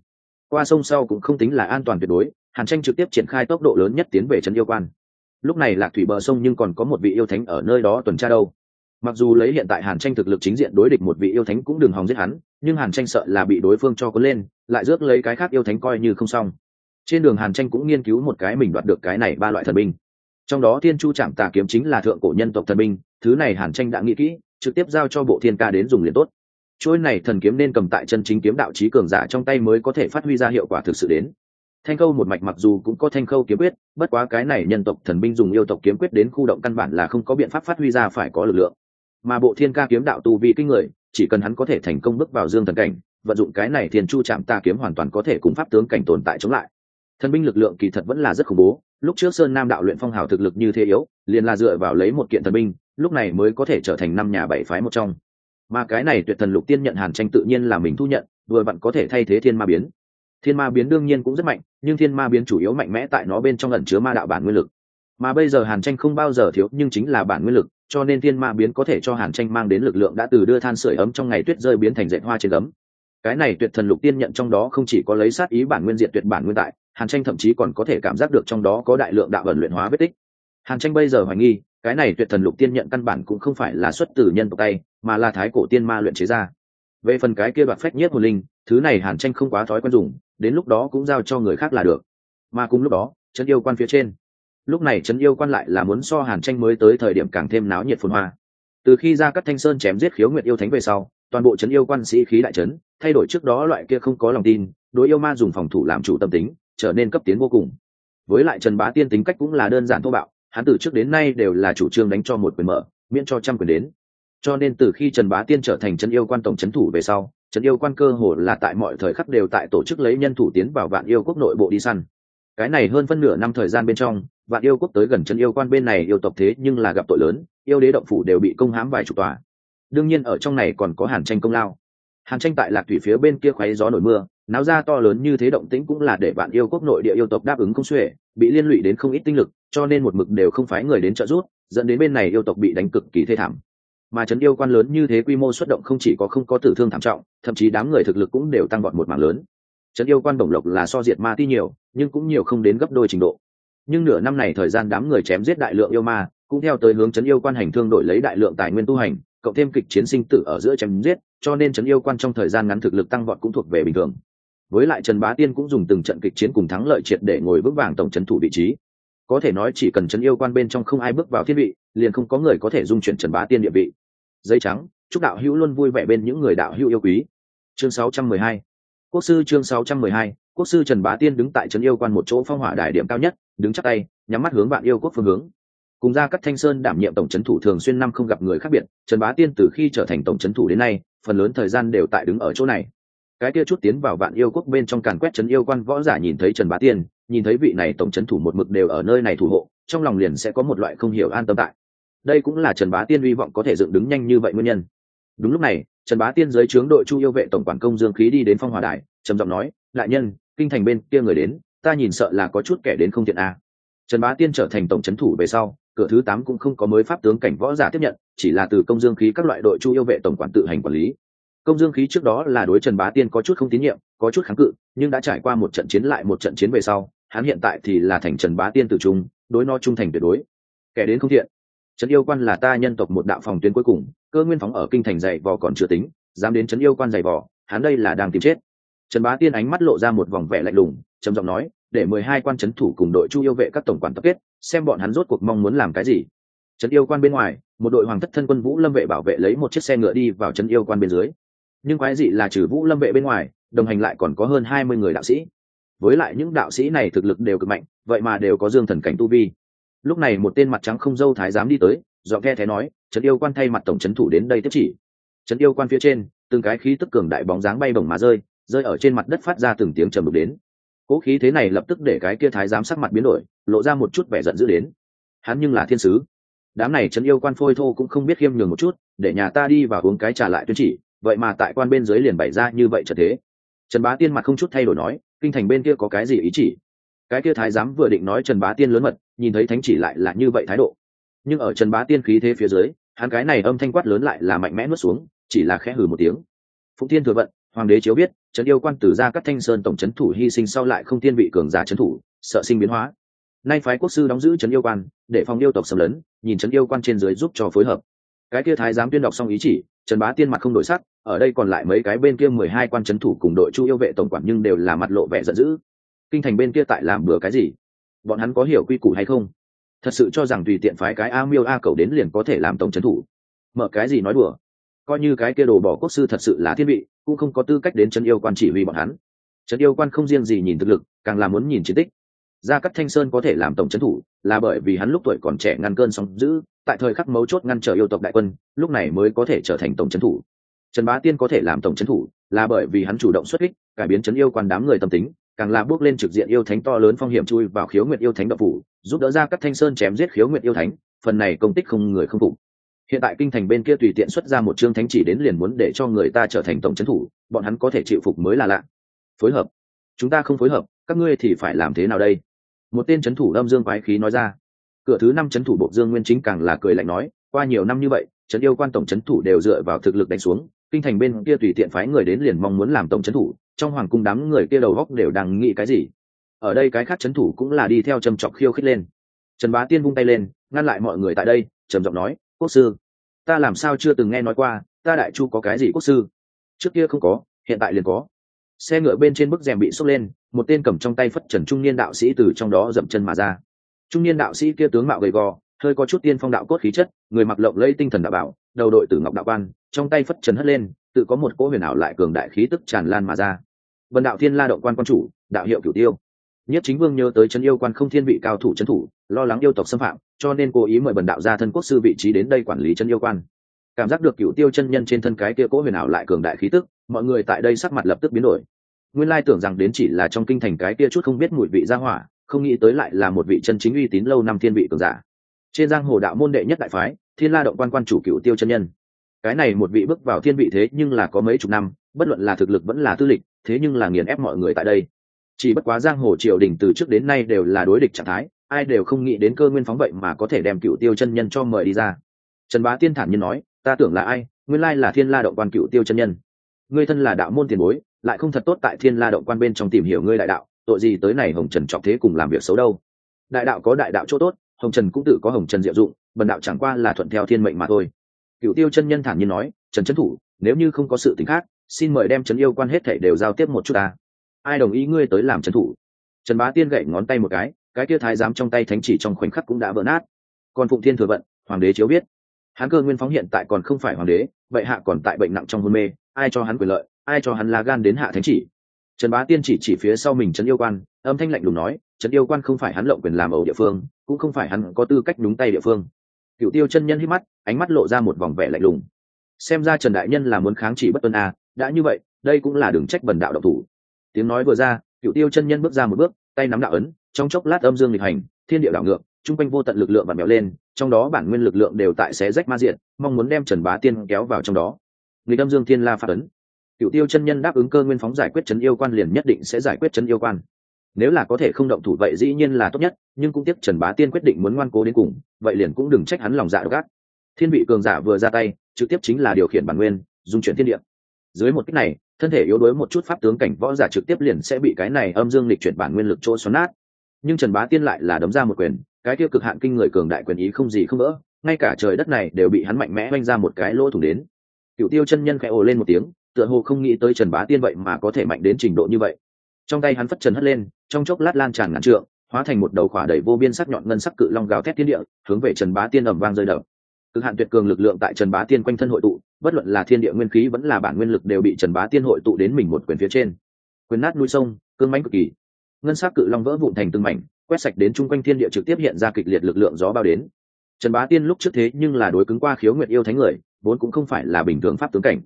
Qua sông sau cũng không tính là an toàn tuyệt đối, hàn tranh trực tiếp triển khai tốc độ lớn nhất tiến về trấn yêu quan. Lúc này lạc thủy bờ sông nhưng còn có một vị yêu thánh ở nơi đó tuần tra đâu. Mặc dù lấy hiện tại hàn tranh thực lực chính diện đối địch một vị yêu thánh cũng đừng hòng giết hắn, nhưng hàn tranh sợ là bị đối phương cho có lên, lại rước lấy cái khác yêu thánh coi như không xong trên đường hàn tranh cũng nghiên cứu một cái mình đoạt được cái này ba loại thần binh. Trong đó thiên chu trạm tà kiếm chính là thượng cổ nhân tộc thần binh, thứ này hàn tranh đã nghĩ kỹ, trực tiếp giao cho bộ thiên ca đến dùng liền tốt. Chuỗi này thần kiếm nên cầm tại chân chính kiếm đạo trí cường giả trong tay mới có thể phát huy ra hiệu quả thực sự đến. Thanh khâu một mạch mặc dù cũng có thanh khâu kiếm quyết, bất quá cái này nhân tộc thần binh dùng yêu tộc kiếm quyết đến khu động căn bản là không có biện pháp phát huy ra phải có lực lượng. Mà bộ thiên ca kiếm đạo tu vi kinh người, chỉ cần hắn có thể thành công bước vào dương thần cảnh, vận dụng cái này thiên chu chạm ta kiếm hoàn toàn có thể cùng pháp tướng cảnh tồn tại chống lại thần binh lực lượng kỳ thật vẫn là rất khủng bố. Lúc trước sơn nam đạo luyện phong hào thực lực như thế yếu, liền là dựa vào lấy một kiện thần binh, lúc này mới có thể trở thành năm nhà bảy phái một trong. Mà cái này tuyệt thần lục tiên nhận hàn tranh tự nhiên là mình thu nhận, vừa vặn có thể thay thế thiên ma biến. Thiên ma biến đương nhiên cũng rất mạnh, nhưng thiên ma biến chủ yếu mạnh mẽ tại nó bên trong ẩn chứa ma đạo bản nguyên lực. Mà bây giờ hàn tranh không bao giờ thiếu, nhưng chính là bản nguyên lực, cho nên thiên ma biến có thể cho hàn tranh mang đến lực lượng đã từ đưa than sửa ấm trong ngày tuyết rơi biến thành dạy hoa trên ấm. Cái này tuyệt thần lục tiên nhận trong đó không chỉ có lấy sát ý bản nguyên diệt tuyệt bản nguyên tại hàn tranh thậm chí còn có thể cảm giác được trong đó có đại lượng đạo ẩn luyện hóa vết tích. Hàn tranh bây giờ hoài nghi, cái này tuyệt thần lục tiên nhận căn bản cũng không phải là xuất từ nhân tộc tay, mà là thái cổ tiên ma luyện chế ra. Về phần cái kia đoạt phách nhất hồn linh, thứ này hàn tranh không quá thói quen dùng, đến lúc đó cũng giao cho người khác là được. Mà cùng lúc đó, trấn yêu quan phía trên. Lúc này trấn yêu quan lại là muốn so hàn tranh mới tới thời điểm càng thêm náo nhiệt phồn hoa. Từ khi ra các thanh sơn chém giết khiếu nguyệt yêu thánh về sau, toàn bộ trấn yêu quan sĩ khí đại trấn thay đổi trước đó loại kia không có lòng tin, đối yêu ma dùng phòng thủ làm chủ tâm tính trở nên cấp tiến vô cùng. Với lại trần bá tiên tính cách cũng là đơn giản thô bạo, hắn từ trước đến nay đều là chủ trương đánh cho một quyền mở, miễn cho trăm quyền đến. Cho nên từ khi trần bá tiên trở thành trấn yêu quan tổng trấn thủ về sau, trấn yêu quan cơ hồ là tại mọi thời khắc đều tại tổ chức lấy nhân thủ tiến vào vạn yêu quốc nội bộ đi săn. Cái này hơn phân nửa năm thời gian bên trong, vạn yêu quốc tới gần trấn yêu quan bên này yêu tộc thế nhưng là gặp tội lớn, yêu đế động phủ đều bị công hãm vài chục tòa. Đương nhiên ở trong này còn có hàn tranh công lao hàn tranh tại lạc thủy phía bên kia khoáy gió nổi mưa, náo ra to lớn như thế động tĩnh cũng là để bạn yêu quốc nội địa yêu tộc đáp ứng không xuể, bị liên lụy đến không ít tinh lực, cho nên một mực đều không phái người đến trợ giúp, dẫn đến bên này yêu tộc bị đánh cực kỳ thê thảm. Mà trấn yêu quan lớn như thế quy mô xuất động không chỉ có không có tử thương thảm trọng, thậm chí đám người thực lực cũng đều tăng vọt một mảng lớn. Trấn yêu quan đồng lộc là so diệt ma ti nhiều, nhưng cũng nhiều không đến gấp đôi trình độ. Nhưng nửa năm này thời gian đám người chém giết đại lượng yêu ma, cũng theo tới hướng trấn yêu quan hành thương đổi lấy đại lượng tài nguyên tu hành cộng thêm kịch chiến sinh tử ở giữa chém giết, cho nên trấn yêu quan trong thời gian ngắn thực lực tăng vọt cũng thuộc về bình thường. Với lại trần bá tiên cũng dùng từng trận kịch chiến cùng thắng lợi triệt để ngồi vững vàng tổng trấn thủ vị trí. Có thể nói chỉ cần trấn yêu quan bên trong không ai bước vào thiên vị liền không có người có thể dung chuyển trần bá tiên địa vị. Dây trắng, chúc đạo hữu luôn vui vẻ bên những người đạo hữu yêu quý. Chương 612 quốc sư chương 612 quốc sư trần bá tiên đứng tại trấn yêu quan một chỗ phong hỏa đại điểm cao nhất, đứng chắc tay, nhắm mắt hướng bạn yêu quốc phương hướng cùng ra các thanh sơn đảm nhiệm tổng trấn thủ thường xuyên năm không gặp người khác biệt, trần bá tiên từ khi trở thành tổng trấn thủ đến nay, phần lớn thời gian đều tại đứng ở chỗ này. Cái kia chút tiến vào vạn yêu quốc bên trong càn quét trấn yêu quan võ giả nhìn thấy trần bá tiên, nhìn thấy vị này tổng trấn thủ một mực đều ở nơi này thủ hộ, trong lòng liền sẽ có một loại không hiểu an tâm tại. Đây cũng là trần bá tiên hy vọng có thể dựng đứng nhanh như vậy nguyên nhân. Đúng lúc này, trần bá tiên dưới trướng đội chu yêu vệ tổng quản công dương khí đi đến phong hòa đại trầm giọng nói, đại nhân, kinh thành bên kia người đến, ta nhìn sợ là có chút kẻ đến không thiện a. Trần bá tiên trở thành tổng trấn thủ về sau cửa thứ tám cũng không có mới pháp tướng cảnh võ giả tiếp nhận, chỉ là từ công dương khí các loại đội chu yêu vệ tổng quản tự hành quản lý. Công dương khí trước đó là đối trần bá tiên có chút không tín nhiệm, có chút kháng cự, nhưng đã trải qua một trận chiến lại một trận chiến về sau, hắn hiện tại thì là thành trần bá tiên tự trung, đối no trung thành tuyệt đối. Kẻ đến không thiện. Trấn yêu quan là ta nhân tộc một đạo phòng tuyến cuối cùng, cơ nguyên phóng ở kinh thành dày vò còn chưa tính, dám đến trấn yêu quan dày vò, hắn đây là đang tìm chết. Trần bá tiên ánh mắt lộ ra một vòng vẻ lạnh lùng, trầm giọng nói để mười hai quan trấn thủ cùng đội chu yêu vệ các tổng quản tập kết, xem bọn hắn rốt cuộc mong muốn làm cái gì. Trấn yêu quan bên ngoài, một đội hoàng thất thân quân vũ lâm vệ bảo vệ lấy một chiếc xe ngựa đi vào trấn yêu quan bên dưới. Nhưng quái dị là trừ vũ lâm vệ bên ngoài, đồng hành lại còn có hơn hai mươi người đạo sĩ. Với lại những đạo sĩ này thực lực đều cực mạnh, vậy mà đều có dương thần cảnh tu vi. Lúc này một tên mặt trắng không dâu thái giám đi tới, giọng khe thế nói, trấn yêu quan thay mặt tổng trấn thủ đến đây tiếp chỉ. Trấn yêu quan phía trên, từng cái khí tức cường đại bóng dáng bay bổng mà rơi rơi ở trên mặt đất phát ra từng tiếng trầm đục đến cố khí thế này lập tức để cái kia thái giám sắc mặt biến đổi, lộ ra một chút vẻ giận dữ đến. Hắn nhưng là thiên sứ. Đám này trấn yêu quan phôi thô cũng không biết khiêm nhường một chút, để nhà ta đi và uống cái trả lại tuyên chỉ, vậy mà tại quan bên dưới liền bày ra như vậy trở thế. Trần bá tiên mặt không chút thay đổi nói, kinh thành bên kia có cái gì ý chỉ? Cái kia thái giám vừa định nói trần bá tiên lớn mật, nhìn thấy thánh chỉ lại là như vậy thái độ. Nhưng ở trần bá tiên khí thế phía dưới, hắn cái này âm thanh quát lớn lại là mạnh mẽ nuốt xuống, chỉ là khẽ hừ một tiếng. Phụng tiên thừa vận hoàng đế chiếu biết, trấn yêu quan tử ra các thanh sơn tổng trấn thủ hy sinh sau lại không tiên vị cường giả trấn thủ, sợ sinh biến hóa. Nay phái quốc sư đóng giữ trấn yêu quan, để phòng yêu tộc xâm lấn, nhìn trấn yêu quan trên dưới giúp cho phối hợp. Cái kia thái giám tuyên đọc xong ý chỉ, trần bá tiên mặt không đổi sắc, ở đây còn lại mấy cái bên kia mười hai quan trấn thủ cùng đội chu yêu vệ tổng quản nhưng đều là mặt lộ vẻ giận dữ. Kinh thành bên kia tại làm bừa cái gì? Bọn hắn có hiểu quy củ hay không? Thật sự cho rằng tùy tiện phái cái a miêu a cầu đến liền có thể làm tổng trấn thủ. Mở cái gì nói đùa? Coi như cái kia đồ bỏ quốc sư thật sự là thiên vị, cũng không có tư cách đến trấn yêu quan chỉ huy bọn hắn. Trấn yêu quan không riêng gì nhìn thực lực, càng là muốn nhìn chiến tích. Gia cắt thanh sơn có thể làm tổng trấn thủ, là bởi vì hắn lúc tuổi còn trẻ ngăn cơn sóng giữ tại thời khắc mấu chốt ngăn trở yêu tộc đại quân, lúc này mới có thể trở thành tổng trấn thủ. Trần bá tiên có thể làm tổng trấn thủ, là bởi vì hắn chủ động xuất kích, cải biến trấn yêu quan đám người tâm tính, càng là bước lên trực diện yêu thánh to lớn phong hiểm chui vào khiếu nguyện yêu thánh độc phủ, giúp đỡ ra các thanh sơn chém giết khiếu nguyện yêu thánh, phần này công tích không người không phục hiện tại kinh thành bên kia tùy tiện xuất ra một chương thánh chỉ đến liền muốn để cho người ta trở thành tổng trấn thủ, bọn hắn có thể chịu phục mới là lạ. Phối hợp. Chúng ta không phối hợp, các ngươi thì phải làm thế nào đây? Một tên trấn thủ lâm dương quái khí nói ra. Cửa thứ năm trấn thủ bộ dương nguyên chính càng là cười lạnh nói, qua nhiều năm như vậy, trấn yêu quan tổng trấn thủ đều dựa vào thực lực đánh xuống, kinh thành bên kia tùy tiện phái người đến liền mong muốn làm tổng trấn thủ, trong hoàng cung đám người kia đầu góc đều đang nghĩ cái gì? Ở đây cái khác trấn thủ cũng là đi theo trầm trọc khiêu khích lên. Trần bá tiên vung tay lên, ngăn lại mọi người tại đây, trầm giọng nói quốc sư, ta làm sao chưa từng nghe nói qua, ta đại chu có cái gì quốc sư? Trước kia không có, hiện tại liền có. Xe ngựa bên trên bức rèm bị xốc lên, một tên cầm trong tay phất trần trung niên đạo sĩ từ trong đó dậm chân mà ra. Trung niên đạo sĩ kia tướng mạo gầy gò, hơi có chút tiên phong đạo cốt khí chất, người mặc lộng lẫy tinh thần đạo bảo, đầu đội tử ngọc đạo quan, trong tay phất trần hất lên, tự có một cỗ huyền ảo lại cường đại khí tức tràn lan mà ra. Vần đạo thiên la động quan quan chủ, đạo hiệu cửu tiêu nhất chính vương nhớ tới chân yêu quan không thiên vị cao thủ trấn thủ, lo lắng yêu tộc xâm phạm, cho nên cố ý mời bần đạo gia thân quốc sư vị trí đến đây quản lý chân yêu quan. Cảm giác được cửu tiêu chân nhân trên thân cái kia cỗ huyền ảo lại cường đại khí tức, mọi người tại đây sắc mặt lập tức biến đổi. Nguyên lai tưởng rằng đến chỉ là trong kinh thành cái kia chút không biết mùi vị ra hỏa, không nghĩ tới lại là một vị chân chính uy tín lâu năm thiên vị cường giả. Trên giang hồ đạo môn đệ nhất đại phái, thiên la động quan quan chủ cựu tiêu chân nhân. Cái này một vị bước vào thiên vị thế nhưng là có mấy chục năm, bất luận là thực lực vẫn là tư lịch, thế nhưng là nghiền ép mọi người tại đây chỉ bất quá giang hồ triều đình từ trước đến nay đều là đối địch trạng thái, ai đều không nghĩ đến cơ nguyên phóng vậy mà có thể đem cựu tiêu chân nhân cho mời đi ra. Trần bá tiên thản nhiên nói, ta tưởng là ai? Nguyên lai là thiên la động quan cựu tiêu chân nhân. Ngươi thân là đạo môn tiền bối, lại không thật tốt tại thiên la động quan bên trong tìm hiểu ngươi đại đạo, tội gì tới này hồng trần trọng thế cùng làm việc xấu đâu? Đại đạo có đại đạo chỗ tốt, hồng trần cũng tự có hồng trần diệu dụng, bần đạo chẳng qua là thuận theo thiên mệnh mà thôi. Cựu tiêu chân nhân thản nhiên nói, trần trấn thủ, nếu như không có sự t khác, xin mời đem trấn yêu quan hết thảy đều giao tiếp một chút ta ai đồng ý ngươi tới làm trấn thủ? Trần bá tiên gậy ngón tay một cái cái kia thái giám trong tay thánh chỉ trong khoảnh khắc cũng đã vỡ nát. Còn phụng thiên thừa vận hoàng đế chiếu biết hắn cơ nguyên phóng hiện tại còn không phải hoàng đế bệ hạ còn tại bệnh nặng trong hôn mê ai cho hắn quyền lợi ai cho hắn lá gan đến hạ thánh chỉ? Trần bá tiên chỉ chỉ phía sau mình trấn yêu quan âm thanh lạnh lùng nói trấn yêu quan không phải hắn lộng quyền làm ở địa phương cũng không phải hắn có tư cách đúng tay địa phương. Cựu tiêu chân nhân hít mắt ánh mắt lộ ra một vòng vẻ lạnh lùng. Xem ra trần đại nhân là muốn kháng chỉ bất tuân a à, đã như vậy đây cũng là đường trách bần đạo độc thủ tiếng nói vừa ra cựu tiêu chân nhân bước ra một bước, tay nắm đạo ấn, trong chốc lát âm dương lịch hành, thiên địa đảo ngược, chung quanh vô tận lực lượng và mèo lên, trong đó bản nguyên lực lượng đều tại xé rách ma diện, mong muốn đem trần bá tiên kéo vào trong đó. Nghịch âm dương thiên la phát ấn. Cựu tiêu chân nhân đáp ứng cơ nguyên phóng giải quyết trấn yêu quan liền nhất định sẽ giải quyết trấn yêu quan. Nếu là có thể không động thủ vậy dĩ nhiên là tốt nhất, nhưng cũng tiếc trần bá tiên quyết định muốn ngoan cố đến cùng, vậy liền cũng đừng trách hắn lòng dạ độc ác. Thiên vị cường giả vừa ra tay, trực tiếp chính là điều khiển bản nguyên, dung chuyển thiên địa. Dưới một cách này thân thể yếu đuối một chút pháp tướng cảnh võ giả trực tiếp liền sẽ bị cái này âm dương lịch chuyển bản nguyên lực chỗ xoắn nát. Nhưng trần bá tiên lại là đấm ra một quyền, cái tiêu cực hạn kinh người cường đại quyền ý không gì không vỡ, ngay cả trời đất này đều bị hắn mạnh mẽ oanh ra một cái lỗ thủng đến. Cựu tiêu chân nhân khẽ ồ lên một tiếng, tựa hồ không nghĩ tới trần bá tiên vậy mà có thể mạnh đến trình độ như vậy. Trong tay hắn phất trần hất lên, trong chốc lát lan tràn ngàn trượng, hóa thành một đầu khỏa đầy vô biên sắc nhọn ngân sắc cự long gào thét thiên địa, hướng về trần bá tiên ẩm vang rơi đập. Cực hạn tuyệt cường lực lượng tại trần bá tiên quanh thân hội tụ bất luận là thiên địa nguyên khí vẫn là bản nguyên lực đều bị trần bá tiên hội tụ đến mình một quyền phía trên. Quyền nát núi sông, cương mãnh cực kỳ. Ngân sắc cự long vỡ vụn thành từng mảnh, quét sạch đến chung quanh thiên địa trực tiếp hiện ra kịch liệt lực lượng gió bao đến. Trần bá tiên lúc trước thế nhưng là đối cứng qua khiếu nguyện yêu thánh người, vốn cũng không phải là bình thường pháp tướng cảnh.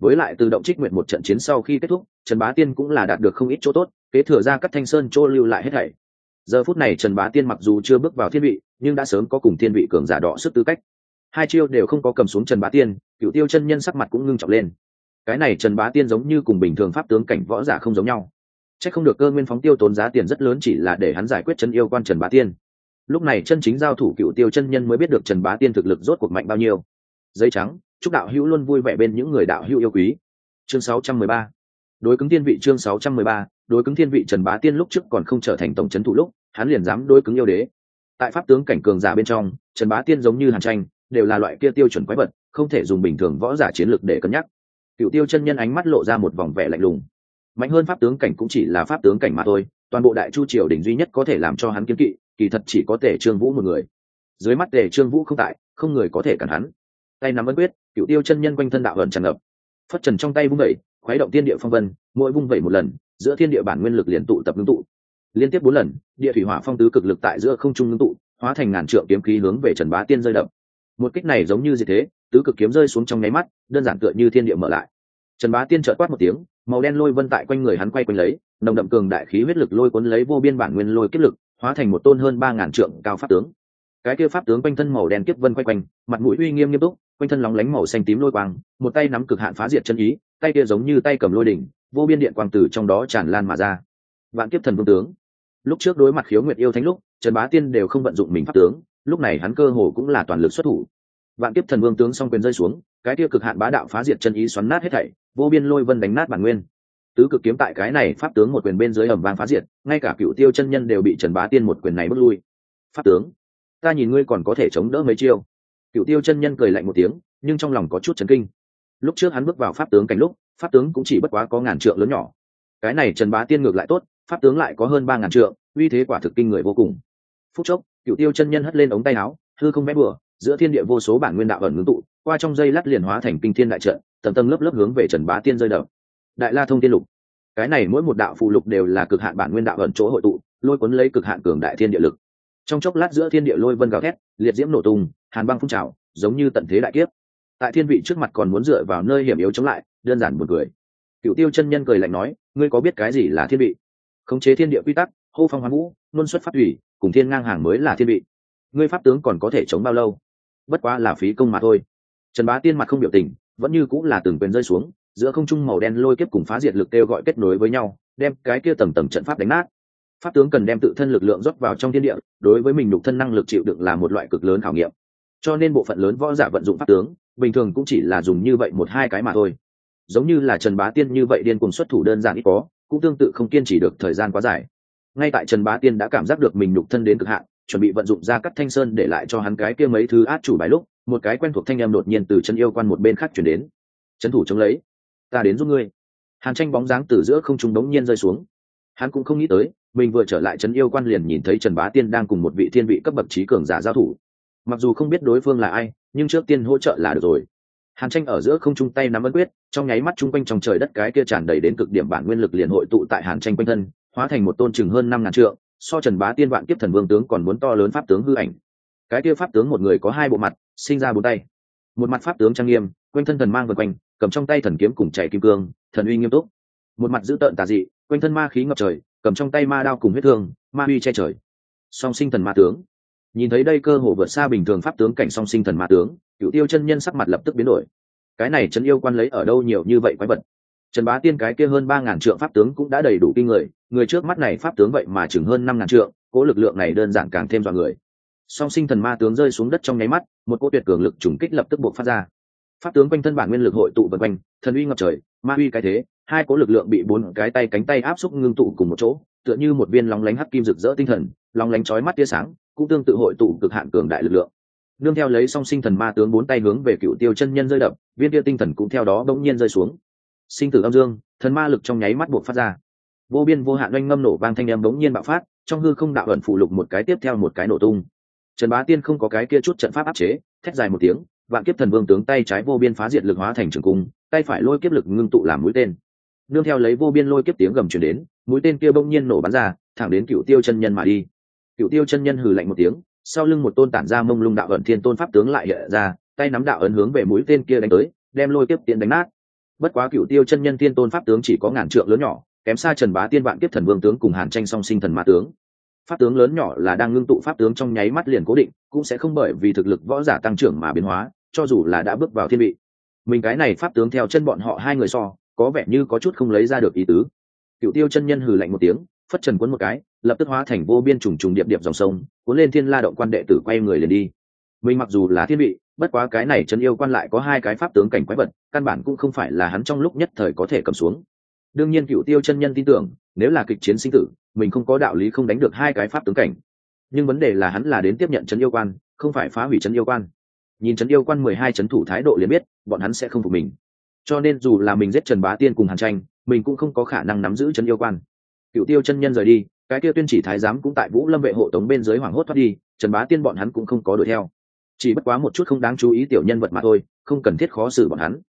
Với lại từ động trích nguyện một trận chiến sau khi kết thúc, trần bá tiên cũng là đạt được không ít chỗ tốt, kế thừa ra các thanh sơn chỗ lưu lại hết thảy. Giờ phút này trần bá tiên mặc dù chưa bước vào thiên vị, nhưng đã sớm có cùng thiên vị cường giả đỏ sức tư cách hai chiêu đều không có cầm xuống trần bá tiên cựu tiêu chân nhân sắc mặt cũng ngưng trọng lên. Cái này trần bá tiên giống như cùng bình thường pháp tướng cảnh võ giả không giống nhau. C h ắ c không được cơ nguyên phóng tiêu tốn giá tiền rất lớn chỉ là để hắn giải quyết chân yêu quan trần bá tiên. Lúc này chân chính giao thủ cựu tiêu chân nhân mới biết được trần bá tiên thực lực rốt cuộc mạnh bao nhiêu. Giấy trắng, chúc đạo hữu luôn vui vẻ bên những người đạo hữu yêu quý. Chương 613 đối cứng thiên vị chương 613 đối cứng thiên vị trần bá tiên lúc trước còn không trở thành tổng trấn thủ lúc, hắn liền dám đối cứng yêu đế. Tại pháp tướng cảnh cường giả bên trong, trần bá tiên giống như hàn tranh đều là loại kia tiêu chuẩn quái vật, không thể dùng bình thường võ giả chiến lược để cân nhắc. Cựu tiêu chân nhân ánh mắt lộ ra một vòng vẻ lạnh lùng. Mạnh hơn pháp tướng cảnh cũng chỉ là pháp tướng cảnh mà thôi, toàn bộ đại chu triều đình duy nhất có thể làm cho hắn kiếm kỵ, kỳ thật chỉ có tề trương vũ một người. Dưới mắt tề trương vũ không tại, không người có thể cản hắn. Tay nắm ấn quyết, cựu tiêu chân nhân quanh thân đạo hận tràn ngập. Phất trần trong tay vung vẩy, khuấy động tiên địa phong vân, mỗi vung vẩy một lần, giữa thiên địa bản nguyên lực liền tụ tập ngưng tụ. Liên tiếp bốn lần, địa thủy hỏa phong tứ cực lực tại giữa không trung ngưng tụ, hóa thành ngàn trượng kiếm khí hướng về trần bá tiên rơi đập một kích này giống như gì thế, tứ cực kiếm rơi xuống trong nháy mắt, đơn giản tựa như thiên địa mở lại. Trần bá tiên trợt quát một tiếng, màu đen lôi vân tại quanh người hắn quay quanh lấy, nồng đậm cường đại khí huyết lực lôi cuốn lấy vô biên bản nguyên lôi kiếp lực, hóa thành một tôn hơn ba ngàn trượng cao pháp tướng. Cái kia pháp tướng quanh thân màu đen kiếp vân quay quanh, mặt mũi uy nghiêm nghiêm túc, quanh thân lóng lánh màu xanh tím lôi quang, một tay nắm cực hạn phá diệt chân ý, tay kia giống như tay cầm lôi đỉnh, vô biên điện quang tử trong đó tràn lan mà ra. Vạn kiếp thần vương tướng. Lúc trước đối mặt khiếu nguyệt yêu thánh lúc, trần bá tiên đều không vận dụng mình pháp tướng lúc này hắn cơ hồ cũng là toàn lực xuất thủ. Vạn kiếp thần vương tướng song quyền rơi xuống, cái kia cực hạn bá đạo phá diệt chân ý xoắn nát hết thảy, vô biên lôi vân đánh nát bản nguyên. Tứ cực kiếm tại cái này pháp tướng một quyền bên dưới ẩm vang phá diệt, ngay cả cựu tiêu chân nhân đều bị trần bá tiên một quyền này bước lui. Pháp tướng, ta nhìn ngươi còn có thể chống đỡ mấy chiêu. Cựu tiêu chân nhân cười lạnh một tiếng, nhưng trong lòng có chút chấn kinh. Lúc trước hắn bước vào pháp tướng cảnh lúc, pháp tướng cũng chỉ bất quá có ngàn trượng lớn nhỏ. Cái này trần bá tiên ngược lại tốt, pháp tướng lại có hơn ba ngàn trượng, uy thế quả thực kinh người vô cùng phút chốc cựu tiêu chân nhân hất lên ống tay áo, hư không vẽ bừa, giữa thiên địa vô số bản nguyên đạo ẩn ngưng tụ, qua trong dây lát liền hóa thành kinh thiên đại trận, tầng tầng lớp lớp hướng về trần bá tiên rơi đập. Đại la thông tiên lục. Cái này mỗi một đạo phụ lục đều là cực hạn bản nguyên đạo ẩn chỗ hội tụ, lôi cuốn lấy cực hạn cường đại thiên địa lực. Trong chốc lát giữa thiên địa lôi vân gào thét, liệt diễm nổ tung, hàn băng phun trào, giống như tận thế đại kiếp. Tại thiên vị trước mặt còn muốn dựa vào nơi hiểm yếu chống lại, đơn giản một cười. Cựu tiêu chân nhân cười lạnh nói, ngươi có biết cái gì là thiên vị? Khống chế thiên địa quy tắc, hô phong hoán vũ luân xuất phát thủy cùng thiên ngang hàng mới là thiên vị. Ngươi pháp tướng còn có thể chống bao lâu? Bất quá là phí công mà thôi. Trần bá tiên mặt không biểu tình, vẫn như cũng là từng quyền rơi xuống, giữa không trung màu đen lôi kiếp cùng phá diệt lực kêu gọi kết nối với nhau, đem cái kia tầm tầm trận pháp đánh nát. Pháp tướng cần đem tự thân lực lượng rót vào trong thiên địa, đối với mình nhục thân năng lực chịu đựng là một loại cực lớn khảo nghiệm. Cho nên bộ phận lớn võ giả vận dụng pháp tướng, bình thường cũng chỉ là dùng như vậy một hai cái mà thôi. Giống như là trần bá tiên như vậy điên cùng xuất thủ đơn giản ít có, cũng tương tự không kiên trì được thời gian quá dài ngay tại trần bá tiên đã cảm giác được mình nhục thân đến cực hạn, chuẩn bị vận dụng ra cắt thanh sơn để lại cho hắn cái kia mấy thứ át chủ bài lúc, một cái quen thuộc thanh em đột nhiên từ chân yêu quan một bên khác chuyển đến. Trấn thủ chống lấy, ta đến giúp ngươi. Hàn tranh bóng dáng từ giữa không trung đống nhiên rơi xuống. Hắn cũng không nghĩ tới, mình vừa trở lại trấn yêu quan liền nhìn thấy trần bá tiên đang cùng một vị thiên vị cấp bậc trí cường giả giao thủ. Mặc dù không biết đối phương là ai, nhưng trước tiên hỗ trợ là được rồi. Hàn tranh ở giữa không trung tay nắm ấn quyết, trong nháy mắt chung quanh trong trời đất cái kia tràn đầy đến cực điểm bản nguyên lực liền hội tụ tại hàn tranh quanh thân hóa thành một tôn chừng hơn năm ngàn trượng, so trần bá tiên vạn kiếp thần vương tướng còn muốn to lớn pháp tướng hư ảnh. Cái kia pháp tướng một người có hai bộ mặt, sinh ra bốn tay. Một mặt pháp tướng trang nghiêm, quanh thân thần mang vân quanh, cầm trong tay thần kiếm cùng chảy kim cương, thần uy nghiêm túc. Một mặt dữ tợn tà dị, quanh thân ma khí ngập trời, cầm trong tay ma đao cùng huyết thương, ma uy che trời. Song sinh thần ma tướng. Nhìn thấy đây cơ hồ vượt xa bình thường pháp tướng cảnh song sinh thần ma tướng cựu tiêu chân nhân sắc mặt lập tức biến đổi. Cái này trấn yêu quan lấy ở đâu nhiều như vậy quái vật? Trần bá tiên cái kia hơn ba ngàn trượng pháp tướng cũng đã đầy đủ kinh người người trước mắt này pháp tướng vậy mà chừng hơn năm ngàn trượng, cố lực lượng này đơn giản càng thêm dọa người. Song sinh thần ma tướng rơi xuống đất trong nháy mắt, một cỗ tuyệt cường lực trùng kích lập tức buộc phát ra. Pháp tướng quanh thân bản nguyên lực hội tụ vân quanh, thần uy ngập trời, ma uy cái thế, hai cỗ lực lượng bị bốn cái tay cánh tay áp xúc ngưng tụ cùng một chỗ, tựa như một viên lóng lánh hắc kim rực rỡ tinh thần lóng lánh chói mắt tia sáng, cũng tương tự hội tụ cực hạn cường đại lực lượng. Nương theo lấy song sinh thần ma tướng bốn tay hướng về cựu tiêu chân nhân rơi đập, viên tia tinh thần cũng theo đó bỗng nhiên rơi xuống sinh tử âm dương, thần ma lực trong nháy mắt buộc phát ra. Vô biên vô hạn oanh ngâm nổ vang thanh em bỗng nhiên bạo phát, trong hư không đạo ẩn phụ lục một cái tiếp theo một cái nổ tung. Trần bá tiên không có cái kia chút trận pháp áp chế, thét dài một tiếng, vạn kiếp thần vương tướng tay trái vô biên phá diệt lực hóa thành trường cung, tay phải lôi kiếp lực ngưng tụ làm mũi tên. Nương theo lấy vô biên lôi kiếp tiếng gầm chuyển đến, mũi tên kia bỗng nhiên nổ bắn ra, thẳng đến cựu tiêu chân nhân mà đi. Cựu tiêu chân nhân hừ lạnh một tiếng, sau lưng một tôn tản ra mông lung đạo ẩn thiên tôn pháp tướng lại hiện ra, tay nắm đạo ấn hướng về mũi tên kia đánh tới, đem lôi kiếp tiến đánh nát bất quá cựu tiêu chân nhân tiên tôn pháp tướng chỉ có ngàn trượng lớn nhỏ, kém xa trần bá tiên vạn kiếp thần vương tướng cùng hàn tranh song sinh thần ma tướng. Pháp tướng lớn nhỏ là đang ngưng tụ pháp tướng trong nháy mắt liền cố định, cũng sẽ không bởi vì thực lực võ giả tăng trưởng mà biến hóa, cho dù là đã bước vào thiên vị. Mình cái này pháp tướng theo chân bọn họ hai người so, có vẻ như có chút không lấy ra được ý tứ. Cựu tiêu chân nhân hừ lạnh một tiếng, phất trần cuốn một cái, lập tức hóa thành vô biên trùng trùng điệp điệp dòng sông, cuốn lên thiên la động quan đệ tử quay người liền đi. Mình mặc dù là thiên vị, bất quá cái này chân yêu quan lại có hai cái pháp tướng cảnh quái vật căn bản cũng không phải là hắn trong lúc nhất thời có thể cầm xuống. Đương nhiên cựu tiêu chân nhân tin tưởng, nếu là kịch chiến sinh tử, mình không có đạo lý không đánh được hai cái pháp tướng cảnh. Nhưng vấn đề là hắn là đến tiếp nhận trấn yêu quan, không phải phá hủy trấn yêu quan. Nhìn trấn yêu quan mười hai trấn thủ thái độ liền biết, bọn hắn sẽ không phục mình. Cho nên dù là mình giết trần bá tiên cùng hàn tranh, mình cũng không có khả năng nắm giữ trấn yêu quan. Cựu tiêu chân nhân rời đi, cái kia tuyên chỉ thái giám cũng tại vũ lâm vệ hộ tống bên dưới hoảng hốt thoát đi, trần bá tiên bọn hắn cũng không có đuổi theo. Chỉ bất quá một chút không đáng chú ý tiểu nhân vật mà thôi, không cần thiết khó xử bọn hắn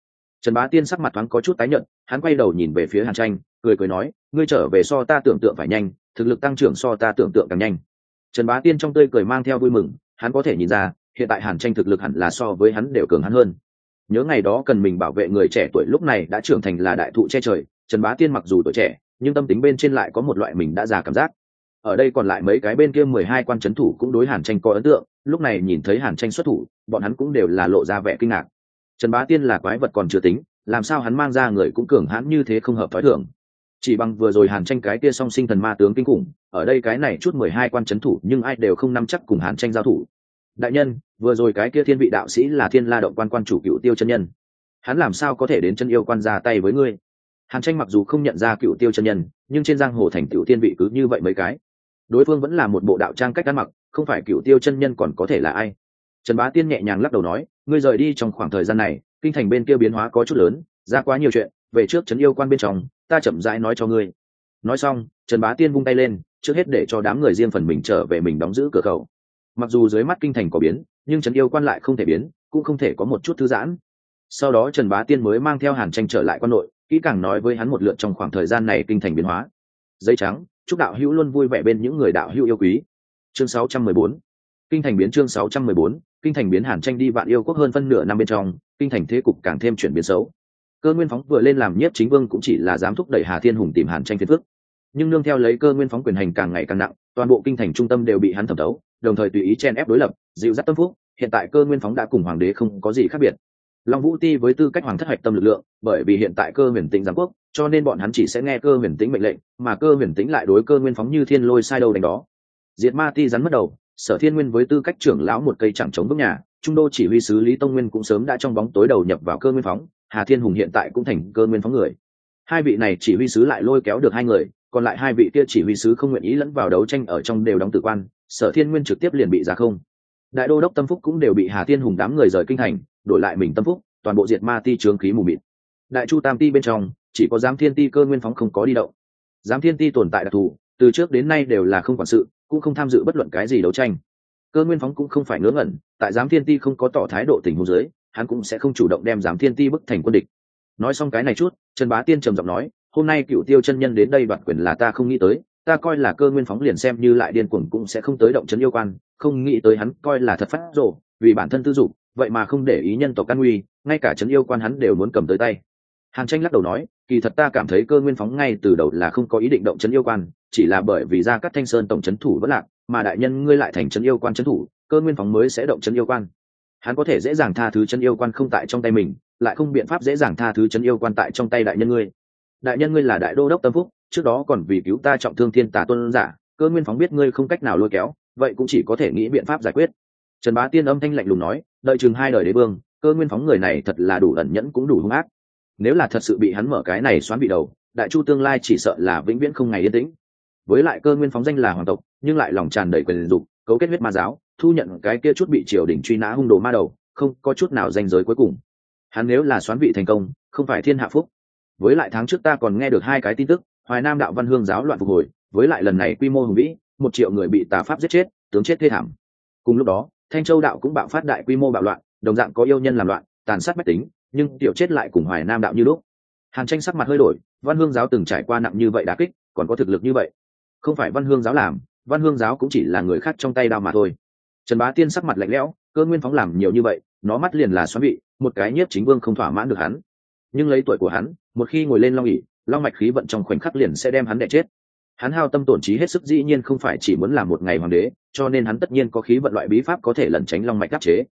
trần bá tiên sắc mặt thoáng có chút tái nhận hắn quay đầu nhìn về phía hàn tranh, cười cười nói, ngươi trở về so ta tưởng tượng phải nhanh, thực lực tăng trưởng so ta tưởng tượng càng nhanh. Trần bá tiên trong tươi cười mang theo vui mừng, hắn có thể nhìn ra, hiện tại hàn tranh thực lực hẳn là so với hắn đều cường hắn hơn. Nhớ ngày đó cần mình bảo vệ người trẻ tuổi lúc này đã trưởng thành là đại thụ che trời, trần bá tiên mặc dù tuổi trẻ, nhưng tâm tính bên trên lại có một loại mình đã già cảm giác. Ở đây còn lại mấy cái bên kia mười hai quan c h ấ n thủ cũng đối hàn tranh có ấn tượng, lúc này nhìn thấy hàn tranh xuất thủ, bọn hắn cũng đều là lộ ra vẻ kinh ngạc trần bá tiên là quái vật còn chưa tính, làm sao hắn mang ra người cũng cường hãn như thế không hợp t h ó i thưởng chỉ bằng vừa rồi hàn tranh cái kia song sinh thần ma tướng kinh khủng, ở đây cái này chút mười hai quan c h ấ n thủ nhưng ai đều không nắm chắc cùng hàn tranh giao thủ. Đại nhân, vừa rồi cái kia thiên vị đạo sĩ là thiên la động quan quan chủ cựu tiêu chân nhân. Hắn làm sao có thể đến chân yêu quan ra tay với ngươi? Hàn tranh mặc dù không nhận ra cựu tiêu chân nhân, nhưng trên giang hồ thành cựu tiên vị cứ như vậy mấy cái. Đối phương vẫn là một bộ đạo trang cách ăn mặc, không phải cựu tiêu chân nhân còn có thể là ai? Trần bá tiên nhẹ nhàng lắc đầu nói, ngươi rời đi trong khoảng thời gian này, kinh thành bên kia biến hóa có chút lớn, ra quá nhiều chuyện, về trước trấn yêu quan bên trong, ta chậm rãi nói cho ngươi. Nói xong, trần bá tiên vung tay lên, trước hết để cho đám người riêng phần mình trở về mình đóng giữ cửa khẩu. Mặc dù dưới mắt kinh thành có biến, nhưng trấn yêu quan lại không thể biến, cũng không thể có một chút thư giãn. Sau đó trần bá tiên mới mang theo hàn tranh trở lại quan nội, kỹ càng nói với hắn một lượt trong khoảng thời gian này kinh thành biến hóa. Giấy trắng, chúc đạo hữu luôn vui vẻ bên những người đạo hữu yêu quý. Chương 614 kinh thành biến chương 614 kinh thành biến hàn tranh đi vạn yêu quốc hơn phân nửa năm bên trong, kinh thành thế cục càng thêm chuyển biến xấu. Cơ nguyên phóng vừa lên làm nhiếp chính vương cũng chỉ là dám thúc đẩy hà thiên hùng tìm hàn tranh phiền phức. Nhưng nương theo lấy cơ nguyên phóng quyền hành càng ngày càng nặng, toàn bộ kinh thành trung tâm đều bị hắn thẩm thấu, đồng thời tùy ý chen ép đối lập, dịu dắt tâm phúc, hiện tại cơ nguyên phóng đã cùng hoàng đế không có gì khác biệt. Long vũ ti với tư cách hoàng thất hạch tâm lực lượng, bởi vì hiện tại cơ huyền tĩnh giám quốc, cho nên bọn hắn chỉ sẽ nghe cơ huyền tĩnh mệnh lệnh, mà cơ huyền tĩnh lại đối cơ nguyên phóng như thiên lôi sai đâu đánh đó. Diệt ma ti rắn mất đầu sở thiên nguyên với tư cách trưởng lão một cây chẳng chống bước nhà, trung đô chỉ huy sứ lý tông nguyên cũng sớm đã trong bóng tối đầu nhập vào cơ nguyên phóng, hà thiên hùng hiện tại cũng thành cơ nguyên phóng người. Hai vị này chỉ huy sứ lại lôi kéo được hai người, còn lại hai vị kia chỉ huy sứ không nguyện ý lẫn vào đấu tranh ở trong đều đóng tử quan, sở thiên nguyên trực tiếp liền bị ra không. Đại đô đốc tâm phúc cũng đều bị hà thiên hùng đám người rời kinh thành, đổi lại mình tâm phúc, toàn bộ diệt ma ti trướng khí mù mịt. Đại chu tam ti bên trong, chỉ có giám thiên ti cơ nguyên phóng không có đi động. Giám thiên ti tồn tại đặc thù từ trước đến nay đều là không quản sự, cũng không tham dự bất luận cái gì đấu tranh. Cơ nguyên phóng cũng không phải ngớ ngẩn, tại giám thiên ti không có tỏ thái độ tình huống dưới, hắn cũng sẽ không chủ động đem giám thiên ti bức thành quân địch. Nói xong cái này chút, trần bá tiên trầm giọng nói, hôm nay cựu tiêu chân nhân đến đây đoạt quyền là ta không nghĩ tới, ta coi là cơ nguyên phóng liền xem như lại điên cuồng cũng sẽ không tới động trấn yêu quan, không nghĩ tới hắn coi là thật phát rộ vì bản thân tư dục, vậy mà không để ý nhân tộc căn nguy, ngay cả trấn yêu quan hắn đều muốn cầm tới tay. Hàn tranh lắc đầu nói, kỳ thật ta cảm thấy cơ nguyên phóng ngay từ đầu là không có ý định động trấn yêu quan chỉ là bởi vì ra các thanh sơn tổng trấn thủ vẫn lạc, mà đại nhân ngươi lại thành trấn yêu quan trấn thủ, cơ nguyên phóng mới sẽ động trấn yêu quan. Hắn có thể dễ dàng tha thứ trấn yêu quan không tại trong tay mình, lại không biện pháp dễ dàng tha thứ trấn yêu quan tại trong tay đại nhân ngươi. Đại nhân ngươi là đại đô đốc tâm phúc, trước đó còn vì cứu ta trọng thương thiên tả tuân giả, cơ nguyên phóng biết ngươi không cách nào lôi kéo, vậy cũng chỉ có thể nghĩ biện pháp giải quyết. Trần bá tiên âm thanh lạnh lùng nói, đợi chừng hai đời đế vương, cơ nguyên phóng người này thật là đủ ẩn nhẫn cũng đủ hung ác. Nếu là thật sự bị hắn mở cái này xoán bị đầu, đại chu tương lai chỉ sợ là vĩnh viễn không ngày yên tĩnh với lại cơ nguyên phóng danh là hoàng tộc, nhưng lại lòng tràn đầy quyền dục, cấu kết huyết ma giáo, thu nhận cái kia chút bị triều đình truy nã hung đồ ma đầu, không có chút nào danh giới cuối cùng. Hắn nếu là xoán vị thành công, không phải thiên hạ phúc. Với lại tháng trước ta còn nghe được hai cái tin tức, hoài nam đạo văn hương giáo loạn phục hồi, với lại lần này quy mô hùng vĩ, một triệu người bị tà pháp giết chết, tướng chết thê thảm. Cùng lúc đó, thanh châu đạo cũng bạo phát đại quy mô bạo loạn, đồng dạng có yêu nhân làm loạn, tàn sát mách tính, nhưng tiểu chết lại cùng hoài nam đạo như lúc. Hàn tranh sắc mặt hơi đổi, văn hương giáo từng trải qua nặng như vậy đá kích, còn có thực lực như vậy không phải văn hương giáo làm, văn hương giáo cũng chỉ là người khác trong tay đao mà thôi. Trần bá tiên sắc mặt lạnh lẽo, cơ nguyên phóng làm nhiều như vậy, nó mắt liền là xoắn vị, một cái nhiếp chính vương không thỏa mãn được hắn. Nhưng lấy tuổi của hắn, một khi ngồi lên long ỉ long mạch khí vận trong khoảnh khắc liền sẽ đem hắn đẻ chết. Hắn hao tâm tổn trí hết sức dĩ nhiên không phải chỉ muốn làm một ngày hoàng đế, cho nên hắn tất nhiên có khí vận loại bí pháp có thể lẩn tránh long mạch đắc chế.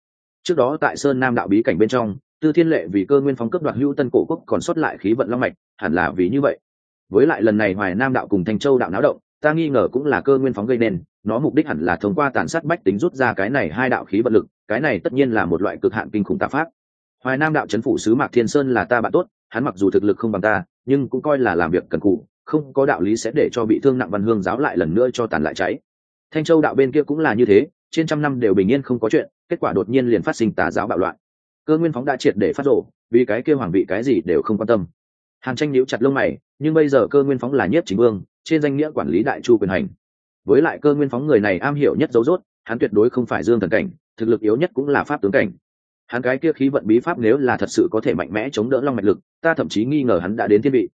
Trước đó tại sơn nam đạo bí cảnh bên trong, tư thiên lệ vì cơ nguyên phóng cấp đoạt hữu tân cổ quốc còn sót lại khí vận long mạch, hẳn là vì như vậy. Với lại lần này hoài nam đạo cùng thanh châu đạo náo động ta nghi ngờ cũng là cơ nguyên phóng gây nên, nó mục đích hẳn là thông qua tàn sát bách tính rút ra cái này hai đạo khí vật lực, cái này tất nhiên là một loại cực hạn kinh khủng tạ pháp. Hoài nam đạo c phủ sứ mạc thiên sơn là ta bạn tốt, hắn mặc dù thực lực không bằng ta, nhưng cũng coi là làm việc cần cụ không có đạo lý sẽ để cho bị thương nặng văn hương giáo lại lần nữa cho tàn lại cháy. Thanh châu đạo bên kia cũng là như thế, trên trăm năm đều bình yên không có chuyện, kết quả đột nhiên liền phát sinh tà giáo bạo loạn. Cơ nguyên phóng đã triệt để phát rộ vì cái kêu hoàng vị cái gì đều không quan tâm. Hàn tranh níu chặt lông mày, nhưng bây giờ cơ nguyên phóng là nhất chính vương trên danh nghĩa quản lý đại chu quyền hành. Với lại cơ nguyên phóng người này am hiểu nhất dấu dốt, hắn tuyệt đối không phải dương thần cảnh, thực lực yếu nhất cũng là pháp tướng cảnh. Hắn cái kia khí vận bí pháp nếu là thật sự có thể mạnh mẽ chống đỡ long mạch lực, ta thậm chí nghi ngờ hắn đã đến thiên vị.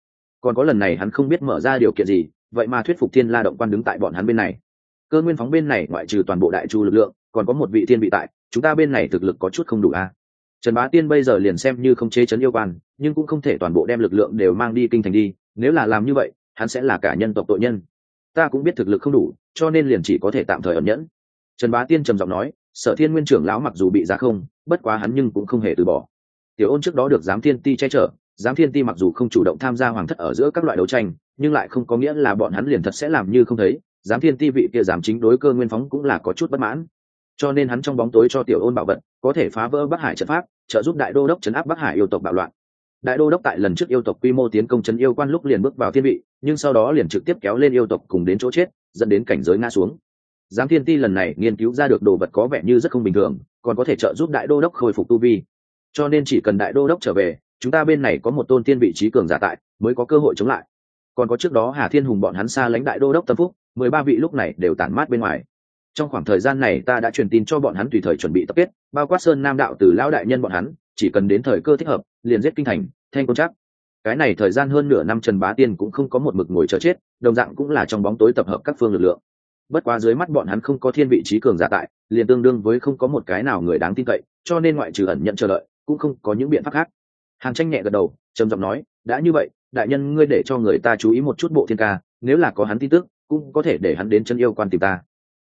Còn có lần này hắn không biết mở ra điều kiện gì, vậy mà thuyết phục thiên la động quan đứng tại bọn hắn bên này. Cơ nguyên phóng bên này ngoại trừ toàn bộ đại chu lực lượng, còn có một vị thiên vị tại, chúng ta bên này thực lực có chút không đủ a. Trần bá tiên bây giờ liền xem như không chế chấn yêu quan, nhưng cũng không thể toàn bộ đem lực lượng đều mang đi kinh thành đi, nếu là làm như vậy hắn sẽ là cả nhân tộc tội nhân. Ta cũng biết thực lực không đủ, cho nên liền chỉ có thể tạm thời ẩn nhẫn. Trần bá tiên trầm giọng nói, sở thiên nguyên trưởng lão mặc dù bị giá không, bất quá hắn nhưng cũng không hề từ bỏ. Tiểu ôn trước đó được giám thiên ti che chở, giám thiên ti mặc dù không chủ động tham gia hoàng thất ở giữa các loại đấu tranh, nhưng lại không có nghĩa là bọn hắn liền thật sẽ làm như không thấy, giám thiên ti vị kia giám chính đối cơ nguyên phóng cũng là có chút bất mãn. Cho nên hắn trong bóng tối cho tiểu ôn bảo vật, có thể phá vỡ bắc hải trận pháp, trợ giúp đại đô đốc chấn áp bắc hải yêu tộc bạo loạn. Đại đô đốc tại lần trước yêu tộc quy mô tiến công chấn yêu quan lúc liền bước vào thiên vị nhưng sau đó liền trực tiếp kéo lên yêu tộc cùng đến chỗ chết, dẫn đến cảnh giới ngã xuống. Giám thiên ti lần này nghiên cứu ra được đồ vật có vẻ như rất không bình thường, còn có thể trợ giúp đại đô đốc khôi phục tu vi. Cho nên chỉ cần đại đô đốc trở về, chúng ta bên này có một tôn tiên vị trí cường giả tại, mới có cơ hội chống lại. Còn có trước đó hà thiên hùng bọn hắn xa lãnh đại đô đốc tâm phúc, mười ba vị lúc này đều tản mát bên ngoài. Trong khoảng thời gian này ta đã truyền tin cho bọn hắn tùy thời chuẩn bị tập kết, bao quát sơn nam đạo từ lão đại nhân bọn hắn, chỉ cần đến thời cơ thích hợp, liền giết kinh thành, thanh công chắc cái này thời gian hơn nửa năm trần bá tiên cũng không có một mực ngồi chờ chết, đồng dạng cũng là trong bóng tối tập hợp các phương lực lượng. Bất quá dưới mắt bọn hắn không có thiên vị trí cường giả tại, liền tương đương với không có một cái nào người đáng tin cậy, cho nên ngoại trừ ẩn nhận chờ đợi, cũng không có những biện pháp khác. Hàn tranh nhẹ gật đầu, trầm giọng nói, đã như vậy, đại nhân ngươi để cho người ta chú ý một chút bộ thiên ca, nếu là có hắn tin tức, cũng có thể để hắn đến chân yêu quan tìm ta.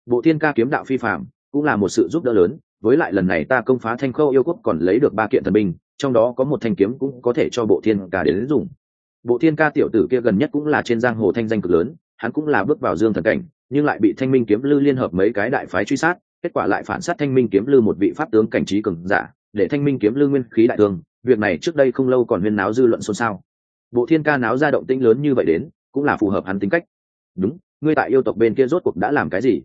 Bộ thiên ca kiếm đạo phi phạm cũng là một sự giúp đỡ lớn, với lại lần này ta công phá thanh khâu yêu quốc còn lấy được ba kiện thần binh trong đó có một thanh kiếm cũng có thể cho bộ thiên ca đến dùng. Bộ thiên ca tiểu tử kia gần nhất cũng là trên giang hồ thanh danh cực lớn, hắn cũng là bước vào dương thần cảnh, nhưng lại bị thanh minh kiếm lư liên hợp mấy cái đại phái truy sát, kết quả lại phản sát thanh minh kiếm lư một vị pháp tướng cảnh trí cường giả, để thanh minh kiếm lư nguyên khí đại thương, việc này trước đây không lâu còn huyên náo dư luận xôn xao. Bộ thiên ca náo ra động tĩnh lớn như vậy đến, cũng là phù hợp hắn tính cách. Đúng, ngươi tại yêu tộc bên kia rốt cuộc đã làm cái gì?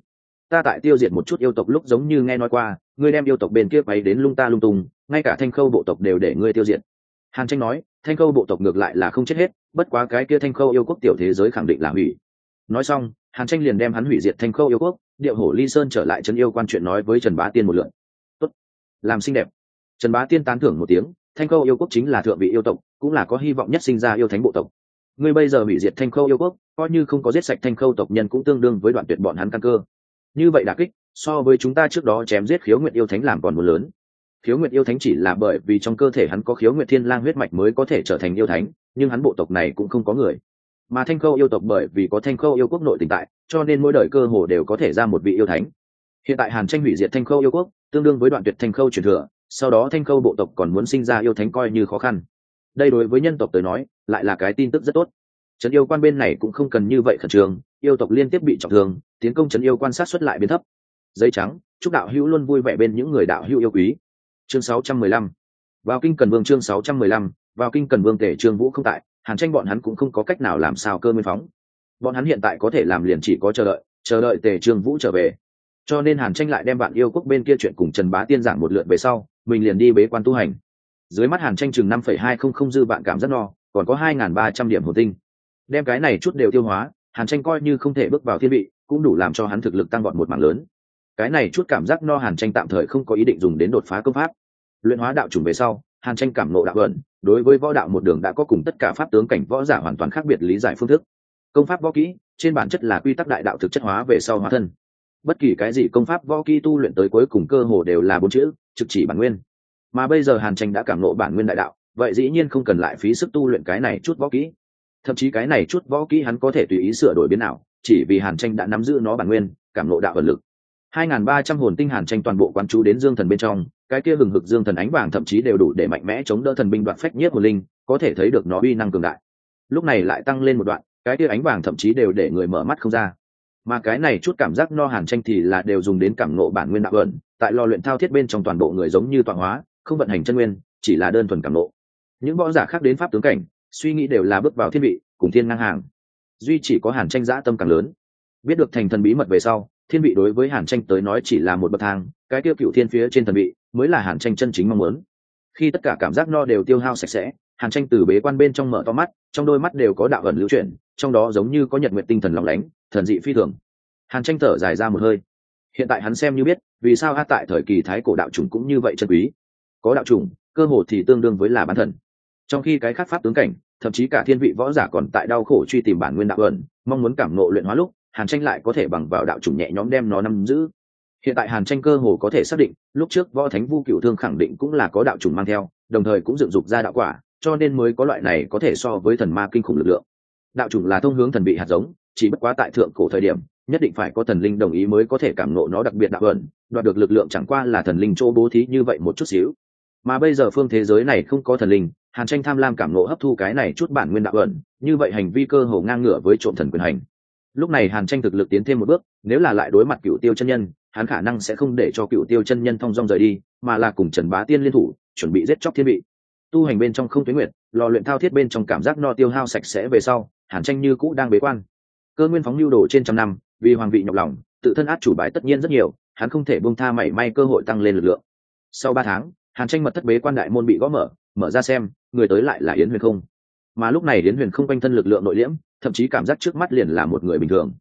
Ta tại tiêu diệt một chút yêu tộc lúc giống như nghe nói qua ngươi đem yêu tộc bên kia quay đến lung ta lung tung, ngay cả thanh khâu bộ tộc đều để ngươi tiêu diệt. Hàn tranh nói, thanh khâu bộ tộc ngược lại là không chết hết, bất quá cái kia thanh khâu yêu quốc tiểu thế giới khẳng định là hủy. Nói xong, hàn tranh liền đem hắn hủy diệt thanh khâu yêu quốc, điệu hổ ly sơn trở lại trấn yêu quan chuyện nói với trần bá tiên một lượn tốt. Làm xinh đẹp. Trần bá tiên tán thưởng một tiếng, thanh khâu yêu quốc chính là thượng vị yêu tộc, cũng là có hy vọng nhất sinh ra yêu thánh bộ tộc. Ngươi bây giờ hủy diệt thanh khâu yêu quốc, coi như không có giết sạch thanh khâu tộc nhân cũng tương đương với đoạn tuyệt bọn hắn căn cơ như vậy đà kích, so với chúng ta trước đó chém giết khiếu nguyện yêu thánh làm còn một lớn. Khiếu nguyện yêu thánh chỉ là bởi vì trong cơ thể hắn có khiếu nguyện thiên lang huyết mạch mới có thể trở thành yêu thánh, nhưng hắn bộ tộc này cũng không có người. Mà thanh khâu yêu tộc bởi vì có thanh khâu yêu quốc nội tình tại, cho nên mỗi đời cơ hồ đều có thể ra một vị yêu thánh. Hiện tại hàn tranh hủy diệt thanh khâu yêu quốc, tương đương với đoạn tuyệt thanh khâu truyền thừa, sau đó thanh khâu bộ tộc còn muốn sinh ra yêu thánh coi như khó khăn. Đây đối với nhân tộc tới nói, lại là cái tin tức rất tốt. Trấn yêu quan bên này cũng không cần như vậy khẩn trương yêu tộc liên tiếp bị trọng thương, tiến công trấn yêu quan sát xuất lại biến thấp. Dây trắng, chúc đạo hữu luôn vui vẻ bên những người đạo hữu yêu quý. Chương 615 vào kinh cần vương chương 615 vào kinh cần vương tể trương vũ không tại, hàn tranh bọn hắn cũng không có cách nào làm sao cơ nguyên phóng. Bọn hắn hiện tại có thể làm liền chỉ có chờ đợi chờ đợi tề trương vũ trở về. Cho nên hàn tranh lại đem bạn yêu quốc bên kia chuyện cùng trần bá tiên giảng một lượt về sau, mình liền đi bế quan tu hành. Dưới mắt hàn tranh chừng năm phẩy hai không không dư bạn cảm rất no, còn có hai n g h n ba trăm điểm hồn tinh. Đem cái này chút đều tiêu hóa hàn tranh coi như không thể bước vào thiên vị, cũng đủ làm cho hắn thực lực tăng gọn một mảng lớn. Cái này chút cảm giác no hàn tranh tạm thời không có ý định dùng đến đột phá công pháp. Luyện hóa đạo chủng về sau, hàn tranh cảm nộ đạo vận đối với võ đạo một đường đã có cùng tất cả pháp tướng cảnh võ giả hoàn toàn khác biệt lý giải phương thức. Công pháp võ kỹ, trên bản chất là quy tắc đại đạo thực chất hóa về sau hóa thân. Bất kỳ cái gì công pháp võ kỹ tu luyện tới cuối cùng cơ hồ đều là bốn chữ, trực chỉ bản nguyên. Mà bây giờ hàn tranh đã cảm nộ bản nguyên đại đạo, vậy dĩ nhiên không cần lại phí sức tu luyện cái này chút võ kỹ thậm chí cái này chút võ kỹ hắn có thể tùy ý sửa đổi biến nào chỉ vì hàn tranh đã nắm giữ nó bản nguyên, cảm nộ đạo vật lực. Hai n g h n ba trăm hồn tinh hàn tranh toàn bộ quán chú đến dương thần bên trong, cái kia hừng hực dương thần ánh vàng thậm chí đều đủ để mạnh mẽ chống đỡ thần binh đoạn phách nhất hồn linh, có thể thấy được nó uy năng cường đại. Lúc này lại tăng lên một đoạn, cái kia ánh vàng thậm chí đều để người mở mắt không ra. Mà cái này chút cảm giác no hàn tranh thì là đều dùng đến cảm nộ bản nguyên đạo ẩn, tại lò luyện thao thiết bên trong toàn bộ người giống như tọa hóa, không vận hành chân nguyên, chỉ là đơn thuần cảm nộ những võ giả khác đến pháp tướng cảnh suy nghĩ đều là bước vào thiên vị, cùng thiên ngang hàng. Duy chỉ có hàn tranh giã tâm càng lớn. Biết được thành thần bí mật về sau, thiên vị đối với hàn tranh tới nói chỉ là một bậc thang, cái tiêu cựu thiên phía trên thần vị mới là hàn tranh chân chính mong muốn. Khi tất cả cảm giác no đều tiêu hao sạch sẽ, hàn tranh từ bế quan bên trong mở to mắt, trong đôi mắt đều có đạo ẩn lưu chuyển, trong đó giống như có nhật nguyện tinh thần lòng lánh, thần dị phi thường. Hàn tranh thở dài ra một hơi. Hiện tại hắn xem như biết, vì sao a tại thời kỳ thái cổ đạo chủng cũng như vậy chân quý. Có đạo chủng, cơ hồ thì tương đương với là bán thần trong khi cái khác pháp tướng cảnh, thậm chí cả thiên vị võ giả còn tại đau khổ truy tìm bản nguyên đạo ẩn, mong muốn cảm nộ luyện hóa lúc, hàn tranh lại có thể bằng vào đạo chủng nhẹ nhóm đem nó nắm giữ. Hiện tại hàn tranh cơ hồ có thể xác định, lúc trước võ thánh vu cựu thương khẳng định cũng là có đạo chủng mang theo, đồng thời cũng dựng dục ra đạo quả, cho nên mới có loại này có thể so với thần ma kinh khủng lực lượng. Đạo chủng là thông hướng thần bị hạt giống, chỉ bất quá tại thượng cổ thời điểm, nhất định phải có thần linh đồng ý mới có thể cảm nộ nó đặc biệt đạo ẩn, đoạt được lực lượng chẳng qua là thần linh chỗ bố thí như vậy một chút xíu. Mà bây giờ phương thế giới này không có thần linh hàn tranh tham lam cảm nộ hấp thu cái này chút bản nguyên đạo ẩn, như vậy hành vi cơ hồ ngang ngửa với trộm thần quyền hành. Lúc này hàn tranh thực lực tiến thêm một bước, nếu là lại đối mặt cựu tiêu chân nhân, hắn khả năng sẽ không để cho cựu tiêu chân nhân thong dong rời đi, mà là cùng trần bá tiên liên thủ, chuẩn bị giết chóc thiên bị tu hành bên trong không tuyến nguyệt, lò luyện thao thiết bên trong cảm giác no tiêu hao sạch sẽ về sau, hàn tranh như cũ đang bế quan. Cơ nguyên phóng lưu đồ trên trăm năm, vì hoàng vị nhọc lòng, tự thân át chủ bài tất nhiên rất nhiều, hắn không thể buông tha mảy may cơ hội tăng lên lực lượng. Sau ba tháng, hàn tranh mật thất bế quan đại môn bị gõ mở mở ra xem người tới lại là yến huyền không? Mà lúc này yến huyền không quanh thân lực lượng nội liễm, thậm chí cảm giác trước mắt liền là một người bình thường.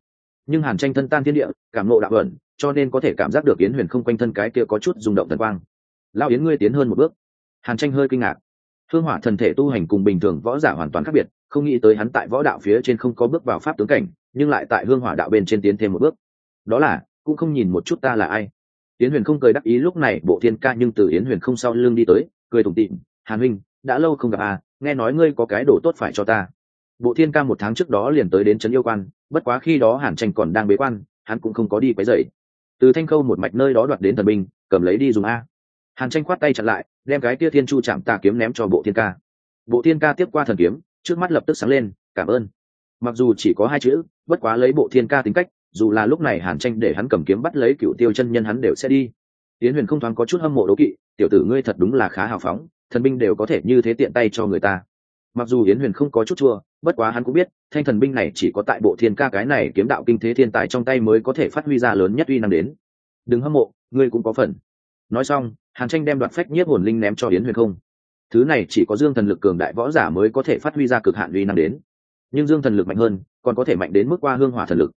Nhưng hàn tranh thân tan thiên địa, cảm nộ đạo ẩn, cho nên có thể cảm giác được yến huyền không quanh thân cái kia có chút rung động thần quang. Lao yến ngươi tiến hơn một bước. Hàn tranh hơi kinh ngạc. Hương hỏa thần thể tu hành cùng bình thường võ giả hoàn toàn khác biệt, không nghĩ tới hắn tại võ đạo phía trên không có bước vào pháp tướng cảnh, nhưng lại tại hương hỏa đạo bên trên tiến thêm một bước. Đó là, cũng không nhìn một chút ta là ai. Yến huyền không cười đắc ý, lúc này bộ thiên ca nhưng từ yến huyền không sau lưng đi tới, cười tủm tịm hàn huynh đã lâu không gặp à nghe nói ngươi có cái đồ tốt phải cho ta. Bộ thiên ca một tháng trước đó liền tới đến trấn yêu quan, bất quá khi đó hàn tranh còn đang bế quan, hắn cũng không có đi quấy dậy từ thanh khâu một mạch nơi đó đoạt đến thần binh, cầm lấy đi dùng a. Hàn tranh khoát tay chặn lại, đem cái tia thiên chu chạm tà kiếm ném cho bộ thiên ca. Bộ thiên ca tiếp qua thần kiếm, trước mắt lập tức sáng lên, cảm ơn. Mặc dù chỉ có hai chữ, bất quá lấy bộ thiên ca tính cách, dù là lúc này hàn tranh để hắn cầm kiếm bắt lấy cựu tiêu chân nhân hắn đều sẽ đi. Tiến huyền không thoáng có chút hâm mộ đố kỵ, tiểu tử ngươi thật đúng là khá hào phóng thần binh đều có thể như thế tiện tay cho người ta. Mặc dù yến huyền không có chút chua, bất quá hắn cũng biết, thanh thần binh này chỉ có tại bộ thiên ca cái này kiếm đạo kinh thế thiên tài trong tay mới có thể phát huy ra lớn nhất uy năng đến. Đừng hâm mộ, ngươi cũng có phần. Nói xong, hàn tranh đem đoạt phách nhiếp hồn linh ném cho yến huyền không. Thứ này chỉ có dương thần lực cường đại võ giả mới có thể phát huy ra cực hạn uy năng đến. Nhưng dương thần lực mạnh hơn, còn có thể mạnh đến mức qua hương hỏa thần lực.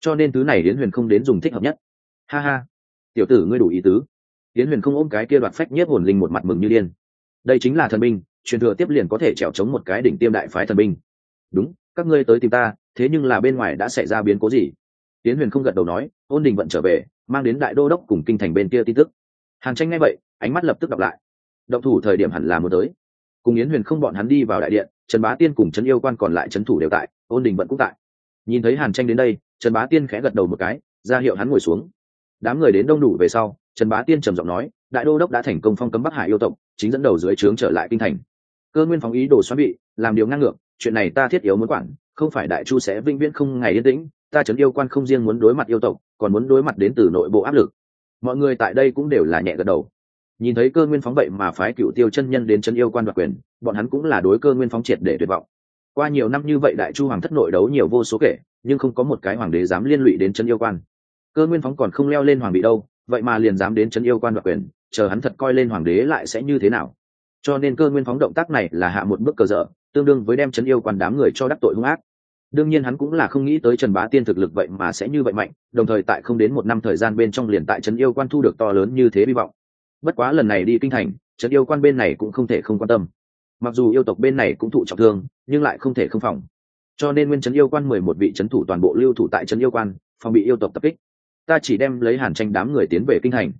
Cho nên thứ này yến huyền không đến dùng thích hợp nhất. Ha ha. Tiểu tử ngươi đủ ý tứ. Yến huyền không ôm cái kia đoạt phách nhiếp hồn linh một mặt mừng như điên đây chính là thần binh, truyền thừa tiếp liền có thể trèo chống một cái đỉnh tiêm đại phái thần binh. Đúng, các ngươi tới tìm ta, thế nhưng là bên ngoài đã xảy ra biến cố gì? Tiến huyền không gật đầu nói, ôn đình vận trở về, mang đến đại đô đốc cùng kinh thành bên kia tin tức. Hàn tranh ngay vậy, ánh mắt lập tức đọc lại. Động thủ thời điểm hẳn là một tới. Cùng yến huyền không bọn hắn đi vào đại điện, trần bá tiên cùng trấn yêu quan còn lại trấn thủ đều tại, ôn đình vận cũng tại. Nhìn thấy hàn tranh đến đây, trần bá tiên khẽ gật đầu một cái, ra hiệu hắn ngồi xuống. Đám người đến đông đủ về sau, trần bá tiên trầm giọng nói đại đô đốc đã thành công phong cấm bắc hải yêu tộc chính dẫn đầu dưới trướng trở lại kinh thành cơ nguyên phóng ý đồ xoắn bị làm điều ngang ngược chuyện này ta thiết yếu muốn quản không phải đại chu sẽ vinh viễn không ngày yên tĩnh ta chấn yêu quan không riêng muốn đối mặt yêu tộc còn muốn đối mặt đến từ nội bộ áp lực mọi người tại đây cũng đều là nhẹ gật đầu nhìn thấy cơ nguyên phóng vậy mà phái cựu tiêu chân nhân đến chân yêu quan đoạt quyền bọn hắn cũng là đối cơ nguyên phóng triệt để tuyệt vọng qua nhiều năm như vậy đại chu hoàng thất nội đấu nhiều vô số kể nhưng không có một cái hoàng đế dám liên lụy đến chân yêu quan cơ nguyên phóng còn không leo lên hoàng bị đâu vậy mà liền dám đến chân yêu quan đoạt quyền chờ hắn thật coi lên hoàng đế lại sẽ như thế nào. Cho nên cơ nguyên phóng động tác này là hạ một bước cờ dở, tương đương với đem chấn yêu quan đám người cho đắc tội hung ác. Đương nhiên hắn cũng là không nghĩ tới trần bá tiên thực lực vậy mà sẽ như vậy mạnh, đồng thời tại không đến một năm thời gian bên trong liền tại trấn yêu quan thu được to lớn như thế hy vọng. Bất quá lần này đi kinh thành trấn yêu quan bên này cũng không thể không quan tâm. Mặc dù yêu tộc bên này cũng thụ trọng thương, nhưng lại không thể không phòng. Cho nên nguyên trấn yêu quan mười một vị trấn thủ toàn bộ lưu thủ tại trấn yêu quan, phòng bị yêu tộc tập kích. Ta chỉ đem lấy hàn tranh đám người tiến về kinh thành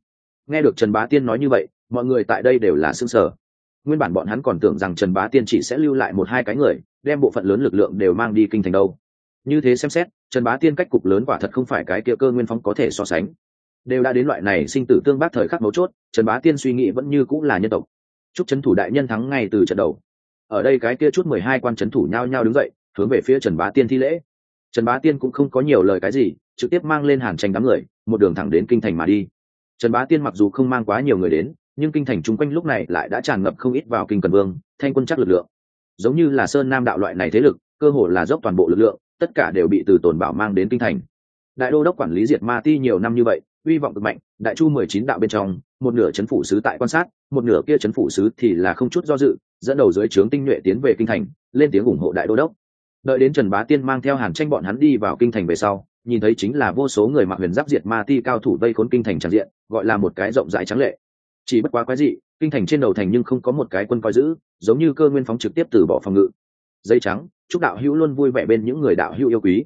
nghe được trần bá tiên nói như vậy, mọi người tại đây đều là xương sở nguyên bản bọn hắn còn tưởng rằng trần bá tiên chỉ sẽ lưu lại một hai cái người, đem bộ phận lớn lực lượng đều mang đi kinh thành đâu. Như thế xem xét, trần bá tiên cách cục lớn quả thật không phải cái kia cơ nguyên phóng có thể so sánh. Đều đã đến loại này sinh tử tương bác thời khắc mấu chốt, trần bá tiên suy nghĩ vẫn như cũng là nhân tộc. Chúc trấn thủ đại nhân thắng ngay từ trận đầu. Ở đây cái kia chút mười hai quan trấn thủ nhao nhao đứng dậy, hướng về phía trần bá tiên thi lễ. Trần bá tiên cũng không có nhiều lời cái gì, trực tiếp mang lên hàn tranh đám người, một đường thẳng đến kinh thành mà đi trần bá tiên mặc dù không mang quá nhiều người đến, nhưng kinh thành chung quanh lúc này lại đã tràn ngập không ít vào kinh cần vương, thanh quân chắc lực lượng. Giống như là sơn nam đạo loại này thế lực, cơ hồ là dốc toàn bộ lực lượng, tất cả đều bị từ tồn bảo mang đến kinh thành. Đại đô đốc quản lý diệt ma ti nhiều năm như vậy, uy vọng cực mạnh, đại chu mười chín đạo bên trong, một nửa chấn phủ sứ tại quan sát, một nửa kia chấn phủ sứ thì là không chút do dự, dẫn đầu dưới trướng tinh nhuệ tiến về kinh thành, lên tiếng ủng hộ đại đô đốc. Đợi đến trần bá tiên mang theo hàn tranh bọn hắn đi vào kinh thành về sau nhìn thấy chính là vô số người mặc huyền giáp diệt ma ti cao thủ vây khốn kinh thành tràn diện, gọi là một cái rộng rãi trắng lệ. Chỉ bất quá quái dị, kinh thành trên đầu thành nhưng không có một cái quân coi giữ, giống như cơ nguyên phóng trực tiếp từ bỏ phòng ngự. Dây trắng, chúc đạo hữu luôn vui vẻ bên những người đạo hữu yêu quý.